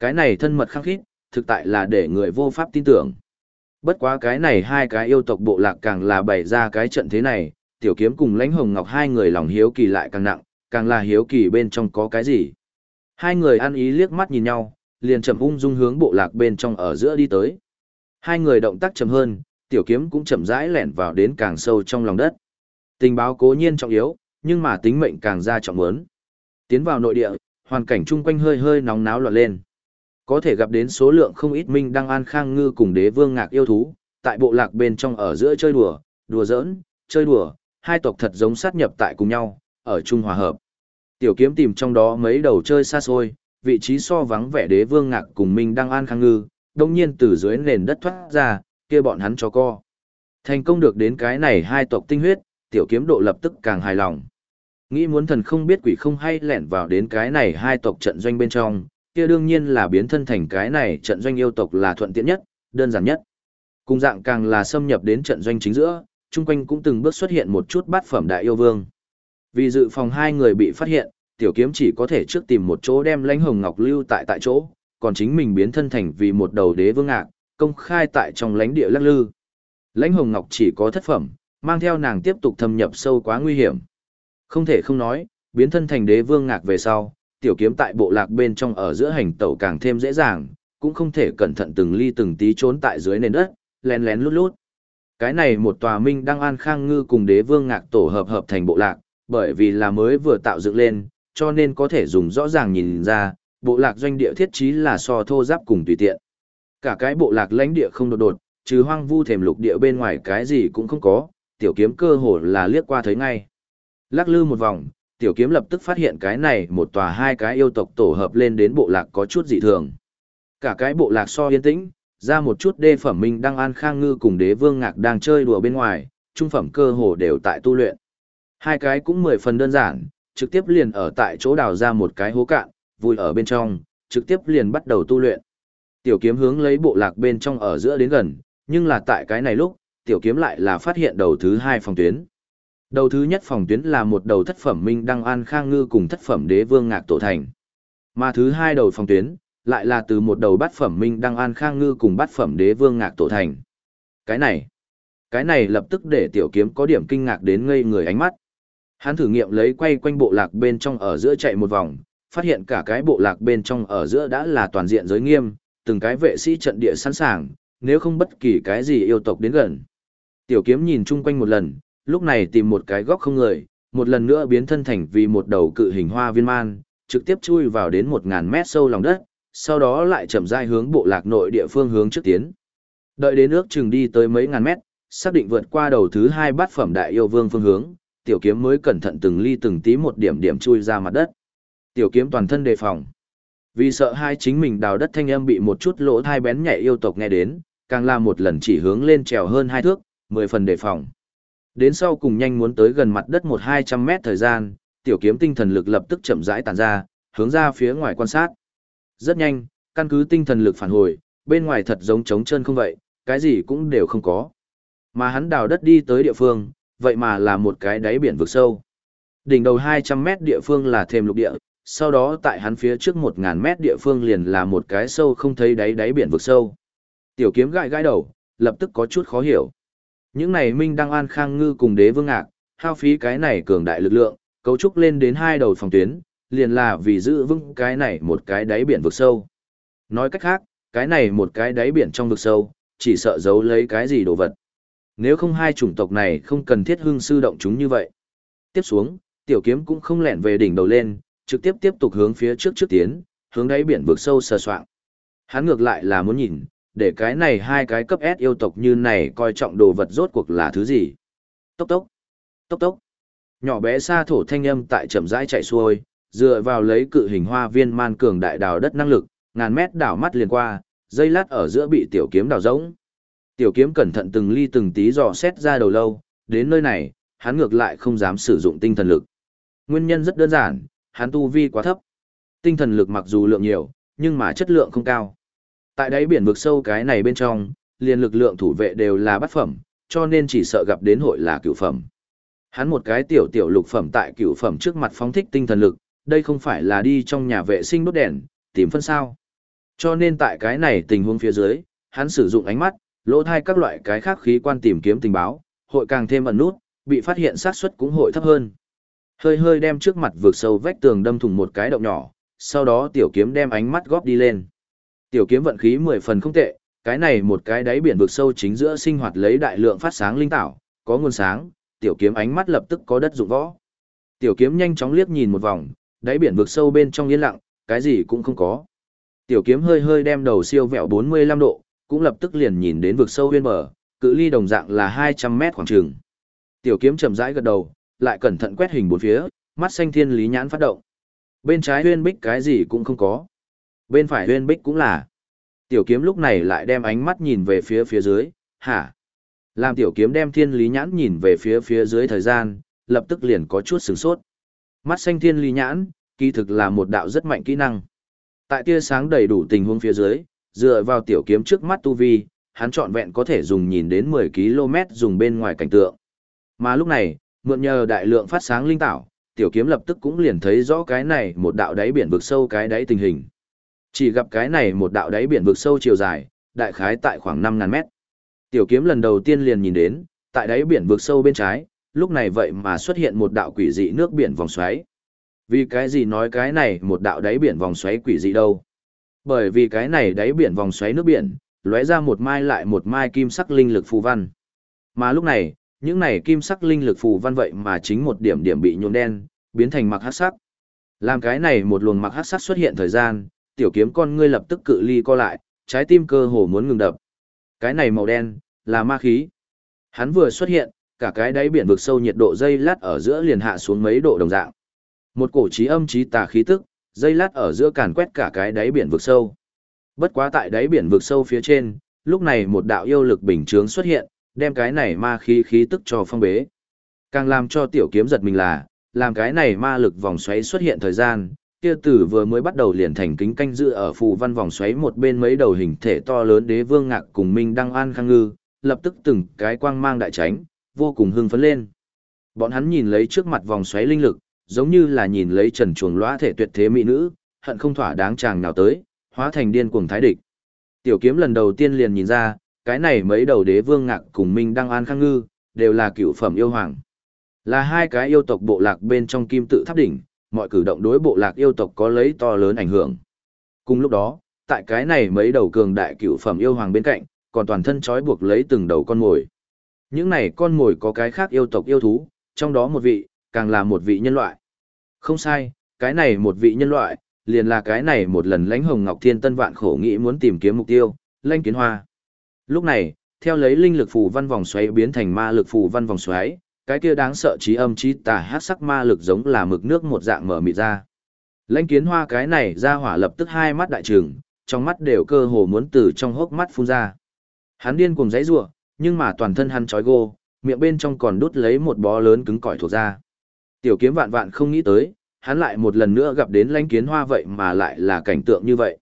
S1: Cái này thân mật khăng khít, thực tại là để người vô pháp tin tưởng. Bất quá cái này hai cái yêu tộc bộ lạc càng là bày ra cái trận thế này, tiểu kiếm cùng lãnh hồng ngọc hai người lòng hiếu kỳ lại càng nặng, càng là hiếu kỳ bên trong có cái gì. Hai người ăn ý liếc mắt nhìn nhau, liền chậm ung dung hướng bộ lạc bên trong ở giữa đi tới. Hai người động tác chậm hơn, tiểu kiếm cũng chậm rãi lẻn vào đến càng sâu trong lòng đất. Tình báo cố nhiên trọng yếu, nhưng mà tính mệnh càng ra trọng muốn. Tiến vào nội địa, hoàn cảnh chung quanh hơi hơi nóng náo loạn lên. Có thể gặp đến số lượng không ít minh đăng an khang ngư cùng đế vương ngạc yêu thú, tại bộ lạc bên trong ở giữa chơi đùa, đùa giỡn, chơi đùa, hai tộc thật giống sát nhập tại cùng nhau, ở chung hòa hợp. Tiểu kiếm tìm trong đó mấy đầu chơi xa xôi, vị trí so vắng vẻ đế vương ngạc cùng minh đang an khang ngư, đồng nhiên từ dưới nền đất thoát ra, kia bọn hắn cho co. Thành công được đến cái này hai tộc tinh huyết, tiểu kiếm độ lập tức càng hài lòng. Nghĩ muốn thần không biết quỷ không hay lẻn vào đến cái này hai tộc trận doanh bên trong, kia đương nhiên là biến thân thành cái này trận doanh yêu tộc là thuận tiện nhất, đơn giản nhất. Cùng dạng càng là xâm nhập đến trận doanh chính giữa, chung quanh cũng từng bước xuất hiện một chút bát phẩm đại yêu vương. Vì dự phòng hai người bị phát hiện, tiểu kiếm chỉ có thể trước tìm một chỗ đem lãnh hồng ngọc lưu tại tại chỗ, còn chính mình biến thân thành vì một đầu đế vương ngạc, công khai tại trong lãnh địa lắc lư. Lãnh hồng ngọc chỉ có thất phẩm, mang theo nàng tiếp tục thâm nhập sâu quá nguy hiểm. Không thể không nói, biến thân thành đế vương ngạc về sau, tiểu kiếm tại bộ lạc bên trong ở giữa hành tẩu càng thêm dễ dàng, cũng không thể cẩn thận từng ly từng tí trốn tại dưới nền đất, lén lén lút lút. Cái này một tòa minh đăng an khang ngư cùng đế vương ngạc tổ hợp hợp thành bộ lạc, bởi vì là mới vừa tạo dựng lên, cho nên có thể dùng rõ ràng nhìn ra, bộ lạc doanh địa thiết trí là so thô giáp cùng tùy tiện. Cả cái bộ lạc lãnh địa không đột đột, trừ hoang vu thềm lục địa bên ngoài cái gì cũng không có, tiểu kiếm cơ hồ là liếc qua thấy ngay. Lắc lư một vòng, tiểu kiếm lập tức phát hiện cái này một tòa hai cái yêu tộc tổ hợp lên đến bộ lạc có chút dị thường. Cả cái bộ lạc so yên tĩnh, ra một chút đê phẩm minh đang an khang ngư cùng đế vương ngạc đang chơi đùa bên ngoài, trung phẩm cơ hồ đều tại tu luyện. Hai cái cũng mười phần đơn giản, trực tiếp liền ở tại chỗ đào ra một cái hố cạn, vui ở bên trong, trực tiếp liền bắt đầu tu luyện. Tiểu kiếm hướng lấy bộ lạc bên trong ở giữa đến gần, nhưng là tại cái này lúc, tiểu kiếm lại là phát hiện đầu thứ hai phòng tuyến. Đầu thứ nhất phòng tuyến là một đầu thất phẩm minh đăng an khang ngư cùng thất phẩm đế vương ngạc tổ thành. Mà thứ hai đầu phòng tuyến, lại là từ một đầu bát phẩm minh đăng an khang ngư cùng bát phẩm đế vương ngạc tổ thành. Cái này, cái này lập tức để tiểu kiếm có điểm kinh ngạc đến ngây người ánh mắt. Hắn thử nghiệm lấy quay quanh bộ lạc bên trong ở giữa chạy một vòng, phát hiện cả cái bộ lạc bên trong ở giữa đã là toàn diện giới nghiêm, từng cái vệ sĩ trận địa sẵn sàng, nếu không bất kỳ cái gì yêu tộc đến gần. Tiểu kiếm nhìn chung quanh một lần, lúc này tìm một cái góc không người, một lần nữa biến thân thành vì một đầu cự hình hoa viên man, trực tiếp chui vào đến một ngàn mét sâu lòng đất, sau đó lại chậm rãi hướng bộ lạc nội địa phương hướng trước tiến. Đợi đến nước chừng đi tới mấy ngàn mét, xác định vượt qua đầu thứ hai bát phẩm đại yêu vương phương hướng, tiểu kiếm mới cẩn thận từng ly từng tí một điểm điểm chui ra mặt đất. Tiểu kiếm toàn thân đề phòng. Vì sợ hai chính mình đào đất thanh âm bị một chút lỗ thai bén nhạy yêu tộc nghe đến, càng là một lần chỉ hướng lên trèo hơn hai thước, mười phần đề phòng. Đến sau cùng nhanh muốn tới gần mặt đất một hai trăm mét thời gian, tiểu kiếm tinh thần lực lập tức chậm rãi tàn ra, hướng ra phía ngoài quan sát. Rất nhanh, căn cứ tinh thần lực phản hồi, bên ngoài thật giống trống chân không vậy, cái gì cũng đều không có. Mà hắn đào đất đi tới địa phương, vậy mà là một cái đáy biển vực sâu. Đỉnh đầu 200 mét địa phương là thêm lục địa, sau đó tại hắn phía trước 1000 mét địa phương liền là một cái sâu không thấy đáy đáy biển vực sâu. Tiểu kiếm gãi gãi đầu, lập tức có chút khó hiểu. Những này Minh Đăng An Khang Ngư cùng đế vương ngạc, hao phí cái này cường đại lực lượng, cấu trúc lên đến hai đầu phòng tuyến, liền là vì giữ vững cái này một cái đáy biển vực sâu. Nói cách khác, cái này một cái đáy biển trong vực sâu, chỉ sợ giấu lấy cái gì đồ vật. Nếu không hai chủng tộc này không cần thiết hưng sư động chúng như vậy. Tiếp xuống, tiểu kiếm cũng không lẹn về đỉnh đầu lên, trực tiếp tiếp tục hướng phía trước trước tiến, hướng đáy biển vực sâu sờ soạng. Hắn ngược lại là muốn nhìn, để cái này hai cái cấp S yêu tộc như này coi trọng đồ vật rốt cuộc là thứ gì. Tốc tốc, tốc tốc. Nhỏ bé xa thổ thanh âm tại chậm rãi chạy xuôi, dựa vào lấy cự hình hoa viên man cường đại đào đất năng lực, ngàn mét đảo mắt liền qua, dây lát ở giữa bị tiểu kiếm đào rỗng. Tiểu kiếm cẩn thận từng ly từng tí dò xét ra đầu lâu, đến nơi này, hắn ngược lại không dám sử dụng tinh thần lực. Nguyên nhân rất đơn giản, hắn tu vi quá thấp. Tinh thần lực mặc dù lượng nhiều, nhưng mà chất lượng không cao. Tại đáy biển vực sâu cái này bên trong, liền lực lượng thủ vệ đều là bát phẩm, cho nên chỉ sợ gặp đến hội là cửu phẩm. Hắn một cái tiểu tiểu lục phẩm tại cửu phẩm trước mặt phóng thích tinh thần lực, đây không phải là đi trong nhà vệ sinh đốt đèn, tìm phân sao. Cho nên tại cái này tình huống phía dưới, hắn sử dụng ánh mắt, lỗ thai các loại cái khác khí quan tìm kiếm tình báo, hội càng thêm ẩn nút, bị phát hiện xác suất cũng hội thấp hơn. Hơi hơi đem trước mặt vượt sâu vách tường đâm thủng một cái động nhỏ, sau đó tiểu kiếm đem ánh mắt góp đi lên. Tiểu kiếm vận khí mười phần không tệ, cái này một cái đáy biển vực sâu chính giữa sinh hoạt lấy đại lượng phát sáng linh tảo, có nguồn sáng, tiểu kiếm ánh mắt lập tức có đất dụng võ. Tiểu kiếm nhanh chóng liếc nhìn một vòng, đáy biển vực sâu bên trong yên lặng, cái gì cũng không có. Tiểu kiếm hơi hơi đem đầu siêu vẹo 45 độ, cũng lập tức liền nhìn đến vực sâu huyên bờ, cự ly đồng dạng là 200 mét khoảng trường. Tiểu kiếm chậm rãi gật đầu, lại cẩn thận quét hình bốn phía, mắt xanh thiên lý nhãn phát động. Bên trái huyên bích cái gì cũng không có. Bên phải huyên bích cũng là. Tiểu kiếm lúc này lại đem ánh mắt nhìn về phía phía dưới, hả? Làm tiểu kiếm đem thiên lý nhãn nhìn về phía phía dưới thời gian, lập tức liền có chút sửng sốt. Mắt xanh thiên ly nhãn, kỳ thực là một đạo rất mạnh kỹ năng. Tại tia sáng đầy đủ tình huống phía dưới, dựa vào tiểu kiếm trước mắt tu vi, hắn trọn vẹn có thể dùng nhìn đến 10 km dùng bên ngoài cảnh tượng. Mà lúc này, mượn nhờ đại lượng phát sáng linh tảo, tiểu kiếm lập tức cũng liền thấy rõ cái này một đạo đáy biển vực sâu cái đáy tình hình. Chỉ gặp cái này một đạo đáy biển vực sâu chiều dài, đại khái tại khoảng năm ngàn mét. Tiểu kiếm lần đầu tiên liền nhìn đến, tại đáy biển vực sâu bên trái, lúc này vậy mà xuất hiện một đạo quỷ dị nước biển vòng xoáy. Vì cái gì nói cái này một đạo đáy biển vòng xoáy quỷ dị đâu? Bởi vì cái này đáy biển vòng xoáy nước biển, lóe ra một mai lại một mai kim sắc linh lực phù văn. Mà lúc này, những này kim sắc linh lực phù văn vậy mà chính một điểm điểm bị nhuộm đen, biến thành mặc hắc sắc. Làm cái này một luồng mặc hắc sắc xuất hiện thời gian, tiểu kiếm con ngươi lập tức cự ly co lại, trái tim cơ hồ muốn ngừng đập. Cái này màu đen, là ma khí. Hắn vừa xuất hiện, cả cái đáy biển vực sâu nhiệt độ dây lát ở giữa liền hạ xuống mấy độ đồng dạng. Một cổ trí âm trí tà khí tức, dây lát ở giữa càn quét cả cái đáy biển vực sâu. Bất quá tại đáy biển vực sâu phía trên, lúc này một đạo yêu lực bình chướng xuất hiện, đem cái này ma khí khí tức cho phong bế. Càng làm cho tiểu kiếm giật mình là, làm cái này ma lực vòng xoáy xuất hiện thời gian, kia tử vừa mới bắt đầu liền thành kính canh dự ở phù văn vòng xoáy một bên mấy đầu hình thể to lớn đế vương ngạc cùng minh đăng an khang ngư, lập tức từng cái quang mang đại tránh, vô cùng hưng phấn lên. Bọn hắn nhìn lấy trước mặt vòng xoáy linh lực, giống như là nhìn lấy trần chuồng lõa thể tuyệt thế mỹ nữ, hận không thỏa đáng chàng nào tới, hóa thành điên cuồng thái địch. Tiểu kiếm lần đầu tiên liền nhìn ra, cái này mấy đầu đế vương ngạc cùng Minh Đăng An Khang Ngư, đều là cựu phẩm yêu hoàng. Là hai cái yêu tộc bộ lạc bên trong kim tự tháp đỉnh, mọi cử động đối bộ lạc yêu tộc có lấy to lớn ảnh hưởng. Cùng lúc đó, tại cái này mấy đầu cường đại cựu phẩm yêu hoàng bên cạnh, còn toàn thân trói buộc lấy từng đầu con mồi. Những này con mồi có cái khác yêu tộc yêu thú, trong đó một vị, càng là một vị nhân loại. Không sai, cái này một vị nhân loại, liền là cái này một lần lãnh hồng ngọc thiên tân vạn khổ nghĩ muốn tìm kiếm mục tiêu, lãnh kiến hoa. Lúc này, theo lấy linh lực phù văn vòng xoáy biến thành ma lực phù văn vòng xoáy, cái kia đáng sợ trí âm trí tà hát sắc ma lực giống là mực nước một dạng mở mịt ra. Lãnh kiến hoa cái này ra hỏa lập tức hai mắt đại trừng, trong mắt đều cơ hồ muốn từ trong hốc mắt phun ra. Hắn điên cuồng giãy giụa, nhưng mà toàn thân hắn trói gô, miệng bên trong còn đút lấy một bó lớn cứng cỏi thuộc ra. Tiểu kiếm vạn vạn không nghĩ tới, hắn lại một lần nữa gặp đến lãnh kiến hoa vậy mà lại là cảnh tượng như vậy.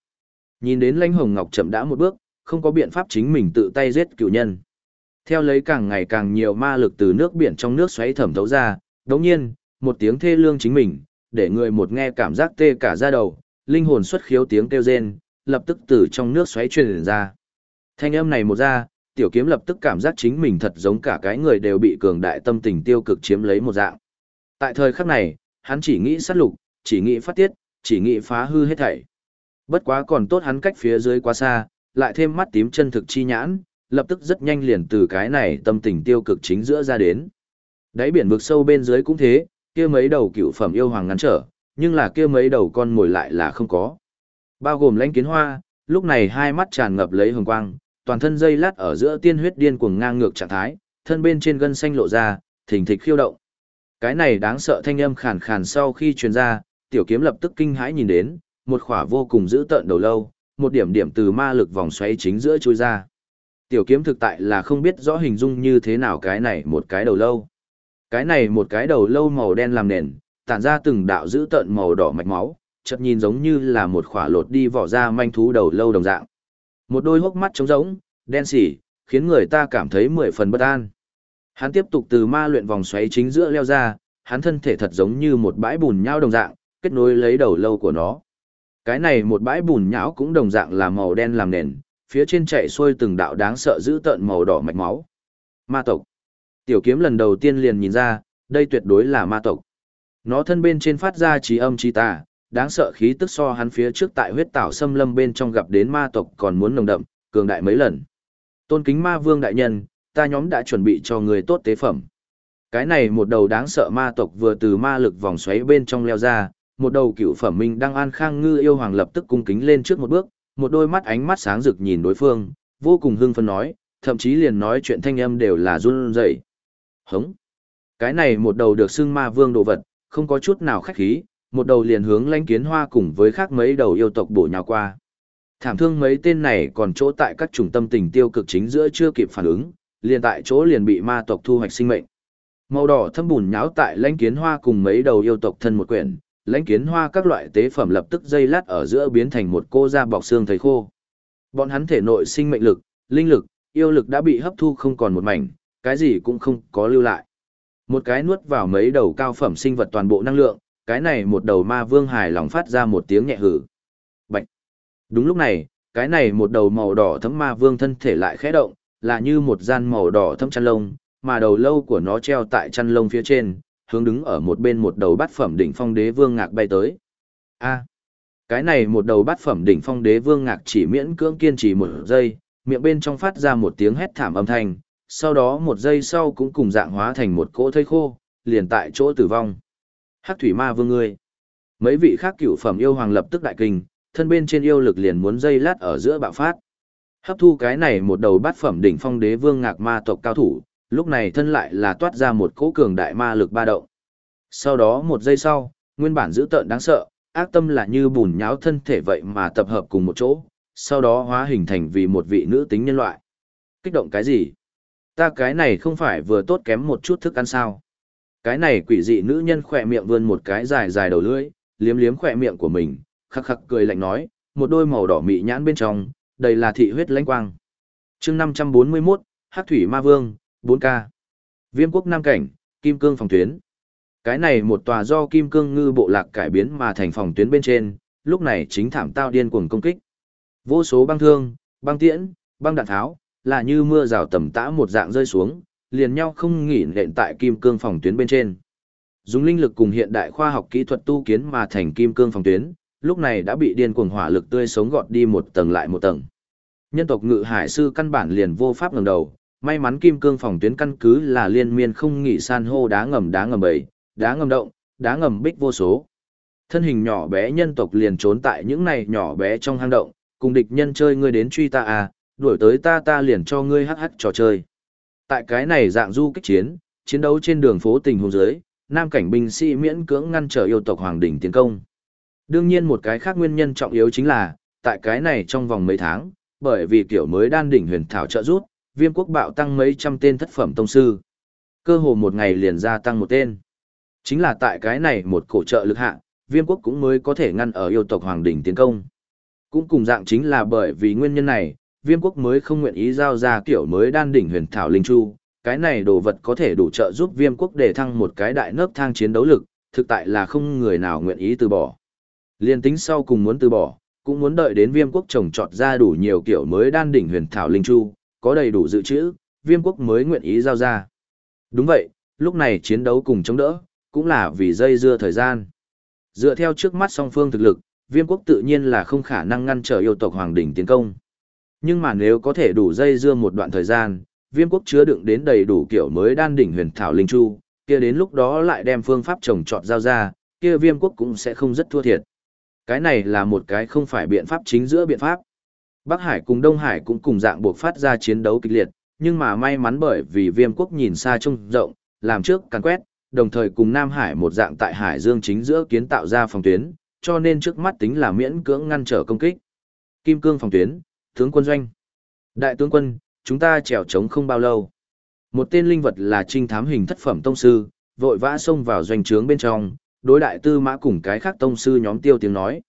S1: Nhìn đến lãnh hồng ngọc chậm đã một bước, không có biện pháp chính mình tự tay giết cựu nhân. Theo lấy càng ngày càng nhiều ma lực từ nước biển trong nước xoáy thẩm thấu ra, đồng nhiên, một tiếng thê lương chính mình, để người một nghe cảm giác tê cả da đầu, linh hồn xuất khiếu tiếng kêu rên, lập tức từ trong nước xoáy truyền ra. Thanh âm này một ra, tiểu kiếm lập tức cảm giác chính mình thật giống cả cái người đều bị cường đại tâm tình tiêu cực chiếm lấy một dạng. Tại thời khắc này, hắn chỉ nghĩ sát lục, chỉ nghĩ phát tiết, chỉ nghĩ phá hư hết thảy. Bất quá còn tốt hắn cách phía dưới quá xa, lại thêm mắt tím chân thực chi nhãn, lập tức rất nhanh liền từ cái này tâm tình tiêu cực chính giữa ra đến. Đáy biển vực sâu bên dưới cũng thế, kia mấy đầu cựu phẩm yêu hoàng ngăn trở, nhưng là kia mấy đầu con mồi lại là không có. Bao gồm lãnh kiến hoa, lúc này hai mắt tràn ngập lấy hồng quang, toàn thân dây lát ở giữa tiên huyết điên cuồng ngang ngược trạng thái, thân bên trên gân xanh lộ ra, thình thịch khiêu động. Cái này đáng sợ thanh âm khàn khàn sau khi truyền ra, tiểu kiếm lập tức kinh hãi nhìn đến, một khỏa vô cùng dữ tợn đầu lâu, một điểm điểm từ ma lực vòng xoáy chính giữa chui ra. Tiểu kiếm thực tại là không biết rõ hình dung như thế nào cái này một cái đầu lâu. Cái này một cái đầu lâu màu đen làm nền, tản ra từng đạo dữ tợn màu đỏ mạch máu, chợt nhìn giống như là một khỏa lột đi vỏ ra manh thú đầu lâu đồng dạng. Một đôi hốc mắt trống rỗng, đen xỉ, khiến người ta cảm thấy mười phần bất an. Hắn tiếp tục từ ma luyện vòng xoáy chính giữa leo ra, hắn thân thể thật giống như một bãi bùn nhão đồng dạng, kết nối lấy đầu lâu của nó. Cái này một bãi bùn nhão cũng đồng dạng là màu đen làm nền, phía trên chạy xuôi từng đạo đáng sợ dữ tợn màu đỏ mạch máu. Ma tộc. Tiểu kiếm lần đầu tiên liền nhìn ra, đây tuyệt đối là ma tộc. Nó thân bên trên phát ra trí âm trí tà, đáng sợ khí tức so hắn phía trước tại huyết tảo xâm lâm bên trong gặp đến ma tộc còn muốn nồng đậm, cường đại mấy lần. Tôn kính ma vương đại nhân, ta nhóm đã chuẩn bị cho người tốt tế phẩm. Cái này một đầu đáng sợ ma tộc vừa từ ma lực vòng xoáy bên trong leo ra, một đầu cựu phẩm minh đang an khang ngư yêu hoàng lập tức cung kính lên trước một bước, một đôi mắt ánh mắt sáng rực nhìn đối phương, vô cùng hưng phấn nói, thậm chí liền nói chuyện thanh âm đều là run rẩy. Hống. Cái này một đầu được xưng ma vương đồ vật, không có chút nào khách khí, một đầu liền hướng lãnh kiến hoa cùng với khác mấy đầu yêu tộc bổ nhào qua. Thảm thương mấy tên này còn chỗ tại các trung tâm tình tiêu cực chính giữa chưa kịp phản ứng, liền tại chỗ liền bị ma tộc thu hoạch sinh mệnh. Màu đỏ thâm bùn nháo tại lãnh kiến hoa cùng mấy đầu yêu tộc thân một quyển, lãnh kiến hoa các loại tế phẩm lập tức dây lát ở giữa biến thành một cô da bọc xương thấy khô. Bọn hắn thể nội sinh mệnh lực, linh lực, yêu lực đã bị hấp thu không còn một mảnh, cái gì cũng không có lưu lại. Một cái nuốt vào mấy đầu cao phẩm sinh vật toàn bộ năng lượng, cái này một đầu ma vương hài lòng phát ra một tiếng nhẹ hử. Bạch. Đúng lúc này, cái này một đầu màu đỏ thấm ma vương thân thể lại khẽ động, là như một gian màu đỏ thấm chăn lông, mà đầu lâu của nó treo tại chăn lông phía trên, hướng đứng ở một bên một đầu bát phẩm đỉnh phong đế vương ngạc bay tới. A. cái này một đầu bát phẩm đỉnh phong đế vương ngạc chỉ miễn cưỡng kiên trì một giây, miệng bên trong phát ra một tiếng hét thảm âm thanh, sau đó một giây sau cũng cùng dạng hóa thành một cỗ thây khô, liền tại chỗ tử vong. Hắc thủy ma vương ngươi. Mấy vị khác cựu phẩm yêu hoàng lập tức đại kinh, thân bên trên yêu lực liền muốn dây lát ở giữa bạo phát. Hấp thu cái này một đầu bát phẩm đỉnh phong đế vương ngạc ma tộc cao thủ, lúc này thân lại là toát ra một cỗ cường đại ma lực ba động. Sau đó một giây sau, nguyên bản dữ tợn đáng sợ, ác tâm là như bùn nháo thân thể vậy mà tập hợp cùng một chỗ, sau đó hóa hình thành vì một vị nữ tính nhân loại. Kích động cái gì? Ta cái này không phải vừa tốt kém một chút thức ăn sao? Cái này quỷ dị nữ nhân khỏe miệng vươn một cái dài dài đầu lưỡi, liếm liếm khỏe miệng của mình, khắc khắc cười lạnh nói, một đôi màu đỏ mị nhãn bên trong, đầy là thị huyết lãnh quang. chương 541, Hắc Thủy Ma Vương, 4K. Viêm quốc Nam Cảnh, Kim Cương phòng tuyến. Cái này một tòa do Kim Cương ngư bộ lạc cải biến mà thành phòng tuyến bên trên, lúc này chính thảm tao điên cuồng công kích. Vô số băng thương, băng tiễn, băng đạn tháo, là như mưa rào tầm tã một dạng rơi xuống, liền nhau không nghỉ nện tại Kim Cương phòng tuyến bên trên. Dùng linh lực cùng hiện đại khoa học kỹ thuật tu kiến mà thành Kim Cương phòng tuyến, lúc này đã bị điên cuồng hỏa lực tươi sống gọt đi một tầng lại một tầng. Nhân tộc ngự hải sư căn bản liền vô pháp ngẩng đầu, may mắn kim cương phòng tuyến căn cứ là liên miên không nghỉ san hô đá ngầm đá ngầm bầy, đá ngầm động, đá ngầm bích vô số. Thân hình nhỏ bé nhân tộc liền trốn tại những này nhỏ bé trong hang động, cùng địch nhân chơi ngươi đến truy ta à, đuổi tới ta ta liền cho ngươi hắc hắc trò chơi. Tại cái này dạng du kích chiến, chiến đấu trên đường phố tình huống dưới, nam cảnh binh sĩ miễn cưỡng ngăn trở yêu tộc hoàng đỉnh tiến công. Đương nhiên một cái khác nguyên nhân trọng yếu chính là, tại cái này trong vòng mấy tháng, bởi vì kiểu mới đan đỉnh huyền thảo trợ rút, viêm quốc bạo tăng mấy trăm tên thất phẩm tông sư. Cơ hồ một ngày liền gia tăng một tên. Chính là tại cái này một cổ trợ lực hạ, viêm quốc cũng mới có thể ngăn ở yêu tộc hoàng đỉnh tiến công. Cũng cùng dạng chính là bởi vì nguyên nhân này, viêm quốc mới không nguyện ý giao ra kiểu mới đan đỉnh huyền thảo linh chu. Cái này đồ vật có thể đủ trợ giúp viêm quốc để thăng một cái đại nấc thang chiến đấu lực, thực tại là không người nào nguyện ý từ bỏ. Liên tính sau cùng muốn từ bỏ, cũng muốn đợi đến viêm quốc trồng trọt ra đủ nhiều kiểu mới đan đỉnh huyền thảo linh chu, có đầy đủ dự trữ, viêm quốc mới nguyện ý giao ra. Đúng vậy, lúc này chiến đấu cùng chống đỡ, cũng là vì dây dưa thời gian. Dựa theo trước mắt song phương thực lực, viêm quốc tự nhiên là không khả năng ngăn trở yêu tộc hoàng đỉnh tiến công. Nhưng mà nếu có thể đủ dây dưa một đoạn thời gian, viêm quốc chứa đựng đến đầy đủ kiểu mới đan đỉnh huyền thảo linh chu, kia đến lúc đó lại đem phương pháp trồng trọt giao ra, kia viêm quốc cũng sẽ không rất thua thiệt. Cái này là một cái không phải biện pháp chính giữa biện pháp. Bắc Hải cùng Đông Hải cũng cùng dạng buộc phát ra chiến đấu kịch liệt, nhưng mà may mắn bởi vì viêm quốc nhìn xa trông rộng, làm trước càng quét, đồng thời cùng Nam Hải một dạng tại Hải Dương chính giữa kiến tạo ra phòng tuyến, cho nên trước mắt tính là miễn cưỡng ngăn trở công kích. Kim cương phòng tuyến, tướng quân doanh. Đại tướng quân, chúng ta trèo trống không bao lâu. Một tên linh vật là trinh thám hình thất phẩm tông sư, vội vã xông vào doanh trướng bên trong, đối đại tư mã cùng cái khác tông sư nhóm tiêu tiếng nói.